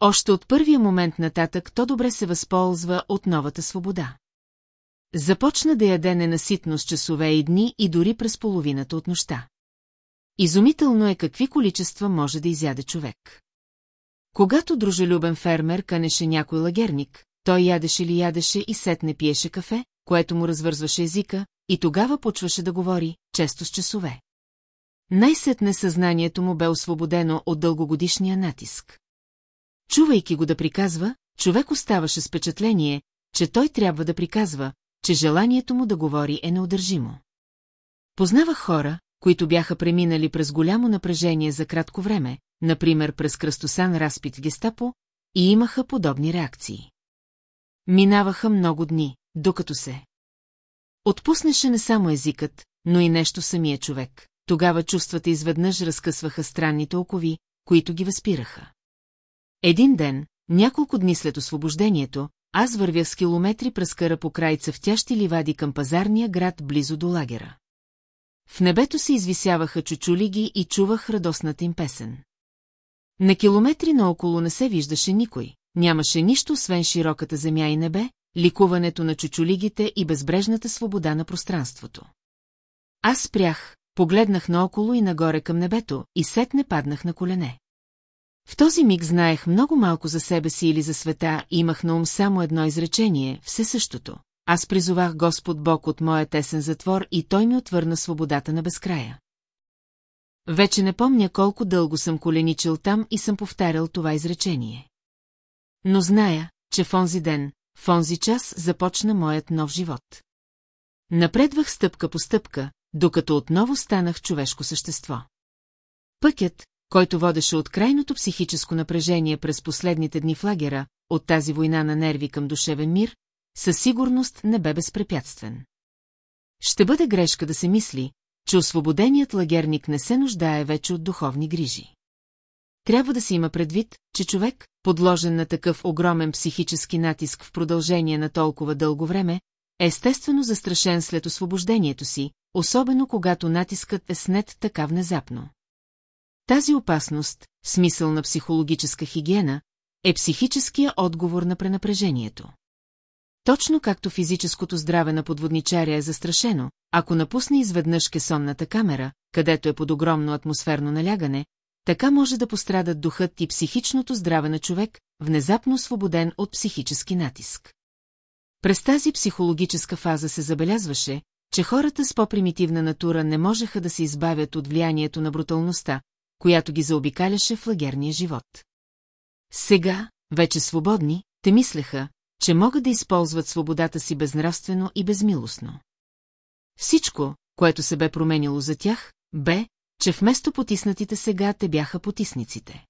Още от първия момент нататък то добре се възползва от новата свобода. Започна да яде ненаситно с часове и дни и дори през половината от нощта. Изумително е какви количества може да изяде човек. Когато дружелюбен фермер канеше някой лагерник, той ядеше ли ядеше и сетне пиеше кафе, което му развързваше езика, и тогава почваше да говори, често с часове. Най-сетне съзнанието му бе освободено от дългогодишния натиск. Чувайки го да приказва, човек оставаше с впечатление, че той трябва да приказва, че желанието му да говори е неудържимо. Познавах хора, които бяха преминали през голямо напрежение за кратко време, например през кръстосан разпит гестапо, и имаха подобни реакции. Минаваха много дни, докато се. Отпуснеше не само езикът, но и нещо самия човек. Тогава чувствата изведнъж разкъсваха странните окови, които ги възпираха. Един ден, няколко дни след освобождението, аз вървях с километри през къра по край цъфтящи ливади към пазарния град близо до лагера. В небето се извисяваха чучулиги и чувах радостната им песен. На километри наоколо не се виждаше никой, нямаше нищо освен широката земя и небе, ликуването на чучулигите и безбрежната свобода на пространството. Аз спрях, погледнах наоколо и нагоре към небето и сетне паднах на колене. В този миг знаех много малко за себе си или за света и имах на ум само едно изречение, все същото. Аз призовах Господ Бог от моя тесен затвор и той ми отвърна свободата на безкрая. Вече не помня колко дълго съм коленичил там и съм повтарял това изречение. Но зная, че в онзи ден, в онзи час започна моят нов живот. Напредвах стъпка по стъпка, докато отново станах човешко същество. Пътят, който водеше от крайното психическо напрежение през последните дни в лагера, от тази война на нерви към душевен мир, със сигурност не бе безпрепятствен. Ще бъде грешка да се мисли, че освободеният лагерник не се нуждае вече от духовни грижи. Трябва да се има предвид, че човек, подложен на такъв огромен психически натиск в продължение на толкова дълго време, е естествено застрашен след освобождението си, особено когато натискът е снет така внезапно. Тази опасност, смисъл на психологическа хигиена, е психическия отговор на пренапрежението. Точно както физическото здраве на подводничаря е застрашено, ако напусне изведнъж кесонната камера, където е под огромно атмосферно налягане, така може да пострадат духът и психичното здраве на човек, внезапно освободен от психически натиск. През тази психологическа фаза се забелязваше, че хората с по-примитивна натура не можеха да се избавят от влиянието на бруталността, която ги заобикаляше в лагерния живот. Сега, вече свободни, те мислеха, че могат да използват свободата си безнравствено и безмилостно. Всичко, което се бе променило за тях, бе, че вместо потиснатите сега те бяха потисниците.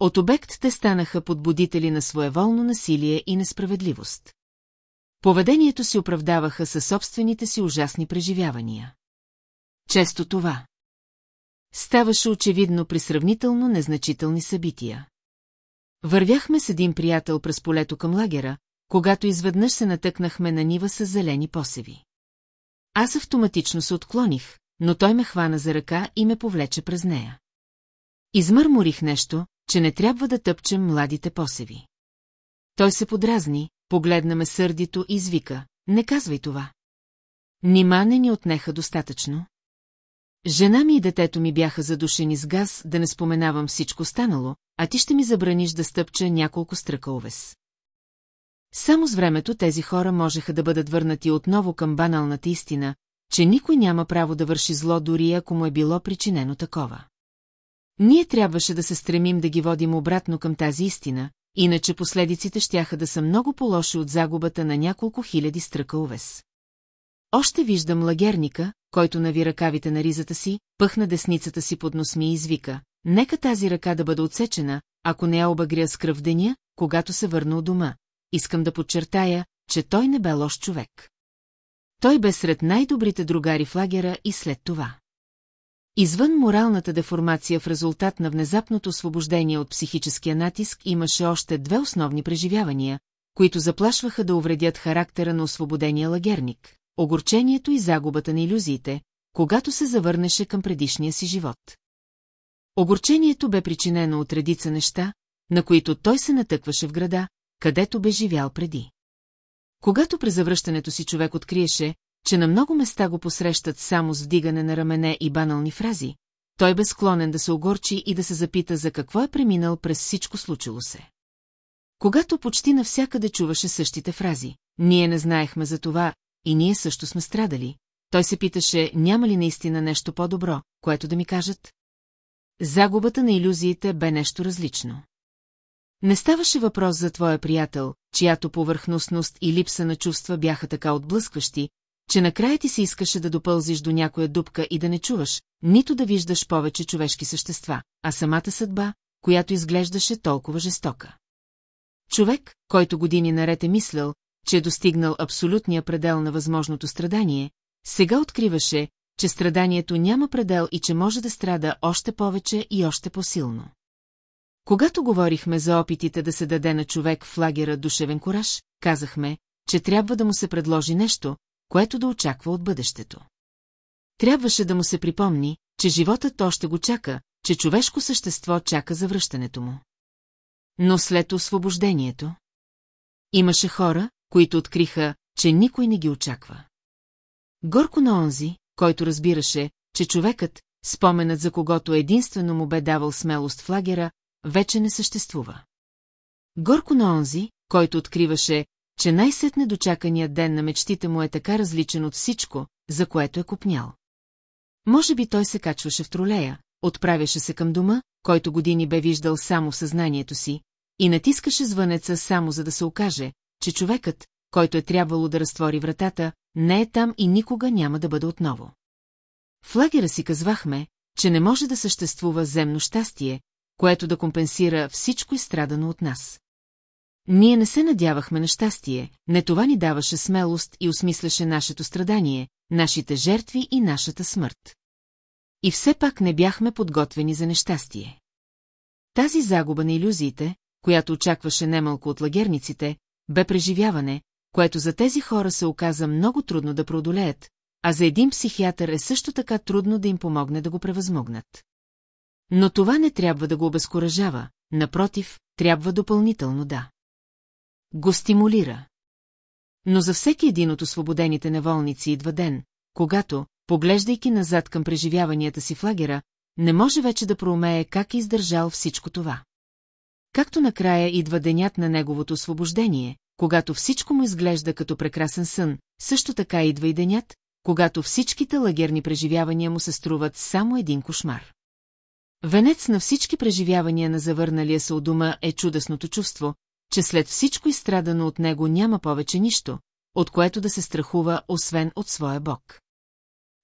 От обект те станаха подбудители на своеволно насилие и несправедливост. Поведението си оправдаваха със собствените си ужасни преживявания. Често това. Ставаше очевидно при сравнително незначителни събития. Вървяхме с един приятел през полето към лагера, когато изведнъж се натъкнахме на нива с зелени посеви. Аз автоматично се отклоних, но той ме хвана за ръка и ме повлече през нея. Измърморих нещо, че не трябва да тъпчем младите посеви. Той се подразни, погледна ме сърдито и извика, не казвай това. Нима не ни отнеха достатъчно? Жена ми и детето ми бяха задушени с газ, да не споменавам всичко станало, а ти ще ми забраниш да стъпча няколко стръка овес. Само с времето тези хора можеха да бъдат върнати отново към баналната истина, че никой няма право да върши зло дори ако му е било причинено такова. Ние трябваше да се стремим да ги водим обратно към тази истина, иначе последиците щяха да са много по-лоши от загубата на няколко хиляди стръка овес. Още виждам лагерника, който нави ръкавите на ризата си, пъхна десницата си под нос ми и извика. Нека тази ръка да бъде отсечена, ако не я обагря с кръв деня, когато се върна от дома. Искам да подчертая, че той не бе лош човек. Той бе сред най-добрите другари в лагера и след това. Извън моралната деформация в резултат на внезапното освобождение от психическия натиск имаше още две основни преживявания, които заплашваха да увредят характера на освободения лагерник – огорчението и загубата на иллюзиите, когато се завърнеше към предишния си живот. Огорчението бе причинено от редица неща, на които той се натъкваше в града, където бе живял преди. Когато при завръщането си човек откриеше, че на много места го посрещат само с вдигане на рамене и банални фрази, той бе склонен да се огорчи и да се запита за какво е преминал през всичко случило се. Когато почти навсякъде чуваше същите фрази, ние не знаехме за това и ние също сме страдали, той се питаше, няма ли наистина нещо по-добро, което да ми кажат? Загубата на иллюзиите бе нещо различно. Не ставаше въпрос за твоя приятел, чиято повърхностност и липса на чувства бяха така отблъскващи, че накрая ти се искаше да допълзиш до някоя дупка и да не чуваш, нито да виждаш повече човешки същества, а самата съдба, която изглеждаше толкова жестока. Човек, който години наред е мислял, че е достигнал абсолютния предел на възможното страдание, сега откриваше, че страданието няма предел и че може да страда още повече и още по-силно. Когато говорихме за опитите да се даде на човек в лагера душевен кораж, казахме, че трябва да му се предложи нещо, което да очаква от бъдещето. Трябваше да му се припомни, че животът още го чака, че човешко същество чака завръщането му. Но след освобождението... Имаше хора, които откриха, че никой не ги очаква. Горко на онзи, който разбираше, че човекът, споменът за когото единствено му бе давал смелост в лагера, вече не съществува. Горко на онзи, който откриваше, че най-сетне дочаканият ден на мечтите му е така различен от всичко, за което е купнял. Може би той се качваше в тролея, отправяше се към дома, който години бе виждал само съзнанието си, и натискаше звънеца само за да се окаже, че човекът, който е трябвало да разтвори вратата, не е там и никога няма да бъде отново. В лагера си казвахме, че не може да съществува земно щастие, което да компенсира всичко изстрадано от нас. Ние не се надявахме на щастие, не това ни даваше смелост и осмисляше нашето страдание, нашите жертви и нашата смърт. И все пак не бяхме подготвени за нещастие. Тази загуба на иллюзиите, която очакваше немалко от лагерниците, бе преживяване, което за тези хора се оказа много трудно да преодолеят, а за един психиатър е също така трудно да им помогне да го превъзмогнат. Но това не трябва да го обезкуражава, напротив, трябва допълнително да. Го стимулира. Но за всеки един от освободените неволници идва ден, когато, поглеждайки назад към преживяванията си в лагера, не може вече да проумее как е издържал всичко това. Както накрая идва денят на неговото освобождение, когато всичко му изглежда като прекрасен сън, също така идва и денят, когато всичките лагерни преживявания му се струват само един кошмар. Венец на всички преживявания на завърналия се у дома е чудесното чувство, че след всичко изстрадано от него няма повече нищо, от което да се страхува, освен от своя бог.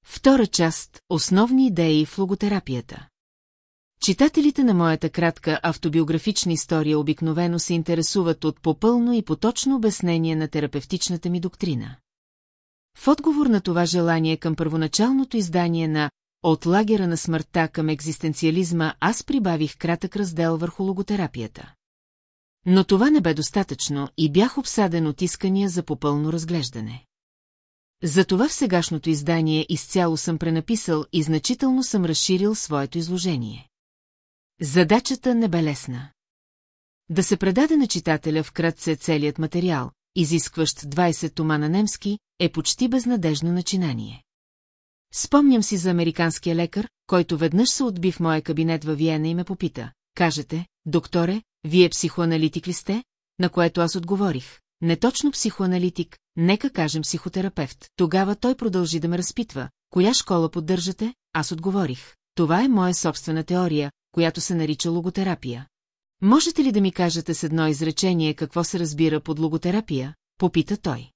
Втора част – основни идеи в логотерапията. Читателите на моята кратка автобиографична история обикновено се интересуват от попълно и поточно обяснение на терапевтичната ми доктрина. В отговор на това желание към първоначалното издание на «От лагера на смъртта към екзистенциализма» аз прибавих кратък раздел върху логотерапията. Но това не бе достатъчно и бях обсаден от искания за попълно разглеждане. Затова в сегашното издание изцяло съм пренаписал и значително съм разширил своето изложение. Задачата не бе лесна. Да се предаде на читателя вкратце целият материал, изискващ 20 тома на немски, е почти безнадежно начинание. Спомням си за американския лекар, който веднъж се отби в моя кабинет във Виена и ме попита. Кажете, докторе, вие психоаналитик ли сте? На което аз отговорих. Не точно психоаналитик, нека кажем психотерапевт. Тогава той продължи да ме разпитва. Коя школа поддържате? Аз отговорих. Това е моя собствена теория, която се нарича логотерапия. Можете ли да ми кажете с едно изречение какво се разбира под логотерапия? Попита той.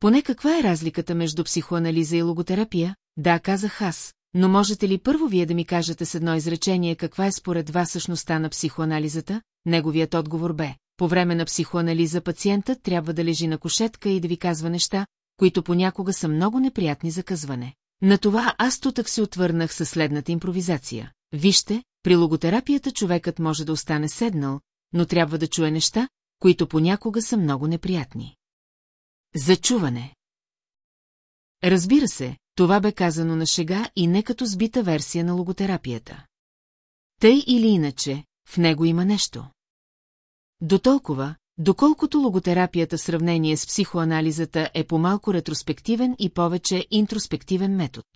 Поне каква е разликата между психоанализа и логотерапия? Да, казах аз, но можете ли първо вие да ми кажете с едно изречение каква е според вас същността на психоанализата? Неговият отговор бе. По време на психоанализа пациентът трябва да лежи на кошетка и да ви казва неща, които понякога са много неприятни за казване. На това аз тутък се отвърнах със следната импровизация. Вижте, при логотерапията човекът може да остане седнал, но трябва да чуе неща, които понякога са много неприятни. Зачуване. Разбира се, това бе казано на шега и не като сбита версия на логотерапията. Тъй или иначе, в него има нещо. До толкова, доколкото логотерапията в сравнение с психоанализата е по-малко ретроспективен и повече интроспективен метод.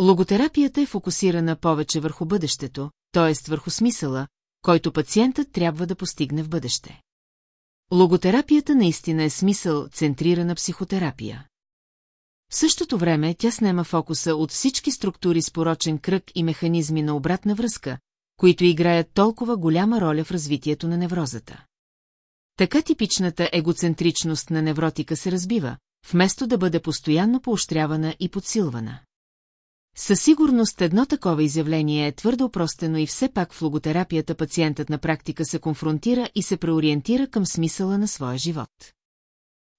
Логотерапията е фокусирана повече върху бъдещето, т.е. върху смисъла, който пациентът трябва да постигне в бъдеще. Логотерапията наистина е смисъл центрирана психотерапия. В същото време тя снема фокуса от всички структури с порочен кръг и механизми на обратна връзка, които играят толкова голяма роля в развитието на неврозата. Така типичната егоцентричност на невротика се разбива, вместо да бъде постоянно поощрявана и подсилвана. Със сигурност едно такова изявление е твърдо простено и все пак в логотерапията пациентът на практика се конфронтира и се преориентира към смисъла на своя живот.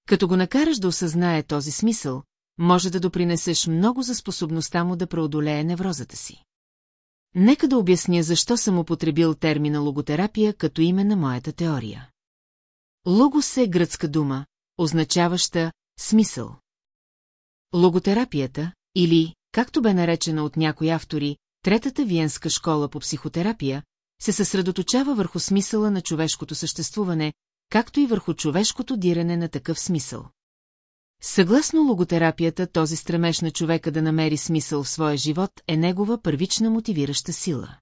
Като го накараш да осъзнае този смисъл, може да допринесеш много за способността му да преодолее неврозата си. Нека да обясня защо съм употребил термина логотерапия като име на моята теория. Логос е гръцка дума, означаваща смисъл. Логотерапията, или, както бе наречена от някои автори, Третата Виенска школа по психотерапия, се съсредоточава върху смисъла на човешкото съществуване, както и върху човешкото диране на такъв смисъл. Съгласно логотерапията, този стремеж на човека да намери смисъл в своя живот е негова първична мотивираща сила.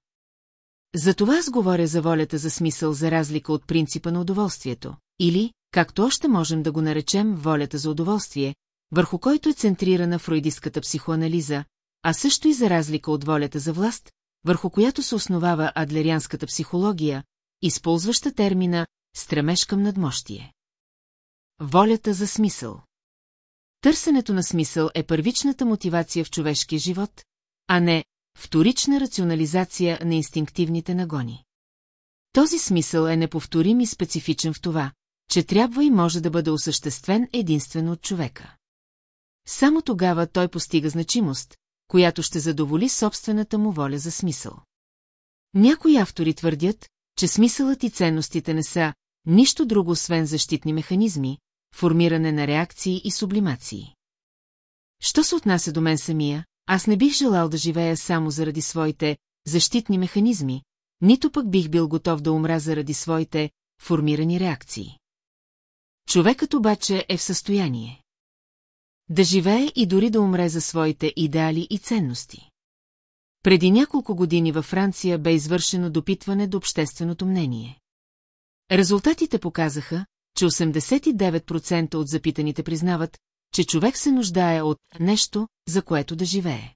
Затова аз говоря за волята за смисъл за разлика от принципа на удоволствието, или, както още можем да го наречем, волята за удоволствие, върху който е центрирана фройдистката психоанализа, а също и за разлика от волята за власт, върху която се основава адлерианската психология, използваща термина «стремеж към надмощие». Волята за смисъл Търсенето на смисъл е първичната мотивация в човешкия живот, а не вторична рационализация на инстинктивните нагони. Този смисъл е неповторим и специфичен в това, че трябва и може да бъде осъществен единствено от човека. Само тогава той постига значимост, която ще задоволи собствената му воля за смисъл. Някои автори твърдят, че смисълът и ценностите не са нищо друго освен защитни механизми, формиране на реакции и сублимации. Що се отнася до мен самия, аз не бих желал да живея само заради своите защитни механизми, нито пък бих бил готов да умра заради своите формирани реакции. Човекът обаче е в състояние да живее и дори да умре за своите идеали и ценности. Преди няколко години във Франция бе извършено допитване до общественото мнение. Резултатите показаха, че 89% от запитаните признават, че човек се нуждае от нещо, за което да живее.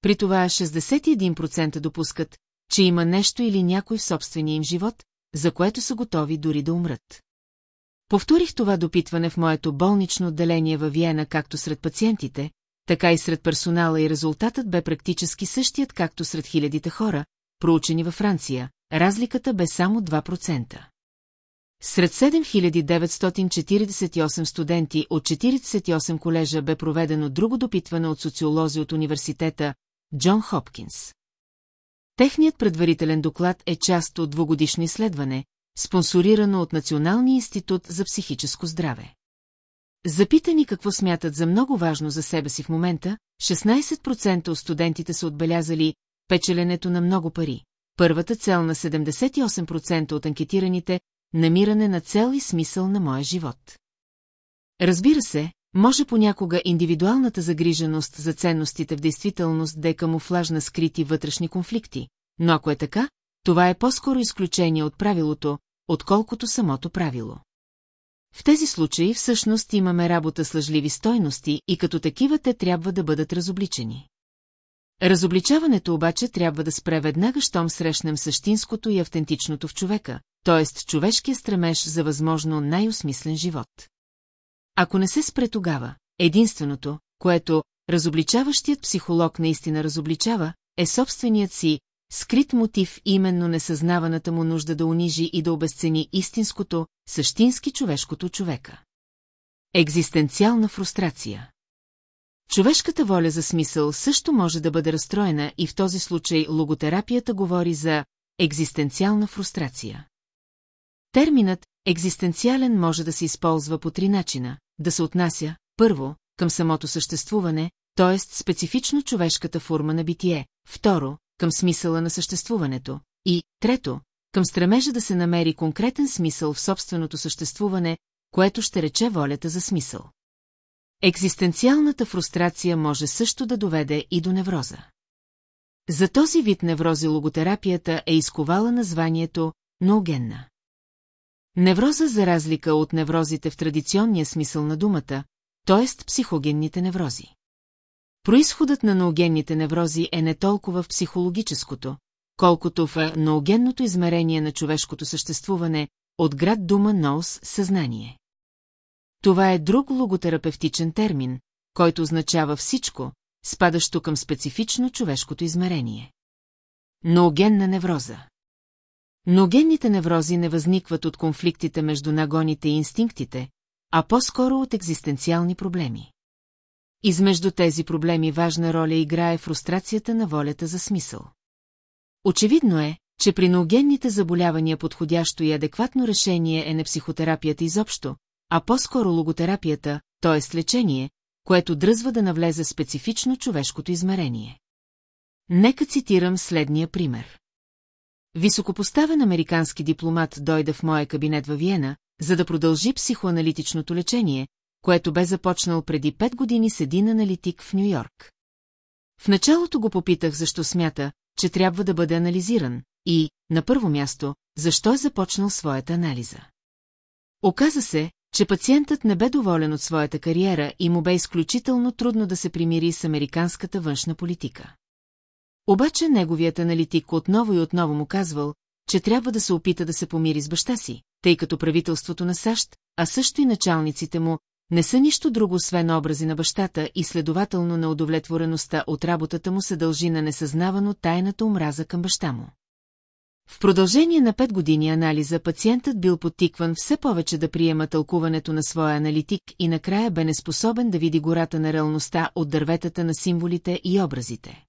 При това 61% допускат, че има нещо или някой в собствения им живот, за което са готови дори да умрат. Повторих това допитване в моето болнично отделение във Виена както сред пациентите, така и сред персонала и резултатът бе практически същият както сред хилядите хора, проучени във Франция, разликата бе само 2%. Сред 7948 студенти от 48 колежа бе проведено друго допитване от социолози от университета Джон Хопкинс. Техният предварителен доклад е част от двугодишно изследване, спонсорирано от Националния институт за психическо здраве. Запитани какво смятат за много важно за себе си в момента, 16% от студентите са отбелязали печеленето на много пари. Първата цел на 78% от анкетираните – намиране на цел и смисъл на моя живот. Разбира се, може понякога индивидуалната загриженост за ценностите в действителност да е камуфлаж на скрити вътрешни конфликти, но ако е така, това е по-скоро изключение от правилото, отколкото самото правило. В тези случаи всъщност имаме работа с лъжливи стойности и като такива те трябва да бъдат разобличени. Разобличаването обаче трябва да спре веднага, щом срещнем същинското и автентичното в човека, т.е. човешкия стремеж за възможно най-осмислен живот. Ако не се спре тогава, единственото, което разобличаващият психолог наистина разобличава, е собственият си скрит мотив именно несъзнаваната му нужда да унижи и да обесцени истинското, същински човешкото човека. Екзистенциална фрустрация Човешката воля за смисъл също може да бъде разстроена и в този случай логотерапията говори за екзистенциална фрустрация. Терминът екзистенциален може да се използва по три начина. Да се отнася, първо, към самото съществуване, т.е. специфично човешката форма на битие, второ, към смисъла на съществуването, и, трето, към стремежа да се намери конкретен смисъл в собственото съществуване, което ще рече волята за смисъл. Екзистенциалната фрустрация може също да доведе и до невроза. За този вид неврози логотерапията е изковала названието ноогенна. Невроза за разлика от неврозите в традиционния смисъл на думата, т.е. психогенните неврози. Произходът на ноогенните неврози е не толкова в психологическото, колкото в ноогенното измерение на човешкото съществуване от град дума Ноус съзнание. Това е друг логотерапевтичен термин, който означава всичко, спадащо към специфично човешкото измерение. Ноогенна невроза Ноогенните неврози не възникват от конфликтите между нагоните и инстинктите, а по-скоро от екзистенциални проблеми. Измежду тези проблеми важна роля играе фрустрацията на волята за смисъл. Очевидно е, че при ноогенните заболявания подходящо и адекватно решение е не психотерапията изобщо, а по-скоро логотерапията, т.е. лечение, което дръзва да навлезе специфично човешкото измерение. Нека цитирам следния пример. Високопоставен американски дипломат дойде в моя кабинет във Виена, за да продължи психоаналитичното лечение, което бе започнал преди пет години с един аналитик в Нью-Йорк. В началото го попитах защо смята, че трябва да бъде анализиран и, на първо място, защо е започнал своята анализа. Оказа се, че пациентът не бе доволен от своята кариера и му бе изключително трудно да се примири с американската външна политика. Обаче неговият аналитик отново и отново му казвал, че трябва да се опита да се помири с баща си, тъй като правителството на САЩ, а също и началниците му, не са нищо друго освен образи на бащата и следователно на удовлетвореността от работата му се дължи на несъзнавано тайната омраза към баща му. В продължение на пет години анализа пациентът бил подтикван все повече да приема тълкуването на своя аналитик и накрая бе неспособен да види гората на реалността от дърветата на символите и образите.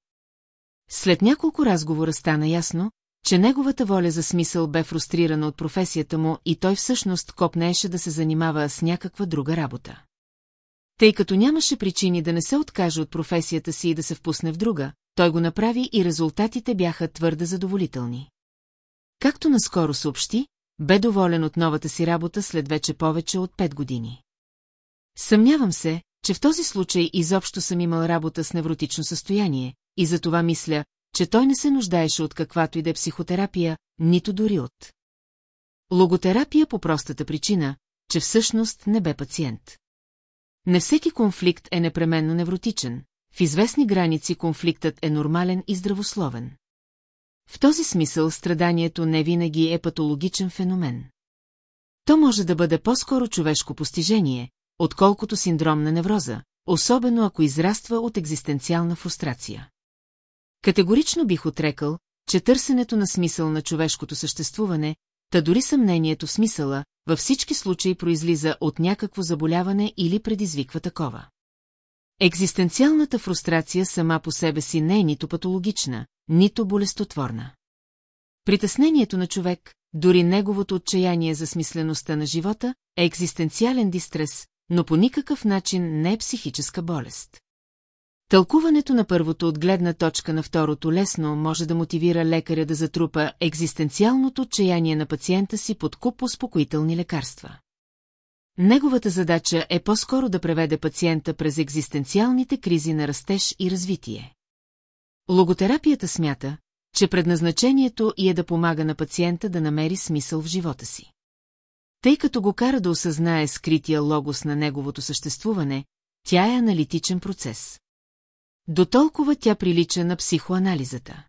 След няколко разговора стана ясно, че неговата воля за смисъл бе фрустрирана от професията му и той всъщност копнееше да се занимава с някаква друга работа. Тъй като нямаше причини да не се откаже от професията си и да се впусне в друга, той го направи и резултатите бяха твърде задоволителни. Както наскоро съобщи, бе доволен от новата си работа след вече повече от пет години. Съмнявам се, че в този случай изобщо съм имал работа с невротично състояние, и за това мисля, че той не се нуждаеше от каквато и да е психотерапия, нито дори от. Логотерапия по простата причина, че всъщност не бе пациент. Не всеки конфликт е непременно невротичен, в известни граници конфликтът е нормален и здравословен. В този смисъл страданието не винаги е патологичен феномен. То може да бъде по-скоро човешко постижение, отколкото синдром на невроза, особено ако израства от екзистенциална фрустрация. Категорично бих отрекал, че търсенето на смисъл на човешкото съществуване, та дори съмнението в смисъла, във всички случаи произлиза от някакво заболяване или предизвиква такова. Екзистенциалната фрустрация сама по себе си не е нито патологична, нито болестотворна. Притеснението на човек, дори неговото отчаяние за смислеността на живота, е екзистенциален дистрес, но по никакъв начин не е психическа болест. Тълкуването на първото от гледна точка на второто лесно може да мотивира лекаря да затрупа екзистенциалното отчаяние на пациента си под куп успокоителни лекарства. Неговата задача е по-скоро да преведе пациента през екзистенциалните кризи на растеж и развитие. Логотерапията смята, че предназначението и е да помага на пациента да намери смисъл в живота си. Тъй като го кара да осъзнае скрития логос на неговото съществуване, тя е аналитичен процес. До толкова тя прилича на психоанализата.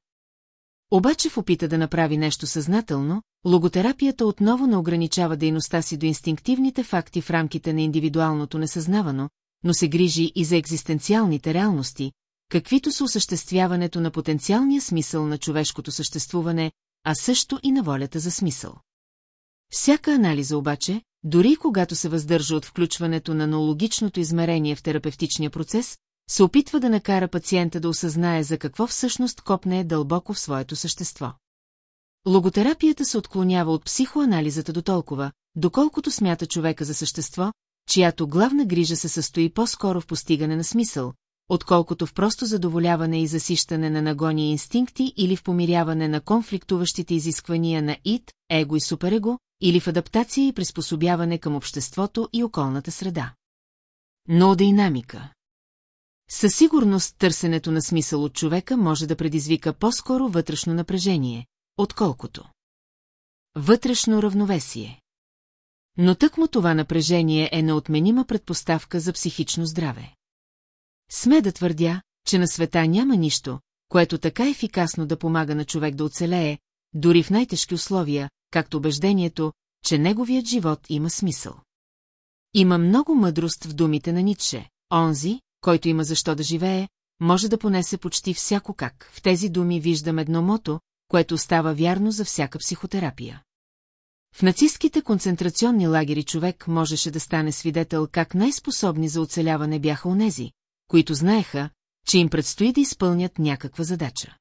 Обаче в опита да направи нещо съзнателно, логотерапията отново не ограничава дейността си до инстинктивните факти в рамките на индивидуалното несъзнавано, но се грижи и за екзистенциалните реалности, каквито са осъществяването на потенциалния смисъл на човешкото съществуване, а също и на волята за смисъл. Всяка анализа обаче, дори когато се въздържа от включването на ноологичното измерение в терапевтичния процес, се опитва да накара пациента да осъзнае за какво всъщност копне е дълбоко в своето същество. Логотерапията се отклонява от психоанализата до толкова, доколкото смята човека за същество, чиято главна грижа се състои по-скоро в постигане на смисъл, отколкото в просто задоволяване и засищане на нагони и инстинкти или в помиряване на конфликтуващите изисквания на ид, его и суперего, или в адаптация и приспособяване към обществото и околната среда. Но динамика със сигурност търсенето на смисъл от човека може да предизвика по-скоро вътрешно напрежение, отколкото вътрешно равновесие. Но тъкмо това напрежение е неотменима предпоставка за психично здраве. Сме да твърдя, че на света няма нищо, което така ефикасно да помага на човек да оцелее, дори в най-тежки условия, както убеждението, че неговият живот има смисъл. Има много мъдрост в думите на Ницше. Онзи, който има защо да живее, може да понесе почти всяко как. В тези думи виждам едно мото, което става вярно за всяка психотерапия. В нацистските концентрационни лагери човек можеше да стане свидетел как най-способни за оцеляване бяха онези, които знаеха, че им предстои да изпълнят някаква задача.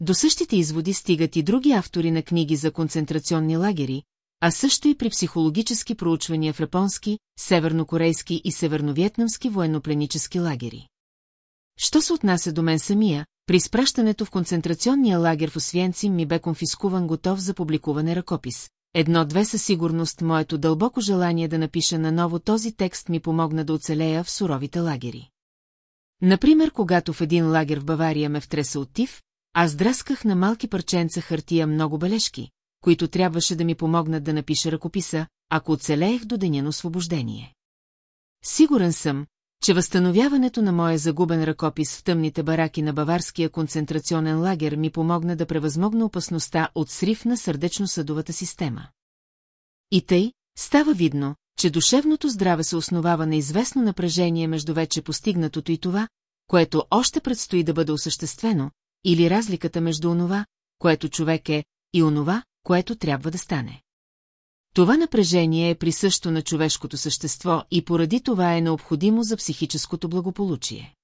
До същите изводи стигат и други автори на книги за концентрационни лагери, а също и при психологически проучвания в японски, севернокорейски и северновьетнамски военнопленически лагери. Що се отнася до мен самия, при изпращането в концентрационния лагер в Освенцим ми бе конфискуван готов за публикуване ръкопис. Едно-две със сигурност моето дълбоко желание да напиша наново този текст ми помогна да оцелея в суровите лагери. Например, когато в един лагер в Бавария ме втреса от тиф, аз драсках на малки парченца хартия много бележки, които трябваше да ми помогнат да напиша ръкописа, ако оцелеех до деня на освобождение. Сигурен съм, че възстановяването на моя загубен ръкопис в тъмните бараки на баварския концентрационен лагер ми помогна да превъзмогна опасността от срив на сърдечно-съдовата система. И тъй, става видно, че душевното здраве се основава на известно напрежение между вече постигнатото и това, което още предстои да бъде осъществено, или разликата между онова, което човек е, и онова, което трябва да стане. Това напрежение е присъщо на човешкото същество и поради това е необходимо за психическото благополучие.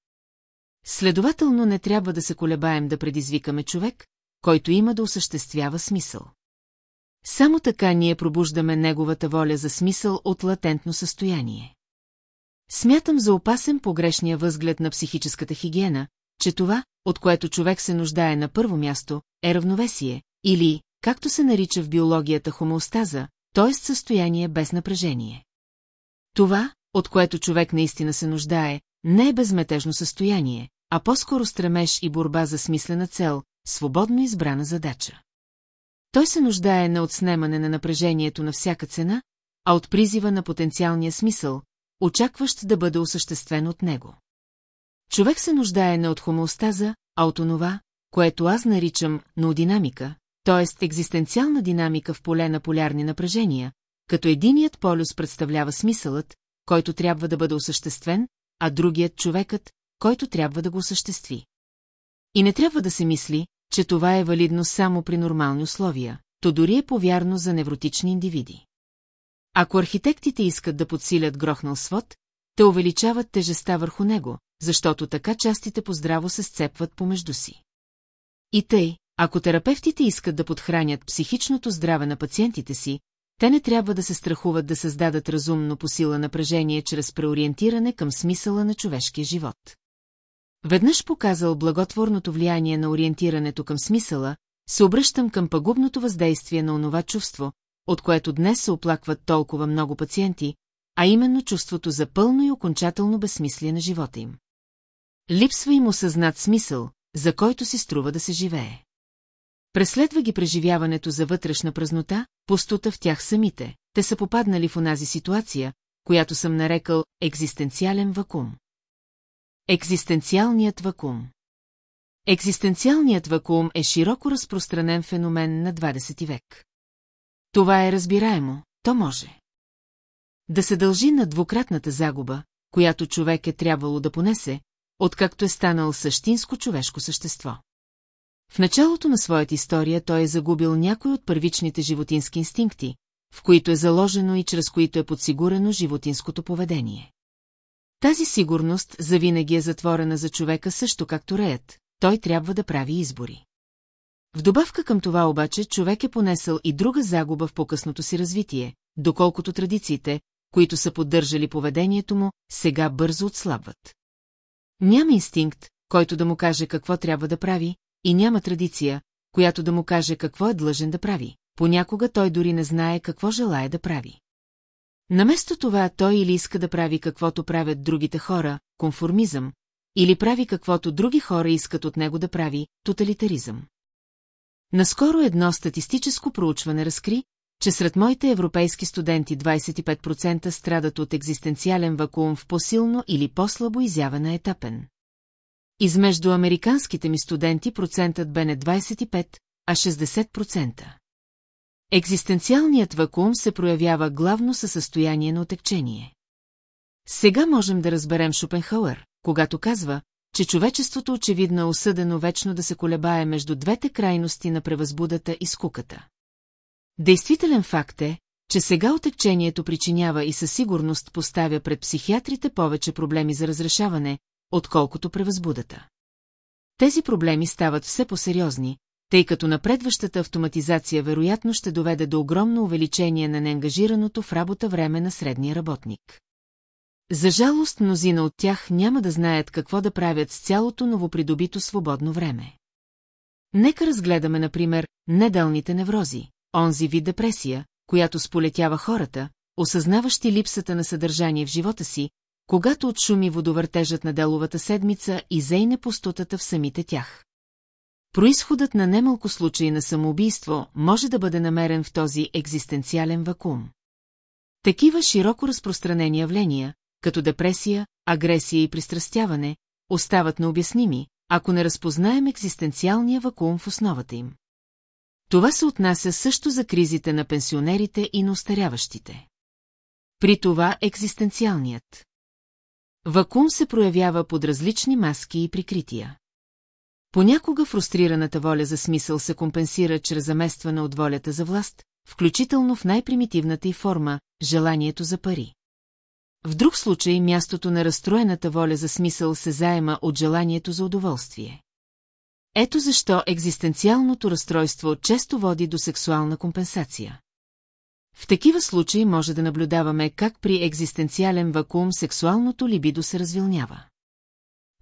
Следователно не трябва да се колебаем да предизвикаме човек, който има да осъществява смисъл. Само така ние пробуждаме неговата воля за смисъл от латентно състояние. Смятам за опасен погрешния възглед на психическата хигиена, че това, от което човек се нуждае на първо място, е равновесие, или, както се нарича в биологията хомеостаза, т.е. състояние без напрежение. Това, от което човек наистина се нуждае, не е безметежно състояние, а по-скоро стремеж и борба за смислена цел, свободно избрана задача. Той се нуждае не от снемане на напрежението на всяка цена, а от призива на потенциалния смисъл, очакващ да бъде осъществен от него. Човек се нуждае не от хомеостаза, а от онова, което аз наричам ноодинамика, т.е. екзистенциална динамика в поле на полярни напрежения, като единият полюс представлява смисълът, който трябва да бъде осъществен, а другият човекът, който трябва да го осъществи. И не трябва да се мисли, че това е валидно само при нормални условия, то дори е повярно за невротични индивиди. Ако архитектите искат да подсилят грохнал свод, те увеличават тежеста върху него, защото така частите по-здраво се сцепват помежду си. И тъй, ако терапевтите искат да подхранят психичното здраве на пациентите си, те не трябва да се страхуват да създадат разумно по сила напрежение чрез преориентиране към смисъла на човешкия живот. Веднъж показал благотворното влияние на ориентирането към смисъла, се обръщам към пагубното въздействие на онова чувство, от което днес се оплакват толкова много пациенти, а именно чувството за пълно и окончателно безсмислие на живота им. Липсва им осъзнат смисъл, за който си струва да се живее. Преследва ги преживяването за вътрешна празнота, пустота в тях самите. Те са попаднали в онази ситуация, която съм нарекал екзистенциален вакуум. Екзистенциалният вакуум Екзистенциалният вакуум е широко разпространен феномен на 20 век. Това е разбираемо, то може. Да се дължи на двукратната загуба, която човек е трябвало да понесе, откакто е станал същинско човешко същество. В началото на своята история той е загубил някой от първичните животински инстинкти, в които е заложено и чрез които е подсигурено животинското поведение. Тази сигурност завинаги е затворена за човека също както реят, той трябва да прави избори. В добавка към това обаче човек е понесъл и друга загуба в по-късното си развитие, доколкото традициите, които са поддържали поведението му, сега бързо отслабват. Няма инстинкт, който да му каже какво трябва да прави, и няма традиция, която да му каже какво е длъжен да прави. Понякога той дори не знае какво желая да прави. Наместо това той или иска да прави каквото правят другите хора, конформизъм, или прави каквото други хора искат от него да прави, тоталитаризъм. Наскоро едно статистическо проучване разкри, че сред моите европейски студенти 25% страдат от екзистенциален вакуум в по-силно или по-слабо изявена етапен. Измежду американските ми студенти процентът бе не 25, а 60%. Екзистенциалният вакуум се проявява главно със състояние на отекчение. Сега можем да разберем Шопенхауер, когато казва, че човечеството очевидно е осъдено вечно да се колебае между двете крайности на превъзбудата и скуката. Действителен факт е, че сега отекчението причинява и със сигурност поставя пред психиатрите повече проблеми за разрешаване, отколкото превъзбудата. Тези проблеми стават все по-сериозни, тъй като напредващата автоматизация вероятно ще доведе до огромно увеличение на неангажираното в работа време на средния работник. За жалост, мнозина от тях няма да знаят какво да правят с цялото новопридобито свободно време. Нека разгледаме, например, недалните неврози, онзи вид депресия, която сполетява хората, осъзнаващи липсата на съдържание в живота си, когато отшуми водовъртежът на деловата седмица и зейне пустотата в самите тях. Произходът на немалко случаи на самоубийство може да бъде намерен в този екзистенциален вакуум. Такива широко разпространени явления, като депресия, агресия и пристрастяване, остават необясними, ако не разпознаем екзистенциалния вакуум в основата им. Това се отнася също за кризите на пенсионерите и на устаряващите. При това екзистенциалният. Вакуум се проявява под различни маски и прикрития. Понякога фрустрираната воля за смисъл се компенсира чрез заместване от волята за власт, включително в най-примитивната й форма – желанието за пари. В друг случай мястото на разстроената воля за смисъл се заема от желанието за удоволствие. Ето защо екзистенциалното разстройство често води до сексуална компенсация. В такива случаи може да наблюдаваме как при екзистенциален вакуум сексуалното либидо се развилнява.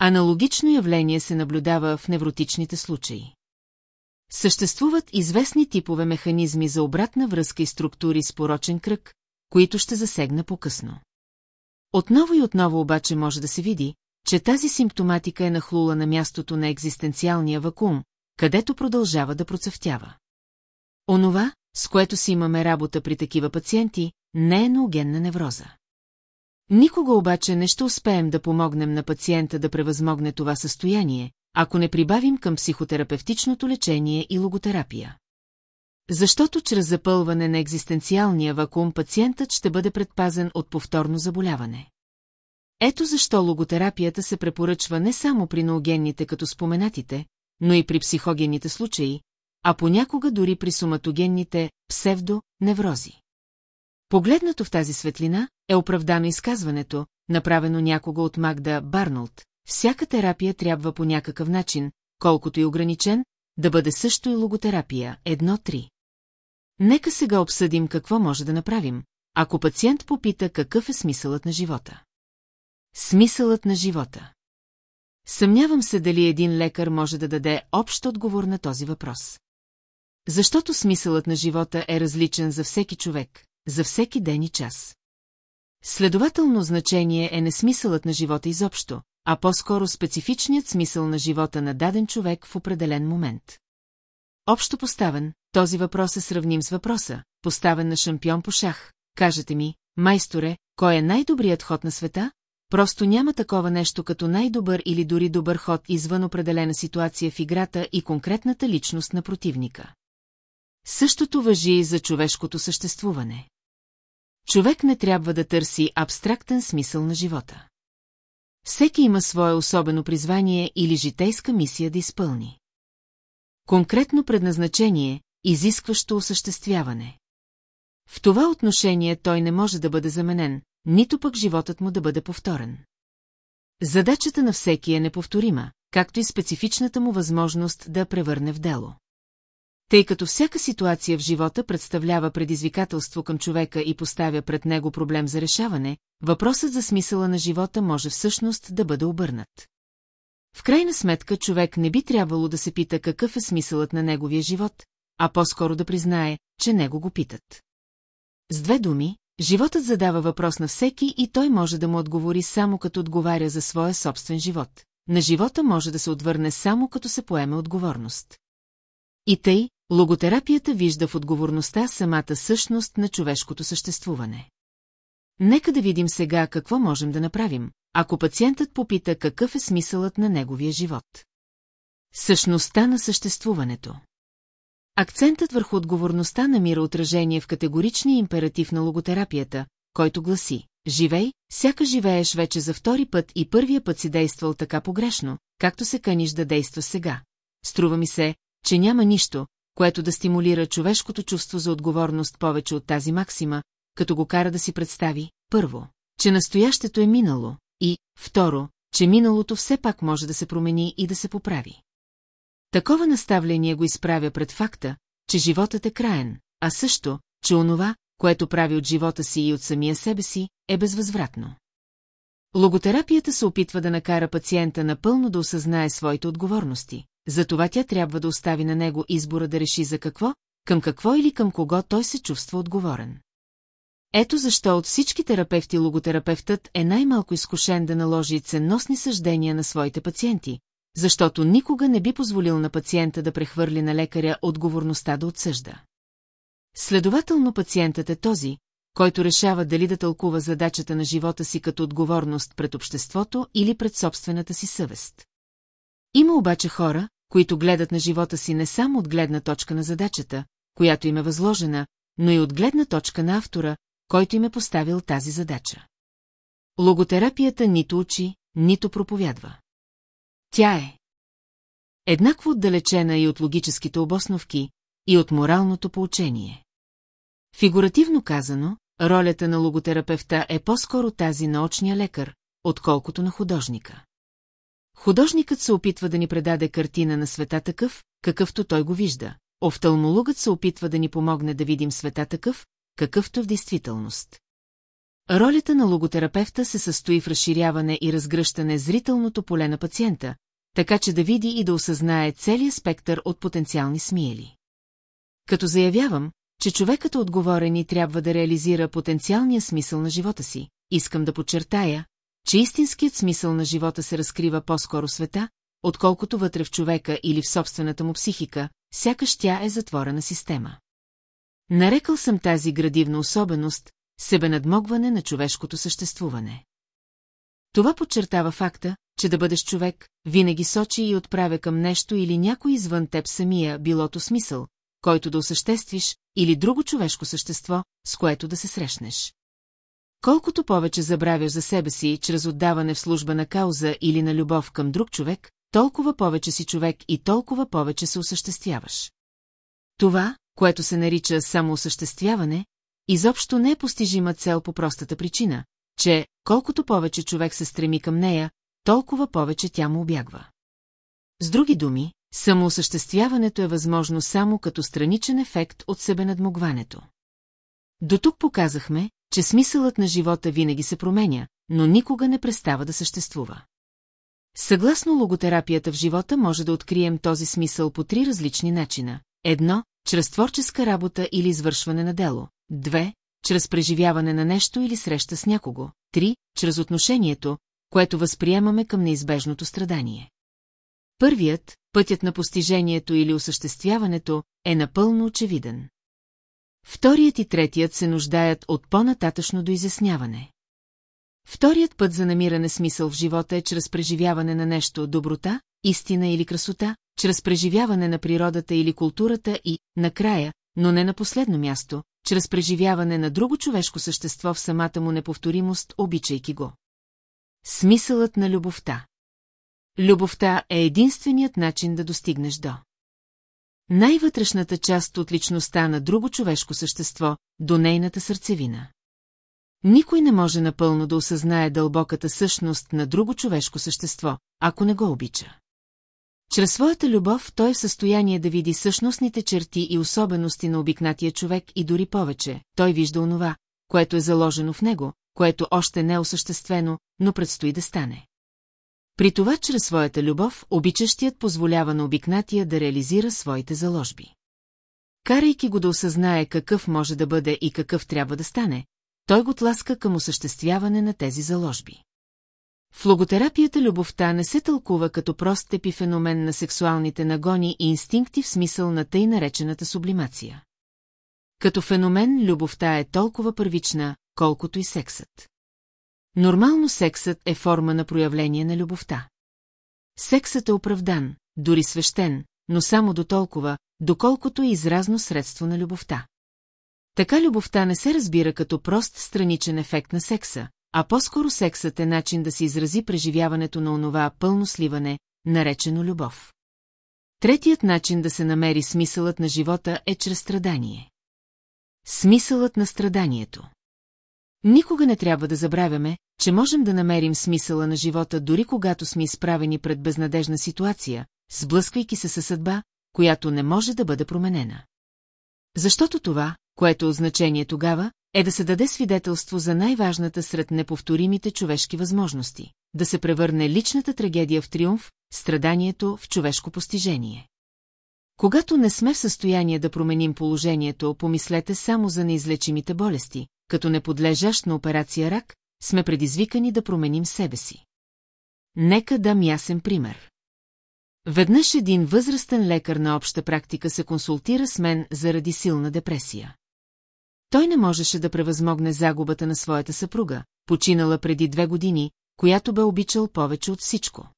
Аналогично явление се наблюдава в невротичните случаи. Съществуват известни типове механизми за обратна връзка и структури с порочен кръг, които ще засегна по-късно. Отново и отново обаче може да се види, че тази симптоматика е нахлула на мястото на екзистенциалния вакуум, където продължава да процъфтява. Онова, с което си имаме работа при такива пациенти, не е ноогенна невроза. Никога обаче не ще успеем да помогнем на пациента да превъзмогне това състояние, ако не прибавим към психотерапевтичното лечение и логотерапия. Защото чрез запълване на екзистенциалния вакуум пациентът ще бъде предпазен от повторно заболяване. Ето защо логотерапията се препоръчва не само при ноогенните като споменатите, но и при психогенните случаи, а понякога дори при соматогенните псевдо-неврози. Погледнато в тази светлина е оправдано изказването, направено някога от Магда Барнолд. Всяка терапия трябва по някакъв начин, колкото и ограничен, да бъде също и логотерапия. Едно-три. Нека сега обсъдим какво може да направим, ако пациент попита какъв е смисълът на живота. Смисълът на живота. Съмнявам се дали един лекар може да даде общ отговор на този въпрос. Защото смисълът на живота е различен за всеки човек, за всеки ден и час. Следователно значение е не смисълът на живота изобщо, а по-скоро специфичният смисъл на живота на даден човек в определен момент. Общо поставен, този въпрос е сравним с въпроса, поставен на шампион по шах. Кажете ми, майсторе, кой е най-добрият ход на света? Просто няма такова нещо като най-добър или дори добър ход извън определена ситуация в играта и конкретната личност на противника. Същото въжи и за човешкото съществуване. Човек не трябва да търси абстрактен смисъл на живота. Всеки има свое особено призвание или житейска мисия да изпълни. Конкретно предназначение, изискващо осъществяване. В това отношение той не може да бъде заменен, нито пък животът му да бъде повторен. Задачата на всеки е неповторима, както и специфичната му възможност да превърне в дело. Тъй като всяка ситуация в живота представлява предизвикателство към човека и поставя пред него проблем за решаване, въпросът за смисъла на живота може всъщност да бъде обърнат. В крайна сметка човек не би трябвало да се пита какъв е смисълът на неговия живот, а по-скоро да признае, че него го питат. С две думи, животът задава въпрос на всеки и той може да му отговори само като отговаря за своя собствен живот. На живота може да се отвърне само като се поеме отговорност. И тъй, логотерапията вижда в отговорността самата същност на човешкото съществуване. Нека да видим сега какво можем да направим, ако пациентът попита какъв е смисълът на неговия живот. Същността на съществуването Акцентът върху отговорността намира отражение в категоричния императив на логотерапията, който гласи «Живей, сяка живееш вече за втори път и първия път си действал така погрешно, както се каниш да действа сега. Струва ми се, че няма нищо, което да стимулира човешкото чувство за отговорност повече от тази максима, като го кара да си представи, първо, че настоящето е минало, и, второ, че миналото все пак може да се промени и да се поправи. Такова наставление го изправя пред факта, че животът е краен, а също, че онова, което прави от живота си и от самия себе си, е безвъзвратно. Логотерапията се опитва да накара пациента напълно да осъзнае своите отговорности, затова тя трябва да остави на него избора да реши за какво, към какво или към кого той се чувства отговорен. Ето защо от всички терапевти логотерапевтът е най-малко изкушен да наложи ценностни съждения на своите пациенти, защото никога не би позволил на пациента да прехвърли на лекаря отговорността да отсъжда. Следователно пациентът е този, който решава дали да тълкува задачата на живота си като отговорност пред обществото или пред собствената си съвест. Има обаче хора, които гледат на живота си не само от гледна точка на задачата, която им е възложена, но и от гледна точка на автора, който им е поставил тази задача. Логотерапията нито учи, нито проповядва. Тя е еднакво отдалечена и от логическите обосновки, и от моралното поучение. Фигуративно казано, ролята на логотерапевта е по-скоро тази на очния лекар, отколкото на художника. Художникът се опитва да ни предаде картина на света такъв, какъвто той го вижда. Офталмологът се опитва да ни помогне да видим света такъв, какъвто в действителност. Ролята на логотерапевта се състои в разширяване и разгръщане зрителното поле на пациента, така че да види и да осъзнае целия спектър от потенциални смиели. Като заявявам, че човекът отговорен и трябва да реализира потенциалния смисъл на живота си, искам да подчертая, че истинският смисъл на живота се разкрива по-скоро света, отколкото вътре в човека или в собствената му психика, сякаш тя е затворена система. Нарекал съм тази градивна особеност себенадмогване на човешкото съществуване. Това подчертава факта, че да бъдеш човек, винаги сочи и отправя към нещо или някой извън теб самия, билото смисъл, който да осъществиш, или друго човешко същество, с което да се срещнеш. Колкото повече забравяш за себе си чрез отдаване в служба на кауза или на любов към друг човек, толкова повече си човек и толкова повече се осъществяваш. Това, което се нарича самоосъществяване, изобщо не е постижима цел по простата причина, че, колкото повече човек се стреми към нея, толкова повече тя му обягва. С други думи, самоосъществяването е възможно само като страничен ефект от себенадмогването. До тук показахме, че смисълът на живота винаги се променя, но никога не престава да съществува. Съгласно логотерапията в живота може да открием този смисъл по три различни начина. Едно, чрез творческа работа или извършване на дело. Две, чрез преживяване на нещо или среща с някого. Три, чрез отношението, което възприемаме към неизбежното страдание. Първият, пътят на постижението или осъществяването, е напълно очевиден. Вторият и третият се нуждаят от по-нататъчно доизясняване. Вторият път за намиране смисъл в живота е чрез преживяване на нещо доброта, истина или красота, чрез преживяване на природата или културата и, накрая, но не на последно място, чрез преживяване на друго човешко същество в самата му неповторимост, обичайки го. Смисълът на любовта Любовта е единственият начин да достигнеш до. Най-вътрешната част от личността на друго човешко същество, до нейната сърцевина. Никой не може напълно да осъзнае дълбоката същност на друго човешко същество, ако не го обича. Чрез своята любов той е в състояние да види същностните черти и особености на обикнатия човек и дори повече, той вижда онова, което е заложено в него, което още не е осъществено, но предстои да стане. При това, чрез своята любов, обичащият позволява на обикнатия да реализира своите заложби. Карайки го да осъзнае какъв може да бъде и какъв трябва да стане, той го тласка към осъществяване на тези заложби. В логотерапията любовта не се тълкува като прост епифеномен на сексуалните нагони и инстинкти в смисъл на тъй наречената сублимация. Като феномен любовта е толкова първична, колкото и сексът. Нормално сексът е форма на проявление на любовта. Сексът е оправдан, дори свещен, но само до толкова, доколкото е изразно средство на любовта. Така любовта не се разбира като прост страничен ефект на секса, а по-скоро сексът е начин да се изрази преживяването на онова пълно сливане, наречено любов. Третият начин да се намери смисълът на живота е чрез страдание. Смисълът на страданието Никога не трябва да забравяме, че можем да намерим смисъла на живота дори когато сме изправени пред безнадежна ситуация, сблъсквайки се със съдба, която не може да бъде променена. Защото това, което е значение тогава, е да се даде свидетелство за най-важната сред неповторимите човешки възможности, да се превърне личната трагедия в триумф, страданието в човешко постижение. Когато не сме в състояние да променим положението, помислете само за неизлечимите болести, като не подлежащ на операция рак, сме предизвикани да променим себе си. Нека дам ясен пример. Веднъж един възрастен лекар на обща практика се консултира с мен заради силна депресия. Той не можеше да превъзмогне загубата на своята съпруга, починала преди две години, която бе обичал повече от всичко.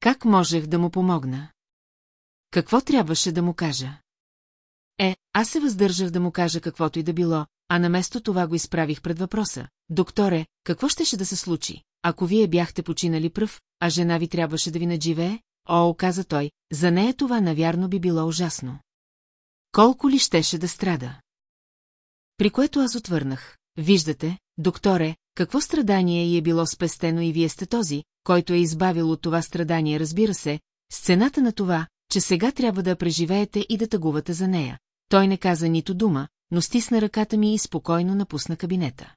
Как можех да му помогна? Какво трябваше да му кажа? Е, аз се въздържах да му кажа каквото и да било, а наместо това го изправих пред въпроса. Докторе, какво щеше да се случи, ако вие бяхте починали пръв, а жена ви трябваше да ви надживее? О, каза той, за нея това навярно би било ужасно. Колко ли щеше да страда? При което аз отвърнах. Виждате, докторе, какво страдание й е било спестено и вие сте този, който е избавил от това страдание, разбира се, с цената на това, че сега трябва да преживеете и да тъгувате за нея. Той не каза нито дума, но стисна ръката ми и спокойно напусна кабинета.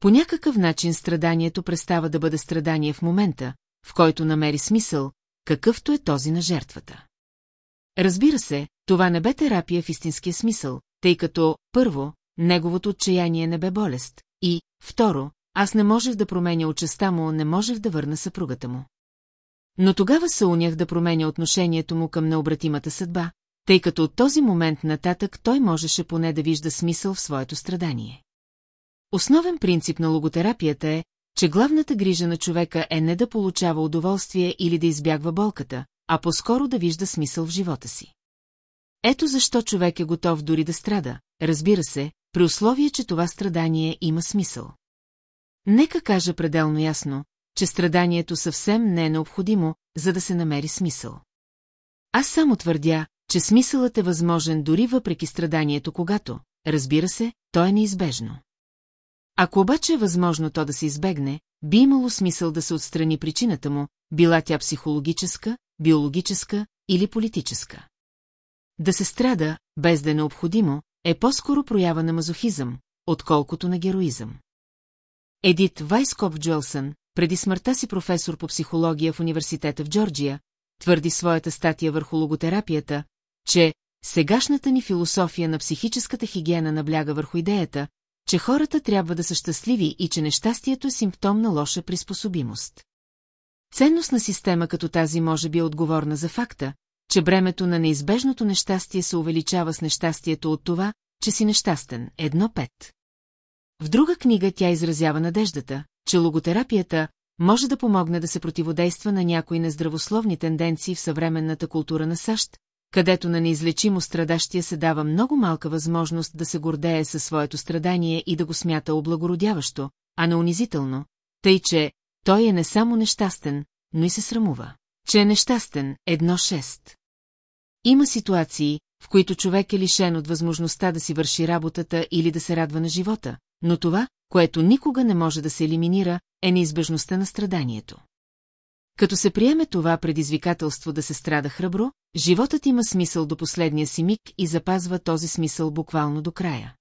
По някакъв начин страданието престава да бъде страдание в момента, в който намери смисъл, какъвто е този на жертвата. Разбира се, това не бе терапия в истинския смисъл, тъй като, първо, неговото отчаяние не бе болест, и, второ, аз не можех да променя участа му, не можех да върна съпругата му. Но тогава се унях да променя отношението му към необратимата съдба, тъй като от този момент нататък той можеше поне да вижда смисъл в своето страдание. Основен принцип на логотерапията е, че главната грижа на човека е не да получава удоволствие или да избягва болката, а по-скоро да вижда смисъл в живота си. Ето защо човек е готов дори да страда, разбира се, при условие, че това страдание има смисъл. Нека кажа пределно ясно, че страданието съвсем не е необходимо, за да се намери смисъл. Аз само твърдя, че смисълът е възможен дори въпреки страданието, когато, разбира се, то е неизбежно. Ако обаче е възможно то да се избегне, би имало смисъл да се отстрани причината му, била тя психологическа, биологическа или политическа. Да се страда, без да е необходимо, е по-скоро проява на мазохизъм, отколкото на героизъм. Едит Вайскоп Джуелсън, преди смъртта си професор по психология в университета в Джорджия, твърди своята статия върху логотерапията, че сегашната ни философия на психическата хигиена набляга върху идеята, че хората трябва да са щастливи и че нещастието е симптом на лоша приспособимост. Ценностна система като тази може би е отговорна за факта, че бремето на неизбежното нещастие се увеличава с нещастието от това, че си нещастен. Едно пет. В друга книга тя изразява надеждата, че логотерапията може да помогне да се противодейства на някои нездравословни тенденции в съвременната култура на САЩ, където на неизлечимо страдащия се дава много малка възможност да се гордее със своето страдание и да го смята облагородяващо, а не унизително, тъй че той е не само нещастен, но и се срамува. Че е нещастен, едно шест. Има ситуации, в които човек е лишен от възможността да си върши работата или да се радва на живота, но това, което никога не може да се елиминира, е неизбежността на страданието. Като се приеме това предизвикателство да се страда храбро, животът има смисъл до последния си миг и запазва този смисъл буквално до края.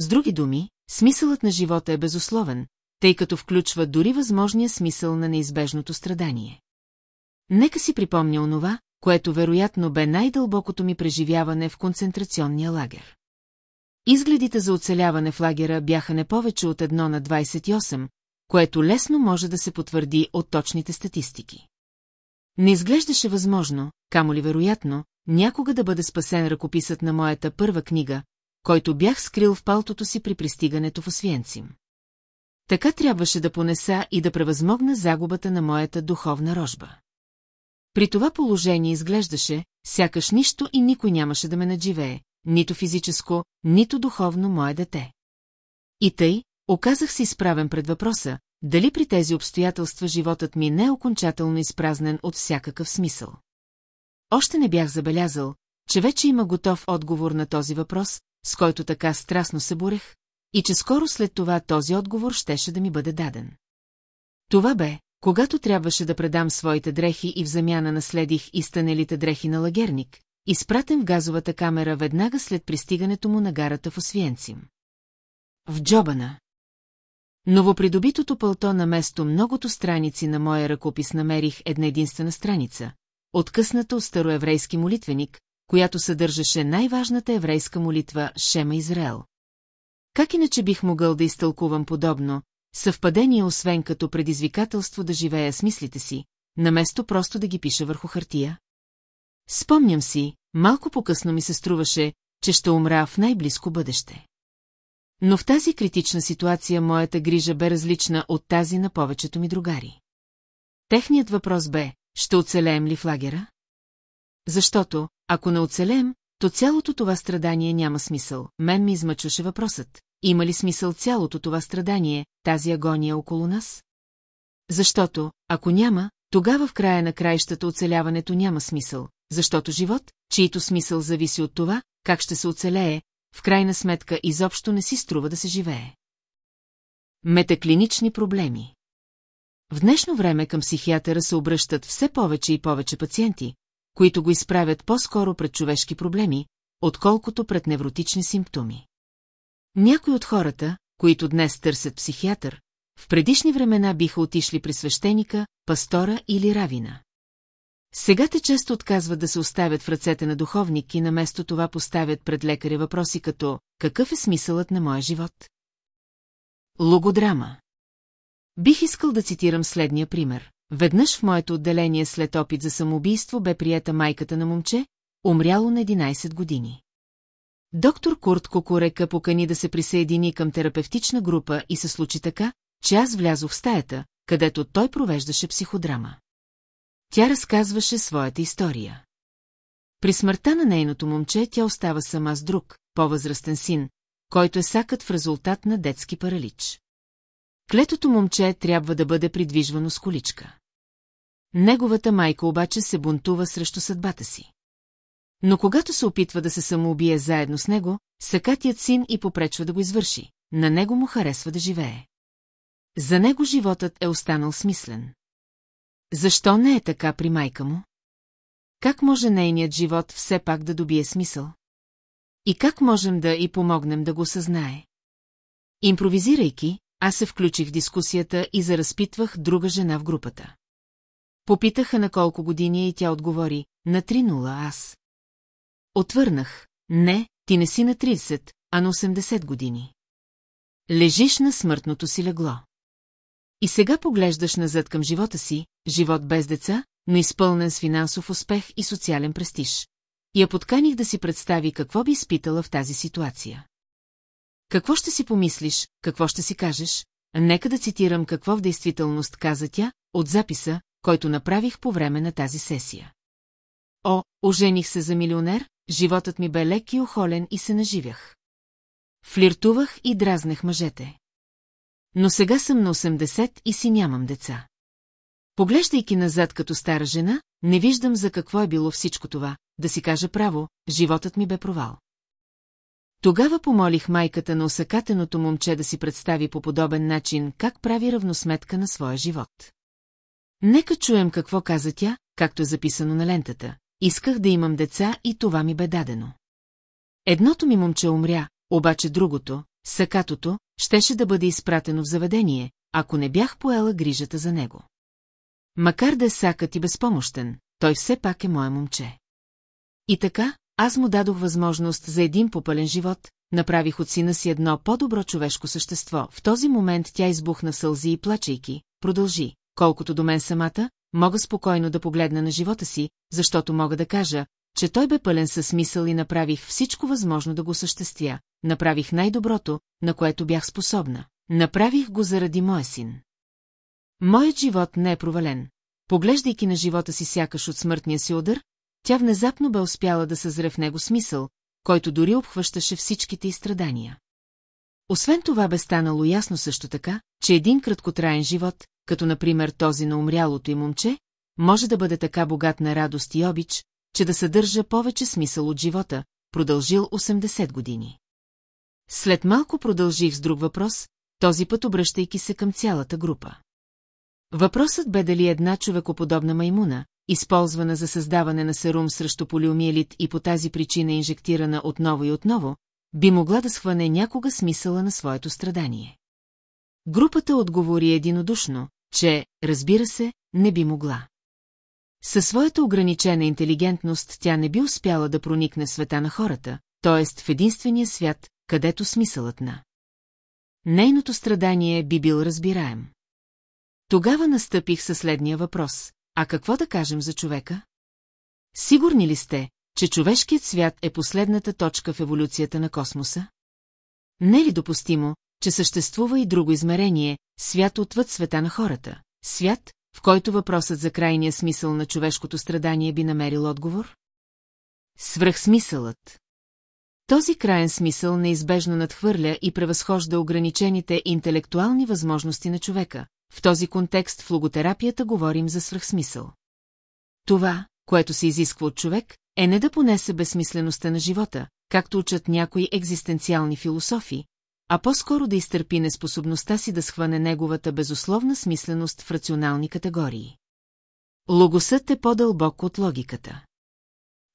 С други думи, смисълът на живота е безусловен, тъй като включва дори възможния смисъл на неизбежното страдание. Нека си припомня онова, което вероятно бе най-дълбокото ми преживяване в концентрационния лагер. Изгледите за оцеляване в лагера бяха не повече от едно на 28, което лесно може да се потвърди от точните статистики. Не изглеждаше възможно, камо ли вероятно, някога да бъде спасен ръкописът на моята първа книга, който бях скрил в палтото си при пристигането в Освенцим. Така трябваше да понеса и да превъзмогна загубата на моята духовна рожба. При това положение изглеждаше, сякаш нищо и никой нямаше да ме надживее, нито физическо, нито духовно мое дете. И тъй, оказах се изправен пред въпроса, дали при тези обстоятелства животът ми не е окончателно изпразнен от всякакъв смисъл. Още не бях забелязал, че вече има готов отговор на този въпрос, с който така страстно се борех, и че скоро след това този отговор щеше да ми бъде даден. Това бе, когато трябваше да предам своите дрехи и в замяна наследих изтънелите дрехи на лагерник, изпратен в газовата камера веднага след пристигането му на гарата в Освиенцим. В джобана. Новопридобитото пълто на место многото страници на моя ръкопис намерих една единствена страница, откъсната от староеврейски молитвеник, която съдържаше най-важната еврейска молитва Шема Израел. Как иначе бих могъл да изтълкувам подобно, съвпадение освен като предизвикателство да живея с мислите си, наместо просто да ги пиша върху хартия? Спомням си, малко по-късно ми се струваше, че ще умра в най-близко бъдеще. Но в тази критична ситуация моята грижа бе различна от тази на повечето ми другари. Техният въпрос бе, ще оцелеем ли в лагера? Защото, ако не оцелеем, то цялото това страдание няма смисъл. Мен ми измъчваше въпросът. Има ли смисъл цялото това страдание, тази агония около нас? Защото, ако няма, тогава в края на краищата оцеляването няма смисъл, защото живот, чието смисъл зависи от това, как ще се оцелее, в крайна сметка изобщо не си струва да се живее. Метаклинични проблеми В днешно време към психиатъра се обръщат все повече и повече пациенти, които го изправят по-скоро пред човешки проблеми, отколкото пред невротични симптоми. Някои от хората, които днес търсят психиатър, в предишни времена биха отишли при свещеника, пастора или равина. Сега те често отказват да се оставят в ръцете на духовник и наместо това поставят пред лекаря въпроси като «Какъв е смисълът на моя живот?» Логодрама Бих искал да цитирам следния пример. Веднъж в моето отделение след опит за самоубийство бе приета майката на момче, умряло на 11 години. Доктор Курт Кокорека покани да се присъедини към терапевтична група и се случи така, че аз влязох в стаята, където той провеждаше психодрама. Тя разказваше своята история. При смъртта на нейното момче тя остава сама с друг, по-възрастен син, който е сакът в резултат на детски паралич. Клетото момче трябва да бъде придвижвано с количка. Неговата майка обаче се бунтува срещу съдбата си. Но когато се опитва да се самоубие заедно с него, сакатият син и попречва да го извърши. На него му харесва да живее. За него животът е останал смислен. Защо не е така при майка му? Как може нейният живот все пак да добие смисъл? И как можем да и помогнем да го съзнае? Импровизирайки, аз се включих в дискусията и заразпитвах друга жена в групата. Попитаха на колко години и тя отговори, на 3-0 аз. Отвърнах, не, ти не си на 30, а на 80 години. Лежиш на смъртното си легло. И сега поглеждаш назад към живота си, живот без деца, но изпълнен с финансов успех и социален престиж. Я подканих да си представи какво би изпитала в тази ситуация. Какво ще си помислиш, какво ще си кажеш? Нека да цитирам какво в действителност каза тя от записа, който направих по време на тази сесия. О, ожених се за милионер, животът ми бе лек и охолен и се наживях. Флиртувах и дразнех мъжете. Но сега съм на 80 и си нямам деца. Поглеждайки назад като стара жена, не виждам за какво е било всичко това, да си кажа право, животът ми бе провал. Тогава помолих майката на осъкатеното момче да си представи по подобен начин как прави равносметка на своя живот. Нека чуем какво каза тя, както е записано на лентата. Исках да имам деца и това ми бе дадено. Едното ми момче умря, обаче другото, сакатото, щеше да бъде изпратено в заведение, ако не бях поела грижата за него. Макар да е сакът и безпомощен, той все пак е мое момче. И така, аз му дадох възможност за един попълен живот, направих от сина си едно по-добро човешко същество. В този момент тя избухна сълзи и плачейки, продължи. Колкото до мен самата, мога спокойно да погледна на живота си, защото мога да кажа, че той бе пълен със смисъл и направих всичко възможно да го съществя. Направих най-доброто, на което бях способна. направих го заради моя син. Моят живот не е провален. Поглеждайки на живота си сякаш от смъртния си удар, тя внезапно бе успяла да съзре в него смисъл, който дори обхващаше всичките й страдания. Освен това бе станало ясно също така, че един краткотраен живот, като например този на умрялото и момче, може да бъде така богат на радост и обич, че да съдържа повече смисъл от живота, продължил 80 години. След малко продължих с друг въпрос, този път обръщайки се към цялата група. Въпросът бе дали една човекоподобна маймуна, използвана за създаване на серум срещу полиомиелит и по тази причина инжектирана отново и отново, би могла да схване някога смисъла на своето страдание. Групата отговори единодушно, че, разбира се, не би могла. Със своята ограничена интелигентност тя не би успяла да проникне света на хората, т.е. в единствения свят, където смисълът на. Нейното страдание би бил разбираем. Тогава настъпих със следния въпрос. А какво да кажем за човека? Сигурни ли сте, че човешкият свят е последната точка в еволюцията на космоса? Не е ли допустимо, че съществува и друго измерение, свят отвъд света на хората, свят, в който въпросът за крайния смисъл на човешкото страдание би намерил отговор? Свръхсмисълът. Този краен смисъл неизбежно надхвърля и превъзхожда ограничените интелектуални възможности на човека. В този контекст в логотерапията говорим за свръхсмисъл. Това, което се изисква от човек, е не да понесе безсмислеността на живота, както учат някои екзистенциални философи, а по-скоро да изтърпи неспособността си да схване неговата безусловна смисленост в рационални категории. Логосът е по-дълбоко от логиката.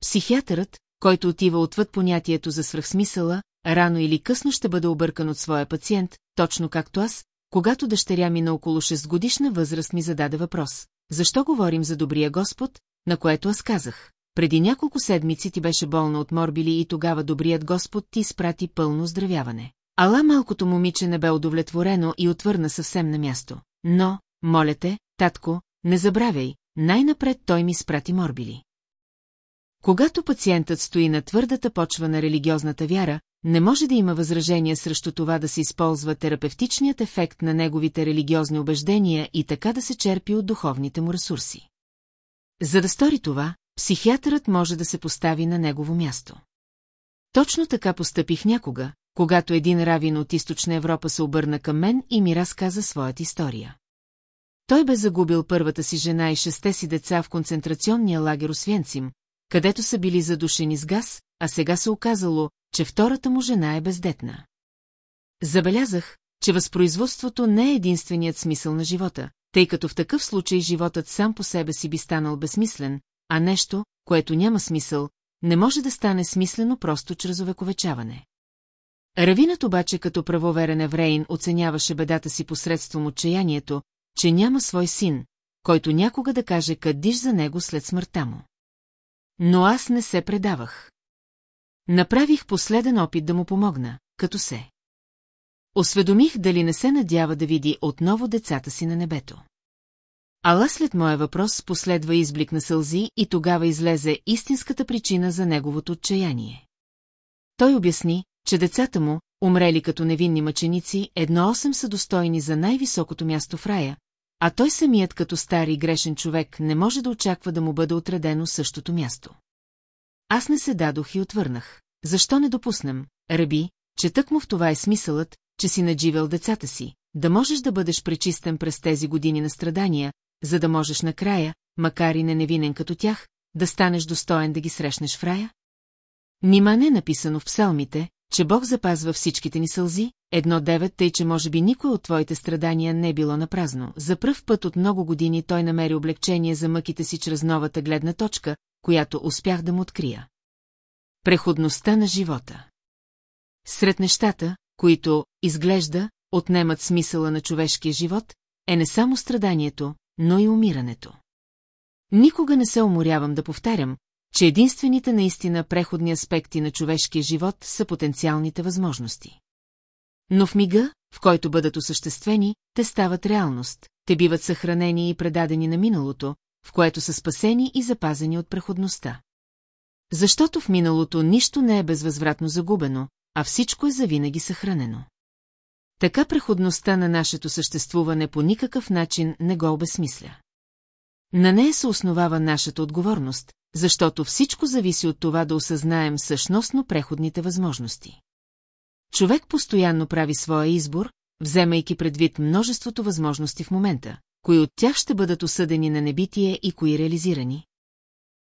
Психиатърът, който отива отвъд понятието за свръхсмисъла, рано или късно ще бъде объркан от своя пациент, точно както аз, когато дъщеря ми на около 6 годишна възраст ми зададе въпрос. Защо говорим за добрия Господ, на което аз казах? Преди няколко седмици ти беше болна от морбили и тогава добрият Господ ти изпрати пълно здравяване. Ала малкото момиче не бе удовлетворено и отвърна съвсем на място. Но, моля те, татко, не забравяй, най-напред той ми спрати морбили. Когато пациентът стои на твърдата почва на религиозната вяра, не може да има възражение срещу това да се използва терапевтичният ефект на неговите религиозни убеждения и така да се черпи от духовните му ресурси. За да стори това, психиатърът може да се постави на негово място. Точно така постъпих някога, когато един равин от източна Европа се обърна към мен и ми разказа своята история. Той бе загубил първата си жена и шесте си деца в концентрационния лагер Освенцим, където са били задушени с газ, а сега се оказало, че втората му жена е бездетна. Забелязах, че възпроизводството не е единственият смисъл на живота, тъй като в такъв случай животът сам по себе си би станал безсмислен, а нещо, което няма смисъл, не може да стане смислено просто чрез увековечаване. Равинът обаче като правоверен евреин оценяваше бедата си посредством отчаянието, че няма свой син, който някога да каже къдиш за него след смъртта му. Но аз не се предавах. Направих последен опит да му помогна, като се. Осведомих дали не се надява да види отново децата си на небето. Ала след моя въпрос последва изблик на сълзи и тогава излезе истинската причина за неговото отчаяние. Той обясни, че децата му, умрели като невинни мъченици, едно-осем са достойни за най-високото място в рая, а той самият като стар и грешен човек не може да очаква да му бъде отредено същото място. Аз не се дадох и отвърнах. Защо не допуснем, Раби, че тъкмо в това е смисълът, че си надживел децата си, да можеш да бъдеш пречистен през тези години на страдания, за да можеш накрая, макар и не невинен като тях, да станеш достоен да ги срещнеш в рая? Нима не е написано в псалмите, че Бог запазва всичките ни сълзи, едно девет, тъй че може би никой от твоите страдания не е било на празно. За пръв път от много години той намери облегчение за мъките си чрез новата гледна точка, която успях да му открия. Преходността на живота Сред нещата, които, изглежда, отнемат смисъла на човешкия живот, е не само страданието, но и умирането. Никога не се уморявам да повтарям, че единствените наистина преходни аспекти на човешкия живот са потенциалните възможности. Но в мига, в който бъдат осъществени, те стават реалност, те биват съхранени и предадени на миналото, в което са спасени и запазени от преходността. Защото в миналото нищо не е безвъзвратно загубено, а всичко е завинаги съхранено. Така преходността на нашето съществуване по никакъв начин не го обесмисля. На нея се основава нашата отговорност, защото всичко зависи от това да осъзнаем същностно преходните възможности. Човек постоянно прави своя избор, вземайки предвид множеството възможности в момента, кои от тях ще бъдат осъдени на небитие и кои реализирани.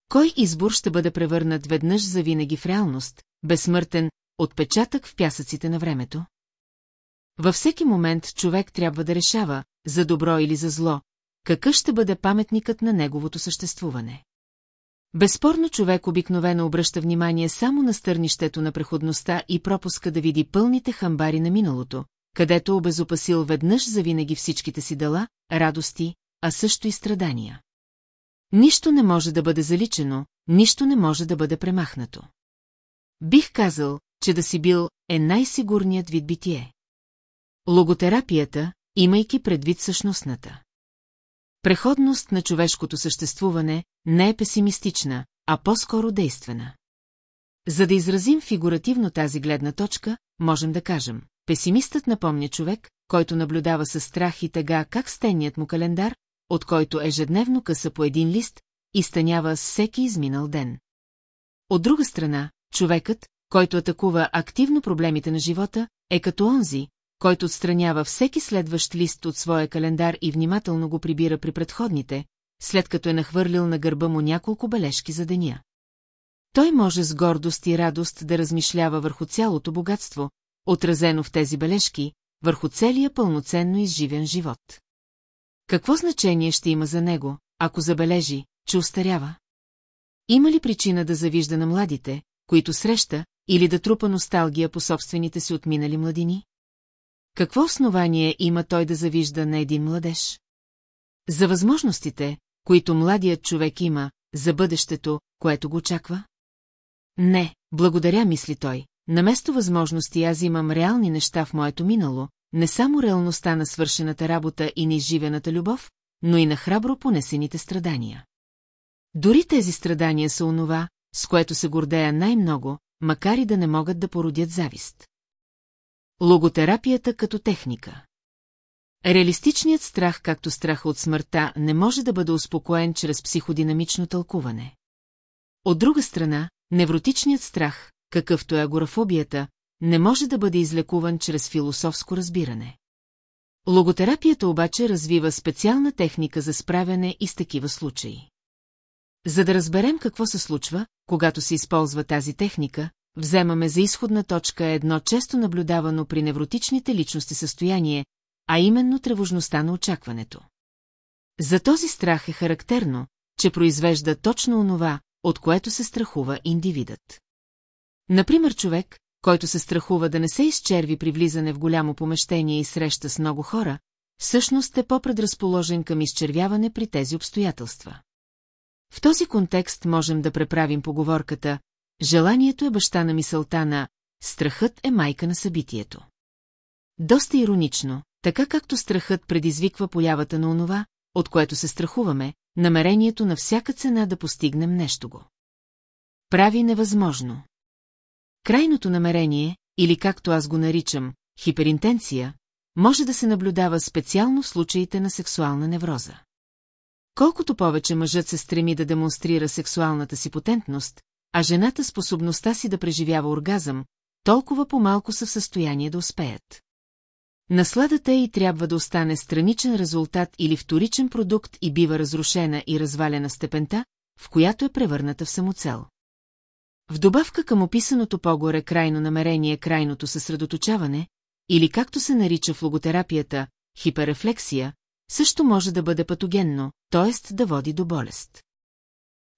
Кой избор ще бъде превърнат веднъж за винаги в реалност, безсмъртен, отпечатък в пясъците на времето? Във всеки момент човек трябва да решава, за добро или за зло, какъв ще бъде паметникът на неговото съществуване. Безспорно човек обикновено обръща внимание само на стърнището на преходността и пропуска да види пълните хамбари на миналото, където обезопасил веднъж завинаги всичките си дела, радости, а също и страдания. Нищо не може да бъде заличено, нищо не може да бъде премахнато. Бих казал, че да си бил е най-сигурният вид битие. Логотерапията, имайки предвид същностната. Преходност на човешкото съществуване не е песимистична, а по-скоро действена. За да изразим фигуративно тази гледна точка, можем да кажем, песимистът напомня човек, който наблюдава със страх и тъга как стенният му календар, от който ежедневно къса по един лист, изтънява всеки изминал ден. От друга страна, човекът, който атакува активно проблемите на живота, е като онзи, който отстранява всеки следващ лист от своя календар и внимателно го прибира при предходните, след като е нахвърлил на гърба му няколко бележки за деня. Той може с гордост и радост да размишлява върху цялото богатство, отразено в тези бележки, върху целия пълноценно изживен живот. Какво значение ще има за него, ако забележи, че устарява? Има ли причина да завижда на младите, които среща, или да трупа носталгия по собствените си отминали младини? Какво основание има той да завижда на един младеж? За възможностите, които младият човек има, за бъдещето, което го очаква? Не, благодаря, мисли той. Наместо възможности аз имам реални неща в моето минало, не само реалността на свършената работа и неизживената любов, но и на храбро понесените страдания. Дори тези страдания са онова, с което се гордея най-много, макар и да не могат да породят завист. Логотерапията като техника Реалистичният страх, както страха от смъртта, не може да бъде успокоен чрез психодинамично тълкуване. От друга страна, невротичният страх, какъвто е агорафобията, не може да бъде излекуван чрез философско разбиране. Логотерапията обаче развива специална техника за справяне и с такива случаи. За да разберем какво се случва, когато се използва тази техника, вземаме за изходна точка едно често наблюдавано при невротичните личности състояние, а именно тревожността на очакването. За този страх е характерно, че произвежда точно онова, от което се страхува индивидът. Например, човек, който се страхува да не се изчерви при влизане в голямо помещение и среща с много хора, всъщност е по-предразположен към изчервяване при тези обстоятелства. В този контекст можем да преправим поговорката «Желанието е баща на мисълта на «Страхът е майка на събитието». Доста иронично, така както страхът предизвиква появата на онова, от което се страхуваме, намерението на всяка цена да постигнем нещо го. Прави невъзможно. Крайното намерение, или както аз го наричам, хиперинтенция, може да се наблюдава специално в случаите на сексуална невроза. Колкото повече мъжът се стреми да демонстрира сексуалната си потентност, а жената способността си да преживява оргазъм, толкова по-малко са в състояние да успеят. Насладата й трябва да остане страничен резултат или вторичен продукт и бива разрушена и развалена степента, в която е превърната в самоцел. В добавка към описаното по-горе крайно намерение крайното съсредоточаване, или както се нарича в логотерапията, хиперрефлексия, също може да бъде патогенно, т.е. да води до болест.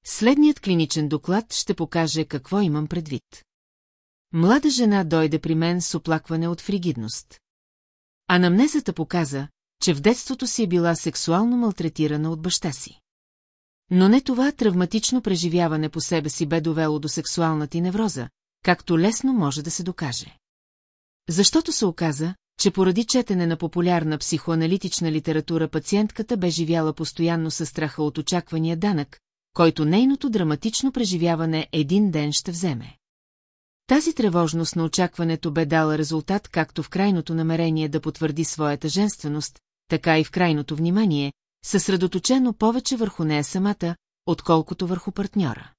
Следният клиничен доклад ще покаже какво имам предвид. Млада жена дойде при мен с оплакване от фригидност. Анамнезата показа, че в детството си е била сексуално малтретирана от баща си. Но не това травматично преживяване по себе си бе довело до сексуалната и невроза, както лесно може да се докаже. Защото се оказа, че поради четене на популярна психоаналитична литература пациентката бе живяла постоянно със страха от очаквания данък, който нейното драматично преживяване един ден ще вземе. Тази тревожност на очакването бе дала резултат както в крайното намерение да потвърди своята женственост, така и в крайното внимание, съсредоточено повече върху нея самата, отколкото върху партньора.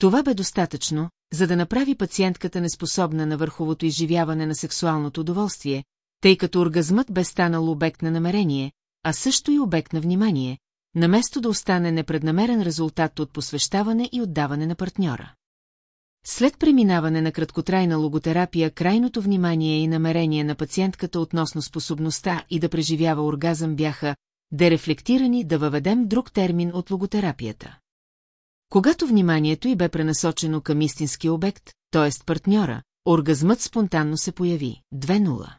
Това бе достатъчно, за да направи пациентката неспособна на върховото изживяване на сексуалното удоволствие, тъй като оргазмът бе станал обект на намерение, а също и обект на внимание, наместо да остане непреднамерен резултат от посвещаване и отдаване на партньора. След преминаване на краткотрайна логотерапия, крайното внимание и намерение на пациентката относно способността и да преживява оргазъм бяха дерефлектирани да въведем друг термин от логотерапията. Когато вниманието й бе пренасочено към истински обект, т.е. партньора, оргазмът спонтанно се появи. 2.0.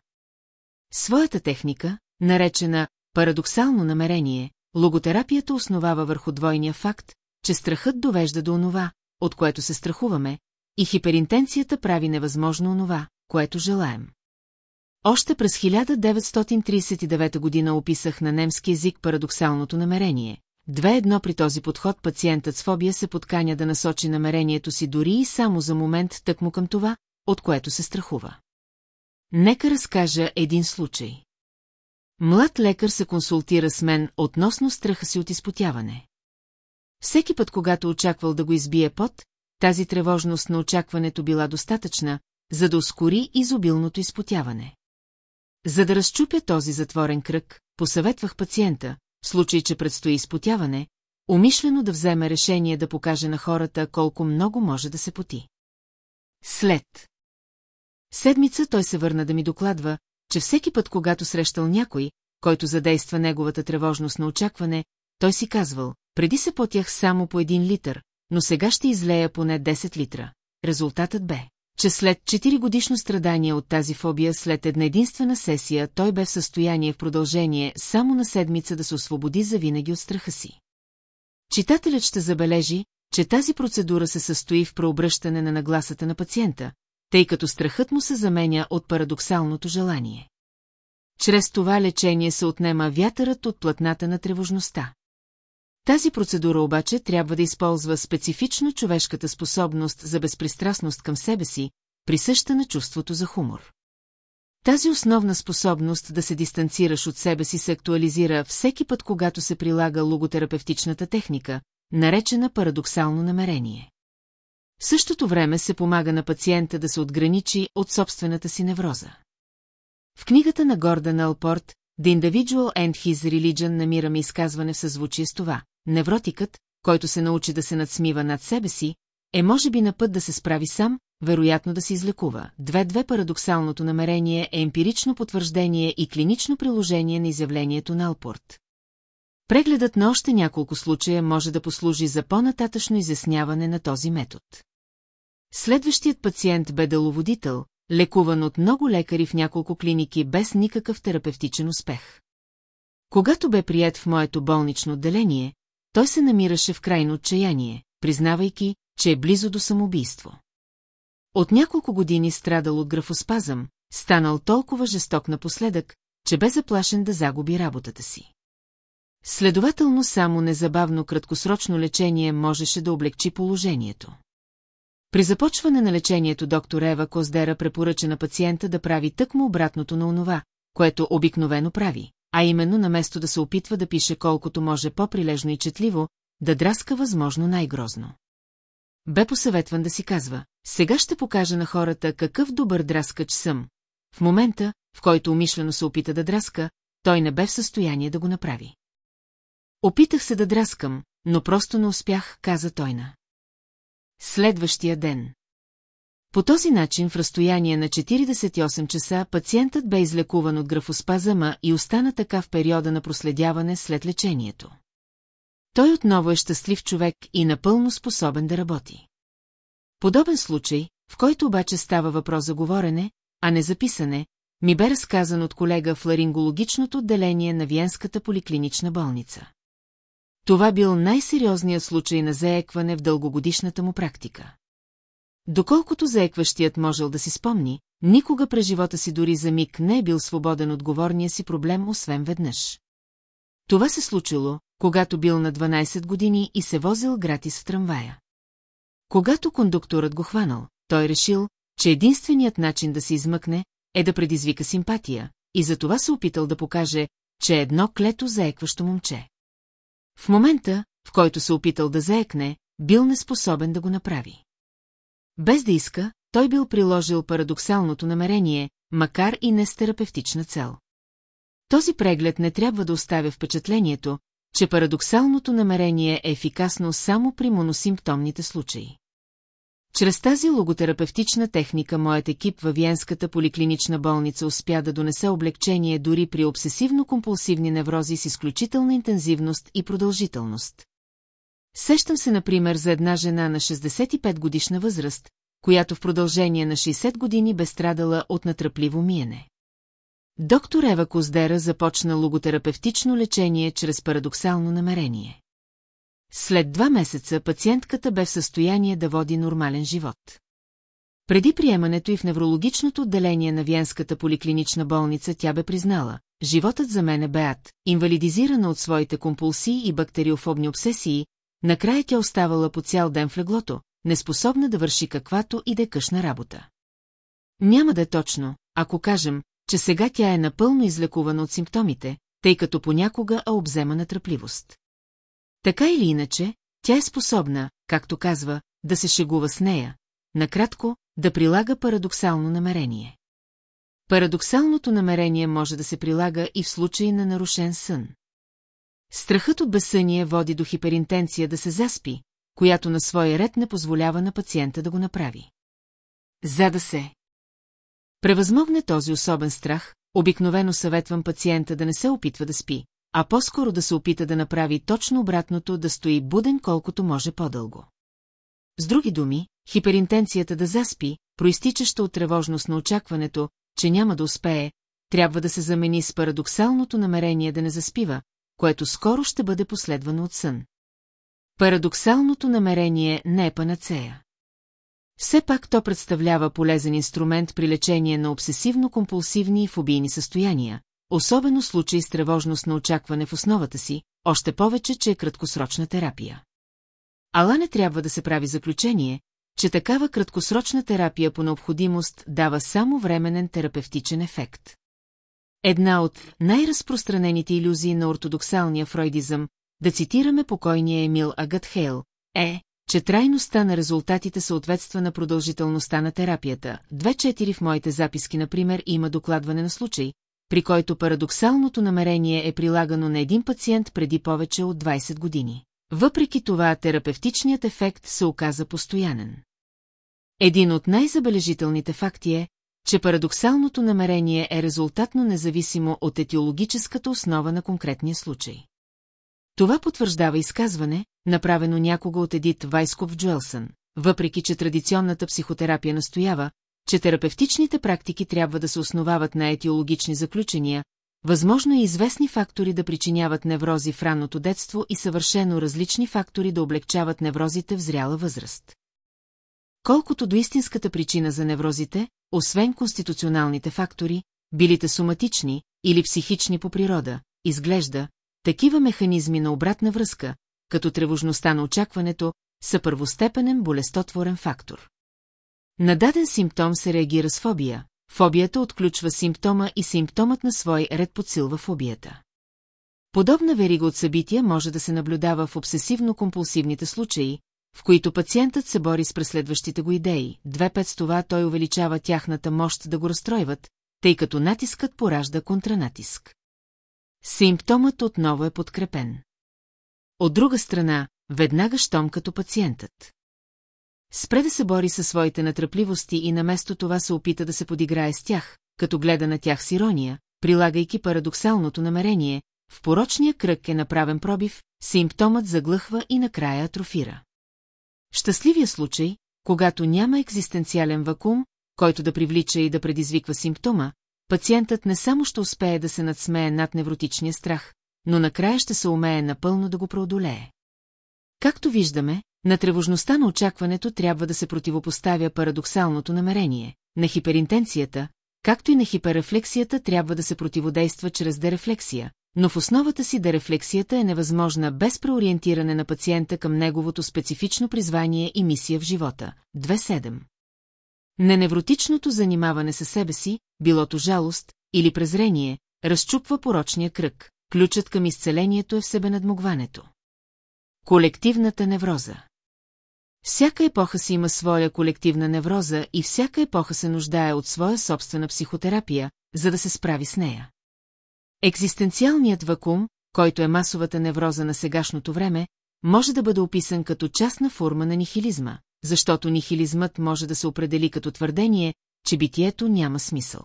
Своята техника, наречена парадоксално намерение, логотерапията основава върху двойния факт, че страхът довежда до онова, от което се страхуваме, и хиперинтенцията прави невъзможно онова, което желаем. Още през 1939 година описах на немски език парадоксалното намерение. Две едно при този подход пациентът с фобия се подканя да насочи намерението си дори и само за момент тъкмо към това, от което се страхува. Нека разкажа един случай. Млад лекар се консултира с мен относно страха си от изпотяване. Всеки път, когато очаквал да го избие пот, тази тревожност на очакването била достатъчна, за да ускори изобилното изпотяване. За да разчупя този затворен кръг, посъветвах пациента, в случай, че предстои изпотяване, умишлено да вземе решение да покаже на хората колко много може да се поти. След седмица той се върна да ми докладва, че всеки път, когато срещал някой, който задейства неговата тревожност на очакване, той си казвал, преди се потях само по един литър, но сега ще излея поне 10 литра. Резултатът бе, че след 4 годишно страдание от тази фобия след една единствена сесия той бе в състояние в продължение само на седмица да се освободи завинаги от страха си. Читателят ще забележи, че тази процедура се състои в преобръщане на нагласата на пациента, тъй като страхът му се заменя от парадоксалното желание. Чрез това лечение се отнема вятърът от платната на тревожността. Тази процедура обаче трябва да използва специфично човешката способност за безпристрастност към себе си, присъща на чувството за хумор. Тази основна способност да се дистанцираш от себе си се актуализира всеки път, когато се прилага логотерапевтичната техника, наречена парадоксално намерение. В същото време се помага на пациента да се отграничи от собствената си невроза. В книгата на Гордан Алпорт The Individual and His Religion намираме изказване в съзвучие с това. Невротикът, който се научи да се надсмива над себе си, е може би на път да се справи сам, вероятно да се излекува. Две-две парадоксалното намерение е емпирично потвърждение и клинично приложение на изявлението на Алпорт. Прегледът на още няколко случая може да послужи за по-нататъчно изясняване на този метод. Следващият пациент бе деловодител, лекуван от много лекари в няколко клиники без никакъв терапевтичен успех. Когато бе прият в моето болнично отделение, той се намираше в крайно отчаяние, признавайки, че е близо до самоубийство. От няколко години страдал от графоспазъм, станал толкова жесток напоследък, че бе заплашен да загуби работата си. Следователно само незабавно краткосрочно лечение можеше да облегчи положението. При започване на лечението доктор Ева Коздера препоръча на пациента да прави тъкмо обратното на онова, което обикновено прави, а именно наместо да се опитва да пише колкото може по-прилежно и четливо, да драска възможно най-грозно. Бе посъветван да си казва, сега ще покажа на хората какъв добър драскач съм. В момента, в който умишлено се опита да драска, той не бе в състояние да го направи. Опитах се да драскам, но просто не успях, каза тойна. Следващия ден. По този начин в разстояние на 48 часа пациентът бе излекуван от графоспазъма и остана така в периода на проследяване след лечението. Той отново е щастлив човек и напълно способен да работи. Подобен случай, в който обаче става въпрос за говорене, а не за писане, ми бе разказан от колега в ларингологичното отделение на Виенската поликлинична болница. Това бил най-сериозният случай на заекване в дългогодишната му практика. Доколкото заекващият можел да си спомни, никога през живота си дори за миг не е бил свободен от говорния си проблем, освен веднъж. Това се случило, когато бил на 12 години и се возил гратис в трамвая. Когато кондукторът го хванал, той решил, че единственият начин да се измъкне е да предизвика симпатия, и затова се опитал да покаже, че е едно клето заекващо момче. В момента, в който се опитал да заекне, бил неспособен да го направи. Без да иска, той бил приложил парадоксалното намерение, макар и не с терапевтична цел. Този преглед не трябва да оставя впечатлението, че парадоксалното намерение е ефикасно само при моносимптомните случаи. Чрез тази логотерапевтична техника моят екип във Виенската поликлинична болница успя да донесе облегчение дори при обсесивно-компулсивни неврози с изключителна интензивност и продължителност. Сещам се, например, за една жена на 65 годишна възраст, която в продължение на 60 години бе страдала от натръпливо миене. Доктор Ева Коздера започна логотерапевтично лечение чрез парадоксално намерение. След два месеца пациентката бе в състояние да води нормален живот. Преди приемането и в неврологичното отделение на Венската поликлинична болница тя бе признала, животът за мен е беат, инвалидизирана от своите компулсии и бактериофобни обсесии, накрая тя оставала по цял ден в леглото, неспособна да върши каквато и да е къшна работа. Няма да е точно, ако кажем, че сега тя е напълно излекувана от симптомите, тъй като понякога а обзема на тръпливост. Така или иначе, тя е способна, както казва, да се шегува с нея, накратко, да прилага парадоксално намерение. Парадоксалното намерение може да се прилага и в случай на нарушен сън. Страхът от безсъние води до хиперинтенция да се заспи, която на своя ред не позволява на пациента да го направи. За да се превъзмогне този особен страх, обикновено съветвам пациента да не се опитва да спи, а по-скоро да се опита да направи точно обратното да стои буден колкото може по-дълго. С други думи, хиперинтенцията да заспи, проистичаща от тревожност на очакването, че няма да успее, трябва да се замени с парадоксалното намерение да не заспива, което скоро ще бъде последвано от сън. Парадоксалното намерение не е панацея. Все пак то представлява полезен инструмент при лечение на обсесивно-компулсивни и фобийни състояния, особено случай с тревожност на очакване в основата си, още повече, че е краткосрочна терапия. Ала не трябва да се прави заключение, че такава краткосрочна терапия по необходимост дава само временен терапевтичен ефект. Една от най-разпространените иллюзии на ортодоксалния фройдизъм, да цитираме покойния Емил Агатхейл, е, че трайността на резултатите съответства на продължителността на терапията. 2-4 в моите записки, например, има докладване на случай, при който парадоксалното намерение е прилагано на един пациент преди повече от 20 години. Въпреки това, терапевтичният ефект се оказа постоянен. Един от най-забележителните факти е, че парадоксалното намерение е резултатно независимо от етиологическата основа на конкретния случай. Това потвърждава изказване, направено някога от Едит Вайсков Джуелсън, въпреки че традиционната психотерапия настоява, че терапевтичните практики трябва да се основават на етиологични заключения, възможно е известни фактори да причиняват неврози в ранното детство и съвършено различни фактори да облегчават неврозите в зряла възраст. Колкото до истинската причина за неврозите, освен конституционалните фактори, билите соматични или психични по природа, изглежда, такива механизми на обратна връзка, като тревожността на очакването, са първостепенен болестотворен фактор. На даден симптом се реагира с фобия, фобията отключва симптома и симптомът на свой ред подсилва фобията. Подобна верига от събития може да се наблюдава в обсесивно-компулсивните случаи, в които пациентът се бори с преследващите го идеи, две пет с това той увеличава тяхната мощ да го разстройват, тъй като натискът поражда контранатиск. Симптомът отново е подкрепен. От друга страна, веднага щом като пациентът. Спре да се бори със своите натръпливости и наместо това се опита да се подиграе с тях, като гледа на тях с ирония, прилагайки парадоксалното намерение, в порочния кръг е направен пробив, симптомът заглъхва и накрая атрофира. Щастливия случай, когато няма екзистенциален вакуум, който да привлича и да предизвиква симптома, пациентът не само ще успее да се надсмее над невротичния страх, но накрая ще се умее напълно да го преодолее. Както виждаме, на тревожността на очакването трябва да се противопоставя парадоксалното намерение, на хиперинтенцията, както и на хиперрефлексията трябва да се противодейства чрез дерефлексия, но в основата си дерефлексията е невъзможна без преориентиране на пациента към неговото специфично призвание и мисия в живота. 2.7 Неневротичното занимаване със себе си, билото жалост или презрение, разчупва порочния кръг. Ключът към изцелението е в себенадмогването. Колективната невроза Всяка епоха си има своя колективна невроза и всяка епоха се нуждае от своя собствена психотерапия, за да се справи с нея. Екзистенциалният вакуум, който е масовата невроза на сегашното време, може да бъде описан като частна форма на нихилизма, защото нихилизмът може да се определи като твърдение, че битието няма смисъл.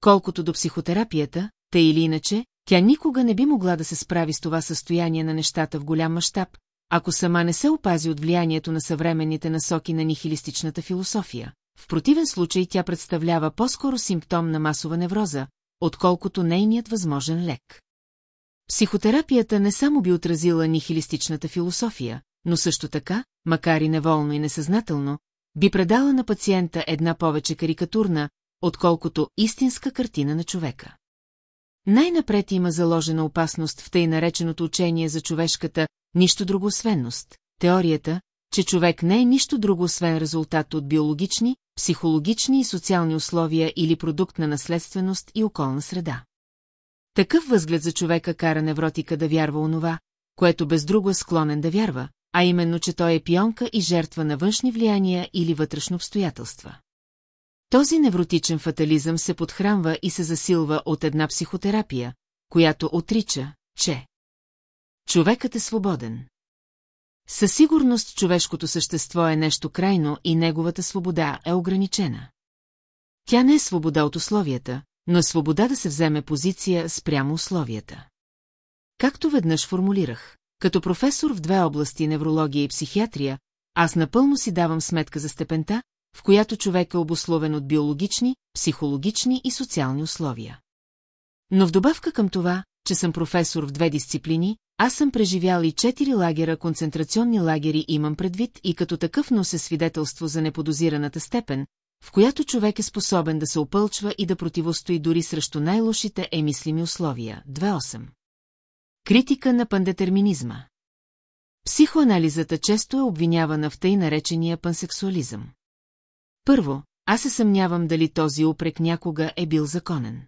Колкото до психотерапията, те или иначе, тя никога не би могла да се справи с това състояние на нещата в голям мащаб, ако сама не се опази от влиянието на съвременните насоки на нихилистичната философия. В противен случай тя представлява по-скоро симптом на масова невроза, отколкото нейният възможен лек. Психотерапията не само би отразила нихилистичната философия, но също така, макар и неволно и несъзнателно, би предала на пациента една повече карикатурна, отколкото истинска картина на човека. Най-напред има заложена опасност в тъй нареченото учение за човешката нищо друго освенност, теорията, че човек не е нищо друго освен резултат от биологични, психологични и социални условия или продукт на наследственост и околна среда. Такъв възглед за човека кара невротика да вярва онова, което без друго е склонен да вярва, а именно, че той е пионка и жертва на външни влияния или вътрешно обстоятелства. Този невротичен фатализъм се подхранва и се засилва от една психотерапия, която отрича, че човекът е свободен. Със сигурност човешкото същество е нещо крайно и неговата свобода е ограничена. Тя не е свобода от условията, но е свобода да се вземе позиция спрямо условията. Както веднъж формулирах, като професор в две области неврология и психиатрия, аз напълно си давам сметка за степента, в която човек е обословен от биологични, психологични и социални условия. Но в добавка към това, че съм професор в две дисциплини, аз съм преживял и четири лагера, концентрационни лагери имам предвид и като такъв нося свидетелство за неподозираната степен, в която човек е способен да се опълчва и да противостои дори срещу най-лошите емислими условия. 2.8. Критика на пандетерминизма Психоанализата често е обвинявана в тъй наречения пансексуализъм. Първо, аз се съмнявам дали този упрек някога е бил законен.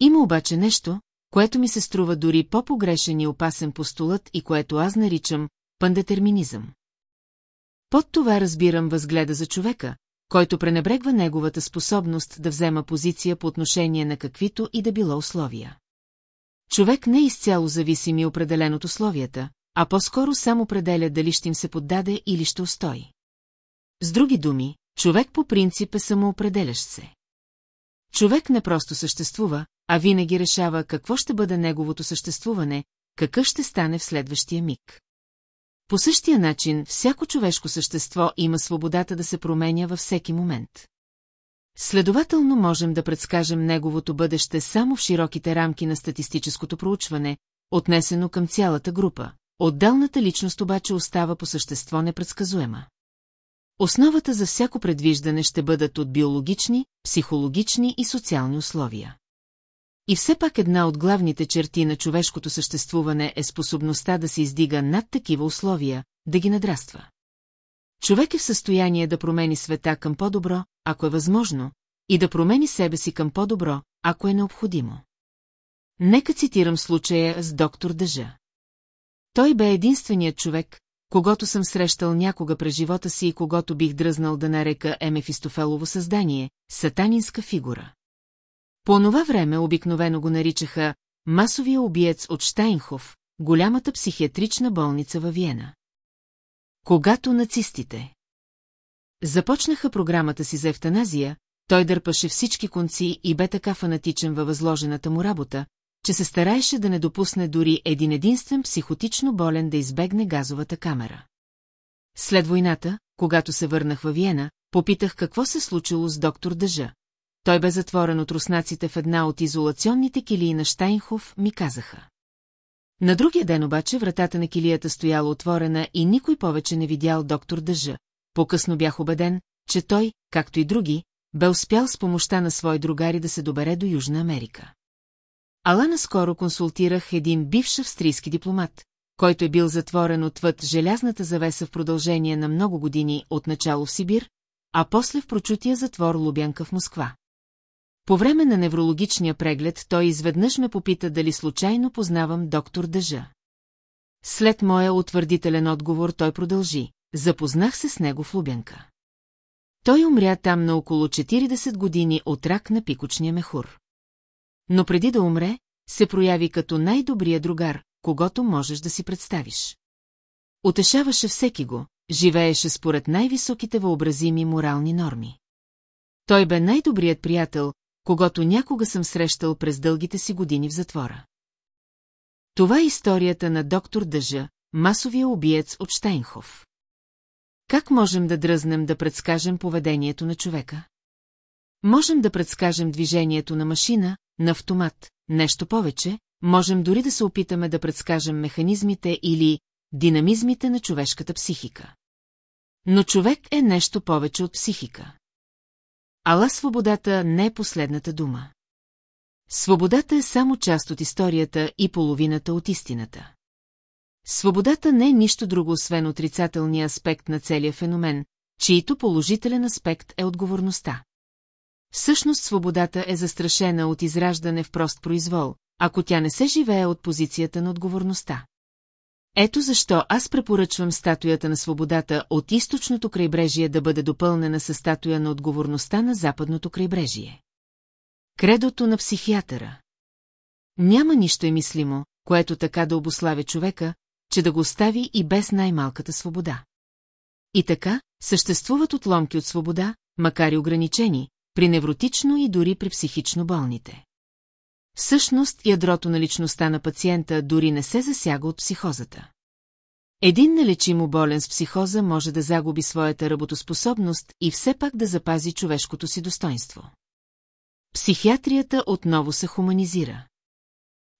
Има обаче нещо, което ми се струва дори по-погрешен и опасен постулът и което аз наричам пандетерминизъм. Под това разбирам възгледа за човека, който пренебрегва неговата способност да взема позиция по отношение на каквито и да било условия. Човек не е изцяло зависим и определен от условията, а по-скоро сам определя дали ще им се поддаде или ще устои. С други думи, човек по принцип е самоопределящ се. Човек не просто съществува, а винаги решава какво ще бъде неговото съществуване, какъв ще стане в следващия миг. По същия начин, всяко човешко същество има свободата да се променя във всеки момент. Следователно можем да предскажем неговото бъдеще само в широките рамки на статистическото проучване, отнесено към цялата група. Отделната личност обаче остава по същество непредсказуема. Основата за всяко предвиждане ще бъдат от биологични, психологични и социални условия. И все пак една от главните черти на човешкото съществуване е способността да се издига над такива условия, да ги надраства. Човек е в състояние да промени света към по-добро, ако е възможно, и да промени себе си към по-добро, ако е необходимо. Нека цитирам случая с доктор Дъжа. Той бе единственият човек, когато съм срещал някога през живота си и когато бих дръзнал да нарека Емефистофелово създание, сатанинска фигура. По онова време обикновено го наричаха масовия убиец от Штайнхоф, голямата психиатрична болница във Виена. Когато нацистите започнаха програмата си за ефтаназия, той дърпаше всички конци и бе така фанатичен във възложената му работа, че се стараеше да не допусне дори един единствен психотично болен да избегне газовата камера. След войната, когато се върнах във Виена, попитах какво се случило с доктор Дъжа. Той бе затворен от руснаците в една от изолационните килии на Штайнхоф, ми казаха. На другия ден обаче вратата на килията стояла отворена и никой повече не видял доктор Дъжа. По-късно бях убеден, че той, както и други, бе успял с помощта на свои другари да се добере до Южна Америка. Ала наскоро консултирах един бивш австрийски дипломат, който е бил затворен отвъд желязната завеса в продължение на много години от начало в Сибир, а после в прочутия затвор Лубянка в Москва. По време на неврологичния преглед той изведнъж ме попита дали случайно познавам доктор Дъжа. След моя утвърдителен отговор той продължи. Запознах се с него в Лубянка. Той умря там на около 40 години от рак на пикочния мехур. Но преди да умре, се прояви като най-добрия другар, когато можеш да си представиш. Утешаваше всеки го, живееше според най-високите въобразими морални норми. Той бе най-добрият приятел, когато някога съм срещал през дългите си години в затвора. Това е историята на доктор Дъжа, масовия убиец от Штейнхоф. Как можем да дръзнем да предскажем поведението на човека? Можем да предскажем движението на машина, на автомат, нещо повече, можем дори да се опитаме да предскажем механизмите или динамизмите на човешката психика. Но човек е нещо повече от психика. Ала свободата не е последната дума. Свободата е само част от историята и половината от истината. Свободата не е нищо друго, освен отрицателния аспект на целия феномен, чието положителен аспект е отговорността. Всъщност свободата е застрашена от израждане в прост произвол, ако тя не се живее от позицията на отговорността. Ето защо аз препоръчвам статуята на свободата от източното крайбрежие да бъде допълнена с статуя на отговорността на западното крайбрежие. Кредото на психиатъра Няма нищо емислимо, което така да обославя човека, че да го остави и без най-малката свобода. И така, съществуват отломки от свобода, макар и ограничени, при невротично и дори при психично болните. Всъщност, ядрото на личността на пациента дори не се засяга от психозата. Един нелечимо болен с психоза може да загуби своята работоспособност и все пак да запази човешкото си достоинство. Психиатрията отново се хуманизира.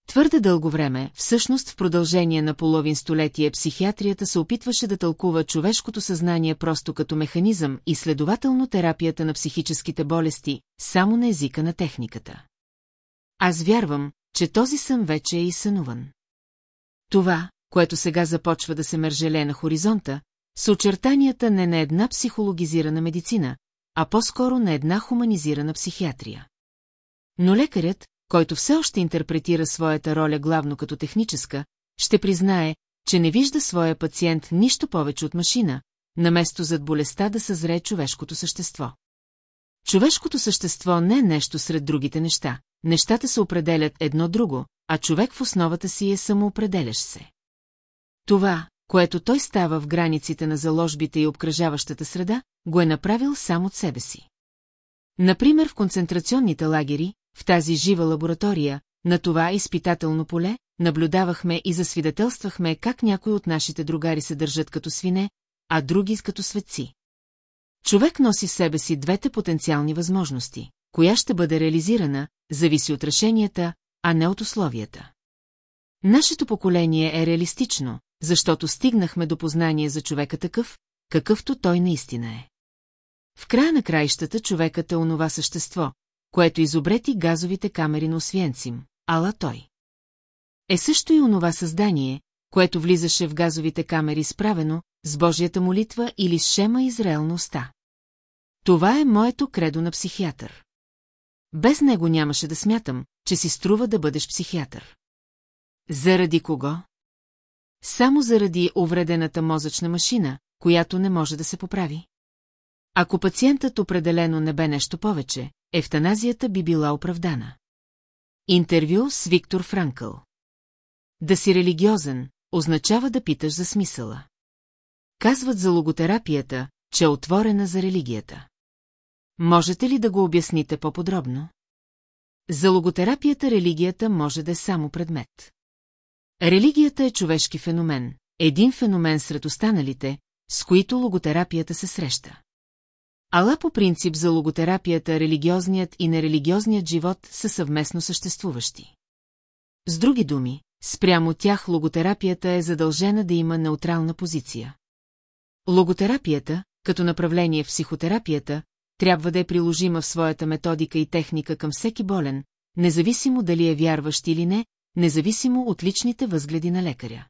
Твърде дълго време, всъщност в продължение на половин столетие, психиатрията се опитваше да тълкува човешкото съзнание просто като механизъм и следователно терапията на психическите болести, само на езика на техниката. Аз вярвам, че този сън вече е изсънуван. Това, което сега започва да се мържеле на хоризонта, са очертанията не на една психологизирана медицина, а по-скоро на една хуманизирана психиатрия. Но лекарят, който все още интерпретира своята роля главно като техническа, ще признае, че не вижда своя пациент нищо повече от машина, наместо зад болестта да съзре човешкото същество. Човешкото същество не е нещо сред другите неща, нещата се определят едно друго, а човек в основата си е самоопределящ се. Това, което той става в границите на заложбите и обкръжаващата среда, го е направил сам от себе си. Например, в концентрационните лагери, в тази жива лаборатория, на това изпитателно поле, наблюдавахме и засвидетелствахме как някои от нашите другари се държат като свине, а други като светци. Човек носи в себе си двете потенциални възможности. Коя ще бъде реализирана, зависи от решенията, а не от условията. Нашето поколение е реалистично, защото стигнахме до познание за човека такъв, какъвто той наистина е. В края на краищата човекът е онова същество, което изобрети газовите камери на Освенцим, ала той. Е също и онова създание, което влизаше в газовите камери справено, с Божията молитва или с шема Израелна уста. Това е моето кредо на психиатър. Без него нямаше да смятам, че си струва да бъдеш психиатър. Заради кого? Само заради увредената мозъчна машина, която не може да се поправи. Ако пациентът определено не бе нещо повече, ефтаназията би била оправдана. Интервю с Виктор Франкъл Да си религиозен, означава да питаш за смисъла. Казват за логотерапията, че е отворена за религията. Можете ли да го обясните по-подробно? За логотерапията религията може да е само предмет. Религията е човешки феномен, един феномен сред останалите, с които логотерапията се среща. Ала по принцип за логотерапията религиозният и нерелигиозният живот са съвместно съществуващи. С други думи, спрямо тях логотерапията е задължена да има неутрална позиция. Логотерапията, като направление в психотерапията, трябва да е приложима в своята методика и техника към всеки болен, независимо дали е вярващ или не, независимо от личните възгледи на лекаря.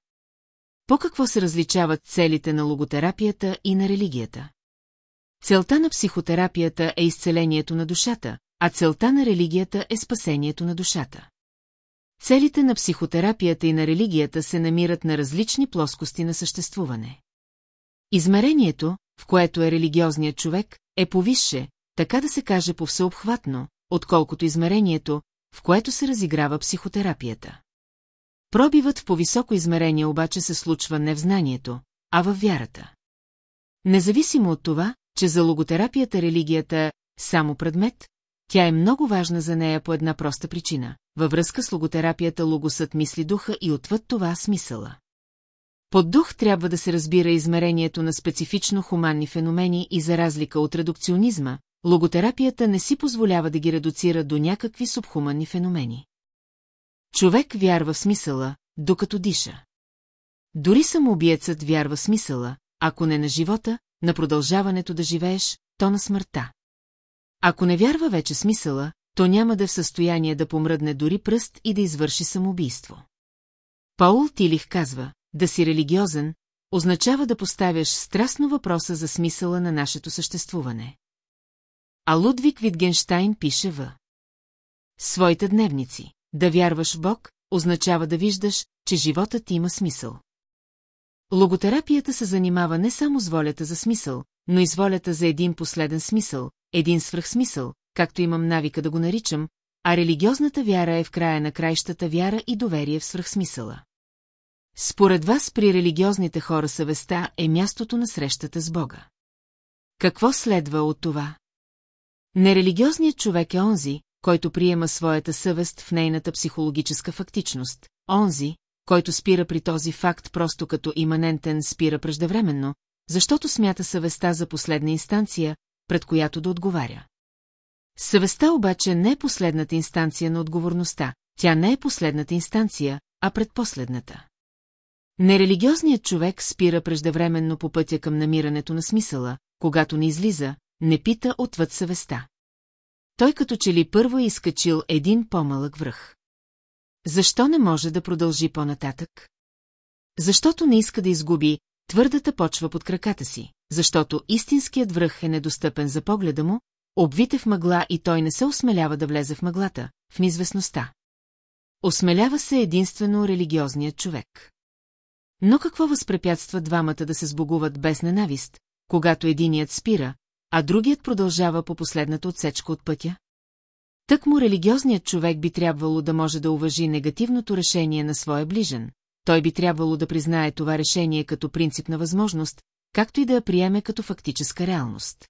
По какво се различават целите на логотерапията и на религията? Целта на психотерапията е изцелението на душата, а целта на религията е спасението на душата. Целите на психотерапията и на религията се намират на различни плоскости на съществуване. Измерението, в което е религиозният човек, е повисше, така да се каже повсеобхватно, отколкото измерението, в което се разиграва психотерапията. Пробивът в повисоко измерение обаче се случва не в знанието, а във вярата. Независимо от това, че за логотерапията религията е само предмет, тя е много важна за нея по една проста причина. Във връзка с логотерапията логосът мисли духа и отвъд това смисъла. Под дух трябва да се разбира измерението на специфично хуманни феномени и за разлика от редукционизма, логотерапията не си позволява да ги редуцира до някакви субхуманни феномени. Човек вярва в смисъла, докато диша. Дори самоубиецът вярва в смисъла, ако не на живота, на продължаването да живееш, то на смъртта. Ако не вярва вече смисъла, то няма да е в състояние да помръдне дори пръст и да извърши самоубийство. Паул Тилих казва, да си религиозен, означава да поставяш страстно въпроса за смисъла на нашето съществуване. А Лудвиг Витгенштайн пише в своите дневници. Да вярваш в Бог, означава да виждаш, че животът има смисъл. Логотерапията се занимава не само с волята за смисъл, но и с волята за един последен смисъл, един свръхсмисъл, както имам навика да го наричам, а религиозната вяра е в края на краищата вяра и доверие в свръхсмисъла. Според вас при религиозните хора съвестта е мястото на срещата с Бога. Какво следва от това? Нерелигиозният човек е онзи, който приема своята съвест в нейната психологическа фактичност, онзи, който спира при този факт просто като иманентен спира преждевременно, защото смята съвестта за последна инстанция, пред която да отговаря. Съвестта обаче не е последната инстанция на отговорността, тя не е последната инстанция, а предпоследната. Нерелигиозният човек спира преждевременно по пътя към намирането на смисъла, когато не излиза, не пита отвъд съвестта. Той като че ли първо е изкачил един по-малък връх. Защо не може да продължи по-нататък? Защото не иска да изгуби твърдата почва под краката си, защото истинският връх е недостъпен за погледа му, обвите в мъгла и той не се осмелява да влезе в мъглата, в неизвестността. Осмелява се единствено религиозният човек. Но какво възпрепятства двамата да се сбогуват без ненавист, когато единият спира, а другият продължава по последната отсечка от пътя? Тък му религиозният човек би трябвало да може да уважи негативното решение на своя ближен. Той би трябвало да признае това решение като принципна възможност, както и да я приеме като фактическа реалност.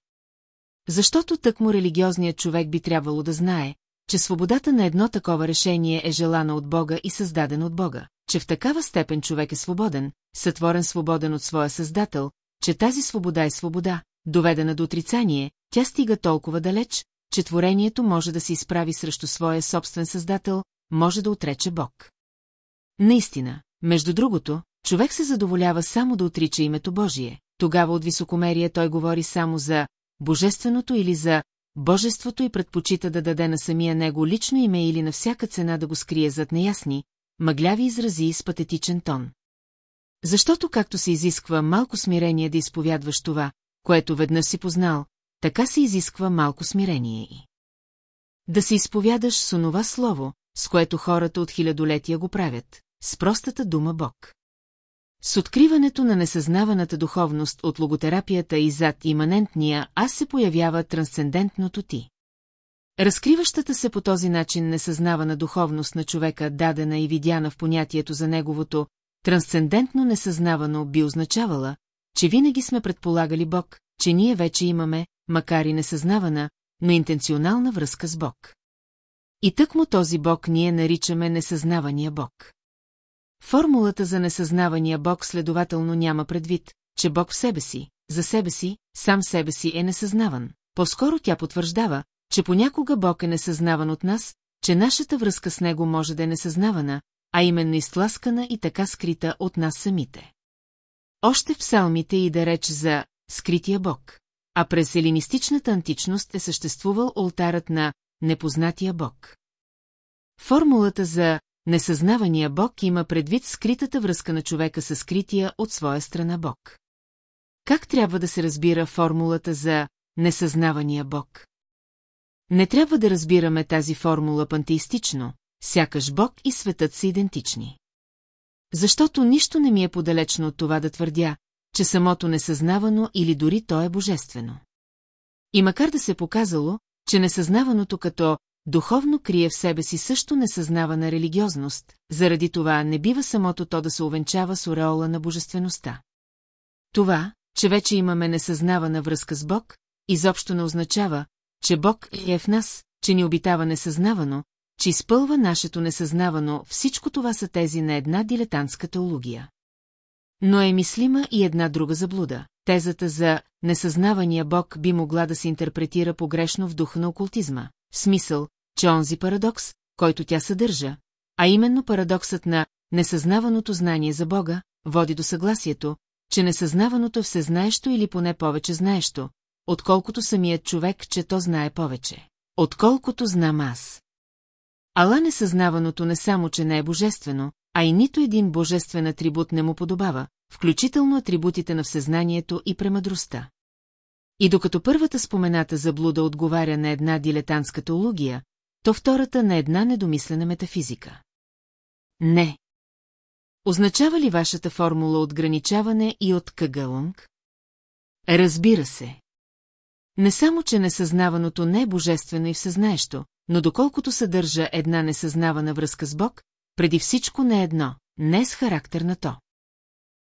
Защото тък му религиозният човек би трябвало да знае, че свободата на едно такова решение е желана от Бога и създадена от Бога, че в такава степен човек е свободен, сътворен свободен от своя създател, че тази свобода е свобода, доведена до отрицание, тя стига толкова далеч, че творението може да се изправи срещу своя собствен създател, може да отрече Бог. Наистина, между другото, човек се задоволява само да отрича името Божие, тогава от високомерие той говори само за божественото или за божеството и предпочита да даде на самия него лично име или на всяка цена да го скрие зад неясни, мъгляви изрази с патетичен тон. Защото както се изисква малко смирение да изповядваш това, което веднъж си познал, така се изисква малко смирение и. Да се изповядаш с онова слово, с което хората от хилядолетия го правят, с простата дума Бог. С откриването на несъзнаваната духовност от логотерапията и зад иманентния аз се появява трансцендентното ти. Разкриващата се по този начин несъзнавана духовност на човека, дадена и видяна в понятието за неговото, трансцендентно несъзнавано би означавала, че винаги сме предполагали Бог, че ние вече имаме, макар и несъзнавана, но интенционална връзка с Бог. И тъкмо този Бог ние наричаме несъзнавания Бог. Формулата за несъзнавания Бог следователно няма предвид, че Бог в себе си, за себе си, сам себе си е несъзнаван. По-скоро тя потвърждава, че понякога Бог е несъзнаван от нас, че нашата връзка с Него може да е несъзнавана, а именно изтласкана и така скрита от нас самите. Още в псалмите и да реч за «скрития Бог», а през елинистичната античност е съществувал ултарът на «непознатия Бог». Формулата за Несъзнавания Бог има предвид скритата връзка на човека с скрития от своя страна Бог. Как трябва да се разбира формулата за несъзнавания Бог. Не трябва да разбираме тази формула пантеистично, сякаш Бог и светът са идентични. Защото нищо не ми е подалечно от това да твърдя, че самото несъзнавано или дори то е божествено. И макар да се показало, че несъзнаваното като духовно крие в себе си също несъзнавана религиозност, заради това не бива самото то да се увенчава с ореола на божествеността. Това, че вече имаме несъзнавана връзка с Бог, изобщо не означава, че Бог е в нас, че ни обитава несъзнавано, че изпълва нашето несъзнавано, всичко това са тези на една дилетантска теология. Но е мислима и една друга заблуда. Тезата за несъзнавания Бог би могла да се интерпретира погрешно в духа на окултизма, в смисъл, че онзи парадокс, който тя съдържа, а именно парадоксът на несъзнаваното знание за Бога, води до съгласието, че несъзнаваното всезнаещо или поне повече знаещо, отколкото самият човек, че то знае повече. Отколкото знам аз. Ала несъзнаваното не само, че не е божествено, а и нито един божествен атрибут не му подобава, включително атрибутите на всезнанието и премъдростта. И докато първата спомената заблуда отговаря на една дилетантска теология, то втората на една недомислена метафизика. Не. Означава ли вашата формула отграничаване и от Кагалунг? Разбира се. Не само, че несъзнаваното не е божествено и всезнаещо, но доколкото съдържа една несъзнавана връзка с Бог, преди всичко не е едно, не с характер на то.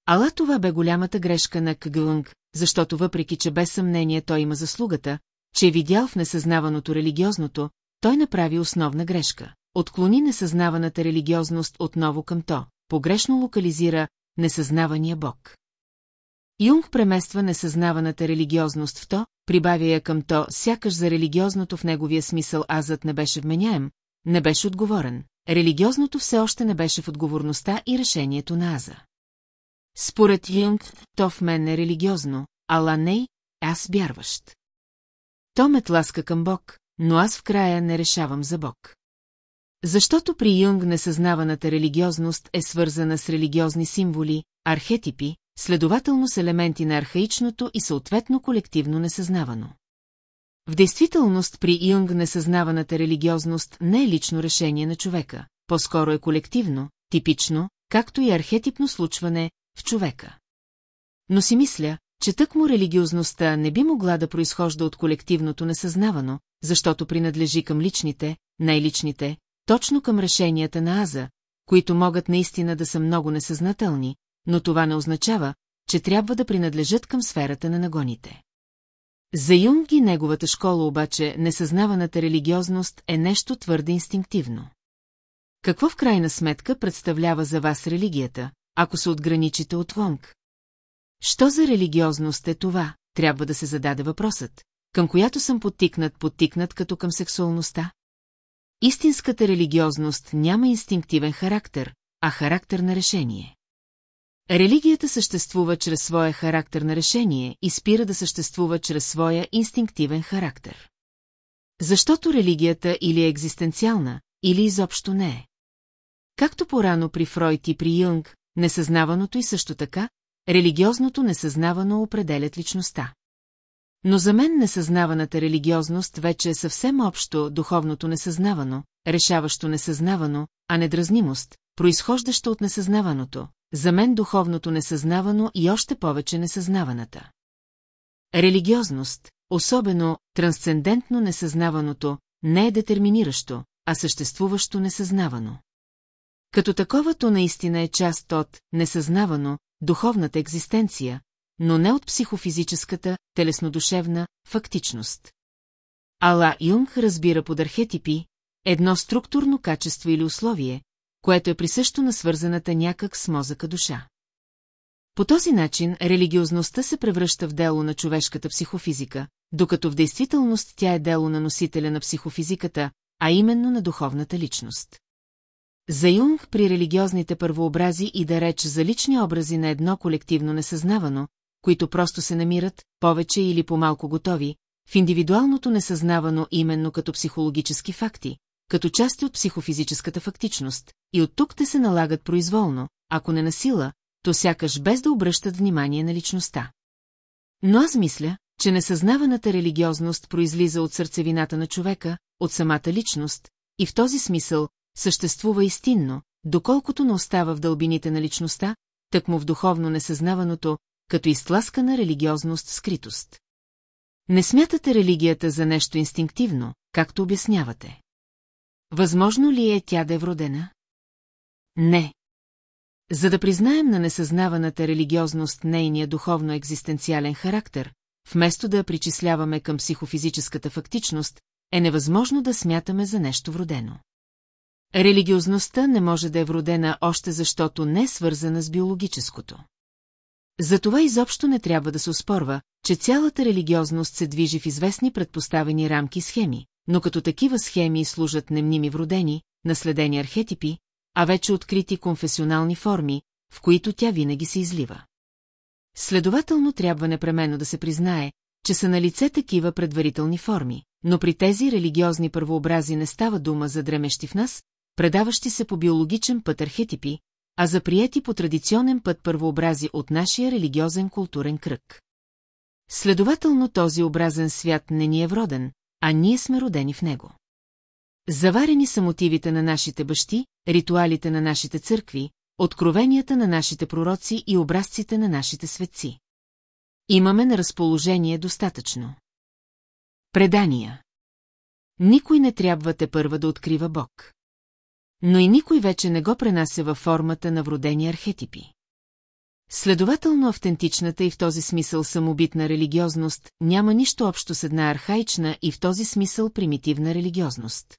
Ала това бе голямата грешка на Кагалунг, защото въпреки, че без съмнение той има заслугата, че е видял в несъзнаваното религиозното, той направи основна грешка. Отклони несъзнаваната религиозност отново към то, погрешно локализира несъзнавания Бог. Юнг премества несъзнаваната религиозност в то, прибавя я към то, сякаш за религиозното в неговия смисъл азът не беше вменяем, не беше отговорен. Религиозното все още не беше в отговорността и решението на аза. Според Юнг, то в мен е религиозно, ала не, аз вярващ. То ме тласка към Бог, но аз в края не решавам за Бог. Защото при Юнг несъзнаваната религиозност е свързана с религиозни символи, архетипи, следователно с елементи на архаичното и съответно колективно несъзнавано. В действителност при Юнг несъзнаваната религиозност не е лично решение на човека, по-скоро е колективно, типично, както и архетипно случване в човека. Но си мисля, че тъкмо религиозността не би могла да произхожда от колективното несъзнавано, защото принадлежи към личните, най-личните, точно към решенията на Аза, които могат наистина да са много несъзнателни, но това не означава, че трябва да принадлежат към сферата на нагоните. За Юнг и неговата школа обаче несъзнаваната религиозност е нещо твърде инстинктивно. Какво в крайна сметка представлява за вас религията, ако се отграничите от Вонг? Що за религиозност е това, трябва да се зададе въпросът, към която съм подтикнат, подтикнат като към сексуалността? Истинската религиозност няма инстинктивен характер, а характер на решение. Религията съществува чрез своя характер на решение и спира да съществува чрез своя инстинктивен характер. Защото религията или е екзистенциална, или изобщо не е. Както порано при Фройд и при Юнг, несъзнаваното и също така, религиозното несъзнавано определят личността. Но за мен несъзнаваната религиозност вече е съвсем общо духовното несъзнавано, решаващо несъзнавано, а недразнимост, произхождаща от несъзнаваното, за мен духовното несъзнавано и още повече несъзнаваната. Религиозност, особено трансцендентно несъзнаваното, не е детерминиращо, а съществуващо несъзнавано. Като такова то наистина е част от несъзнавано, духовната екзистенция, но не от психофизическата, телеснодушевна фактичност. Ала Юнг разбира под архетипи едно структурно качество или условие, което е присъщо на свързаната някак с мозъка душа. По този начин религиозността се превръща в дело на човешката психофизика, докато в действителност тя е дело на носителя на психофизиката, а именно на духовната личност. За Юнг при религиозните първообрази и да реч за лични образи на едно колективно несъзнавано, които просто се намират, повече или по-малко готови, в индивидуалното несъзнавано именно като психологически факти, като части от психофизическата фактичност, и от тук те се налагат произволно, ако не насила, то сякаш без да обръщат внимание на личността. Но аз мисля, че несъзнаваната религиозност произлиза от сърцевината на човека, от самата личност, и в този смисъл съществува истинно, доколкото не остава в дълбините на личността, тъкмо в духовно несъзнаваното, като изтласкана религиозност скритост. Не смятате религията за нещо инстинктивно, както обяснявате. Възможно ли е тя да е вродена? Не. За да признаем на несъзнаваната религиозност нейния духовно-екзистенциален характер, вместо да я причисляваме към психофизическата фактичност, е невъзможно да смятаме за нещо вродено. Религиозността не може да е вродена още защото не е свързана с биологическото. Затова изобщо не трябва да се оспорва, че цялата религиозност се движи в известни предпоставени рамки схеми, но като такива схеми служат немними вродени, наследени архетипи, а вече открити конфесионални форми, в които тя винаги се излива. Следователно трябва непременно да се признае, че са на лице такива предварителни форми, но при тези религиозни първообрази не става дума за дремещи в нас, предаващи се по биологичен път архетипи, а за прияти по традиционен път първообрази от нашия религиозен културен кръг. Следователно този образен свят не ни е вроден, а ние сме родени в него. Заварени са мотивите на нашите бащи, ритуалите на нашите църкви, откровенията на нашите пророци и образците на нашите светци. Имаме на разположение достатъчно. Предания. Никой не трябва те първа да открива Бог. Но и никой вече не го пренася във формата на вродени архетипи. Следователно автентичната и в този смисъл самобитна религиозност няма нищо общо с една архаична и в този смисъл примитивна религиозност.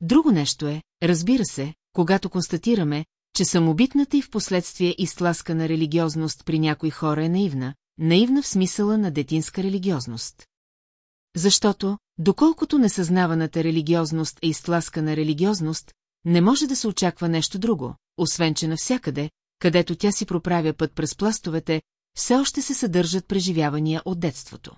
Друго нещо е, разбира се, когато констатираме, че самобитната и в последствие изтласкана религиозност при някои хора е наивна, наивна в смисъла на детинска религиозност. Защото, доколкото несъзнаваната религиозност е изтласкана религиозност, не може да се очаква нещо друго, освен че навсякъде, където тя си проправя път през пластовете, все още се съдържат преживявания от детството.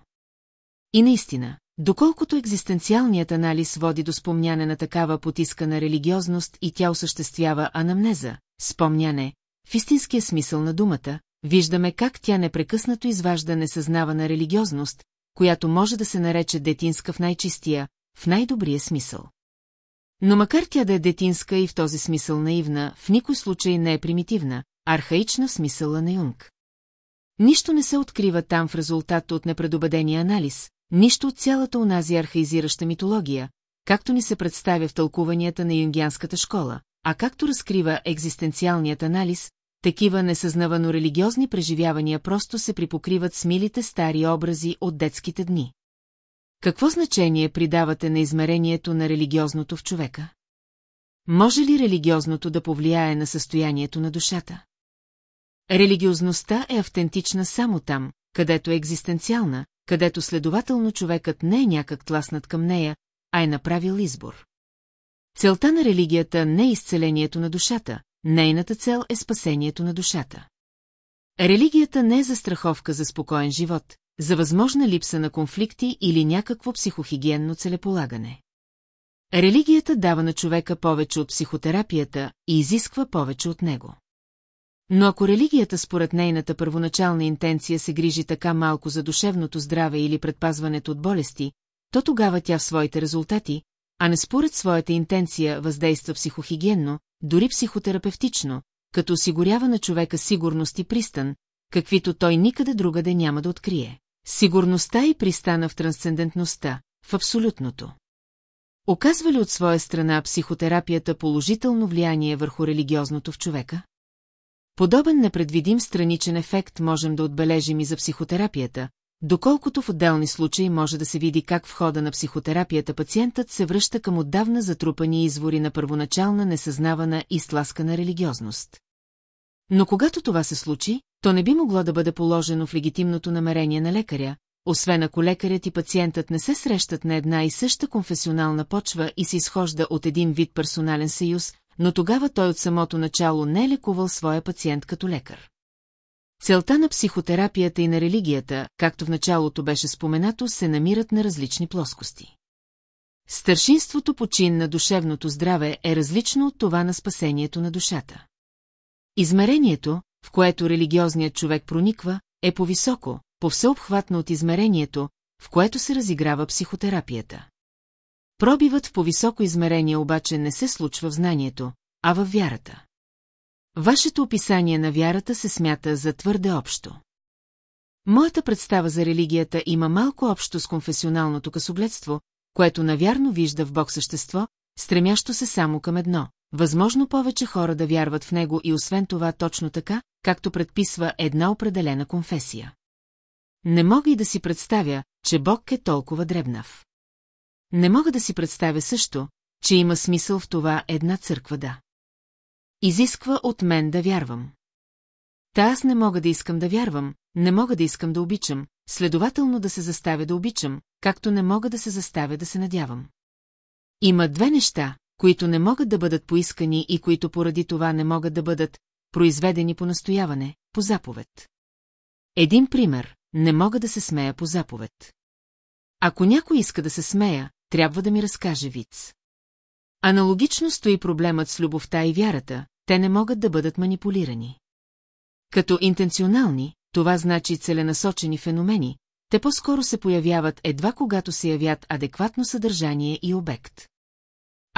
И наистина, доколкото екзистенциалният анализ води до спомняне на такава потискана религиозност и тя осъществява анамнеза, спомняне, в истинския смисъл на думата, виждаме как тя непрекъснато изважда несъзнавана религиозност, която може да се нарече детинска в най-чистия, в най-добрия смисъл. Но макар тя да е детинска и в този смисъл наивна, в никой случай не е примитивна, архаична в смисъла на Юнг. Нищо не се открива там в резултат от непредобедения анализ, нищо от цялата унази архаизираща митология, както ни се представя в тълкуванията на юнгианската школа, а както разкрива екзистенциалният анализ, такива несъзнавано религиозни преживявания просто се припокриват с милите стари образи от детските дни. Какво значение придавате на измерението на религиозното в човека? Може ли религиозното да повлияе на състоянието на душата? Религиозността е автентична само там, където е екзистенциална, където следователно човекът не е някак тласнат към нея, а е направил избор. Целта на религията не е изцелението на душата, нейната цел е спасението на душата. Религията не е застраховка за спокоен живот, за възможна липса на конфликти или някакво психохигиенно целеполагане. Религията дава на човека повече от психотерапията и изисква повече от него. Но ако религията според нейната първоначална интенция се грижи така малко за душевното здраве или предпазването от болести, то тогава тя в своите резултати, а не според своята интенция въздейства психохигиенно, дори психотерапевтично, като осигурява на човека сигурност и пристан, каквито той никъде другаде няма да открие. Сигурността и пристана в трансцендентността, в абсолютното. Оказва ли от своя страна психотерапията положително влияние върху религиозното в човека? Подобен непредвидим страничен ефект можем да отбележим и за психотерапията, доколкото в отделни случаи може да се види как в хода на психотерапията пациентът се връща към отдавна затрупани извори на първоначална несъзнавана и сласкана религиозност. Но когато това се случи, то не би могло да бъде положено в легитимното намерение на лекаря, освен ако лекарят и пациентът не се срещат на една и съща конфесионална почва и се изхожда от един вид персонален съюз, но тогава той от самото начало не е лекувал своя пациент като лекар. Целта на психотерапията и на религията, както в началото беше споменато, се намират на различни плоскости. Старшинството по чин на душевното здраве е различно от това на спасението на душата. Измерението, в което религиозният човек прониква, е по-високо, по-всеобхватно от измерението, в което се разиграва психотерапията. Пробивът в по-високо измерение обаче не се случва в знанието, а във вярата. Вашето описание на вярата се смята за твърде общо. Моята представа за религията има малко общо с конфесионалното късогледство, което навярно вижда в Бог същество, стремящо се само към едно. Възможно повече хора да вярват в него и освен това точно така, както предписва една определена конфесия. Не мога и да си представя, че Бог е толкова дребнав. Не мога да си представя също, че има смисъл в това една църква да. Изисква от мен да вярвам. Та аз не мога да искам да вярвам, не мога да искам да обичам, следователно да се заставя да обичам, както не мога да се заставя да се надявам. Има две неща, които не могат да бъдат поискани и които поради това не могат да бъдат произведени по настояване, по заповед. Един пример, не мога да се смея по заповед. Ако някой иска да се смея, трябва да ми разкаже виц. Аналогично стои проблемът с любовта и вярата, те не могат да бъдат манипулирани. Като интенционални, това значи целенасочени феномени, те по-скоро се появяват едва когато се явят адекватно съдържание и обект.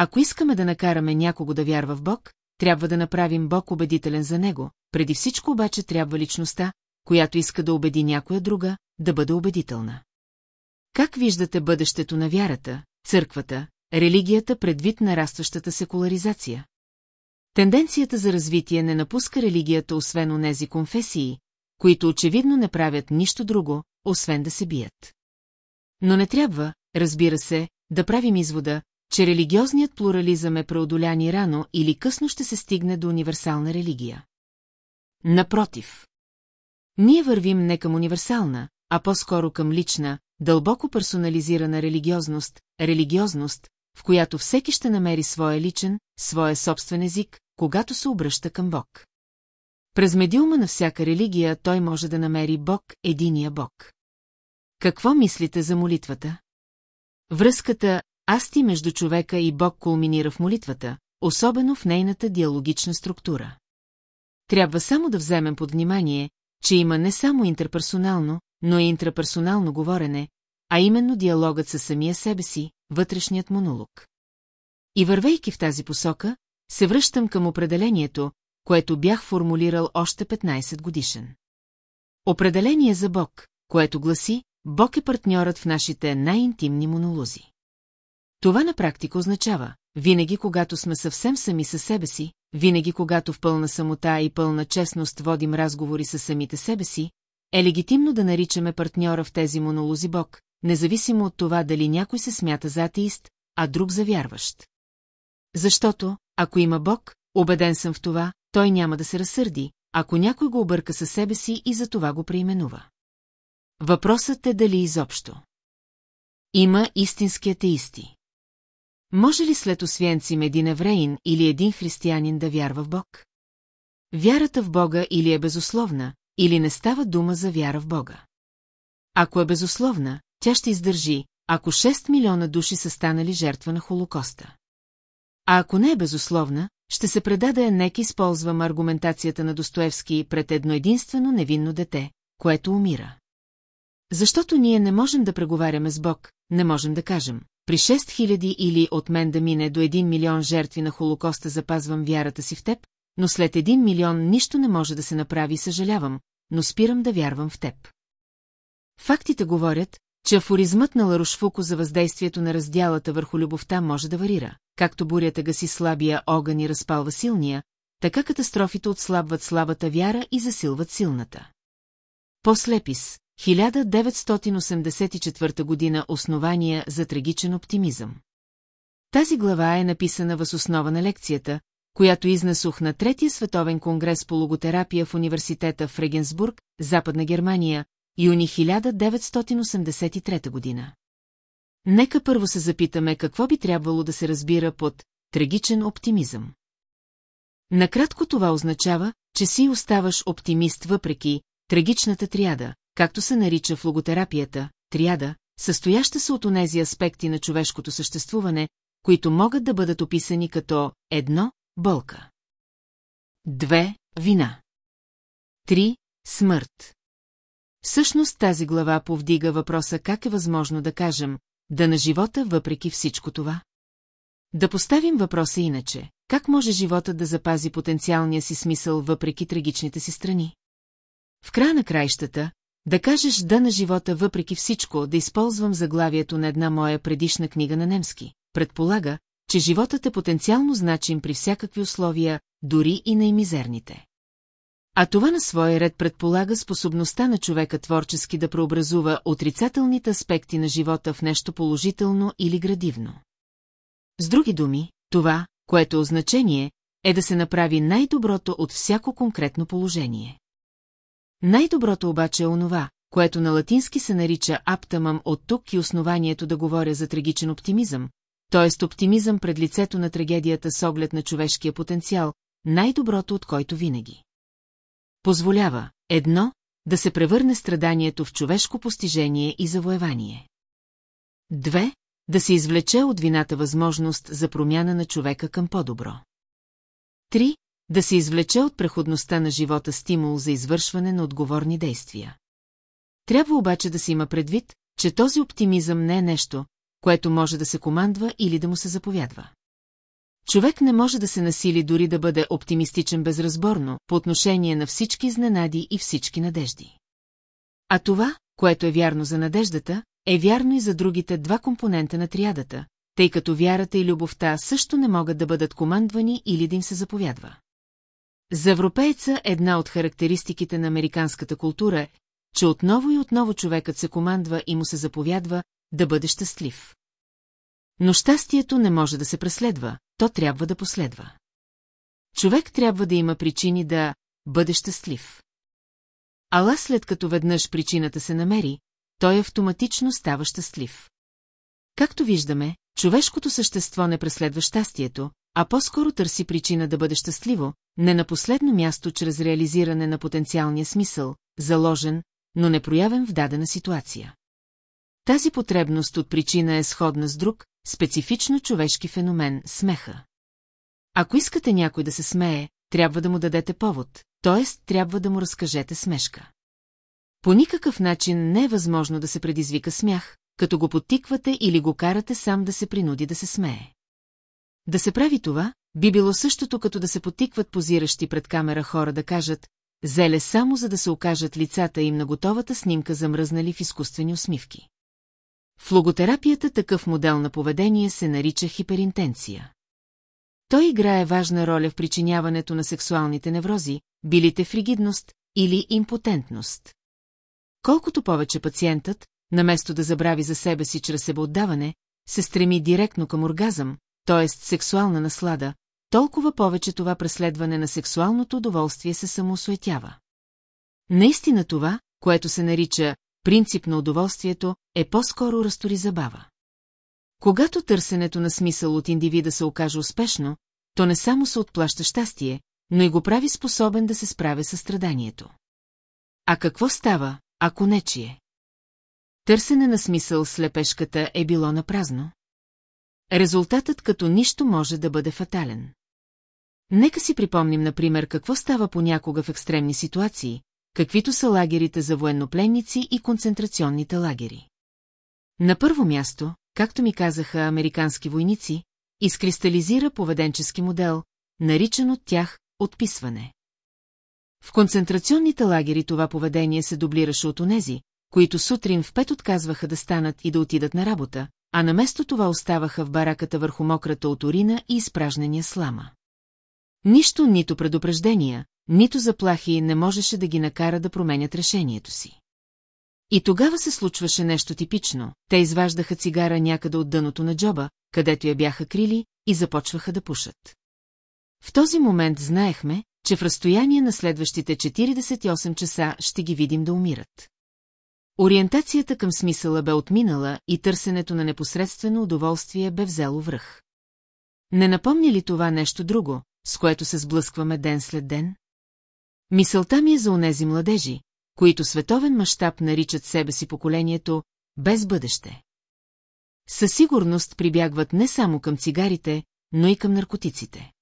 Ако искаме да накараме някого да вярва в Бог, трябва да направим Бог убедителен за него, преди всичко обаче трябва личността, която иска да убеди някоя друга, да бъде убедителна. Как виждате бъдещето на вярата, църквата, религията предвид нарастващата секуларизация? Тенденцията за развитие не напуска религията освен онези конфесии, които очевидно не правят нищо друго, освен да се бият. Но не трябва, разбира се, да правим извода, че религиозният плурализъм е преодолян рано или късно ще се стигне до универсална религия. Напротив. Ние вървим не към универсална, а по-скоро към лична, дълбоко персонализирана религиозност, религиозност, в която всеки ще намери своя личен, своя собствен език, когато се обръща към Бог. През медиума на всяка религия той може да намери Бог, единия Бог. Какво мислите за молитвата? Връзката аз ти между човека и Бог кулминира в молитвата, особено в нейната диалогична структура. Трябва само да вземем под внимание, че има не само интерперсонално, но и интраперсонално говорене, а именно диалогът със самия себе си, вътрешният монолог. И вървейки в тази посока, се връщам към определението, което бях формулирал още 15 годишен. Определение за Бог, което гласи, Бог е партньорът в нашите най-интимни монолози. Това на практика означава, винаги когато сме съвсем сами със себе си, винаги когато в пълна самота и пълна честност водим разговори с самите себе си, е легитимно да наричаме партньора в тези монолози Бог, независимо от това дали някой се смята за атеист, а друг за вярващ. Защото, ако има Бог, убеден съм в това, той няма да се разсърди, ако някой го обърка със себе си и за това го преименува. Въпросът е дали изобщо. Има истински атеисти. Може ли след освенцим един евреин или един християнин да вярва в Бог? Вярата в Бога или е безусловна, или не става дума за вяра в Бога. Ако е безусловна, тя ще издържи, ако 6 милиона души са станали жертва на Холокоста. А ако не е безусловна, ще се предаде, нека използвам аргументацията на Достоевски пред едно единствено невинно дете, което умира. Защото ние не можем да преговаряме с Бог, не можем да кажем, при 6000 или от мен да мине до 1 милион жертви на Холокоста запазвам вярата си в теб, но след 1 милион нищо не може да се направи съжалявам, но спирам да вярвам в теб. Фактите говорят, че афоризмът на Ларошфуко за въздействието на раздялата върху любовта може да варира, както бурята гаси слабия огън и разпалва силния, така катастрофите отслабват слабата вяра и засилват силната. Послепис, 1984 година Основания за трагичен оптимизъм. Тази глава е написана въз основа на лекцията, която изнесох на Третия световен конгрес по логотерапия в университета в Регенсбург, Западна Германия, юни 1983 година. Нека първо се запитаме какво би трябвало да се разбира под трагичен оптимизъм. Накратко това означава, че си оставаш оптимист въпреки трагичната триада, както се нарича в логотерапията, триада, състояща се от онези аспекти на човешкото съществуване, които могат да бъдат описани като едно – болка. Две – вина. Три – смърт. Всъщност тази глава повдига въпроса как е възможно да кажем «да на живота въпреки всичко това». Да поставим въпроса иначе. Как може животът да запази потенциалния си смисъл въпреки трагичните си страни? В края на краищата, да кажеш да на живота въпреки всичко, да използвам заглавието на една моя предишна книга на немски, предполага, че животът е потенциално значим при всякакви условия, дори и най-мизерните. А това на своя ред предполага способността на човека творчески да преобразува отрицателните аспекти на живота в нещо положително или градивно. С други думи, това, което е означение, е да се направи най-доброто от всяко конкретно положение. Най-доброто обаче е онова, което на латински се нарича аптамъм от тук и основанието да говоря за трагичен оптимизъм, т.е. оптимизъм пред лицето на трагедията с оглед на човешкия потенциал, най-доброто от който винаги. Позволява, едно, да се превърне страданието в човешко постижение и завоевание. Две, да се извлече от вината възможност за промяна на човека към по-добро. Три, да се извлече от преходността на живота стимул за извършване на отговорни действия. Трябва обаче да се има предвид, че този оптимизъм не е нещо, което може да се командва или да му се заповядва. Човек не може да се насили дори да бъде оптимистичен безразборно по отношение на всички изненади и всички надежди. А това, което е вярно за надеждата, е вярно и за другите два компонента на триадата, тъй като вярата и любовта също не могат да бъдат командвани или да им се заповядва. За европейца една от характеристиките на американската култура е, че отново и отново човекът се командва и му се заповядва да бъде щастлив. Но щастието не може да се преследва, то трябва да последва. Човек трябва да има причини да бъде щастлив. Ала след като веднъж причината се намери, той автоматично става щастлив. Както виждаме, човешкото същество не преследва щастието, а по-скоро търси причина да бъде щастливо, не на последно място чрез реализиране на потенциалния смисъл, заложен, но непроявен в дадена ситуация. Тази потребност от причина е сходна с друг, специфично човешки феномен – смеха. Ако искате някой да се смее, трябва да му дадете повод, т.е. трябва да му разкажете смешка. По никакъв начин не е възможно да се предизвика смях, като го потиквате или го карате сам да се принуди да се смее. Да се прави това, би било същото като да се потикват позиращи пред камера хора да кажат, зеле само за да се окажат лицата им на готовата снимка замръзнали в изкуствени усмивки. В логотерапията такъв модел на поведение се нарича хиперинтенция. Той играе важна роля в причиняването на сексуалните неврози, билите фригидност или импотентност. Колкото повече пациентът, наместо да забрави за себе си чрез себеотдаване, се стреми директно към оргазъм, т.е. сексуална наслада, толкова повече това преследване на сексуалното удоволствие се самоосуетява. Наистина това, което се нарича принцип на удоволствието, е по-скоро разтори забава. Когато търсенето на смисъл от индивида се окаже успешно, то не само се отплаща щастие, но и го прави способен да се справя с страданието. А какво става, ако не чие? Търсене на смисъл слепешката е било на празно. Резултатът като нищо може да бъде фатален. Нека си припомним, например, какво става понякога в екстремни ситуации, каквито са лагерите за военнопленници и концентрационните лагери. На първо място, както ми казаха американски войници, изкристализира поведенчески модел, наричан от тях отписване. В концентрационните лагери това поведение се дублираше от онези, които сутрин в пет отказваха да станат и да отидат на работа, а наместо това оставаха в бараката върху мократа от урина и изпражнения слама. Нищо, нито предупреждения, нито заплахи не можеше да ги накара да променят решението си. И тогава се случваше нещо типично. Те изваждаха цигара някъде от дъното на джоба, където я бяха крили, и започваха да пушат. В този момент знаехме, че в разстояние на следващите 48 часа ще ги видим да умират. Ориентацията към смисъла бе отминала и търсенето на непосредствено удоволствие бе взело връх. Не напомня ли това нещо друго, с което се сблъскваме ден след ден? Мисълта ми е за онези младежи, които световен мащаб наричат себе си поколението без бъдеще. Със сигурност прибягват не само към цигарите, но и към наркотиците.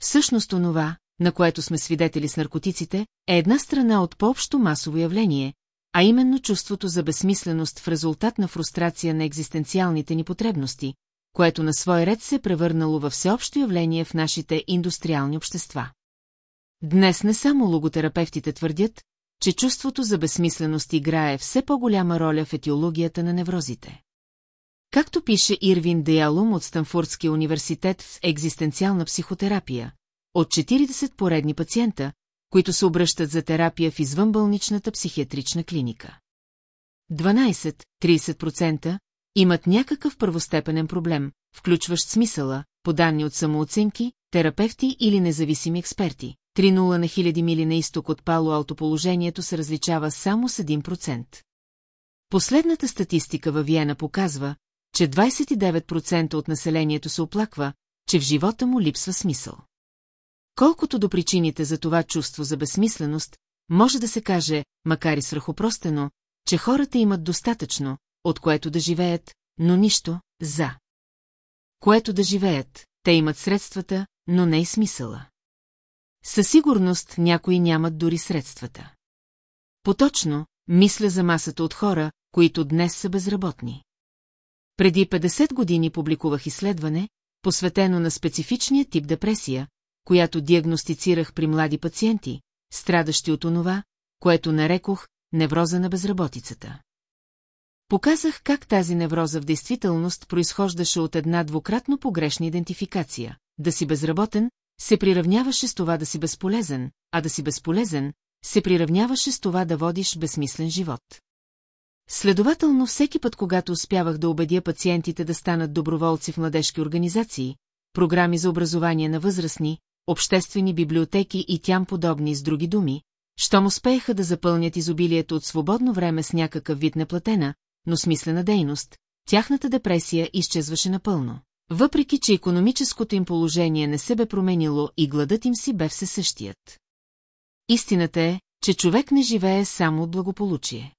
Всъщност онова, на което сме свидетели с наркотиците, е една страна от по-общо масово явление, а именно чувството за безсмисленост в резултат на фрустрация на екзистенциалните ни потребности, което на свой ред се е превърнало във всеобщо явление в нашите индустриални общества. Днес не само логотерапевтите твърдят, че чувството за безсмисленост играе все по-голяма роля в етиологията на неврозите. Както пише Ирвин Деялум от Станфордския университет в екзистенциална психотерапия, от 40 поредни пациента, които се обръщат за терапия в извънбълничната психиатрична клиника. 12-30% имат някакъв първостепенен проблем, включващ смисъла, по данни от самооценки, терапевти или независими експерти. 3-0 на хиляди мили на изток от Пало Алто положението се различава само с 1%. Последната статистика във Виена показва, че 29% от населението се оплаква, че в живота му липсва смисъл. Колкото до причините за това чувство за безсмисленост, може да се каже, макар и свръхопростено, че хората имат достатъчно, от което да живеят, но нищо за. Което да живеят, те имат средствата, но не и смисъла. Със сигурност някои нямат дори средствата. Поточно, мисля за масата от хора, които днес са безработни. Преди 50 години публикувах изследване, посветено на специфичния тип депресия, която диагностицирах при млади пациенти, страдащи от онова, което нарекох невроза на безработицата. Показах как тази невроза в действителност произхождаше от една двукратно погрешна идентификация. Да си безработен, се приравняваше с това да си безполезен, а да си безполезен, се приравняваше с това да водиш безсмислен живот. Следователно, всеки път, когато успявах да убедя пациентите да станат доброволци в младежки организации, програми за образование на възрастни, обществени библиотеки и тям подобни с други думи, щом успееха да запълнят изобилието от свободно време с някакъв вид неплатена, но смислена дейност, тяхната депресия изчезваше напълно. Въпреки, че економическото им положение не се бе променило и гладът им си бе все същият. Истината е, че човек не живее само от благополучие.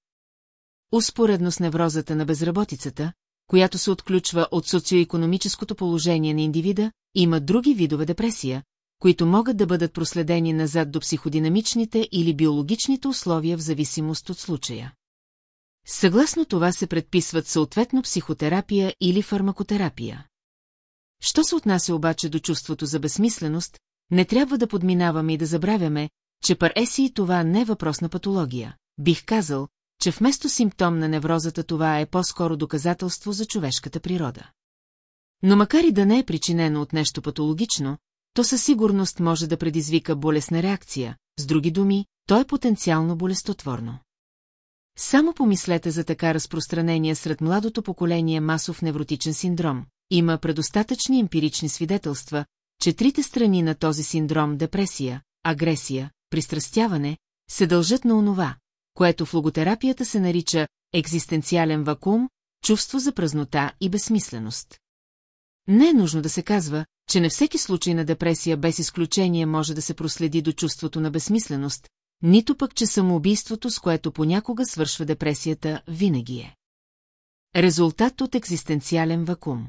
Успоредно с неврозата на безработицата, която се отключва от социоекономическото положение на индивида, има други видове депресия, които могат да бъдат проследени назад до психодинамичните или биологичните условия в зависимост от случая. Съгласно това се предписват съответно психотерапия или фармакотерапия. Що се отнася обаче до чувството за безсмисленост, не трябва да подминаваме и да забравяме, че пар еси и това не е въпрос на патология. Бих казал, че вместо симптом на неврозата това е по-скоро доказателство за човешката природа. Но макар и да не е причинено от нещо патологично, то със сигурност може да предизвика болесна реакция, с други думи, то е потенциално болестотворно. Само помислете за така разпространение сред младото поколение масов невротичен синдром. Има предостатъчни емпирични свидетелства, че трите страни на този синдром – депресия, агресия, пристрастяване – се дължат на онова, което в логотерапията се нарича екзистенциален вакуум, чувство за празнота и безсмисленост. Не е нужно да се казва, че не всеки случай на депресия без изключение може да се проследи до чувството на безсмисленост, нито пък, че самоубийството, с което понякога свършва депресията, винаги е. Резултат от екзистенциален вакуум.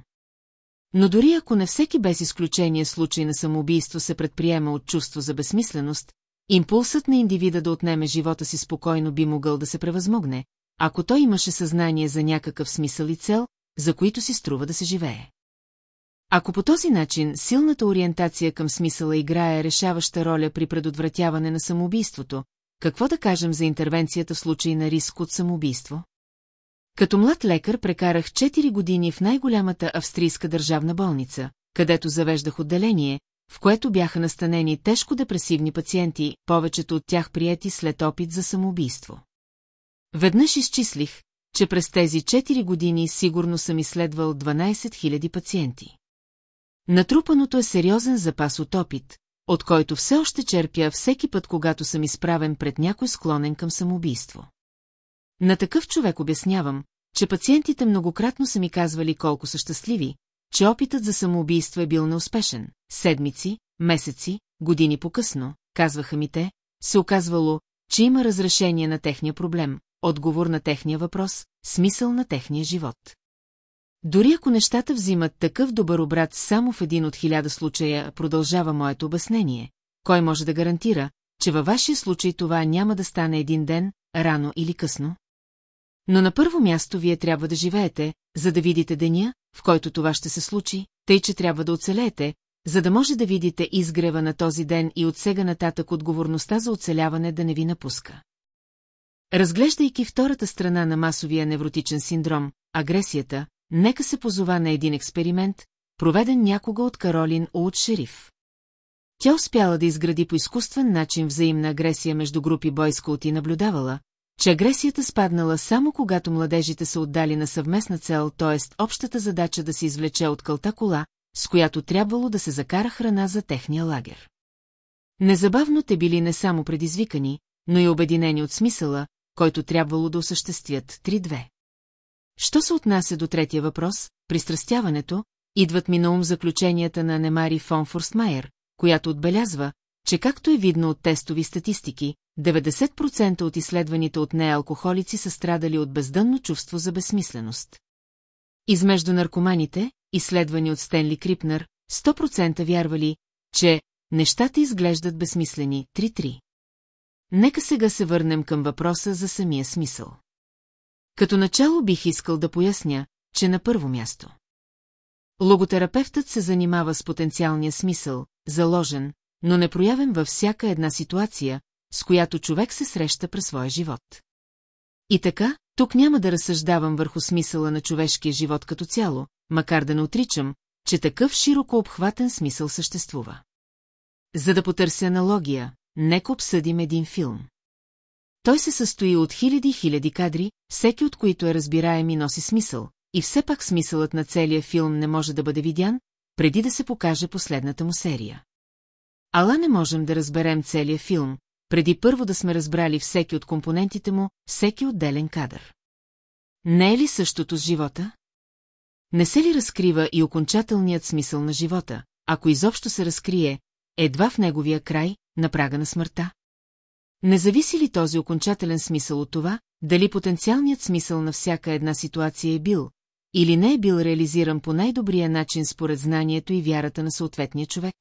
Но дори ако не всеки без изключение случай на самоубийство се предприема от чувство за безсмисленост, импулсът на индивида да отнеме живота си спокойно би могъл да се превъзмогне, ако той имаше съзнание за някакъв смисъл и цел, за които си струва да се живее. Ако по този начин силната ориентация към смисъла играе решаваща роля при предотвратяване на самоубийството, какво да кажем за интервенцията в случай на риск от самоубийство? Като млад лекар прекарах 4 години в най-голямата австрийска държавна болница, където завеждах отделение, в което бяха настанени тежко депресивни пациенти, повечето от тях прияти след опит за самоубийство. Веднъж изчислих, че през тези 4 години сигурно съм изследвал 12 000 пациенти. Натрупаното е сериозен запас от опит, от който все още черпя всеки път, когато съм изправен пред някой склонен към самоубийство. На такъв човек обяснявам, че пациентите многократно са ми казвали колко са щастливи, че опитът за самоубийство е бил неуспешен. Седмици, месеци, години по-късно, казваха ми те, се оказвало, че има разрешение на техния проблем, отговор на техния въпрос, смисъл на техния живот. Дори ако нещата взимат такъв добър обрат само в един от хиляда случая, продължава моето обяснение, кой може да гарантира, че във вашия случай това няма да стане един ден, рано или късно? Но на първо място вие трябва да живеете, за да видите деня, в който това ще се случи, тъй че трябва да оцелеете, за да може да видите изгрева на този ден и от сега нататък отговорността за оцеляване да не ви напуска. Разглеждайки втората страна на масовия невротичен синдром, агресията, нека се позова на един експеримент, проведен някога от Каролин Уот Шериф. Тя успяла да изгради по изкуствен начин взаимна агресия между групи бойскаут и наблюдавала, че агресията спаднала само когато младежите са отдали на съвместна цел, т.е. общата задача да се извлече от кълта кола, с която трябвало да се закара храна за техния лагер. Незабавно те били не само предизвикани, но и обединени от смисъла, който трябвало да осъществят 3-2. Що се отнася до третия въпрос, пристрастяването, идват ми на ум заключенията на Немари фон Форстмайер, която отбелязва, че както е видно от тестови статистики, 90% от изследваните от нея алкохолици са страдали от бездънно чувство за безсмисленост. Измежду наркоманите, изследвани от Стенли Крипнер, 100% вярвали, че нещата изглеждат безсмислени 3-3. Нека сега се върнем към въпроса за самия смисъл. Като начало бих искал да поясня, че на първо място. Логотерапевтът се занимава с потенциалния смисъл, заложен, но непроявен във всяка една ситуация, с която човек се среща през своя живот. И така, тук няма да разсъждавам върху смисъла на човешкия живот като цяло, макар да не отричам, че такъв широко обхватен смисъл съществува. За да потърся аналогия, нека обсъдим един филм. Той се състои от хиляди-хиляди кадри, всеки от които е разбираем и носи смисъл, и все пак смисълът на целия филм не може да бъде видян, преди да се покаже последната му серия. Ала не можем да разберем целия филм, преди първо да сме разбрали всеки от компонентите му, всеки отделен кадър. Не е ли същото с живота? Не се ли разкрива и окончателният смисъл на живота, ако изобщо се разкрие, едва в неговия край, на прага на смъртта? Не зависи ли този окончателен смисъл от това, дали потенциалният смисъл на всяка една ситуация е бил, или не е бил реализиран по най-добрия начин според знанието и вярата на съответния човек?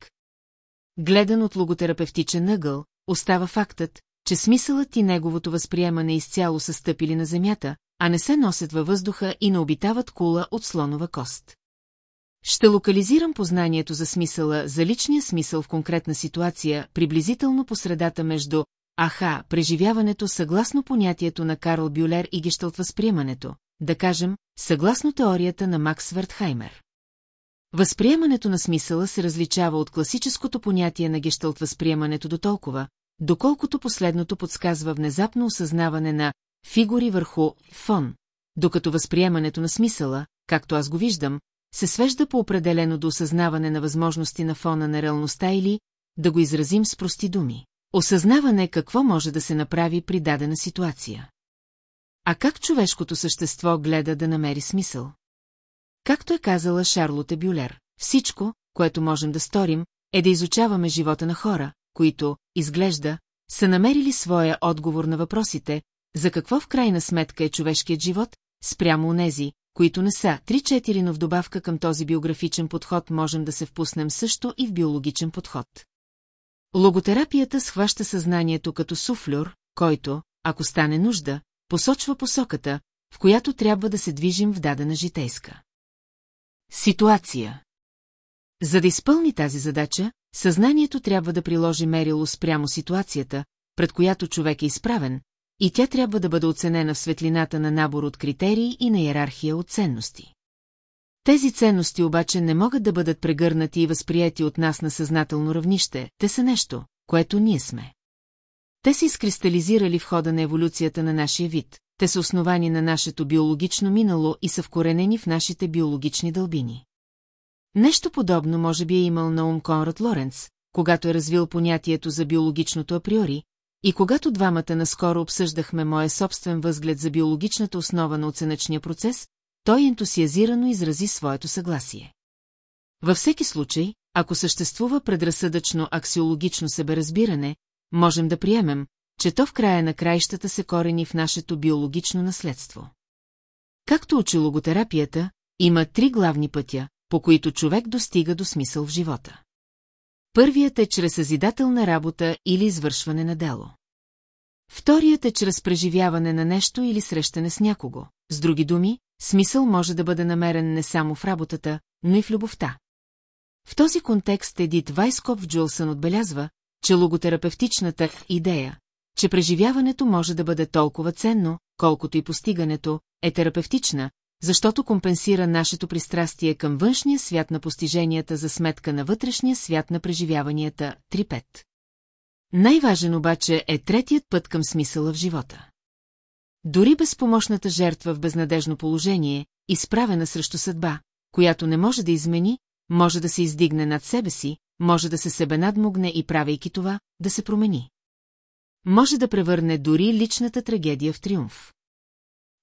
Гледан от логотерапевтичен ъгъл, остава фактът, че смисълът и неговото възприемане изцяло са стъпили на земята, а не се носят във въздуха и не обитават кула от слонова кост. Ще локализирам познанието за смисъла, за личния смисъл в конкретна ситуация, приблизително по средата между аха, преживяването съгласно понятието на Карл Бюлер и гещълт възприемането, да кажем, съгласно теорията на Макс Вертхаймер. Възприемането на смисъла се различава от класическото понятие на гещълт възприемането до толкова, доколкото последното подсказва внезапно осъзнаване на фигури върху фон, докато възприемането на смисъла, както аз го виждам, се свежда по определено до осъзнаване на възможности на фона на реалността или, да го изразим с прости думи, осъзнаване какво може да се направи при дадена ситуация. А как човешкото същество гледа да намери смисъл? Както е казала Шарлоте Бюлер, всичко, което можем да сторим, е да изучаваме живота на хора, които, изглежда, са намерили своя отговор на въпросите, за какво в крайна сметка е човешкият живот, спрямо онези, които не са. Три-четири, но в добавка към този биографичен подход можем да се впуснем също и в биологичен подход. Логотерапията схваща съзнанието като суфлюр, който, ако стане нужда, посочва посоката, в която трябва да се движим в дадена житейска. Ситуация За да изпълни тази задача, съзнанието трябва да приложи мерило спрямо ситуацията, пред която човек е изправен, и тя трябва да бъде оценена в светлината на набор от критерии и на иерархия от ценности. Тези ценности обаче не могат да бъдат прегърнати и възприяти от нас на съзнателно равнище, те са нещо, което ние сме. Те се изкристализирали в хода на еволюцията на нашия вид, те са основани на нашето биологично минало и са вкоренени в нашите биологични дълбини. Нещо подобно може би е имал на ум Конрад Лоренц, когато е развил понятието за биологичното априори, и когато двамата наскоро обсъждахме моя собствен възглед за биологичната основа на оценъчния процес, той ентусиазирано изрази своето съгласие. Във всеки случай, ако съществува предразсъдъчно аксиологично себеразбиране, можем да приемем, че то в края на краищата се корени в нашето биологично наследство. Както учи логотерапията, има три главни пътя, по които човек достига до смисъл в живота. Първият е чрез съзидателна работа или извършване на дело. Вторият е чрез преживяване на нещо или срещане с някого. С други думи, смисъл може да бъде намерен не само в работата, но и в любовта. В този контекст Едит Вайскоп Джулсън отбелязва, че логотерапевтичната идея, че преживяването може да бъде толкова ценно, колкото и постигането, е терапевтична, защото компенсира нашето пристрастие към външния свят на постиженията за сметка на вътрешния свят на преживяванията 3-5. Най-важен обаче е третият път към смисъла в живота. Дори безпомощната жертва в безнадежно положение, изправена срещу съдба, която не може да измени, може да се издигне над себе си, може да се себе надмогне и правейки това, да се промени. Може да превърне дори личната трагедия в триумф.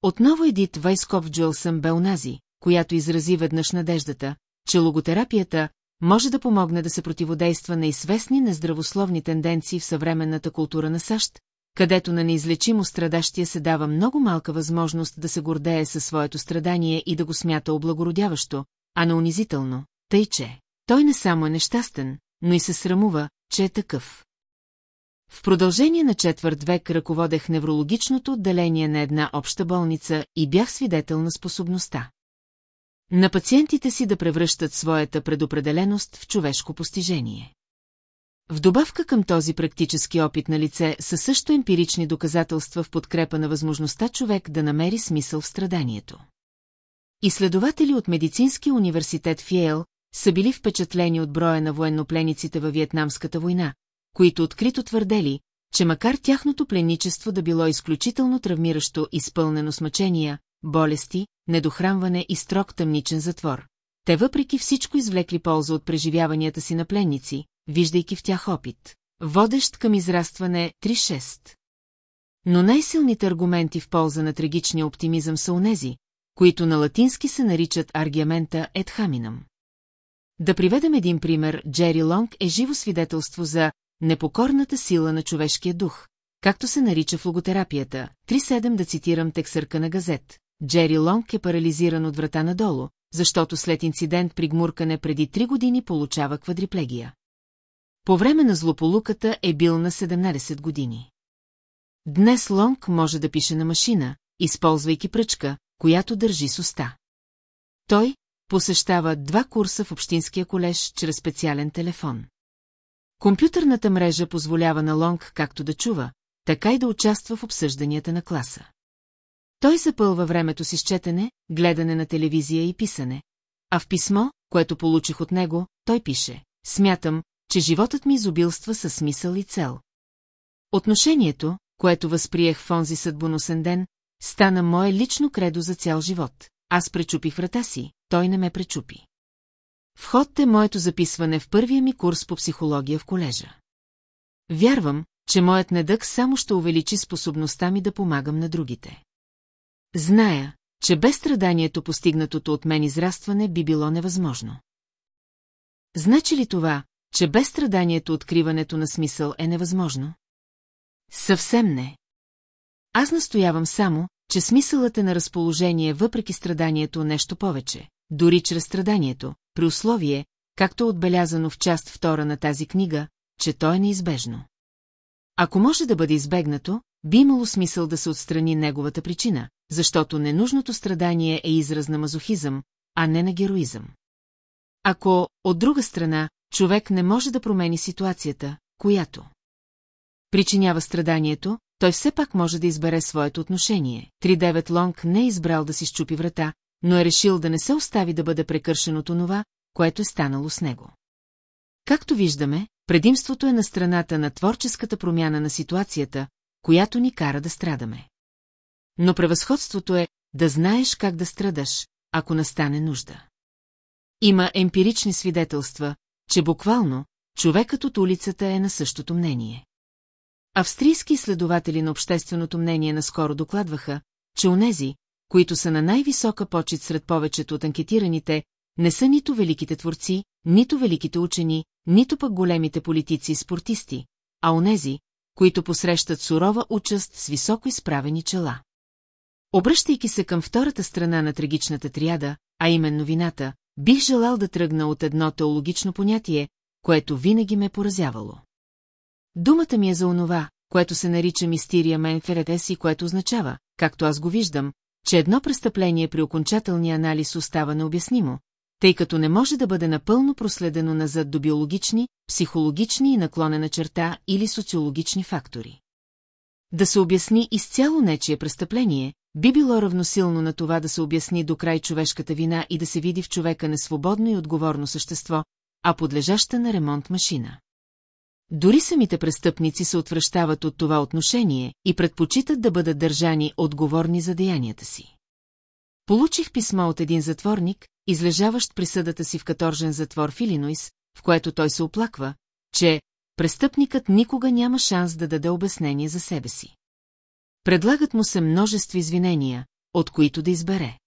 Отново Едит Вайсков Джуелсън бе унази, която изрази веднъж надеждата, че логотерапията може да помогне да се противодейства на известни нездравословни тенденции в съвременната култура на САЩ, където на неизлечимо страдащия се дава много малка възможност да се гордее със своето страдание и да го смята облагородяващо, а не унизително, тъй че той не само е нещастен, но и се срамува, че е такъв. В продължение на четвърт век ръководех неврологичното отделение на една обща болница и бях свидетел на способността. На пациентите си да превръщат своята предопределеност в човешко постижение. В добавка към този практически опит на лице са също емпирични доказателства в подкрепа на възможността човек да намери смисъл в страданието. Изследователи от Медицинския университет в Йейл са били впечатлени от броя на военноплениците във Виетнамската война, които открито твърдели, че макар тяхното пленничество да било изключително травмиращо, изпълнено с мъчения, болести, недохранване и строг тъмничен затвор, те въпреки всичко извлекли полза от преживяванията си на пленници, виждайки в тях опит, водещ към израстване 3-6. Но най-силните аргументи в полза на трагичния оптимизъм са унези, които на латински се наричат аргиамента haminem. Да приведем един пример, Джери Лонг е живо свидетелство за непокорната сила на човешкия дух, както се нарича в логотерапията. 3.7 да цитирам тексърка на газет. Джери Лонг е парализиран от врата надолу, защото след инцидент при гмуркане преди три години получава квадриплегия. По време на злополуката е бил на 17 години. Днес Лонг може да пише на машина, използвайки пръчка, която държи с уста. Той посещава два курса в Общинския колеж чрез специален телефон. Компютърната мрежа позволява на Лонг както да чува, така и да участва в обсъжданията на класа. Той запълва времето си с четене, гледане на телевизия и писане. А в писмо, което получих от него, той пише «Смятам, че животът ми изобилства със смисъл и цел. Отношението, което възприех в онзи съдбоносен ден, стана мое лично кредо за цял живот. Аз пречупих врата си, той не ме пречупи. Вход е моето записване в първия ми курс по психология в колежа. Вярвам, че моят недък само ще увеличи способността ми да помагам на другите. Зная, че без страданието постигнатото от мен израстване би било невъзможно. Значи ли това, че без страданието откриването на смисъл е невъзможно? Съвсем не. Аз настоявам само, че смисълът е на разположение въпреки страданието нещо повече, дори чрез страданието, при условие, както е отбелязано в част втора на тази книга, че то е неизбежно. Ако може да бъде избегнато, би имало смисъл да се отстрани неговата причина, защото ненужното страдание е израз на мазохизъм, а не на героизъм. Ако, от друга страна, човек не може да промени ситуацията, която причинява страданието, той все пак може да избере своето отношение. 3-9 Лонг не е избрал да си щупи врата, но е решил да не се остави да бъде прекършено това, което е станало с него. Както виждаме, предимството е на страната на творческата промяна на ситуацията, която ни кара да страдаме. Но превъзходството е да знаеш как да страдаш, ако настане нужда. Има емпирични свидетелства, че буквално човекът от улицата е на същото мнение. Австрийски изследователи на общественото мнение наскоро докладваха, че онези, които са на най-висока почет сред повечето от анкетираните, не са нито великите творци, нито великите учени, нито пък големите политици и спортисти, а онези, които посрещат сурова участ с високо изправени чела. Обръщайки се към втората страна на трагичната триада, а именно вината, бих желал да тръгна от едно теологично понятие, което винаги ме е поразявало. Думата ми е за онова, което се нарича мистерия Менферетес и което означава, както аз го виждам, че едно престъпление при окончателния анализ остава необяснимо, тъй като не може да бъде напълно проследено назад до биологични, психологични и наклонена черта или социологични фактори. Да се обясни изцяло нечие престъпление, би било равносилно на това да се обясни до край човешката вина и да се види в човека несвободно и отговорно същество, а подлежаща на ремонт машина. Дори самите престъпници се отвръщават от това отношение и предпочитат да бъдат държани отговорни за деянията си. Получих писмо от един затворник, излежаващ присъдата си в каторжен затвор в Илинойс, в което той се оплаква, че престъпникът никога няма шанс да даде обяснение за себе си. Предлагат му се множество извинения, от които да избере.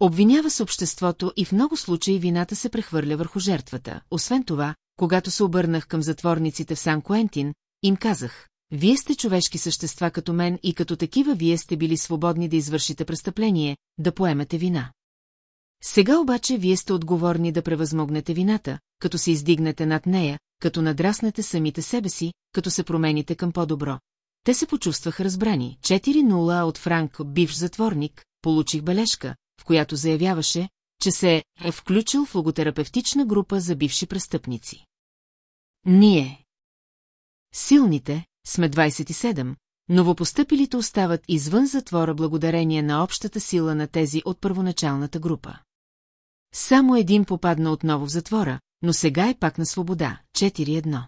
Обвинява се обществото и в много случаи вината се прехвърля върху жертвата. Освен това, когато се обърнах към затворниците в Сан Куентин, им казах, вие сте човешки същества като мен и като такива вие сте били свободни да извършите престъпление, да поемете вина. Сега обаче вие сте отговорни да превъзмогнете вината, като се издигнете над нея, като надраснете самите себе си, като се промените към по-добро. Те се почувстваха разбрани. 4-0 от Франк, бивш затворник, получих бележка, в която заявяваше, че се е включил в логотерапевтична група за бивши престъпници. Ние. Силните, сме 27, новопостъпилите остават извън затвора благодарение на общата сила на тези от първоначалната група. Само един попадна отново в затвора, но сега е пак на свобода, 4-1.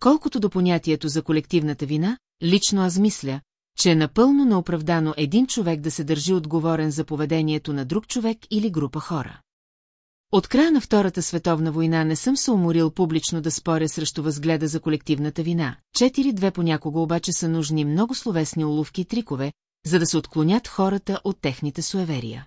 Колкото до понятието за колективната вина, лично аз мисля, че е напълно неоправдано един човек да се държи отговорен за поведението на друг човек или група хора. От края на Втората световна война не съм се уморил публично да споря срещу възгледа за колективната вина. Четири-две понякога обаче са нужни много словесни уловки и трикове, за да се отклонят хората от техните суеверия.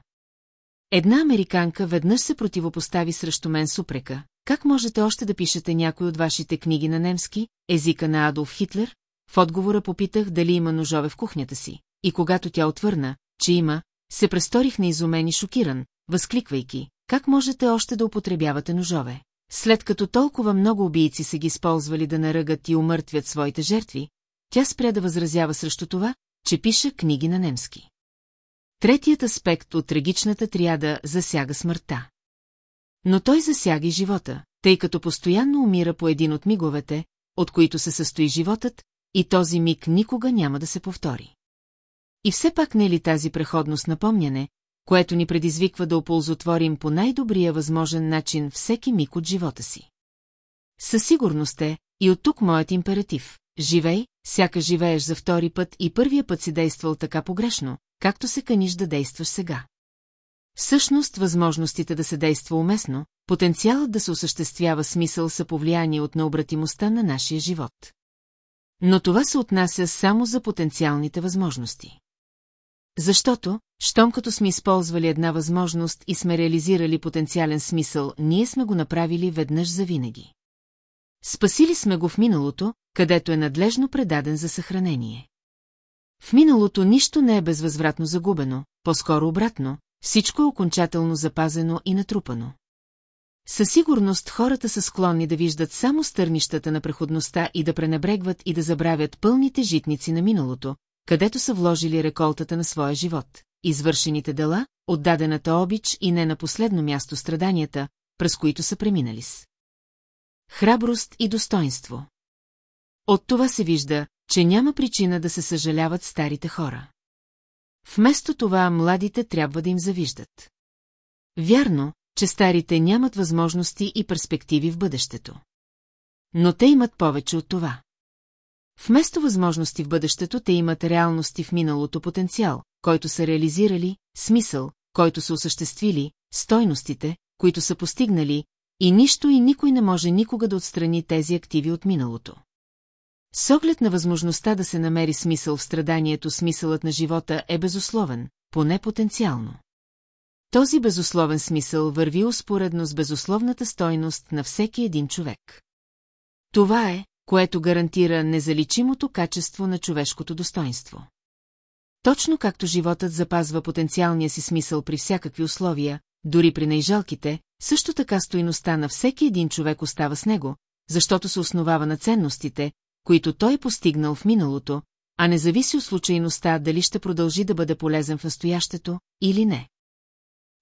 Една американка веднъж се противопостави срещу мен с упрека. Как можете още да пишете някой от вашите книги на немски, езика на Адолф Хитлер? В отговора попитах дали има ножове в кухнята си. И когато тя отвърна, че има, се престорих неизумен и шокиран, възкликвайки, как можете още да употребявате ножове? След като толкова много убийци са ги използвали да наръгат и умъртвят своите жертви, тя спря да възразява срещу това, че пиша книги на немски. Третият аспект от трагичната триада засяга смъртта. Но той засяга и живота, тъй като постоянно умира по един от миговете, от които се състои животът, и този миг никога няма да се повтори. И все пак не е ли тази преходност напомняне, което ни предизвиква да оползотворим по най-добрия възможен начин всеки миг от живота си? Със сигурност е, и от тук моят императив. Живей, сяка живееш за втори път и първия път си действал така погрешно, както се каниш да действаш сега. Всъщност, възможностите да се действа уместно, потенциалът да се осъществява смисъл са повлияние от необратимостта на нашия живот. Но това се отнася само за потенциалните възможности. Защото, щом като сме използвали една възможност и сме реализирали потенциален смисъл, ние сме го направили веднъж за винаги. Спасили сме го в миналото, където е надлежно предаден за съхранение. В миналото нищо не е безвъзвратно загубено, по-скоро обратно, всичко е окончателно запазено и натрупано. Със сигурност хората са склонни да виждат само стърнищата на преходността и да пренебрегват и да забравят пълните житници на миналото, където са вложили реколтата на своя живот, извършените дела, отдадената обич и не на последно място страданията, през които са преминали с. Храброст и достоинство. От това се вижда, че няма причина да се съжаляват старите хора. Вместо това младите трябва да им завиждат. Вярно, че старите нямат възможности и перспективи в бъдещето. Но те имат повече от това. Вместо възможности в бъдещето, те имат реалности в миналото потенциал, който са реализирали, смисъл, който са осъществили, стойностите, които са постигнали, и нищо и никой не може никога да отстрани тези активи от миналото. С оглед на възможността да се намери смисъл в страданието, смисълът на живота е безусловен, поне потенциално. Този безусловен смисъл върви успоредно с безусловната стойност на всеки един човек. Това е, което гарантира незаличимото качество на човешкото достоинство. Точно както животът запазва потенциалния си смисъл при всякакви условия, дори при най-жалките, също така стойността на всеки един човек остава с него, защото се основава на ценностите, които той е постигнал в миналото, а не зависи от случайността дали ще продължи да бъде полезен в настоящето или не.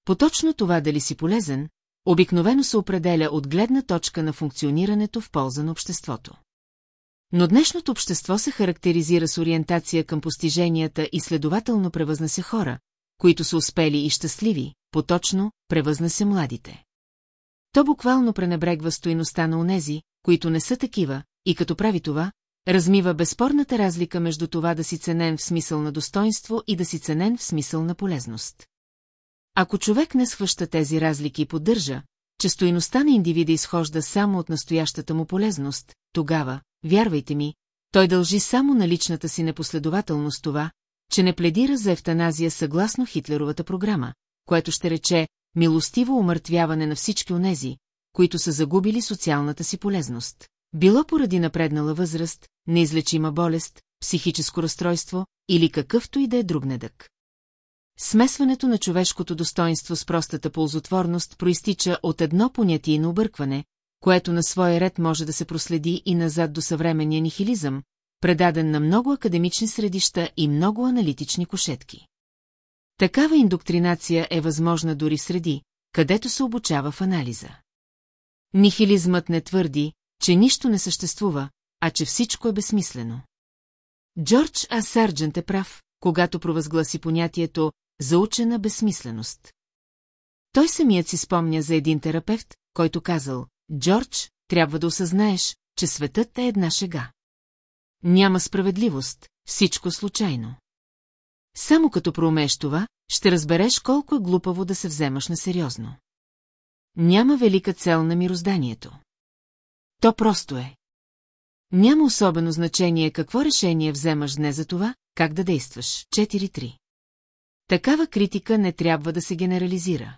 Поточно това дали си полезен, обикновено се определя от гледна точка на функционирането в полза на обществото. Но днешното общество се характеризира с ориентация към постиженията и следователно превъзнася хора, които са успели и щастливи, поточно превъзнася младите. То буквално пренебрегва стоиността на онези, които не са такива, и като прави това, размива безспорната разлика между това да си ценен в смисъл на достоинство и да си ценен в смисъл на полезност. Ако човек не схваща тези разлики и поддържа, че стоиността на индивида изхожда само от настоящата му полезност, тогава, вярвайте ми, той дължи само на личната си непоследователност това, че не пледира за ефтаназия съгласно Хитлеровата програма, което ще рече милостиво умъртвяване на всички онези, които са загубили социалната си полезност. Било поради напреднала възраст, неизлечима болест, психическо разстройство или какъвто и да е друг недък. Смесването на човешкото достоинство с простата ползотворност проистича от едно понятийно объркване, което на своя ред може да се проследи и назад до съвременния нихилизъм, предаден на много академични средища и много аналитични кошетки. Такава индоктринация е възможна дори среди, където се обучава в анализа. Нихилизмът не твърди, че нищо не съществува, а че всичко е безсмислено. Джордж А. Сарджент е прав, когато провъзгласи понятието заучена безсмисленост. Той самият си спомня за един терапевт, който казал, Джордж, трябва да осъзнаеш, че светът е една шега. Няма справедливост, всичко случайно. Само като проумееш това, ще разбереш колко е глупаво да се вземаш на сериозно. Няма велика цел на мирозданието. То просто е. Няма особено значение какво решение вземаш днес за това, как да действаш. 4.3. Такава критика не трябва да се генерализира.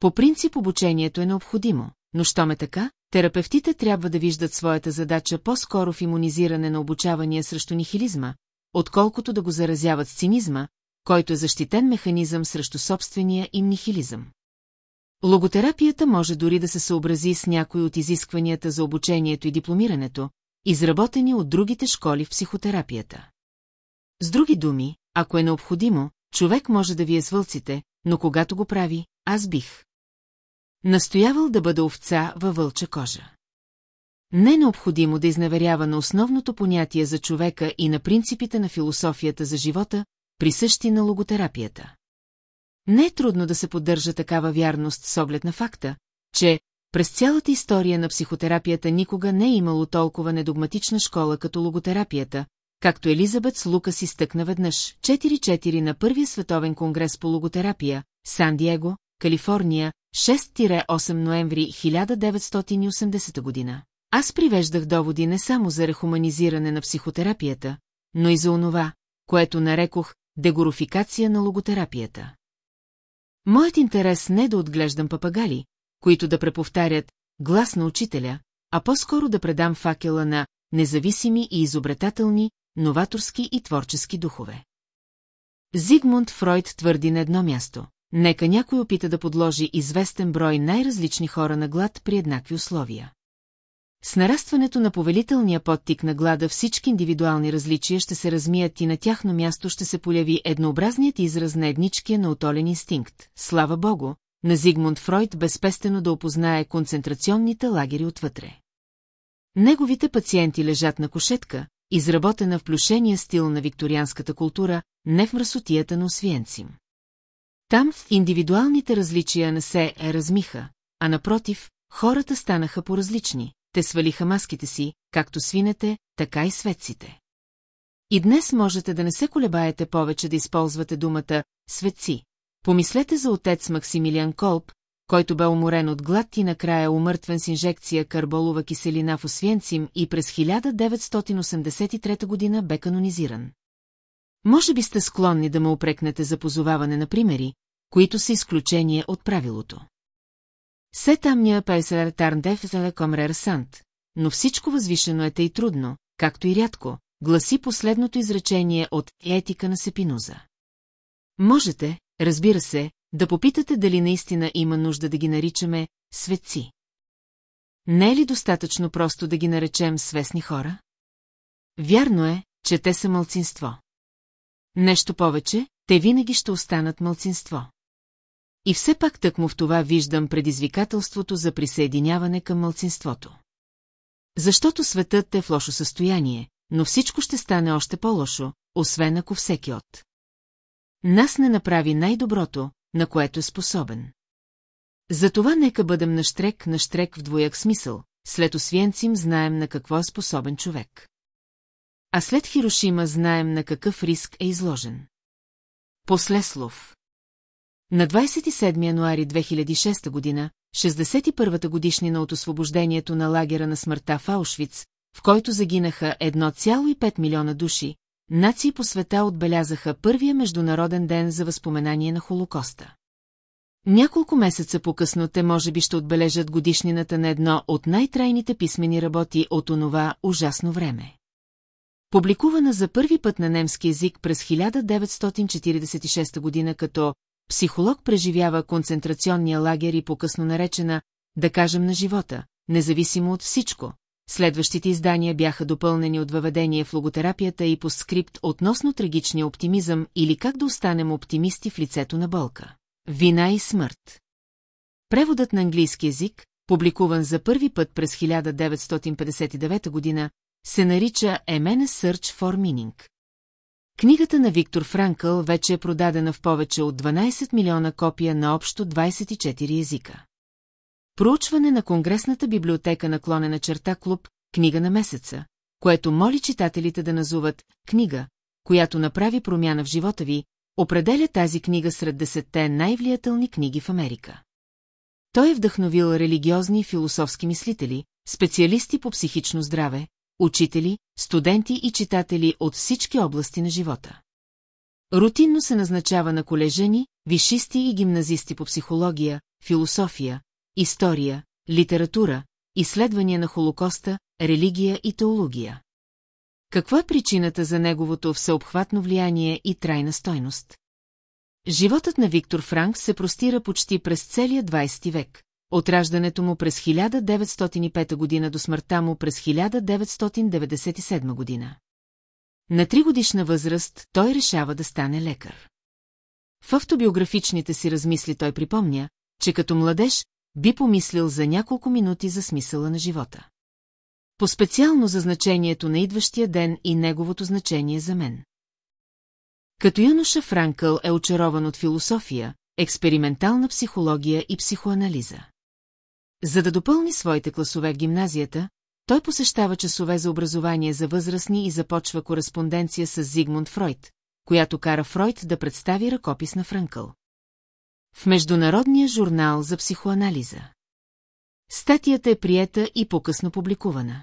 По принцип обучението е необходимо, но щом е така, терапевтите трябва да виждат своята задача по-скоро в иммунизиране на обучавания срещу нихилизма, отколкото да го заразяват с цинизма, който е защитен механизъм срещу собствения им нихилизъм. Логотерапията може дори да се съобрази с някои от изискванията за обучението и дипломирането, изработени от другите школи в психотерапията. С други думи, ако е необходимо, човек може да вие с вълците, но когато го прави, аз бих. Настоявал да бъда овца във вълча кожа. Не е необходимо да изневерява на основното понятие за човека и на принципите на философията за живота, присъщи на логотерапията. Не е трудно да се поддържа такава вярност с оглед на факта, че през цялата история на психотерапията никога не е имало толкова недогматична школа като логотерапията, както Елизабет с Лукас изтъкна веднъж 4-4 на Първия световен конгрес по логотерапия, Сан-Диего, Калифорния, 6-8 ноември 1980 година. Аз привеждах доводи не само за рехуманизиране на психотерапията, но и за онова, което нарекох дегорофикация на логотерапията. Моят интерес не е да отглеждам папагали, които да преповтарят глас на учителя, а по-скоро да предам факела на независими и изобретателни, новаторски и творчески духове. Зигмунд Фройд твърди на едно място. Нека някой опита да подложи известен брой най-различни хора на глад при еднакви условия. С нарастването на повелителния подтик на глада всички индивидуални различия ще се размият и на тяхно място ще се появи еднообразният израз на едничкия на отолен инстинкт. Слава богу, на Зигмунд Фройд безпестено да опознае концентрационните лагери отвътре. Неговите пациенти лежат на кошетка, изработена в плюшения стил на викторианската култура, не в мръсотията на Освиенцим. Там в индивидуалните различия не се е размиха, а напротив, хората станаха по-различни, те свалиха маските си, както свинете, така и светците. И днес можете да не се колебаете повече да използвате думата «светци». Помислете за отец Максимилиан Колб, който бе уморен от глад и накрая умъртвен с инжекция карболова киселина в Освенцим и през 1983 година бе канонизиран. Може би сте склонни да ме опрекнете за позоваване на примери, които са изключение от правилото. Се тамния пейсер Тарндев за Комрер Сант, но всичко възвишено е тъй трудно, както и рядко, гласи последното изречение от етика на Сепинуза. Можете, разбира се, да попитате дали наистина има нужда да ги наричаме светци. Не е ли достатъчно просто да ги наречем свестни хора? Вярно е, че те са мълцинство. Нещо повече, те винаги ще останат мълцинство. И все пак тъкмо в това виждам предизвикателството за присъединяване към мълцинството. Защото светът е в лошо състояние, но всичко ще стане още по-лошо, освен ако всеки от. Нас не направи най-доброто, на което е способен. Затова нека бъдем на штрек, на штрек в двояк смисъл, след Освенцим знаем на какво е способен човек. А след Хирошима знаем на какъв риск е изложен. Послеслов На 27 януари 2006 година, 61-та годишнина от освобождението на лагера на смъртта в Аушвиц, в който загинаха 1,5 милиона души, нации по света отбелязаха първия международен ден за възпоменание на Холокоста. Няколко месеца по-късно те може би ще отбележат годишнината на едно от най-трайните писмени работи от онова ужасно време. Публикувана за първи път на немски език през 1946 година като психолог преживява концентрационния лагер и по-късно наречена, да кажем на живота, независимо от всичко. Следващите издания бяха допълнени от въведение в логотерапията и по скрипт относно трагичния оптимизъм или как да останем оптимисти в лицето на болка. Вина и смърт. Преводът на английски язик, публикуван за първи път през 1959 година, се нарича Man's Search for Meaning. Книгата на Виктор Франкъл вече е продадена в повече от 12 милиона копия на общо 24 езика. Проучване на Конгресната библиотека наклонена черта клуб «Книга на месеца», което моли читателите да назоват «Книга», която направи промяна в живота ви, определя тази книга сред десетте най-влиятелни книги в Америка. Той е вдъхновил религиозни и философски мислители, специалисти по психично здраве, учители, студенти и читатели от всички области на живота. Рутинно се назначава на колежени, вишисти и гимназисти по психология, философия, история, литература, изследвания на Холокоста, религия и теология. Каква е причината за неговото всеобхватно влияние и трайна стойност? Животът на Виктор Франк се простира почти през целия 20 век, от раждането му през 1905 година до смъртта му през 1997 година. На тригодишна възраст той решава да стане лекар. В автобиографичните си размисли той припомня, че като младеж би помислил за няколко минути за смисъла на живота. По-специално за значението на идващия ден и неговото значение за мен. Като юноша Франкъл е очарован от философия, експериментална психология и психоанализа. За да допълни своите класове в гимназията, той посещава часове за образование за възрастни и започва кореспонденция с Зигмунд Фройд, която кара Фройд да представи ръкопис на Франкъл. В Международния журнал за психоанализа. Статията е приета и по-късно публикувана.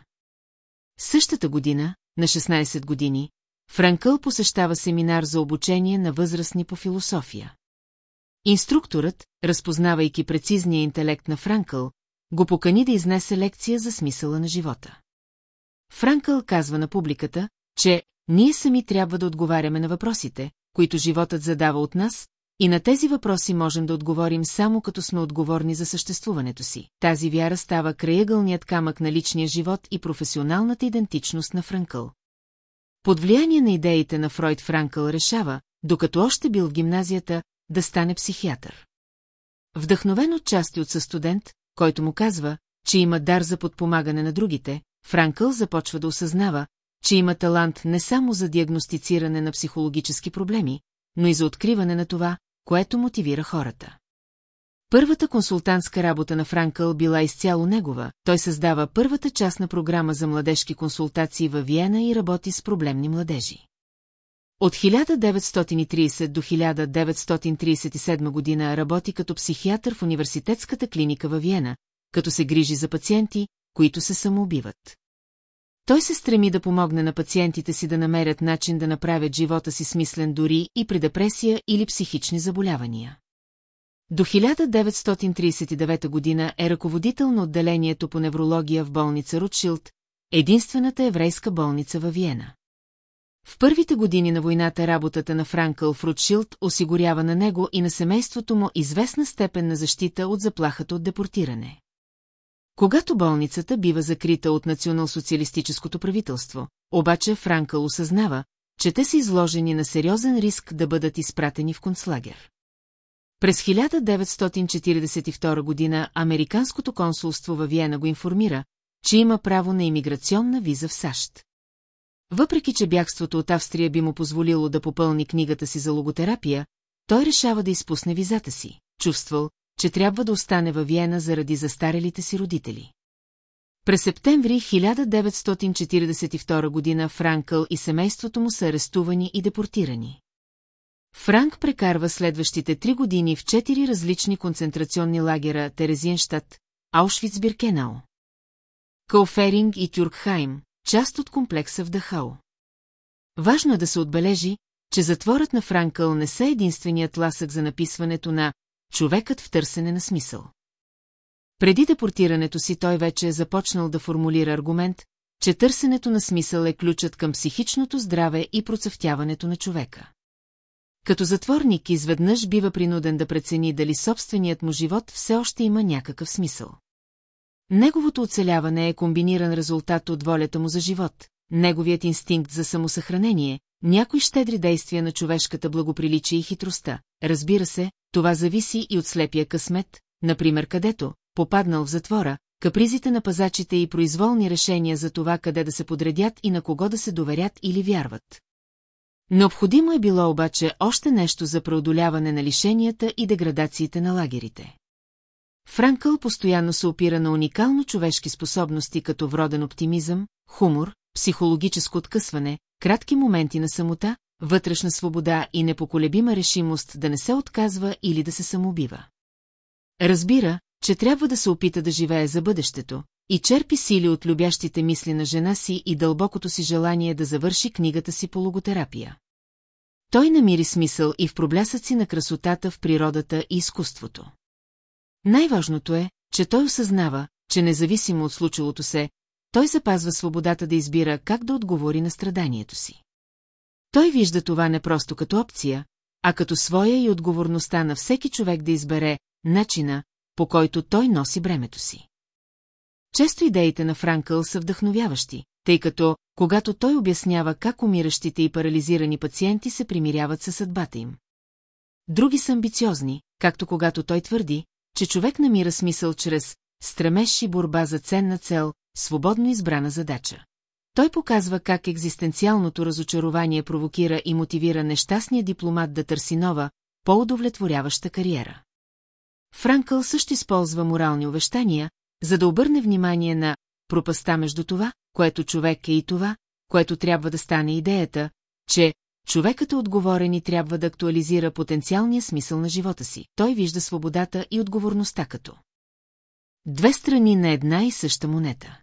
Същата година, на 16 години, Франкъл посещава семинар за обучение на възрастни по философия. Инструкторът, разпознавайки прецизния интелект на Франкъл, го покани да изнесе лекция за смисъла на живота. Франкъл казва на публиката, че ние сами трябва да отговаряме на въпросите, които животът задава от нас, и на тези въпроси можем да отговорим само като сме отговорни за съществуването си. Тази вяра става краегълният камък на личния живот и професионалната идентичност на Франкъл. Под влияние на идеите на Фройд Франкъл решава, докато още бил в гимназията, да стане психиатър. Вдъхновен от части от състудент, който му казва, че има дар за подпомагане на другите, Франкъл започва да осъзнава, че има талант не само за диагностициране на психологически проблеми, но и за откриване на това, което мотивира хората. Първата консултантска работа на Франкъл била изцяло негова, той създава първата частна програма за младежки консултации във Виена и работи с проблемни младежи. От 1930 до 1937 година работи като психиатър в университетската клиника във Виена, като се грижи за пациенти, които се самоубиват. Той се стреми да помогне на пациентите си да намерят начин да направят живота си смислен дори и при депресия или психични заболявания. До 1939 година е ръководител на отделението по неврология в болница Рутшилд, единствената еврейска болница във Виена. В първите години на войната работата на Франкъл в Рутшилд осигурява на него и на семейството му известна степен на защита от заплахата от депортиране. Когато болницата бива закрита от национал-социалистическото правителство, обаче Франкъл осъзнава, че те са изложени на сериозен риск да бъдат изпратени в концлагер. През 1942 година Американското консулство във Виена го информира, че има право на имиграционна виза в САЩ. Въпреки, че бягството от Австрия би му позволило да попълни книгата си за логотерапия, той решава да изпусне визата си, чувствал, че трябва да остане във Виена заради застарелите си родители. През септември 1942 година Франкъл и семейството му са арестувани и депортирани. Франк прекарва следващите три години в четири различни концентрационни лагера Терезиенштадт, Аушвиц-Биркенау, Кауферинг и Тюркхайм, част от комплекса в Дахао. Важно е да се отбележи, че затворът на Франкъл не са единственият ласък за написването на «човекът в търсене на смисъл». Преди депортирането си той вече е започнал да формулира аргумент, че търсенето на смисъл е ключът към психичното здраве и процъфтяването на човека. Като затворник изведнъж бива принуден да прецени дали собственият му живот все още има някакъв смисъл. Неговото оцеляване е комбиниран резултат от волята му за живот, неговият инстинкт за самосъхранение, някои щедри действия на човешката благоприличие и хитростта. Разбира се, това зависи и от слепия късмет, например където, попаднал в затвора, капризите на пазачите и произволни решения за това къде да се подредят и на кого да се доверят или вярват. Необходимо е било обаче още нещо за преодоляване на лишенията и деградациите на лагерите. Франкъл постоянно се опира на уникално човешки способности като вроден оптимизъм, хумор, психологическо откъсване, кратки моменти на самота, вътрешна свобода и непоколебима решимост да не се отказва или да се самоубива. Разбира, че трябва да се опита да живее за бъдещето, и черпи сили от любящите мисли на жена си и дълбокото си желание да завърши книгата си по логотерапия. Той намири смисъл и в проблясъци на красотата в природата и изкуството. Най-важното е, че той осъзнава, че независимо от случилото се, той запазва свободата да избира как да отговори на страданието си. Той вижда това не просто като опция, а като своя и отговорността на всеки човек да избере начина, по който той носи бремето си. Често идеите на Франкъл са вдъхновяващи, тъй като, когато той обяснява как умиращите и парализирани пациенти се примиряват със съдбата им. Други са амбициозни, както когато той твърди, че човек намира смисъл чрез стремеж и борба за ценна цел, свободно избрана задача. Той показва как екзистенциалното разочарование провокира и мотивира нещастния дипломат да търси нова, по-удовлетворяваща кариера. Франкъл също използва морални увещания, за да обърне внимание на пропаста между това, което човек е и това, което трябва да стане идеята, че човекът е отговорен и трябва да актуализира потенциалния смисъл на живота си. Той вижда свободата и отговорността като две страни на една и съща монета.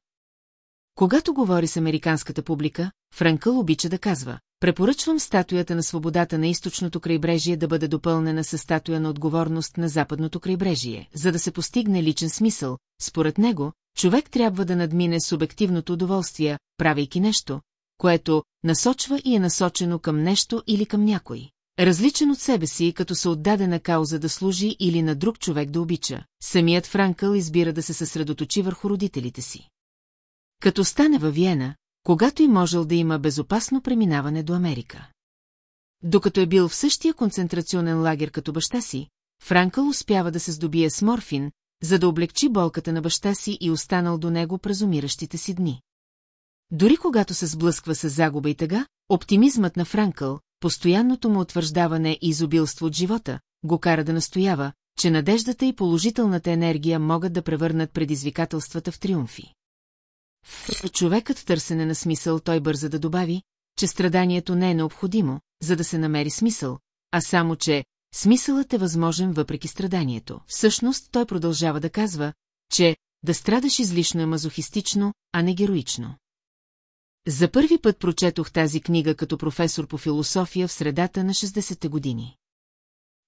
Когато говори с американската публика, Франкъл обича да казва, препоръчвам статуята на свободата на източното крайбрежие да бъде допълнена с статуя на отговорност на западното крайбрежие, за да се постигне личен смисъл. Според него, човек трябва да надмине субективното удоволствие, правейки нещо, което насочва и е насочено към нещо или към някой. Различен от себе си, като се отдаде на кауза да служи или на друг човек да обича, самият Франкъл избира да се съсредоточи върху родителите си. Като стане във Виена, когато и можел да има безопасно преминаване до Америка. Докато е бил в същия концентрационен лагер като баща си, Франкъл успява да се здобие с морфин, за да облегчи болката на баща си и останал до него през умиращите си дни. Дори когато се сблъсква с загуба и тъга, оптимизмът на Франкъл, постоянното му утвърждаване и изобилство от живота, го кара да настоява, че надеждата и положителната енергия могат да превърнат предизвикателствата в триумфи. Човекът търсене на смисъл той бърза да добави, че страданието не е необходимо, за да се намери смисъл, а само, че смисълът е възможен въпреки страданието. Всъщност той продължава да казва, че да страдаш излишно е мазохистично, а не героично. За първи път прочетох тази книга като професор по философия в средата на 60-те години.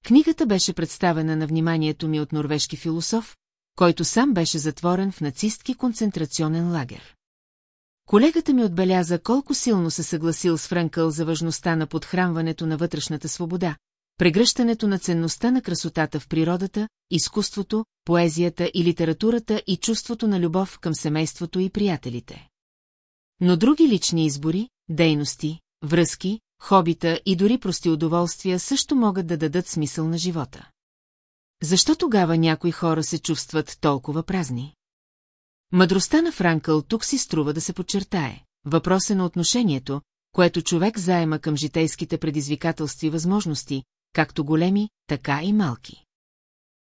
Книгата беше представена на вниманието ми от норвежки философ, който сам беше затворен в нацистки концентрационен лагер. Колегата ми отбеляза колко силно се съгласил с Франкъл за важността на подхранването на вътрешната свобода, прегръщането на ценността на красотата в природата, изкуството, поезията и литературата и чувството на любов към семейството и приятелите. Но други лични избори, дейности, връзки, хобита и дори прости удоволствия също могат да дадат смисъл на живота. Защо тогава някои хора се чувстват толкова празни? Мъдростта на Франкъл тук си струва да се подчертае. Въпрос е на отношението, което човек заема към житейските предизвикателства и възможности, както големи, така и малки.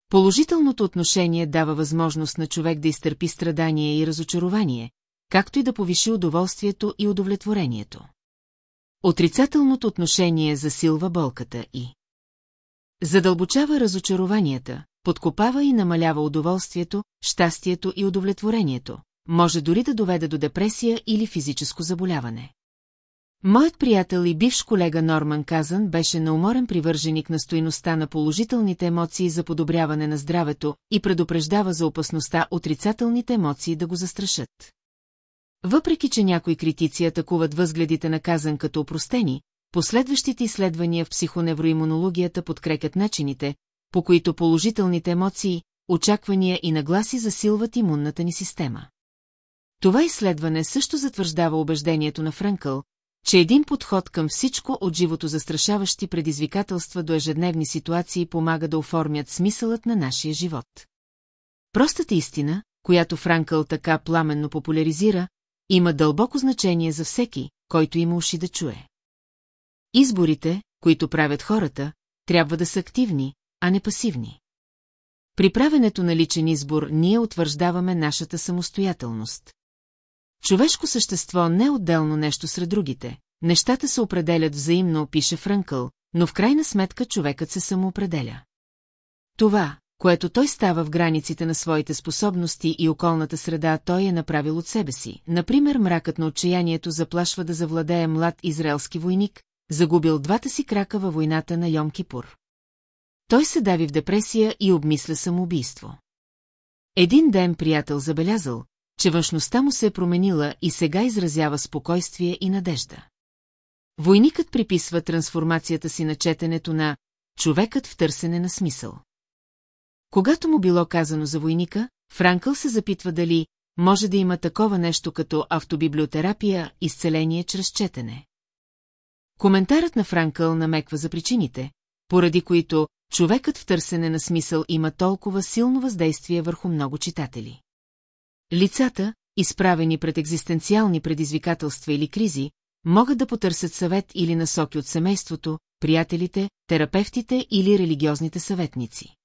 Положителното отношение дава възможност на човек да изтърпи страдание и разочарование, както и да повиши удоволствието и удовлетворението. Отрицателното отношение засилва болката и задълбочава разочарованията, подкопава и намалява удоволствието, щастието и удовлетворението, може дори да доведе до депресия или физическо заболяване. Моят приятел и бивш колега Норман Казан беше науморен привърженик на стоиността на положителните емоции за подобряване на здравето и предупреждава за опасността отрицателните емоции да го застрашат. Въпреки, че някои критици атакуват възгледите на Казан като опростени, последващите изследвания в психоневроимунологията подкрепят начините, по които положителните емоции, очаквания и нагласи засилват имунната ни система. Това изследване също затвърждава убеждението на Френкъл, че един подход към всичко от живото застрашаващи предизвикателства до ежедневни ситуации помага да оформят смисълът на нашия живот. Простата истина, която Франкъл така пламенно популяризира, има дълбоко значение за всеки, който има уши да чуе. Изборите, които правят хората, трябва да са активни, а не пасивни. При правенето на личен избор ние утвърждаваме нашата самостоятелност. Човешко същество не е отделно нещо сред другите. Нещата се определят взаимно, пише Франкъл, но в крайна сметка човекът се самоопределя. Това, което той става в границите на своите способности и околната среда, той е направил от себе си. Например, мракът на отчаянието заплашва да завладее млад израелски войник, загубил двата си крака във войната на Йом Кипур. Той се дави в депресия и обмисля самоубийство. Един ден приятел забелязал, че външността му се е променила и сега изразява спокойствие и надежда. Войникът приписва трансформацията си на четенето на «Човекът в търсене на смисъл». Когато му било казано за войника, Франкъл се запитва дали може да има такова нещо като автобиблиотерапия, изцеление чрез четене. Коментарът на Франкъл намеква за причините, поради които човекът в търсене на смисъл има толкова силно въздействие върху много читатели. Лицата, изправени пред екзистенциални предизвикателства или кризи, могат да потърсят съвет или насоки от семейството, приятелите, терапевтите или религиозните съветници.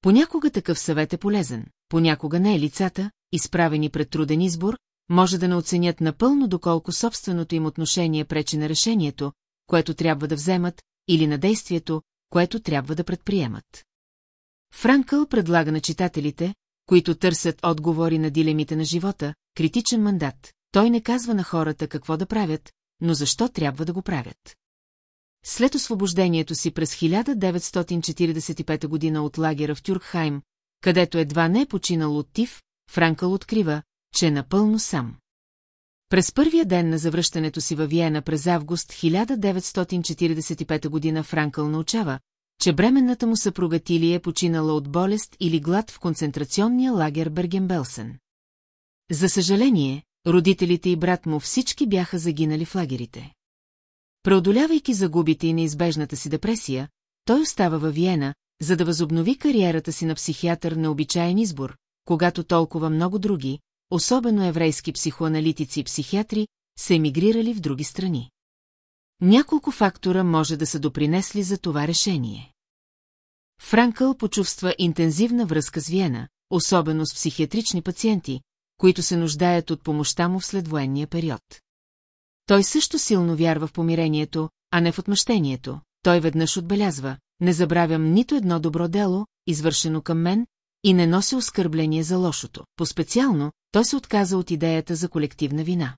Понякога такъв съвет е полезен, понякога не е лицата, изправени пред труден избор, може да не оценят напълно доколко собственото им отношение пречи на решението, което трябва да вземат, или на действието, което трябва да предприемат. Франкъл предлага на читателите, които търсят отговори на дилемите на живота, критичен мандат. Той не казва на хората какво да правят, но защо трябва да го правят. След освобождението си през 1945 година от лагера в Тюркхайм, където едва не е починал от тиф, Франкъл открива, че е напълно сам. През първия ден на завръщането си във Виена през август 1945 година Франкъл научава, че бременната му съпруга Тили е починала от болест или глад в концентрационния лагер Бергенбелсен. За съжаление, родителите и брат му всички бяха загинали в лагерите. Преодолявайки загубите и неизбежната си депресия, той остава във Виена, за да възобнови кариерата си на психиатър на обичаен избор, когато толкова много други, особено еврейски психоаналитици и психиатри, са емигрирали в други страни. Няколко фактора може да са допринесли за това решение. Франкъл почувства интензивна връзка с Виена, особено с психиатрични пациенти, които се нуждаят от помощта му в следвоенния период. Той също силно вярва в помирението, а не в отмъщението. Той веднъж отбелязва, не забравям нито едно добро дело, извършено към мен, и не носи оскърбление за лошото. По-специално, той се отказа от идеята за колективна вина.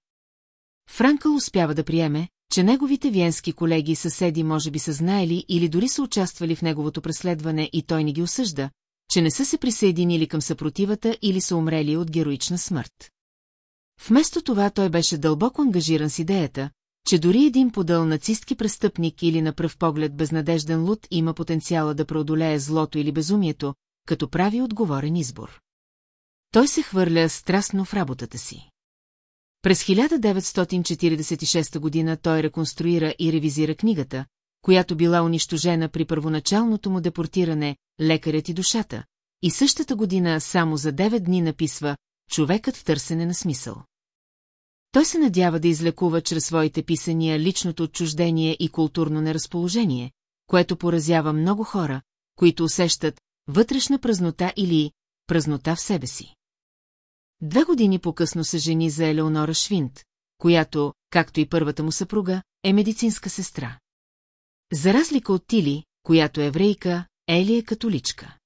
Франкъл успява да приеме, че неговите виенски колеги и съседи може би са знаели или дори са участвали в неговото преследване и той не ги осъжда, че не са се присъединили към съпротивата или са умрели от героична смърт. Вместо това той беше дълбоко ангажиран с идеята, че дори един подъл нацистки престъпник или на пръв поглед безнадежден луд има потенциала да преодолее злото или безумието, като прави отговорен избор. Той се хвърля страстно в работата си. През 1946 година той реконструира и ревизира книгата, която била унищожена при първоначалното му депортиране «Лекарят и душата», и същата година само за 9 дни написва «Човекът в търсене на смисъл». Той се надява да излекува чрез своите писания личното отчуждение и културно неразположение, което поразява много хора, които усещат вътрешна празнота или празнота в себе си. Две години по-късно се жени за Елеонора Швинт, която, както и първата му съпруга, е медицинска сестра. За разлика от Тили, която е еврейка, Ели е католичка.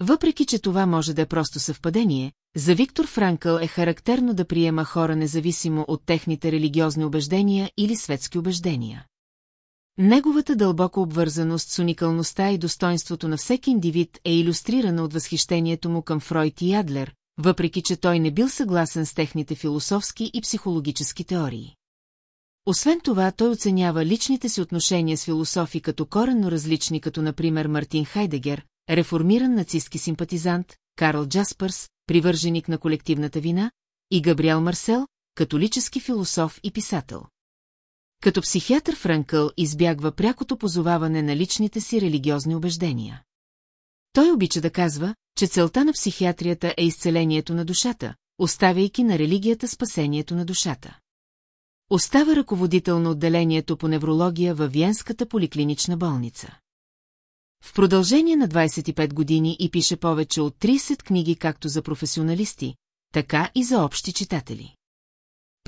Въпреки, че това може да е просто съвпадение, за Виктор Франкъл е характерно да приема хора независимо от техните религиозни убеждения или светски убеждения. Неговата дълбока обвързаност с уникалността и достоинството на всеки индивид е иллюстрирана от възхищението му към Фройд и Адлер, въпреки че той не бил съгласен с техните философски и психологически теории. Освен това, той оценява личните си отношения с философи като коренно различни, като например Мартин Хайдегер, реформиран нацистски симпатизант, Карл Джаспърс, привърженик на колективната вина, и Габриел Марсел, католически философ и писател. Като психиатър Франкъл избягва прякото позоваване на личните си религиозни убеждения. Той обича да казва, че целта на психиатрията е изцелението на душата, оставяйки на религията спасението на душата. Остава ръководител на отделението по неврология във Виенската поликлинична болница. В продължение на 25 години и пише повече от 30 книги както за професионалисти, така и за общи читатели.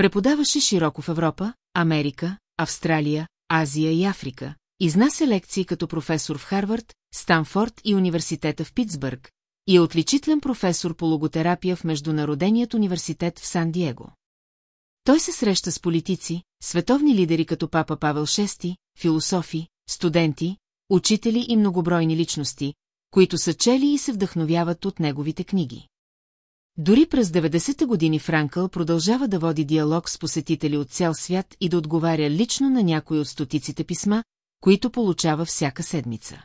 Преподаваше широко в Европа, Америка, Австралия, Азия и Африка, изнася лекции като професор в Харвард, Станфорд и университета в Питсбърг и е отличителен професор по логотерапия в Международеният университет в Сан-Диего. Той се среща с политици, световни лидери като папа Павел VI, философи, студенти, учители и многобройни личности, които са чели и се вдъхновяват от неговите книги. Дори през 90-те години Франкъл продължава да води диалог с посетители от цял свят и да отговаря лично на някои от стотиците писма, които получава всяка седмица.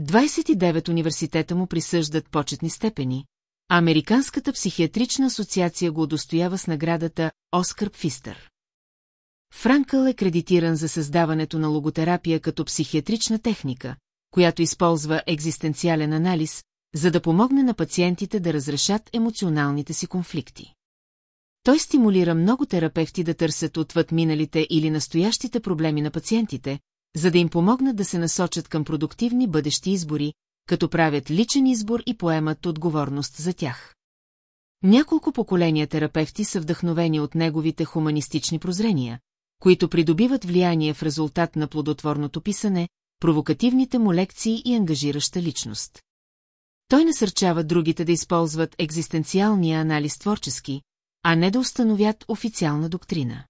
29 университета му присъждат почетни степени, а Американската психиатрична асоциация го удостоява с наградата Оскар Пфистър. Франкъл е кредитиран за създаването на логотерапия като психиатрична техника, която използва екзистенциален анализ, за да помогне на пациентите да разрешат емоционалните си конфликти. Той стимулира много терапевти да търсят отвъд миналите или настоящите проблеми на пациентите, за да им помогнат да се насочат към продуктивни бъдещи избори, като правят личен избор и поемат отговорност за тях. Няколко поколения терапевти са вдъхновени от неговите хуманистични прозрения, които придобиват влияние в резултат на плодотворното писане, провокативните му лекции и ангажираща личност. Той насърчава другите да използват екзистенциалния анализ творчески, а не да установят официална доктрина.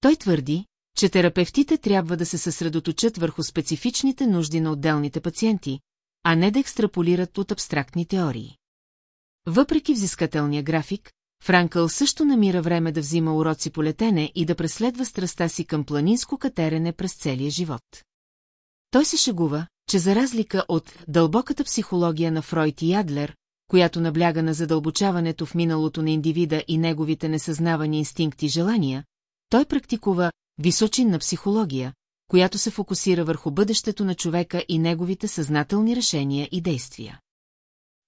Той твърди, че терапевтите трябва да се съсредоточат върху специфичните нужди на отделните пациенти, а не да екстраполират от абстрактни теории. Въпреки взискателния график, Франкъл също намира време да взима уроци по летене и да преследва страста си към планинско катерене през целия живот. Той се шегува, че за разлика от дълбоката психология на Фройд и Адлер, която набляга на задълбочаването в миналото на индивида и неговите несъзнавани инстинкти и желания, той практикува височинна психология, която се фокусира върху бъдещето на човека и неговите съзнателни решения и действия.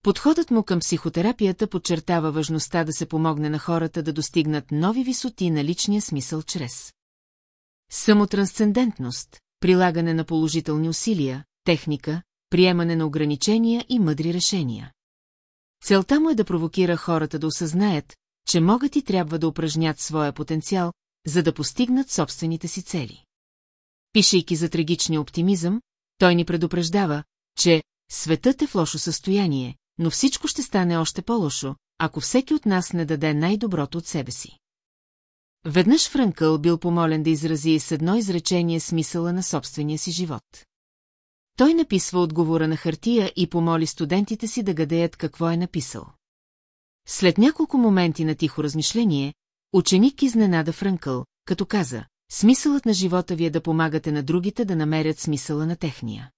Подходът му към психотерапията подчертава важността да се помогне на хората да достигнат нови висоти на личния смисъл чрез самотрансцендентност, прилагане на положителни усилия, техника, приемане на ограничения и мъдри решения. Целта му е да провокира хората да осъзнаят, че могат и трябва да упражнят своя потенциал, за да постигнат собствените си цели. Пишейки за трагичния оптимизъм, той ни предупреждава, че светът е в лошо състояние, но всичко ще стане още по-лошо, ако всеки от нас не даде най-доброто от себе си. Веднъж Франкъл бил помолен да изрази с едно изречение смисъла на собствения си живот. Той написва отговора на хартия и помоли студентите си да гадеят какво е написал. След няколко моменти на тихо размишление, ученик изненада Франкъл, като каза, Смисълът на живота ви е да помагате на другите да намерят смисъла на техния.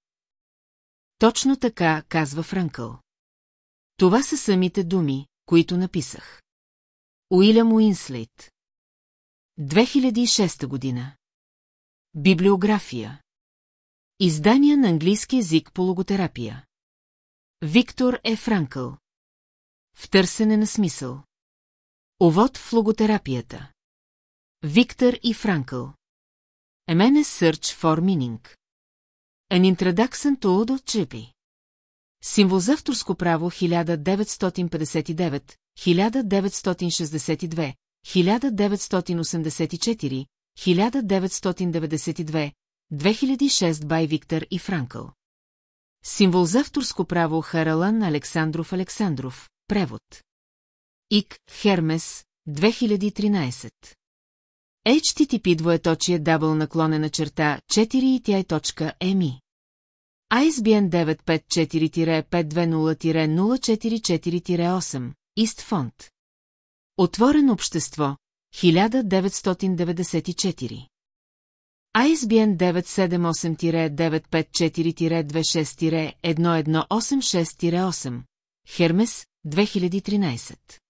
Точно така, казва Франкъл. Това са самите думи, които написах. Уилям Уинслейт 2006 година Библиография Издания на английски язик по логотерапия. Виктор Е. Франкъл. В търсене на смисъл. Овод в логотерапията. Виктор и. Франкъл. A Search for Meaning. An Introduction to Udo Chippy Символ за авторско право 1959, 1962, 1984, 1992, 2006 бай Виктор и Франкъл. Символ за авторско право Харалан Александров Александров. Превод. ИК Хермес 2013. HTTP двоеточие дабл наклонена черта 4 ISBN 954-520-044-8, Истфонд. Отворено общество, 1994. ISBN 978-954-26-1186-8, Хермес, 2013.